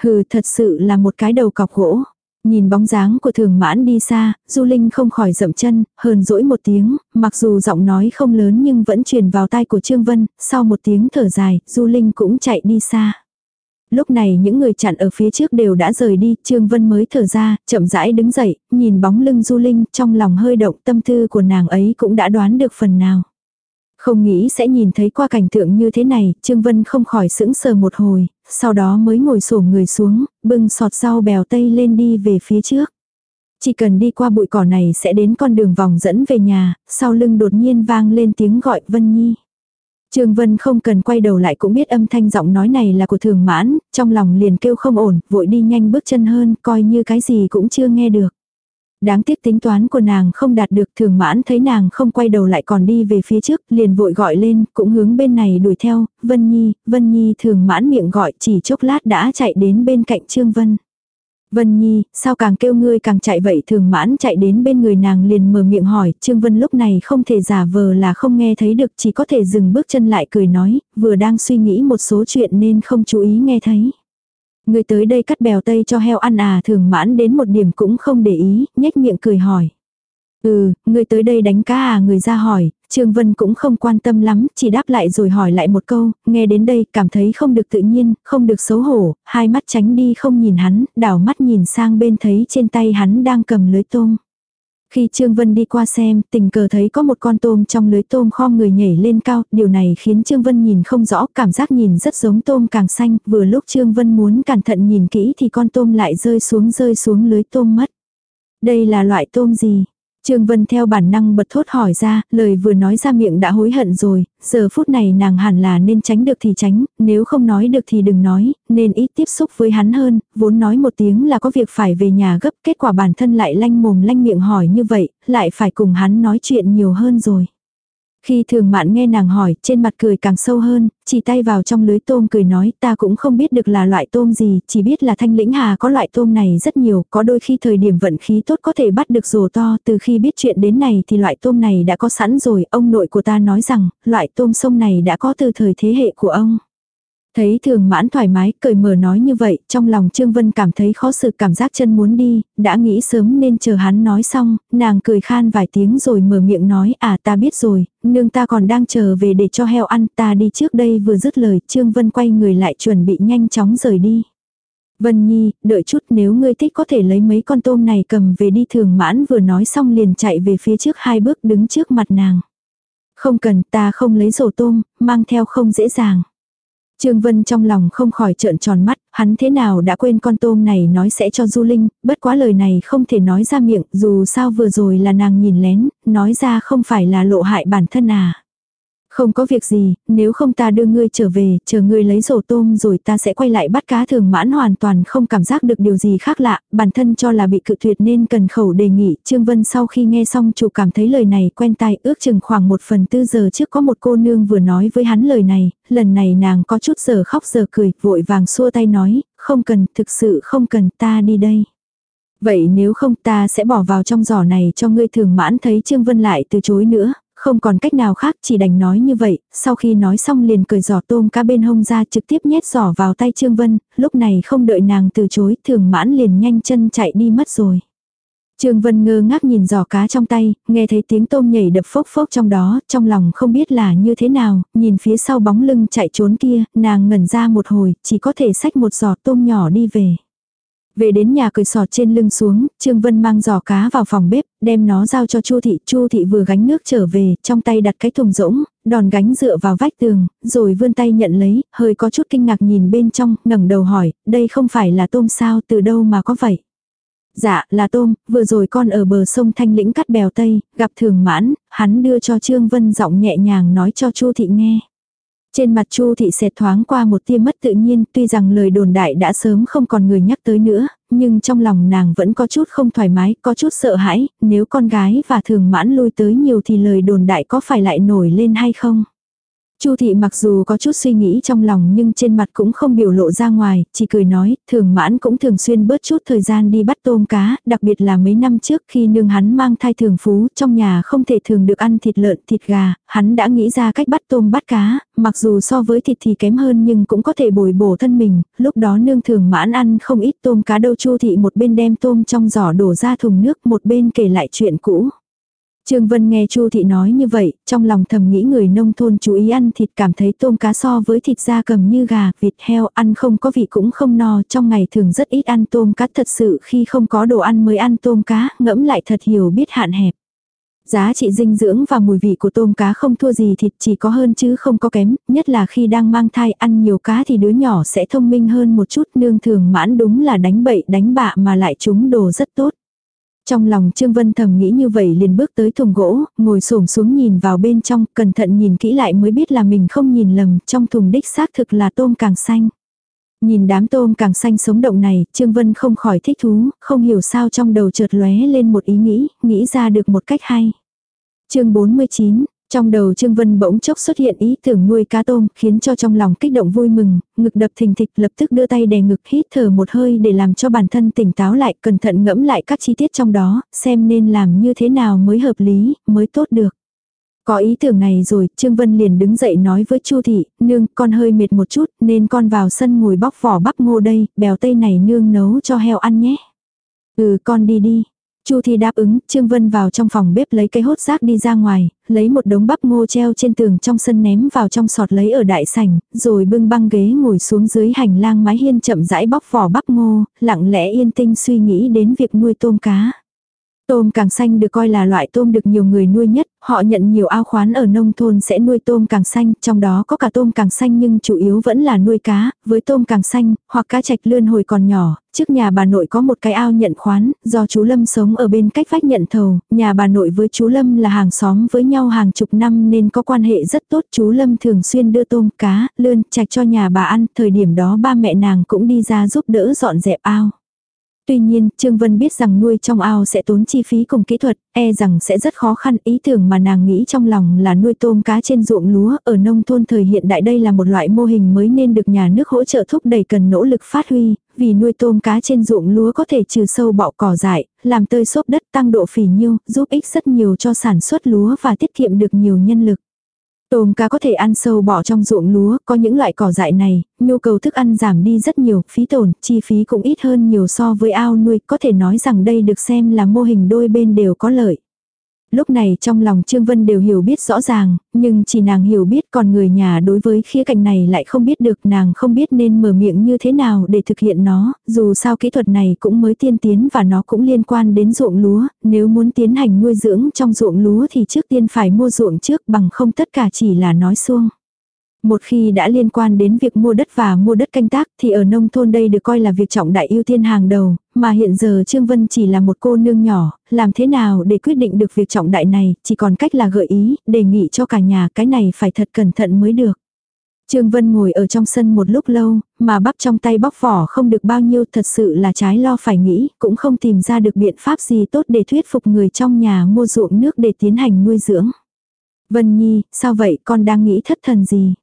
Hừ thật sự là một cái đầu cọc gỗ. Nhìn bóng dáng của thường mãn đi xa, Du Linh không khỏi dậm chân, hờn dỗi một tiếng, mặc dù giọng nói không lớn nhưng vẫn truyền vào tai của Trương Vân, sau một tiếng thở dài, Du Linh cũng chạy đi xa. Lúc này những người chặn ở phía trước đều đã rời đi, Trương Vân mới thở ra, chậm rãi đứng dậy, nhìn bóng lưng Du Linh, trong lòng hơi động tâm tư của nàng ấy cũng đã đoán được phần nào. Không nghĩ sẽ nhìn thấy qua cảnh tượng như thế này, Trương Vân không khỏi sững sờ một hồi, sau đó mới ngồi sổ người xuống, bưng sọt rau bèo tây lên đi về phía trước. Chỉ cần đi qua bụi cỏ này sẽ đến con đường vòng dẫn về nhà, sau lưng đột nhiên vang lên tiếng gọi Vân Nhi. Trương Vân không cần quay đầu lại cũng biết âm thanh giọng nói này là của thường mãn, trong lòng liền kêu không ổn, vội đi nhanh bước chân hơn, coi như cái gì cũng chưa nghe được. Đáng tiếc tính toán của nàng không đạt được thường mãn thấy nàng không quay đầu lại còn đi về phía trước, liền vội gọi lên, cũng hướng bên này đuổi theo, Vân Nhi, Vân Nhi thường mãn miệng gọi chỉ chốc lát đã chạy đến bên cạnh Trương Vân. Vân Nhi, sao càng kêu ngươi càng chạy vậy thường mãn chạy đến bên người nàng liền mở miệng hỏi, Trương Vân lúc này không thể giả vờ là không nghe thấy được chỉ có thể dừng bước chân lại cười nói, vừa đang suy nghĩ một số chuyện nên không chú ý nghe thấy. Người tới đây cắt bèo tây cho heo ăn à thường mãn đến một điểm cũng không để ý, nhếch miệng cười hỏi. Ừ, người tới đây đánh cá à người ra hỏi, Trương Vân cũng không quan tâm lắm, chỉ đáp lại rồi hỏi lại một câu, nghe đến đây cảm thấy không được tự nhiên, không được xấu hổ, hai mắt tránh đi không nhìn hắn, đảo mắt nhìn sang bên thấy trên tay hắn đang cầm lưới tôm. Khi Trương Vân đi qua xem, tình cờ thấy có một con tôm trong lưới tôm kho người nhảy lên cao, điều này khiến Trương Vân nhìn không rõ, cảm giác nhìn rất giống tôm càng xanh, vừa lúc Trương Vân muốn cẩn thận nhìn kỹ thì con tôm lại rơi xuống rơi xuống lưới tôm mất. Đây là loại tôm gì? Trương Vân theo bản năng bật thốt hỏi ra, lời vừa nói ra miệng đã hối hận rồi, giờ phút này nàng hẳn là nên tránh được thì tránh, nếu không nói được thì đừng nói, nên ít tiếp xúc với hắn hơn, vốn nói một tiếng là có việc phải về nhà gấp, kết quả bản thân lại lanh mồm lanh miệng hỏi như vậy, lại phải cùng hắn nói chuyện nhiều hơn rồi. Khi thường mạn nghe nàng hỏi, trên mặt cười càng sâu hơn, chỉ tay vào trong lưới tôm cười nói ta cũng không biết được là loại tôm gì, chỉ biết là thanh lĩnh hà có loại tôm này rất nhiều, có đôi khi thời điểm vận khí tốt có thể bắt được rồ to, từ khi biết chuyện đến này thì loại tôm này đã có sẵn rồi, ông nội của ta nói rằng, loại tôm sông này đã có từ thời thế hệ của ông. Thấy thường mãn thoải mái, cười mở nói như vậy, trong lòng Trương Vân cảm thấy khó xử cảm giác chân muốn đi, đã nghĩ sớm nên chờ hắn nói xong, nàng cười khan vài tiếng rồi mở miệng nói à ta biết rồi, nương ta còn đang chờ về để cho heo ăn ta đi trước đây vừa dứt lời, Trương Vân quay người lại chuẩn bị nhanh chóng rời đi. Vân Nhi, đợi chút nếu ngươi thích có thể lấy mấy con tôm này cầm về đi thường mãn vừa nói xong liền chạy về phía trước hai bước đứng trước mặt nàng. Không cần ta không lấy rổ tôm, mang theo không dễ dàng. Trương Vân trong lòng không khỏi trợn tròn mắt, hắn thế nào đã quên con tôm này nói sẽ cho Du Linh, bất quá lời này không thể nói ra miệng, dù sao vừa rồi là nàng nhìn lén, nói ra không phải là lộ hại bản thân à. Không có việc gì, nếu không ta đưa ngươi trở về, chờ ngươi lấy rổ tôm rồi ta sẽ quay lại bắt cá thường mãn hoàn toàn không cảm giác được điều gì khác lạ, bản thân cho là bị cự tuyệt nên cần khẩu đề nghị. Trương Vân sau khi nghe xong chủ cảm thấy lời này quen tai ước chừng khoảng một phần tư giờ trước có một cô nương vừa nói với hắn lời này, lần này nàng có chút giờ khóc giờ cười, vội vàng xua tay nói, không cần, thực sự không cần, ta đi đây. Vậy nếu không ta sẽ bỏ vào trong giỏ này cho ngươi thường mãn thấy Trương Vân lại từ chối nữa, không còn cách nào khác chỉ đành nói như vậy, sau khi nói xong liền cười giỏ tôm cá bên hông ra trực tiếp nhét giỏ vào tay Trương Vân, lúc này không đợi nàng từ chối, thường mãn liền nhanh chân chạy đi mất rồi. Trương Vân ngơ ngác nhìn giỏ cá trong tay, nghe thấy tiếng tôm nhảy đập phốc phốc trong đó, trong lòng không biết là như thế nào, nhìn phía sau bóng lưng chạy trốn kia, nàng ngẩn ra một hồi, chỉ có thể xách một giỏ tôm nhỏ đi về. Về đến nhà cười sọt trên lưng xuống, Trương Vân mang giỏ cá vào phòng bếp, đem nó giao cho Chu thị, Chu thị vừa gánh nước trở về, trong tay đặt cái thùng rỗng, đòn gánh dựa vào vách tường, rồi vươn tay nhận lấy, hơi có chút kinh ngạc nhìn bên trong, ngẩng đầu hỏi, đây không phải là tôm sao, từ đâu mà có vậy? Dạ, là tôm, vừa rồi con ở bờ sông Thanh Lĩnh cắt bèo Tây, gặp thường mãn, hắn đưa cho Trương Vân giọng nhẹ nhàng nói cho Chu thị nghe. Trên mặt Chu thị xẹt thoáng qua một tia mất tự nhiên, tuy rằng lời đồn đại đã sớm không còn người nhắc tới nữa, nhưng trong lòng nàng vẫn có chút không thoải mái, có chút sợ hãi, nếu con gái và thường mãn lui tới nhiều thì lời đồn đại có phải lại nổi lên hay không? Chu thị mặc dù có chút suy nghĩ trong lòng nhưng trên mặt cũng không biểu lộ ra ngoài, chỉ cười nói, thường mãn cũng thường xuyên bớt chút thời gian đi bắt tôm cá, đặc biệt là mấy năm trước khi nương hắn mang thai thường phú, trong nhà không thể thường được ăn thịt lợn, thịt gà, hắn đã nghĩ ra cách bắt tôm bắt cá, mặc dù so với thịt thì kém hơn nhưng cũng có thể bồi bổ thân mình, lúc đó nương thường mãn ăn không ít tôm cá đâu Chu thị một bên đem tôm trong giỏ đổ ra thùng nước một bên kể lại chuyện cũ. Trương Vân nghe Chu thị nói như vậy, trong lòng thầm nghĩ người nông thôn chú ý ăn thịt cảm thấy tôm cá so với thịt da cầm như gà, vịt, heo ăn không có vị cũng không no, trong ngày thường rất ít ăn tôm cá thật sự khi không có đồ ăn mới ăn tôm cá, ngẫm lại thật hiểu biết hạn hẹp. Giá trị dinh dưỡng và mùi vị của tôm cá không thua gì thịt chỉ có hơn chứ không có kém, nhất là khi đang mang thai ăn nhiều cá thì đứa nhỏ sẽ thông minh hơn một chút nương thường mãn đúng là đánh bậy đánh bạ mà lại trúng đồ rất tốt. Trong lòng Trương Vân thầm nghĩ như vậy liền bước tới thùng gỗ, ngồi xổm xuống nhìn vào bên trong, cẩn thận nhìn kỹ lại mới biết là mình không nhìn lầm, trong thùng đích xác thực là tôm càng xanh. Nhìn đám tôm càng xanh sống động này, Trương Vân không khỏi thích thú, không hiểu sao trong đầu chợt lóe lên một ý nghĩ, nghĩ ra được một cách hay. chương 49, trong đầu Trương Vân bỗng chốc xuất hiện ý tưởng nuôi cá tôm, khiến cho trong lòng kích động vui mừng, ngực đập thình thịch lập tức đưa tay đè ngực hít thở một hơi để làm cho bản thân tỉnh táo lại, cẩn thận ngẫm lại các chi tiết trong đó, xem nên làm như thế nào mới hợp lý, mới tốt được. Có ý tưởng này rồi, Trương Vân liền đứng dậy nói với Chu thị, nương, con hơi mệt một chút, nên con vào sân ngồi bóc vỏ bắp ngô đây, bèo tây này nương nấu cho heo ăn nhé. Ừ, con đi đi. Chu Thi đáp ứng, Trương Vân vào trong phòng bếp lấy cây hốt rác đi ra ngoài, lấy một đống bắp ngô treo trên tường trong sân ném vào trong sọt lấy ở đại sảnh, rồi bưng băng ghế ngồi xuống dưới hành lang mái hiên chậm rãi bóc vỏ bắp ngô, lặng lẽ yên tinh suy nghĩ đến việc nuôi tôm cá. Tôm càng xanh được coi là loại tôm được nhiều người nuôi nhất, họ nhận nhiều ao khoán ở nông thôn sẽ nuôi tôm càng xanh, trong đó có cả tôm càng xanh nhưng chủ yếu vẫn là nuôi cá, với tôm càng xanh, hoặc cá trạch lươn hồi còn nhỏ, trước nhà bà nội có một cái ao nhận khoán, do chú Lâm sống ở bên cách vách nhận thầu, nhà bà nội với chú Lâm là hàng xóm với nhau hàng chục năm nên có quan hệ rất tốt, chú Lâm thường xuyên đưa tôm, cá, lươn, trạch cho nhà bà ăn, thời điểm đó ba mẹ nàng cũng đi ra giúp đỡ dọn dẹp ao. Tuy nhiên, Trương Vân biết rằng nuôi trong ao sẽ tốn chi phí cùng kỹ thuật, e rằng sẽ rất khó khăn. Ý tưởng mà nàng nghĩ trong lòng là nuôi tôm cá trên ruộng lúa ở nông thôn thời hiện đại đây là một loại mô hình mới nên được nhà nước hỗ trợ thúc đẩy cần nỗ lực phát huy, vì nuôi tôm cá trên ruộng lúa có thể trừ sâu bọ cỏ dại, làm tơi xốp đất tăng độ phì nhiêu, giúp ích rất nhiều cho sản xuất lúa và tiết kiệm được nhiều nhân lực. Tôm cá có thể ăn sâu bọ trong ruộng lúa, có những loại cỏ dại này, nhu cầu thức ăn giảm đi rất nhiều, phí tổn, chi phí cũng ít hơn nhiều so với ao nuôi, có thể nói rằng đây được xem là mô hình đôi bên đều có lợi. Lúc này trong lòng Trương Vân đều hiểu biết rõ ràng, nhưng chỉ nàng hiểu biết còn người nhà đối với khía cạnh này lại không biết được nàng không biết nên mở miệng như thế nào để thực hiện nó, dù sao kỹ thuật này cũng mới tiên tiến và nó cũng liên quan đến ruộng lúa, nếu muốn tiến hành nuôi dưỡng trong ruộng lúa thì trước tiên phải mua ruộng trước bằng không tất cả chỉ là nói xuông. Một khi đã liên quan đến việc mua đất và mua đất canh tác thì ở nông thôn đây được coi là việc trọng đại ưu tiên hàng đầu, mà hiện giờ Trương Vân chỉ là một cô nương nhỏ, làm thế nào để quyết định được việc trọng đại này, chỉ còn cách là gợi ý, đề nghị cho cả nhà cái này phải thật cẩn thận mới được. Trương Vân ngồi ở trong sân một lúc lâu, mà bắp trong tay bóc vỏ không được bao nhiêu thật sự là trái lo phải nghĩ, cũng không tìm ra được biện pháp gì tốt để thuyết phục người trong nhà mua ruộng nước để tiến hành nuôi dưỡng. Vân Nhi, sao vậy con đang nghĩ thất thần gì?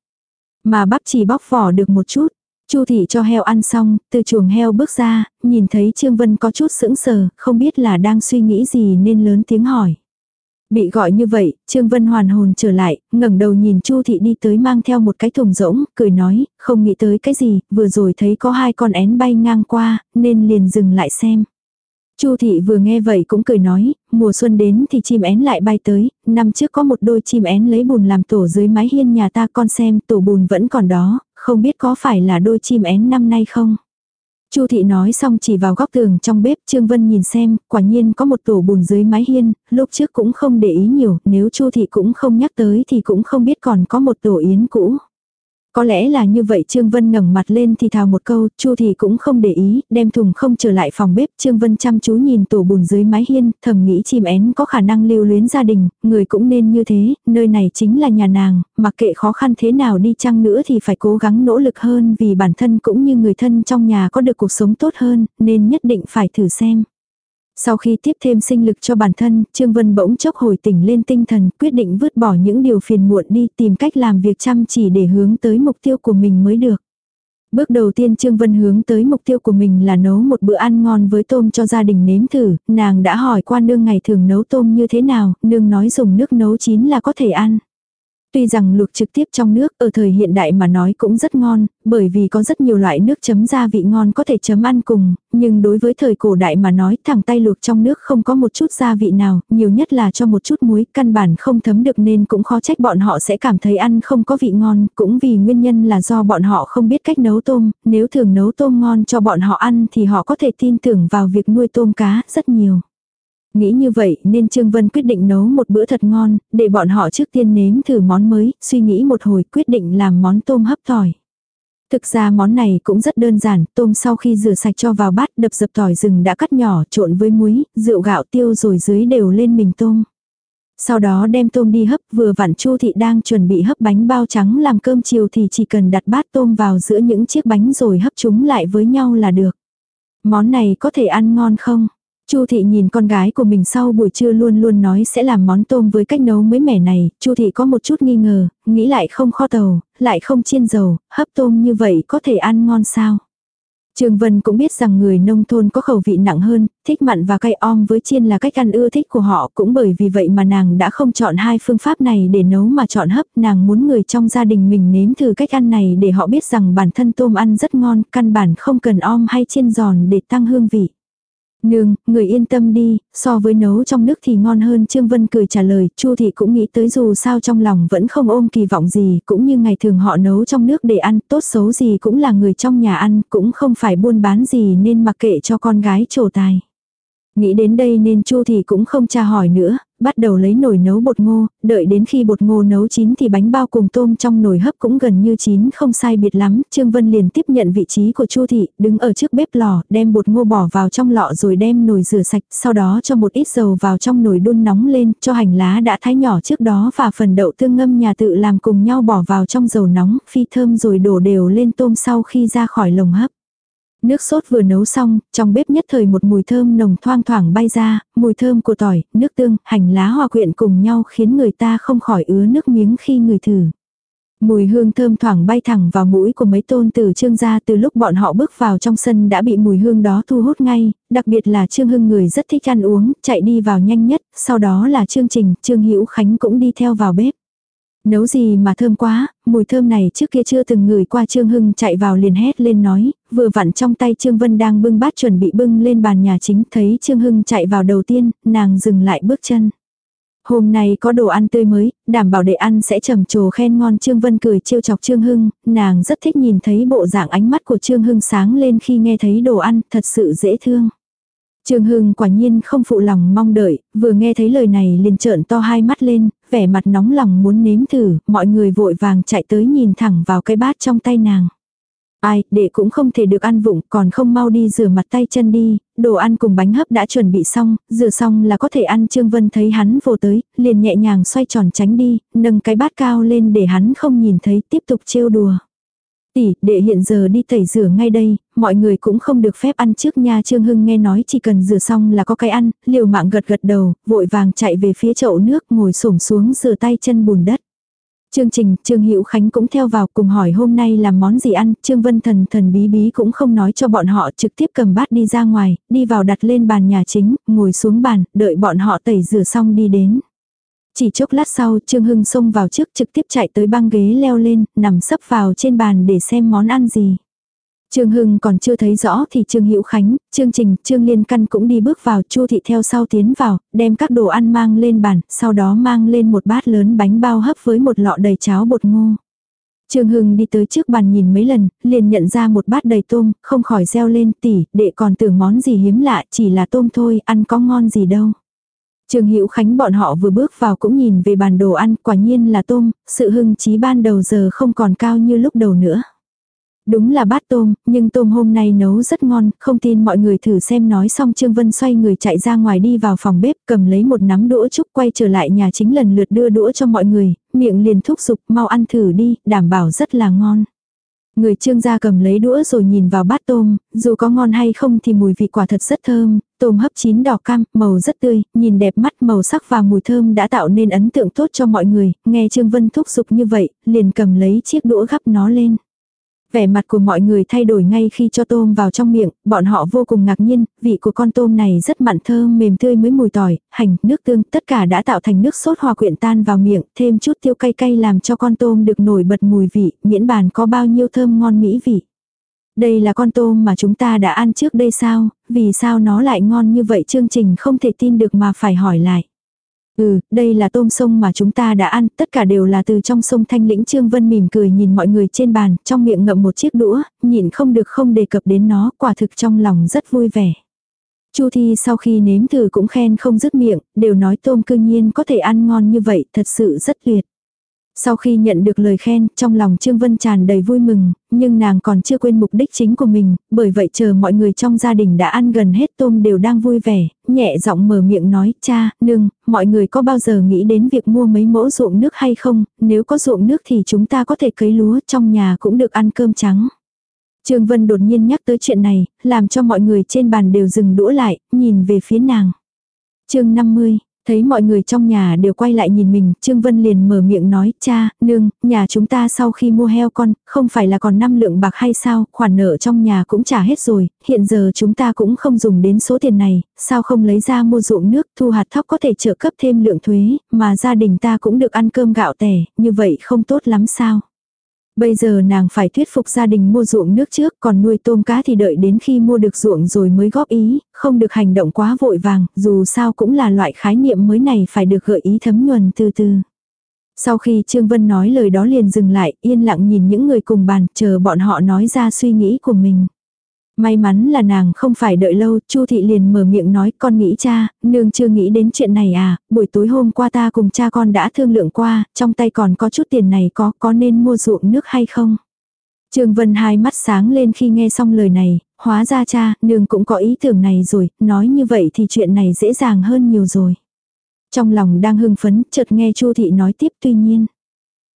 Mà bắp chỉ bóc vỏ được một chút. Chu thị cho heo ăn xong, từ chuồng heo bước ra, nhìn thấy Trương Vân có chút sững sờ, không biết là đang suy nghĩ gì nên lớn tiếng hỏi. Bị gọi như vậy, Trương Vân hoàn hồn trở lại, ngẩng đầu nhìn Chu thị đi tới mang theo một cái thùng rỗng, cười nói, không nghĩ tới cái gì, vừa rồi thấy có hai con én bay ngang qua, nên liền dừng lại xem. Chu thị vừa nghe vậy cũng cười nói, mùa xuân đến thì chim én lại bay tới, năm trước có một đôi chim én lấy bùn làm tổ dưới mái hiên nhà ta con xem tổ bùn vẫn còn đó, không biết có phải là đôi chim én năm nay không. Chu thị nói xong chỉ vào góc tường trong bếp, Trương Vân nhìn xem, quả nhiên có một tổ bùn dưới mái hiên, lúc trước cũng không để ý nhiều, nếu Chu thị cũng không nhắc tới thì cũng không biết còn có một tổ yến cũ. Có lẽ là như vậy Trương Vân ngẩng mặt lên thì thào một câu, Chu thì cũng không để ý, đem thùng không trở lại phòng bếp, Trương Vân chăm chú nhìn tổ bùn dưới mái hiên, thầm nghĩ chim én có khả năng lưu luyến gia đình, người cũng nên như thế, nơi này chính là nhà nàng, mặc kệ khó khăn thế nào đi chăng nữa thì phải cố gắng nỗ lực hơn vì bản thân cũng như người thân trong nhà có được cuộc sống tốt hơn, nên nhất định phải thử xem. Sau khi tiếp thêm sinh lực cho bản thân, Trương Vân bỗng chốc hồi tỉnh lên tinh thần, quyết định vứt bỏ những điều phiền muộn đi tìm cách làm việc chăm chỉ để hướng tới mục tiêu của mình mới được. Bước đầu tiên Trương Vân hướng tới mục tiêu của mình là nấu một bữa ăn ngon với tôm cho gia đình nếm thử, nàng đã hỏi qua nương ngày thường nấu tôm như thế nào, nương nói dùng nước nấu chín là có thể ăn. Tuy rằng luộc trực tiếp trong nước ở thời hiện đại mà nói cũng rất ngon, bởi vì có rất nhiều loại nước chấm gia vị ngon có thể chấm ăn cùng, nhưng đối với thời cổ đại mà nói thẳng tay luộc trong nước không có một chút gia vị nào, nhiều nhất là cho một chút muối, căn bản không thấm được nên cũng khó trách bọn họ sẽ cảm thấy ăn không có vị ngon, cũng vì nguyên nhân là do bọn họ không biết cách nấu tôm, nếu thường nấu tôm ngon cho bọn họ ăn thì họ có thể tin tưởng vào việc nuôi tôm cá rất nhiều. Nghĩ như vậy nên Trương Vân quyết định nấu một bữa thật ngon, để bọn họ trước tiên nếm thử món mới, suy nghĩ một hồi quyết định làm món tôm hấp tỏi. Thực ra món này cũng rất đơn giản, tôm sau khi rửa sạch cho vào bát đập dập tỏi rừng đã cắt nhỏ trộn với muối, rượu gạo tiêu rồi dưới đều lên mình tôm. Sau đó đem tôm đi hấp vừa vặn Chu thị đang chuẩn bị hấp bánh bao trắng làm cơm chiều thì chỉ cần đặt bát tôm vào giữa những chiếc bánh rồi hấp chúng lại với nhau là được. Món này có thể ăn ngon không? Chu thị nhìn con gái của mình sau buổi trưa luôn luôn nói sẽ làm món tôm với cách nấu mới mẻ này, Chu thị có một chút nghi ngờ, nghĩ lại không kho tàu, lại không chiên dầu, hấp tôm như vậy có thể ăn ngon sao? Trường Vân cũng biết rằng người nông thôn có khẩu vị nặng hơn, thích mặn và cay om với chiên là cách ăn ưa thích của họ, cũng bởi vì vậy mà nàng đã không chọn hai phương pháp này để nấu mà chọn hấp, nàng muốn người trong gia đình mình nếm thử cách ăn này để họ biết rằng bản thân tôm ăn rất ngon, căn bản không cần om hay chiên giòn để tăng hương vị. Nương, người yên tâm đi, so với nấu trong nước thì ngon hơn Trương Vân cười trả lời, Chu thị cũng nghĩ tới dù sao trong lòng vẫn không ôm kỳ vọng gì, cũng như ngày thường họ nấu trong nước để ăn, tốt xấu gì cũng là người trong nhà ăn, cũng không phải buôn bán gì nên mặc kệ cho con gái trổ tài. Nghĩ đến đây nên Chu thì cũng không tra hỏi nữa, bắt đầu lấy nồi nấu bột ngô, đợi đến khi bột ngô nấu chín thì bánh bao cùng tôm trong nồi hấp cũng gần như chín không sai biệt lắm. Trương Vân liền tiếp nhận vị trí của Chu thị, đứng ở trước bếp lò, đem bột ngô bỏ vào trong lọ rồi đem nồi rửa sạch, sau đó cho một ít dầu vào trong nồi đun nóng lên, cho hành lá đã thái nhỏ trước đó và phần đậu tương ngâm nhà tự làm cùng nhau bỏ vào trong dầu nóng, phi thơm rồi đổ đều lên tôm sau khi ra khỏi lồng hấp. Nước sốt vừa nấu xong, trong bếp nhất thời một mùi thơm nồng thoang thoảng bay ra, mùi thơm của tỏi, nước tương, hành lá hòa quyện cùng nhau khiến người ta không khỏi ứa nước miếng khi người thử. Mùi hương thơm thoảng bay thẳng vào mũi của mấy tôn tử trương gia từ lúc bọn họ bước vào trong sân đã bị mùi hương đó thu hút ngay, đặc biệt là trương hưng người rất thích ăn uống, chạy đi vào nhanh nhất, sau đó là trương trình, trương hữu khánh cũng đi theo vào bếp. Nấu gì mà thơm quá, mùi thơm này trước kia chưa từng ngửi qua Trương Hưng chạy vào liền hét lên nói, vừa vặn trong tay Trương Vân đang bưng bát chuẩn bị bưng lên bàn nhà chính, thấy Trương Hưng chạy vào đầu tiên, nàng dừng lại bước chân. Hôm nay có đồ ăn tươi mới, đảm bảo để ăn sẽ trầm trồ khen ngon Trương Vân cười trêu chọc Trương Hưng, nàng rất thích nhìn thấy bộ dạng ánh mắt của Trương Hưng sáng lên khi nghe thấy đồ ăn, thật sự dễ thương. Trương Hưng quả nhiên không phụ lòng mong đợi, vừa nghe thấy lời này liền trợn to hai mắt lên, vẻ mặt nóng lòng muốn nếm thử, mọi người vội vàng chạy tới nhìn thẳng vào cái bát trong tay nàng. Ai, đệ cũng không thể được ăn vụng, còn không mau đi rửa mặt tay chân đi, đồ ăn cùng bánh hấp đã chuẩn bị xong, rửa xong là có thể ăn Trương Vân thấy hắn vô tới, liền nhẹ nhàng xoay tròn tránh đi, nâng cái bát cao lên để hắn không nhìn thấy, tiếp tục trêu đùa. Tỷ, đệ hiện giờ đi tẩy rửa ngay đây, mọi người cũng không được phép ăn trước nha Trương Hưng nghe nói chỉ cần rửa xong là có cái ăn, liều mạng gật gật đầu, vội vàng chạy về phía chậu nước ngồi xổm xuống rửa tay chân bùn đất. Chương trình, Trương Hữu Khánh cũng theo vào cùng hỏi hôm nay làm món gì ăn, Trương Vân Thần thần bí bí cũng không nói cho bọn họ trực tiếp cầm bát đi ra ngoài, đi vào đặt lên bàn nhà chính, ngồi xuống bàn, đợi bọn họ tẩy rửa xong đi đến. Chỉ chốc lát sau, Trương Hưng xông vào trước trực tiếp chạy tới băng ghế leo lên, nằm sấp vào trên bàn để xem món ăn gì. Trương Hưng còn chưa thấy rõ thì Trương Hữu Khánh, Trương Trình, Trương Liên Căn cũng đi bước vào, Chu thị theo sau tiến vào, đem các đồ ăn mang lên bàn, sau đó mang lên một bát lớn bánh bao hấp với một lọ đầy cháo bột ngô. Trương Hưng đi tới trước bàn nhìn mấy lần, liền nhận ra một bát đầy tôm, không khỏi reo lên tỉ, đệ còn tưởng món gì hiếm lạ, chỉ là tôm thôi, ăn có ngon gì đâu. Trương Hữu Khánh bọn họ vừa bước vào cũng nhìn về bàn đồ ăn, quả nhiên là tôm, sự hưng trí ban đầu giờ không còn cao như lúc đầu nữa. Đúng là bát tôm, nhưng tôm hôm nay nấu rất ngon, không tin mọi người thử xem nói xong Trương Vân xoay người chạy ra ngoài đi vào phòng bếp cầm lấy một nắm đũa trúc quay trở lại nhà chính lần lượt đưa đũa cho mọi người, miệng liền thúc giục mau ăn thử đi, đảm bảo rất là ngon. Người trương gia cầm lấy đũa rồi nhìn vào bát tôm, dù có ngon hay không thì mùi vị quả thật rất thơm, tôm hấp chín đỏ cam, màu rất tươi, nhìn đẹp mắt màu sắc và mùi thơm đã tạo nên ấn tượng tốt cho mọi người, nghe Trương Vân thúc giục như vậy, liền cầm lấy chiếc đũa gắp nó lên. Vẻ mặt của mọi người thay đổi ngay khi cho tôm vào trong miệng, bọn họ vô cùng ngạc nhiên, vị của con tôm này rất mặn thơm mềm tươi mới mùi tỏi, hành, nước tương, tất cả đã tạo thành nước sốt hòa quyện tan vào miệng, thêm chút tiêu cay cay làm cho con tôm được nổi bật mùi vị, miễn bàn có bao nhiêu thơm ngon mỹ vị. Đây là con tôm mà chúng ta đã ăn trước đây sao, vì sao nó lại ngon như vậy chương trình không thể tin được mà phải hỏi lại. Ừ, đây là tôm sông mà chúng ta đã ăn, tất cả đều là từ trong sông Thanh Lĩnh Trương Vân mỉm cười nhìn mọi người trên bàn, trong miệng ngậm một chiếc đũa, nhịn không được không đề cập đến nó, quả thực trong lòng rất vui vẻ. Chu Thi sau khi nếm thử cũng khen không dứt miệng, đều nói tôm cương nhiên có thể ăn ngon như vậy, thật sự rất tuyệt. Sau khi nhận được lời khen, trong lòng Trương Vân tràn đầy vui mừng, nhưng nàng còn chưa quên mục đích chính của mình, bởi vậy chờ mọi người trong gia đình đã ăn gần hết tôm đều đang vui vẻ, nhẹ giọng mở miệng nói, cha, nương, mọi người có bao giờ nghĩ đến việc mua mấy mẫu ruộng nước hay không, nếu có ruộng nước thì chúng ta có thể cấy lúa trong nhà cũng được ăn cơm trắng. Trương Vân đột nhiên nhắc tới chuyện này, làm cho mọi người trên bàn đều dừng đũa lại, nhìn về phía nàng. chương 50, Thấy mọi người trong nhà đều quay lại nhìn mình, Trương Vân liền mở miệng nói, cha, nương, nhà chúng ta sau khi mua heo con, không phải là còn 5 lượng bạc hay sao, khoản nợ trong nhà cũng trả hết rồi, hiện giờ chúng ta cũng không dùng đến số tiền này, sao không lấy ra mua ruộng nước, thu hạt thóc có thể trợ cấp thêm lượng thuế, mà gia đình ta cũng được ăn cơm gạo tẻ, như vậy không tốt lắm sao. Bây giờ nàng phải thuyết phục gia đình mua ruộng nước trước, còn nuôi tôm cá thì đợi đến khi mua được ruộng rồi mới góp ý, không được hành động quá vội vàng, dù sao cũng là loại khái niệm mới này phải được gợi ý thấm nhuần từ từ. Sau khi Trương Vân nói lời đó liền dừng lại, yên lặng nhìn những người cùng bàn, chờ bọn họ nói ra suy nghĩ của mình. May mắn là nàng không phải đợi lâu, Chu thị liền mở miệng nói, con nghĩ cha, nương chưa nghĩ đến chuyện này à, buổi tối hôm qua ta cùng cha con đã thương lượng qua, trong tay còn có chút tiền này có, có nên mua ruộng nước hay không? Trương Vân hai mắt sáng lên khi nghe xong lời này, hóa ra cha, nương cũng có ý tưởng này rồi, nói như vậy thì chuyện này dễ dàng hơn nhiều rồi. Trong lòng đang hưng phấn, chợt nghe Chu thị nói tiếp tuy nhiên.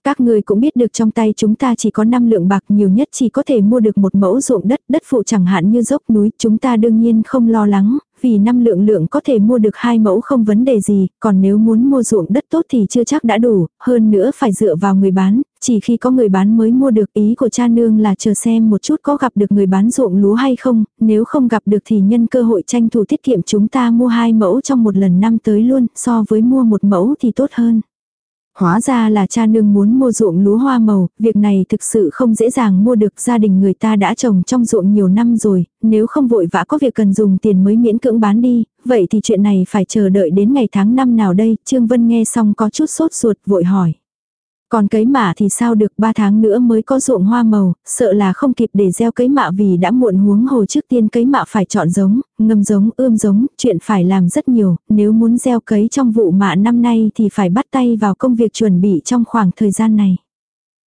Các người cũng biết được trong tay chúng ta chỉ có 5 lượng bạc nhiều nhất chỉ có thể mua được một mẫu ruộng đất, đất phụ chẳng hạn như dốc núi, chúng ta đương nhiên không lo lắng, vì 5 lượng lượng có thể mua được hai mẫu không vấn đề gì, còn nếu muốn mua ruộng đất tốt thì chưa chắc đã đủ, hơn nữa phải dựa vào người bán, chỉ khi có người bán mới mua được ý của cha nương là chờ xem một chút có gặp được người bán ruộng lúa hay không, nếu không gặp được thì nhân cơ hội tranh thủ tiết kiệm chúng ta mua hai mẫu trong một lần năm tới luôn, so với mua một mẫu thì tốt hơn. Hóa ra là cha nương muốn mua ruộng lúa hoa màu, việc này thực sự không dễ dàng mua được gia đình người ta đã trồng trong ruộng nhiều năm rồi, nếu không vội vã có việc cần dùng tiền mới miễn cưỡng bán đi, vậy thì chuyện này phải chờ đợi đến ngày tháng năm nào đây, Trương Vân nghe xong có chút sốt ruột vội hỏi. Còn cấy mạ thì sao được 3 tháng nữa mới có ruộng hoa màu, sợ là không kịp để gieo cấy mạ vì đã muộn huống hồ trước tiên cấy mạ phải chọn giống, ngâm giống, ươm giống, chuyện phải làm rất nhiều, nếu muốn gieo cấy trong vụ mạ năm nay thì phải bắt tay vào công việc chuẩn bị trong khoảng thời gian này.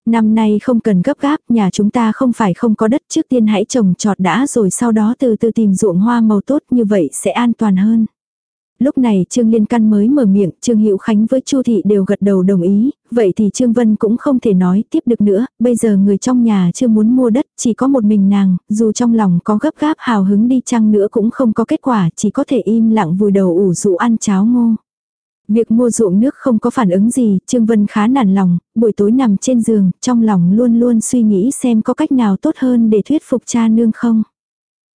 Năm nay không cần gấp gáp, nhà chúng ta không phải không có đất trước tiên hãy trồng trọt đã rồi sau đó từ từ tìm ruộng hoa màu tốt như vậy sẽ an toàn hơn. Lúc này Trương Liên Căn mới mở miệng, Trương Hữu Khánh với Chu thị đều gật đầu đồng ý, vậy thì Trương Vân cũng không thể nói tiếp được nữa, bây giờ người trong nhà chưa muốn mua đất, chỉ có một mình nàng, dù trong lòng có gấp gáp hào hứng đi chăng nữa cũng không có kết quả, chỉ có thể im lặng vùi đầu ủ rũ ăn cháo ngô. Việc mua ruộng nước không có phản ứng gì, Trương Vân khá nản lòng, buổi tối nằm trên giường, trong lòng luôn luôn suy nghĩ xem có cách nào tốt hơn để thuyết phục cha nương không.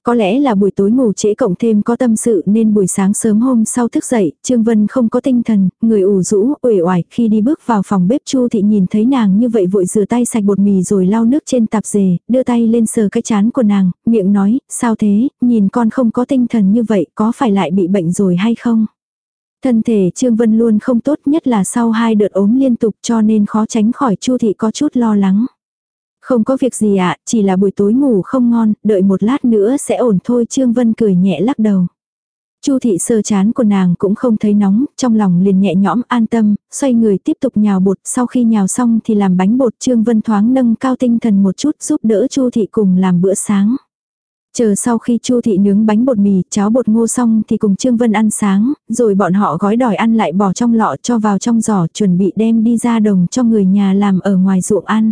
Có lẽ là buổi tối ngủ trễ cộng thêm có tâm sự nên buổi sáng sớm hôm sau thức dậy, Trương Vân không có tinh thần, người ủ rũ, uể oải khi đi bước vào phòng bếp Chu thị nhìn thấy nàng như vậy vội rửa tay sạch bột mì rồi lau nước trên tạp dề, đưa tay lên sờ cái chán của nàng, miệng nói, sao thế, nhìn con không có tinh thần như vậy có phải lại bị bệnh rồi hay không? Thân thể Trương Vân luôn không tốt nhất là sau hai đợt ốm liên tục cho nên khó tránh khỏi Chu thị có chút lo lắng. Không có việc gì ạ, chỉ là buổi tối ngủ không ngon, đợi một lát nữa sẽ ổn thôi Trương Vân cười nhẹ lắc đầu. Chu thị sơ chán của nàng cũng không thấy nóng, trong lòng liền nhẹ nhõm an tâm, xoay người tiếp tục nhào bột, sau khi nhào xong thì làm bánh bột Trương Vân thoáng nâng cao tinh thần một chút giúp đỡ Chu thị cùng làm bữa sáng. Chờ sau khi Chu thị nướng bánh bột mì, cháo bột ngô xong thì cùng Trương Vân ăn sáng, rồi bọn họ gói đòi ăn lại bỏ trong lọ cho vào trong giỏ chuẩn bị đem đi ra đồng cho người nhà làm ở ngoài ruộng ăn.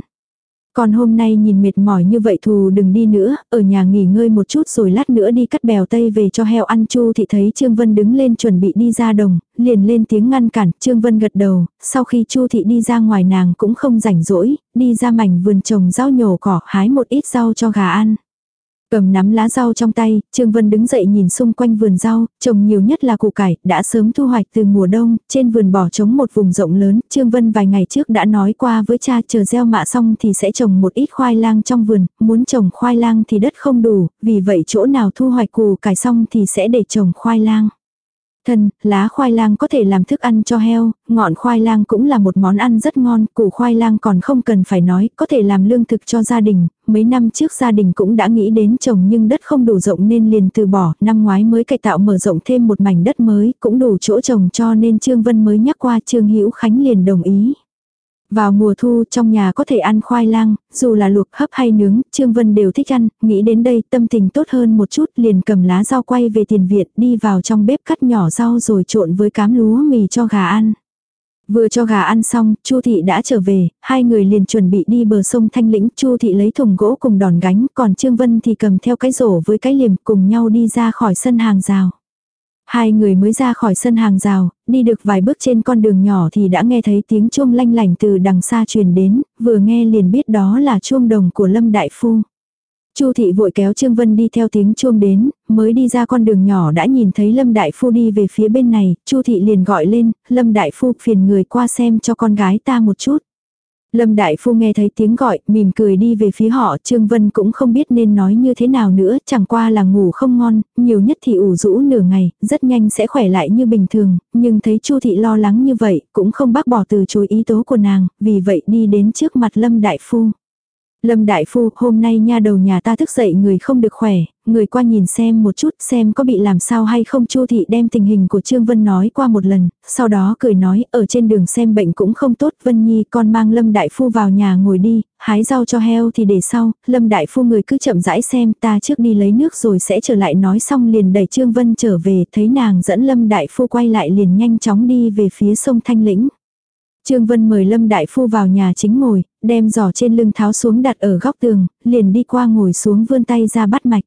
Còn hôm nay nhìn mệt mỏi như vậy thù đừng đi nữa, ở nhà nghỉ ngơi một chút rồi lát nữa đi cắt bèo tây về cho heo ăn chu thì thấy Trương Vân đứng lên chuẩn bị đi ra đồng, liền lên tiếng ngăn cản, Trương Vân gật đầu, sau khi chu thị đi ra ngoài nàng cũng không rảnh rỗi, đi ra mảnh vườn trồng rau nhổ cỏ hái một ít rau cho gà ăn. Cầm nắm lá rau trong tay, Trương Vân đứng dậy nhìn xung quanh vườn rau, trồng nhiều nhất là củ cải, đã sớm thu hoạch từ mùa đông, trên vườn bỏ trống một vùng rộng lớn, Trương Vân vài ngày trước đã nói qua với cha chờ gieo mạ xong thì sẽ trồng một ít khoai lang trong vườn, muốn trồng khoai lang thì đất không đủ, vì vậy chỗ nào thu hoạch củ cải xong thì sẽ để trồng khoai lang. Thân, lá khoai lang có thể làm thức ăn cho heo, ngọn khoai lang cũng là một món ăn rất ngon, củ khoai lang còn không cần phải nói, có thể làm lương thực cho gia đình, mấy năm trước gia đình cũng đã nghĩ đến trồng nhưng đất không đủ rộng nên liền từ bỏ, năm ngoái mới cải tạo mở rộng thêm một mảnh đất mới, cũng đủ chỗ trồng cho nên Trương Vân mới nhắc qua Trương Hữu Khánh liền đồng ý. Vào mùa thu trong nhà có thể ăn khoai lang, dù là luộc hấp hay nướng, Trương Vân đều thích ăn, nghĩ đến đây tâm tình tốt hơn một chút liền cầm lá rau quay về tiền viện đi vào trong bếp cắt nhỏ rau rồi trộn với cám lúa mì cho gà ăn. Vừa cho gà ăn xong, Chu thị đã trở về, hai người liền chuẩn bị đi bờ sông Thanh Lĩnh, Chu thị lấy thùng gỗ cùng đòn gánh, còn Trương Vân thì cầm theo cái rổ với cái liềm cùng nhau đi ra khỏi sân hàng rào. Hai người mới ra khỏi sân hàng rào, đi được vài bước trên con đường nhỏ thì đã nghe thấy tiếng chuông lanh lành từ đằng xa truyền đến, vừa nghe liền biết đó là chuông đồng của Lâm Đại Phu. Chu thị vội kéo Trương Vân đi theo tiếng chuông đến, mới đi ra con đường nhỏ đã nhìn thấy Lâm Đại Phu đi về phía bên này, Chu thị liền gọi lên, Lâm Đại Phu phiền người qua xem cho con gái ta một chút. Lâm Đại Phu nghe thấy tiếng gọi, mỉm cười đi về phía họ, Trương Vân cũng không biết nên nói như thế nào nữa, chẳng qua là ngủ không ngon, nhiều nhất thì ủ rũ nửa ngày, rất nhanh sẽ khỏe lại như bình thường, nhưng thấy Chu thị lo lắng như vậy, cũng không bác bỏ từ chối ý tố của nàng, vì vậy đi đến trước mặt Lâm Đại Phu. Lâm Đại Phu, hôm nay nha đầu nhà ta thức dậy người không được khỏe, người qua nhìn xem một chút xem có bị làm sao hay không. Chu thị đem tình hình của Trương Vân nói qua một lần, sau đó cười nói ở trên đường xem bệnh cũng không tốt Vân Nhi con mang Lâm Đại Phu vào nhà ngồi đi, hái rau cho heo thì để sau, Lâm Đại Phu người cứ chậm rãi xem ta trước đi lấy nước rồi sẽ trở lại. Nói xong liền đẩy Trương Vân trở về thấy nàng dẫn Lâm Đại Phu quay lại liền nhanh chóng đi về phía sông Thanh Lĩnh. Trương Vân mời Lâm Đại Phu vào nhà chính ngồi, đem giỏ trên lưng tháo xuống đặt ở góc tường, liền đi qua ngồi xuống vươn tay ra bắt mạch.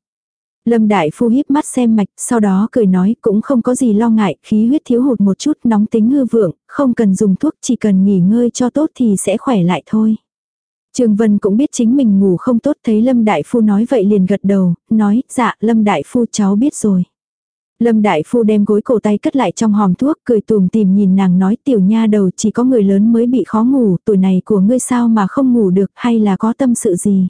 Lâm Đại Phu híp mắt xem mạch, sau đó cười nói cũng không có gì lo ngại, khí huyết thiếu hụt một chút nóng tính hư vượng, không cần dùng thuốc chỉ cần nghỉ ngơi cho tốt thì sẽ khỏe lại thôi. Trương Vân cũng biết chính mình ngủ không tốt thấy Lâm Đại Phu nói vậy liền gật đầu, nói dạ Lâm Đại Phu cháu biết rồi. Lâm Đại Phu đem gối cổ tay cất lại trong hòm thuốc, cười tùm tìm nhìn nàng nói tiểu nha đầu chỉ có người lớn mới bị khó ngủ, tuổi này của ngươi sao mà không ngủ được hay là có tâm sự gì.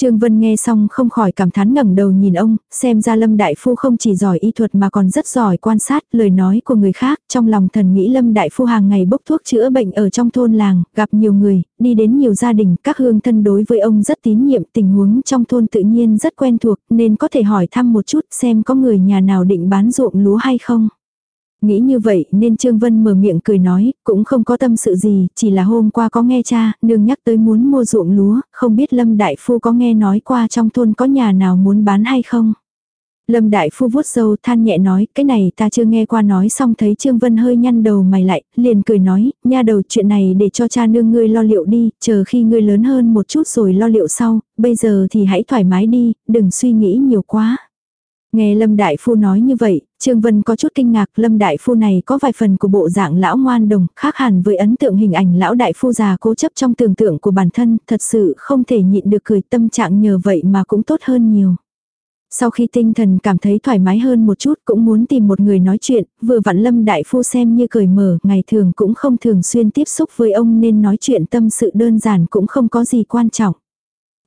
Trương Vân nghe xong không khỏi cảm thán ngẩng đầu nhìn ông, xem ra Lâm Đại Phu không chỉ giỏi y thuật mà còn rất giỏi quan sát lời nói của người khác, trong lòng thần nghĩ Lâm Đại Phu hàng ngày bốc thuốc chữa bệnh ở trong thôn làng, gặp nhiều người, đi đến nhiều gia đình, các hương thân đối với ông rất tín nhiệm, tình huống trong thôn tự nhiên rất quen thuộc, nên có thể hỏi thăm một chút xem có người nhà nào định bán ruộng lúa hay không. Nghĩ như vậy nên Trương Vân mở miệng cười nói, cũng không có tâm sự gì, chỉ là hôm qua có nghe cha, nương nhắc tới muốn mua ruộng lúa, không biết Lâm Đại Phu có nghe nói qua trong thôn có nhà nào muốn bán hay không. Lâm Đại Phu vuốt râu than nhẹ nói, cái này ta chưa nghe qua nói xong thấy Trương Vân hơi nhăn đầu mày lại, liền cười nói, nha đầu chuyện này để cho cha nương ngươi lo liệu đi, chờ khi ngươi lớn hơn một chút rồi lo liệu sau, bây giờ thì hãy thoải mái đi, đừng suy nghĩ nhiều quá. Nghe Lâm Đại Phu nói như vậy, Trương Vân có chút kinh ngạc, Lâm Đại Phu này có vài phần của bộ dạng lão ngoan đồng, khác hẳn với ấn tượng hình ảnh lão Đại Phu già cố chấp trong tưởng tượng của bản thân, thật sự không thể nhịn được cười tâm trạng nhờ vậy mà cũng tốt hơn nhiều. Sau khi tinh thần cảm thấy thoải mái hơn một chút cũng muốn tìm một người nói chuyện, vừa vặn Lâm Đại Phu xem như cười mở, ngày thường cũng không thường xuyên tiếp xúc với ông nên nói chuyện tâm sự đơn giản cũng không có gì quan trọng.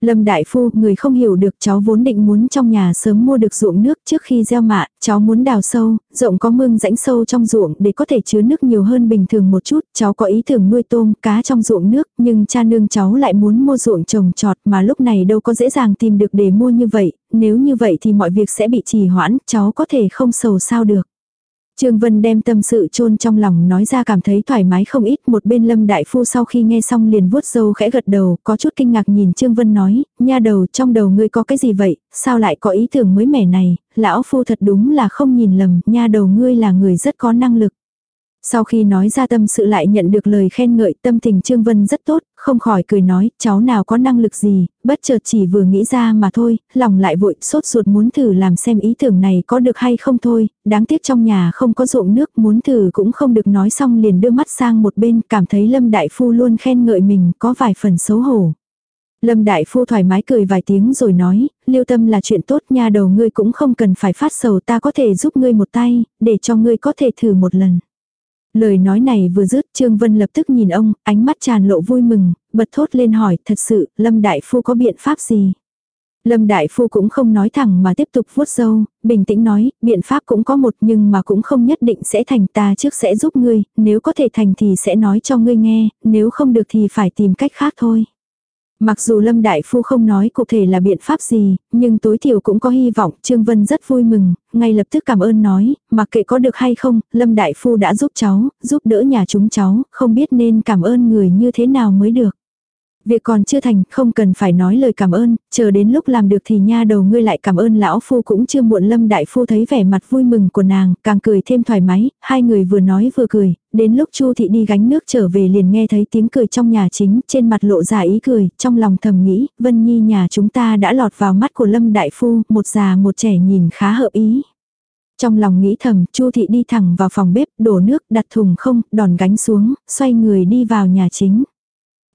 Lâm Đại Phu, người không hiểu được cháu vốn định muốn trong nhà sớm mua được ruộng nước trước khi gieo mạ, cháu muốn đào sâu, rộng có mương rãnh sâu trong ruộng để có thể chứa nước nhiều hơn bình thường một chút, cháu có ý tưởng nuôi tôm, cá trong ruộng nước, nhưng cha nương cháu lại muốn mua ruộng trồng trọt mà lúc này đâu có dễ dàng tìm được để mua như vậy, nếu như vậy thì mọi việc sẽ bị trì hoãn, cháu có thể không sầu sao được. Trương Vân đem tâm sự chôn trong lòng nói ra cảm thấy thoải mái không ít. Một bên Lâm Đại Phu sau khi nghe xong liền vuốt râu khẽ gật đầu, có chút kinh ngạc nhìn Trương Vân nói, nha đầu trong đầu ngươi có cái gì vậy, sao lại có ý tưởng mới mẻ này, lão Phu thật đúng là không nhìn lầm, nha đầu ngươi là người rất có năng lực. Sau khi nói ra tâm sự lại nhận được lời khen ngợi tâm tình Trương Vân rất tốt, không khỏi cười nói, cháu nào có năng lực gì, bất chợt chỉ vừa nghĩ ra mà thôi, lòng lại vội sốt ruột muốn thử làm xem ý tưởng này có được hay không thôi, đáng tiếc trong nhà không có ruộng nước muốn thử cũng không được nói xong liền đưa mắt sang một bên cảm thấy Lâm Đại Phu luôn khen ngợi mình có vài phần xấu hổ. Lâm Đại Phu thoải mái cười vài tiếng rồi nói, lưu tâm là chuyện tốt nha đầu ngươi cũng không cần phải phát sầu ta có thể giúp ngươi một tay, để cho ngươi có thể thử một lần. Lời nói này vừa dứt Trương Vân lập tức nhìn ông, ánh mắt tràn lộ vui mừng, bật thốt lên hỏi, thật sự, Lâm Đại Phu có biện pháp gì? Lâm Đại Phu cũng không nói thẳng mà tiếp tục vuốt râu, bình tĩnh nói, biện pháp cũng có một nhưng mà cũng không nhất định sẽ thành ta trước sẽ giúp ngươi, nếu có thể thành thì sẽ nói cho ngươi nghe, nếu không được thì phải tìm cách khác thôi. Mặc dù Lâm Đại Phu không nói cụ thể là biện pháp gì, nhưng tối thiểu cũng có hy vọng, Trương Vân rất vui mừng, ngay lập tức cảm ơn nói, mặc kệ có được hay không, Lâm Đại Phu đã giúp cháu, giúp đỡ nhà chúng cháu, không biết nên cảm ơn người như thế nào mới được. Việc còn chưa thành, không cần phải nói lời cảm ơn, chờ đến lúc làm được thì nha đầu ngươi lại cảm ơn lão phu cũng chưa muộn lâm đại phu thấy vẻ mặt vui mừng của nàng, càng cười thêm thoải mái, hai người vừa nói vừa cười, đến lúc chu thị đi gánh nước trở về liền nghe thấy tiếng cười trong nhà chính, trên mặt lộ ra ý cười, trong lòng thầm nghĩ, Vân Nhi nhà chúng ta đã lọt vào mắt của lâm đại phu, một già một trẻ nhìn khá hợp ý. Trong lòng nghĩ thầm, Chu thị đi thẳng vào phòng bếp, đổ nước, đặt thùng không, đòn gánh xuống, xoay người đi vào nhà chính.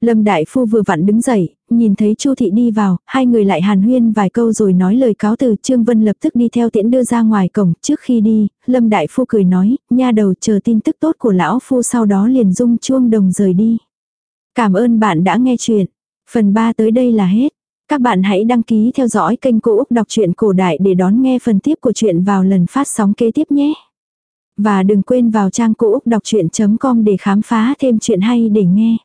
Lâm Đại Phu vừa vặn đứng dậy, nhìn thấy Chu Thị đi vào, hai người lại hàn huyên vài câu rồi nói lời cáo từ. Trương Vân lập tức đi theo tiễn đưa ra ngoài cổng. Trước khi đi, Lâm Đại Phu cười nói, nha đầu chờ tin tức tốt của Lão Phu sau đó liền rung chuông đồng rời đi. Cảm ơn bạn đã nghe chuyện. Phần 3 tới đây là hết. Các bạn hãy đăng ký theo dõi kênh Cô Úc Đọc truyện Cổ Đại để đón nghe phần tiếp của chuyện vào lần phát sóng kế tiếp nhé. Và đừng quên vào trang Cô Úc Đọc Chuyện.com để khám phá thêm chuyện hay để nghe.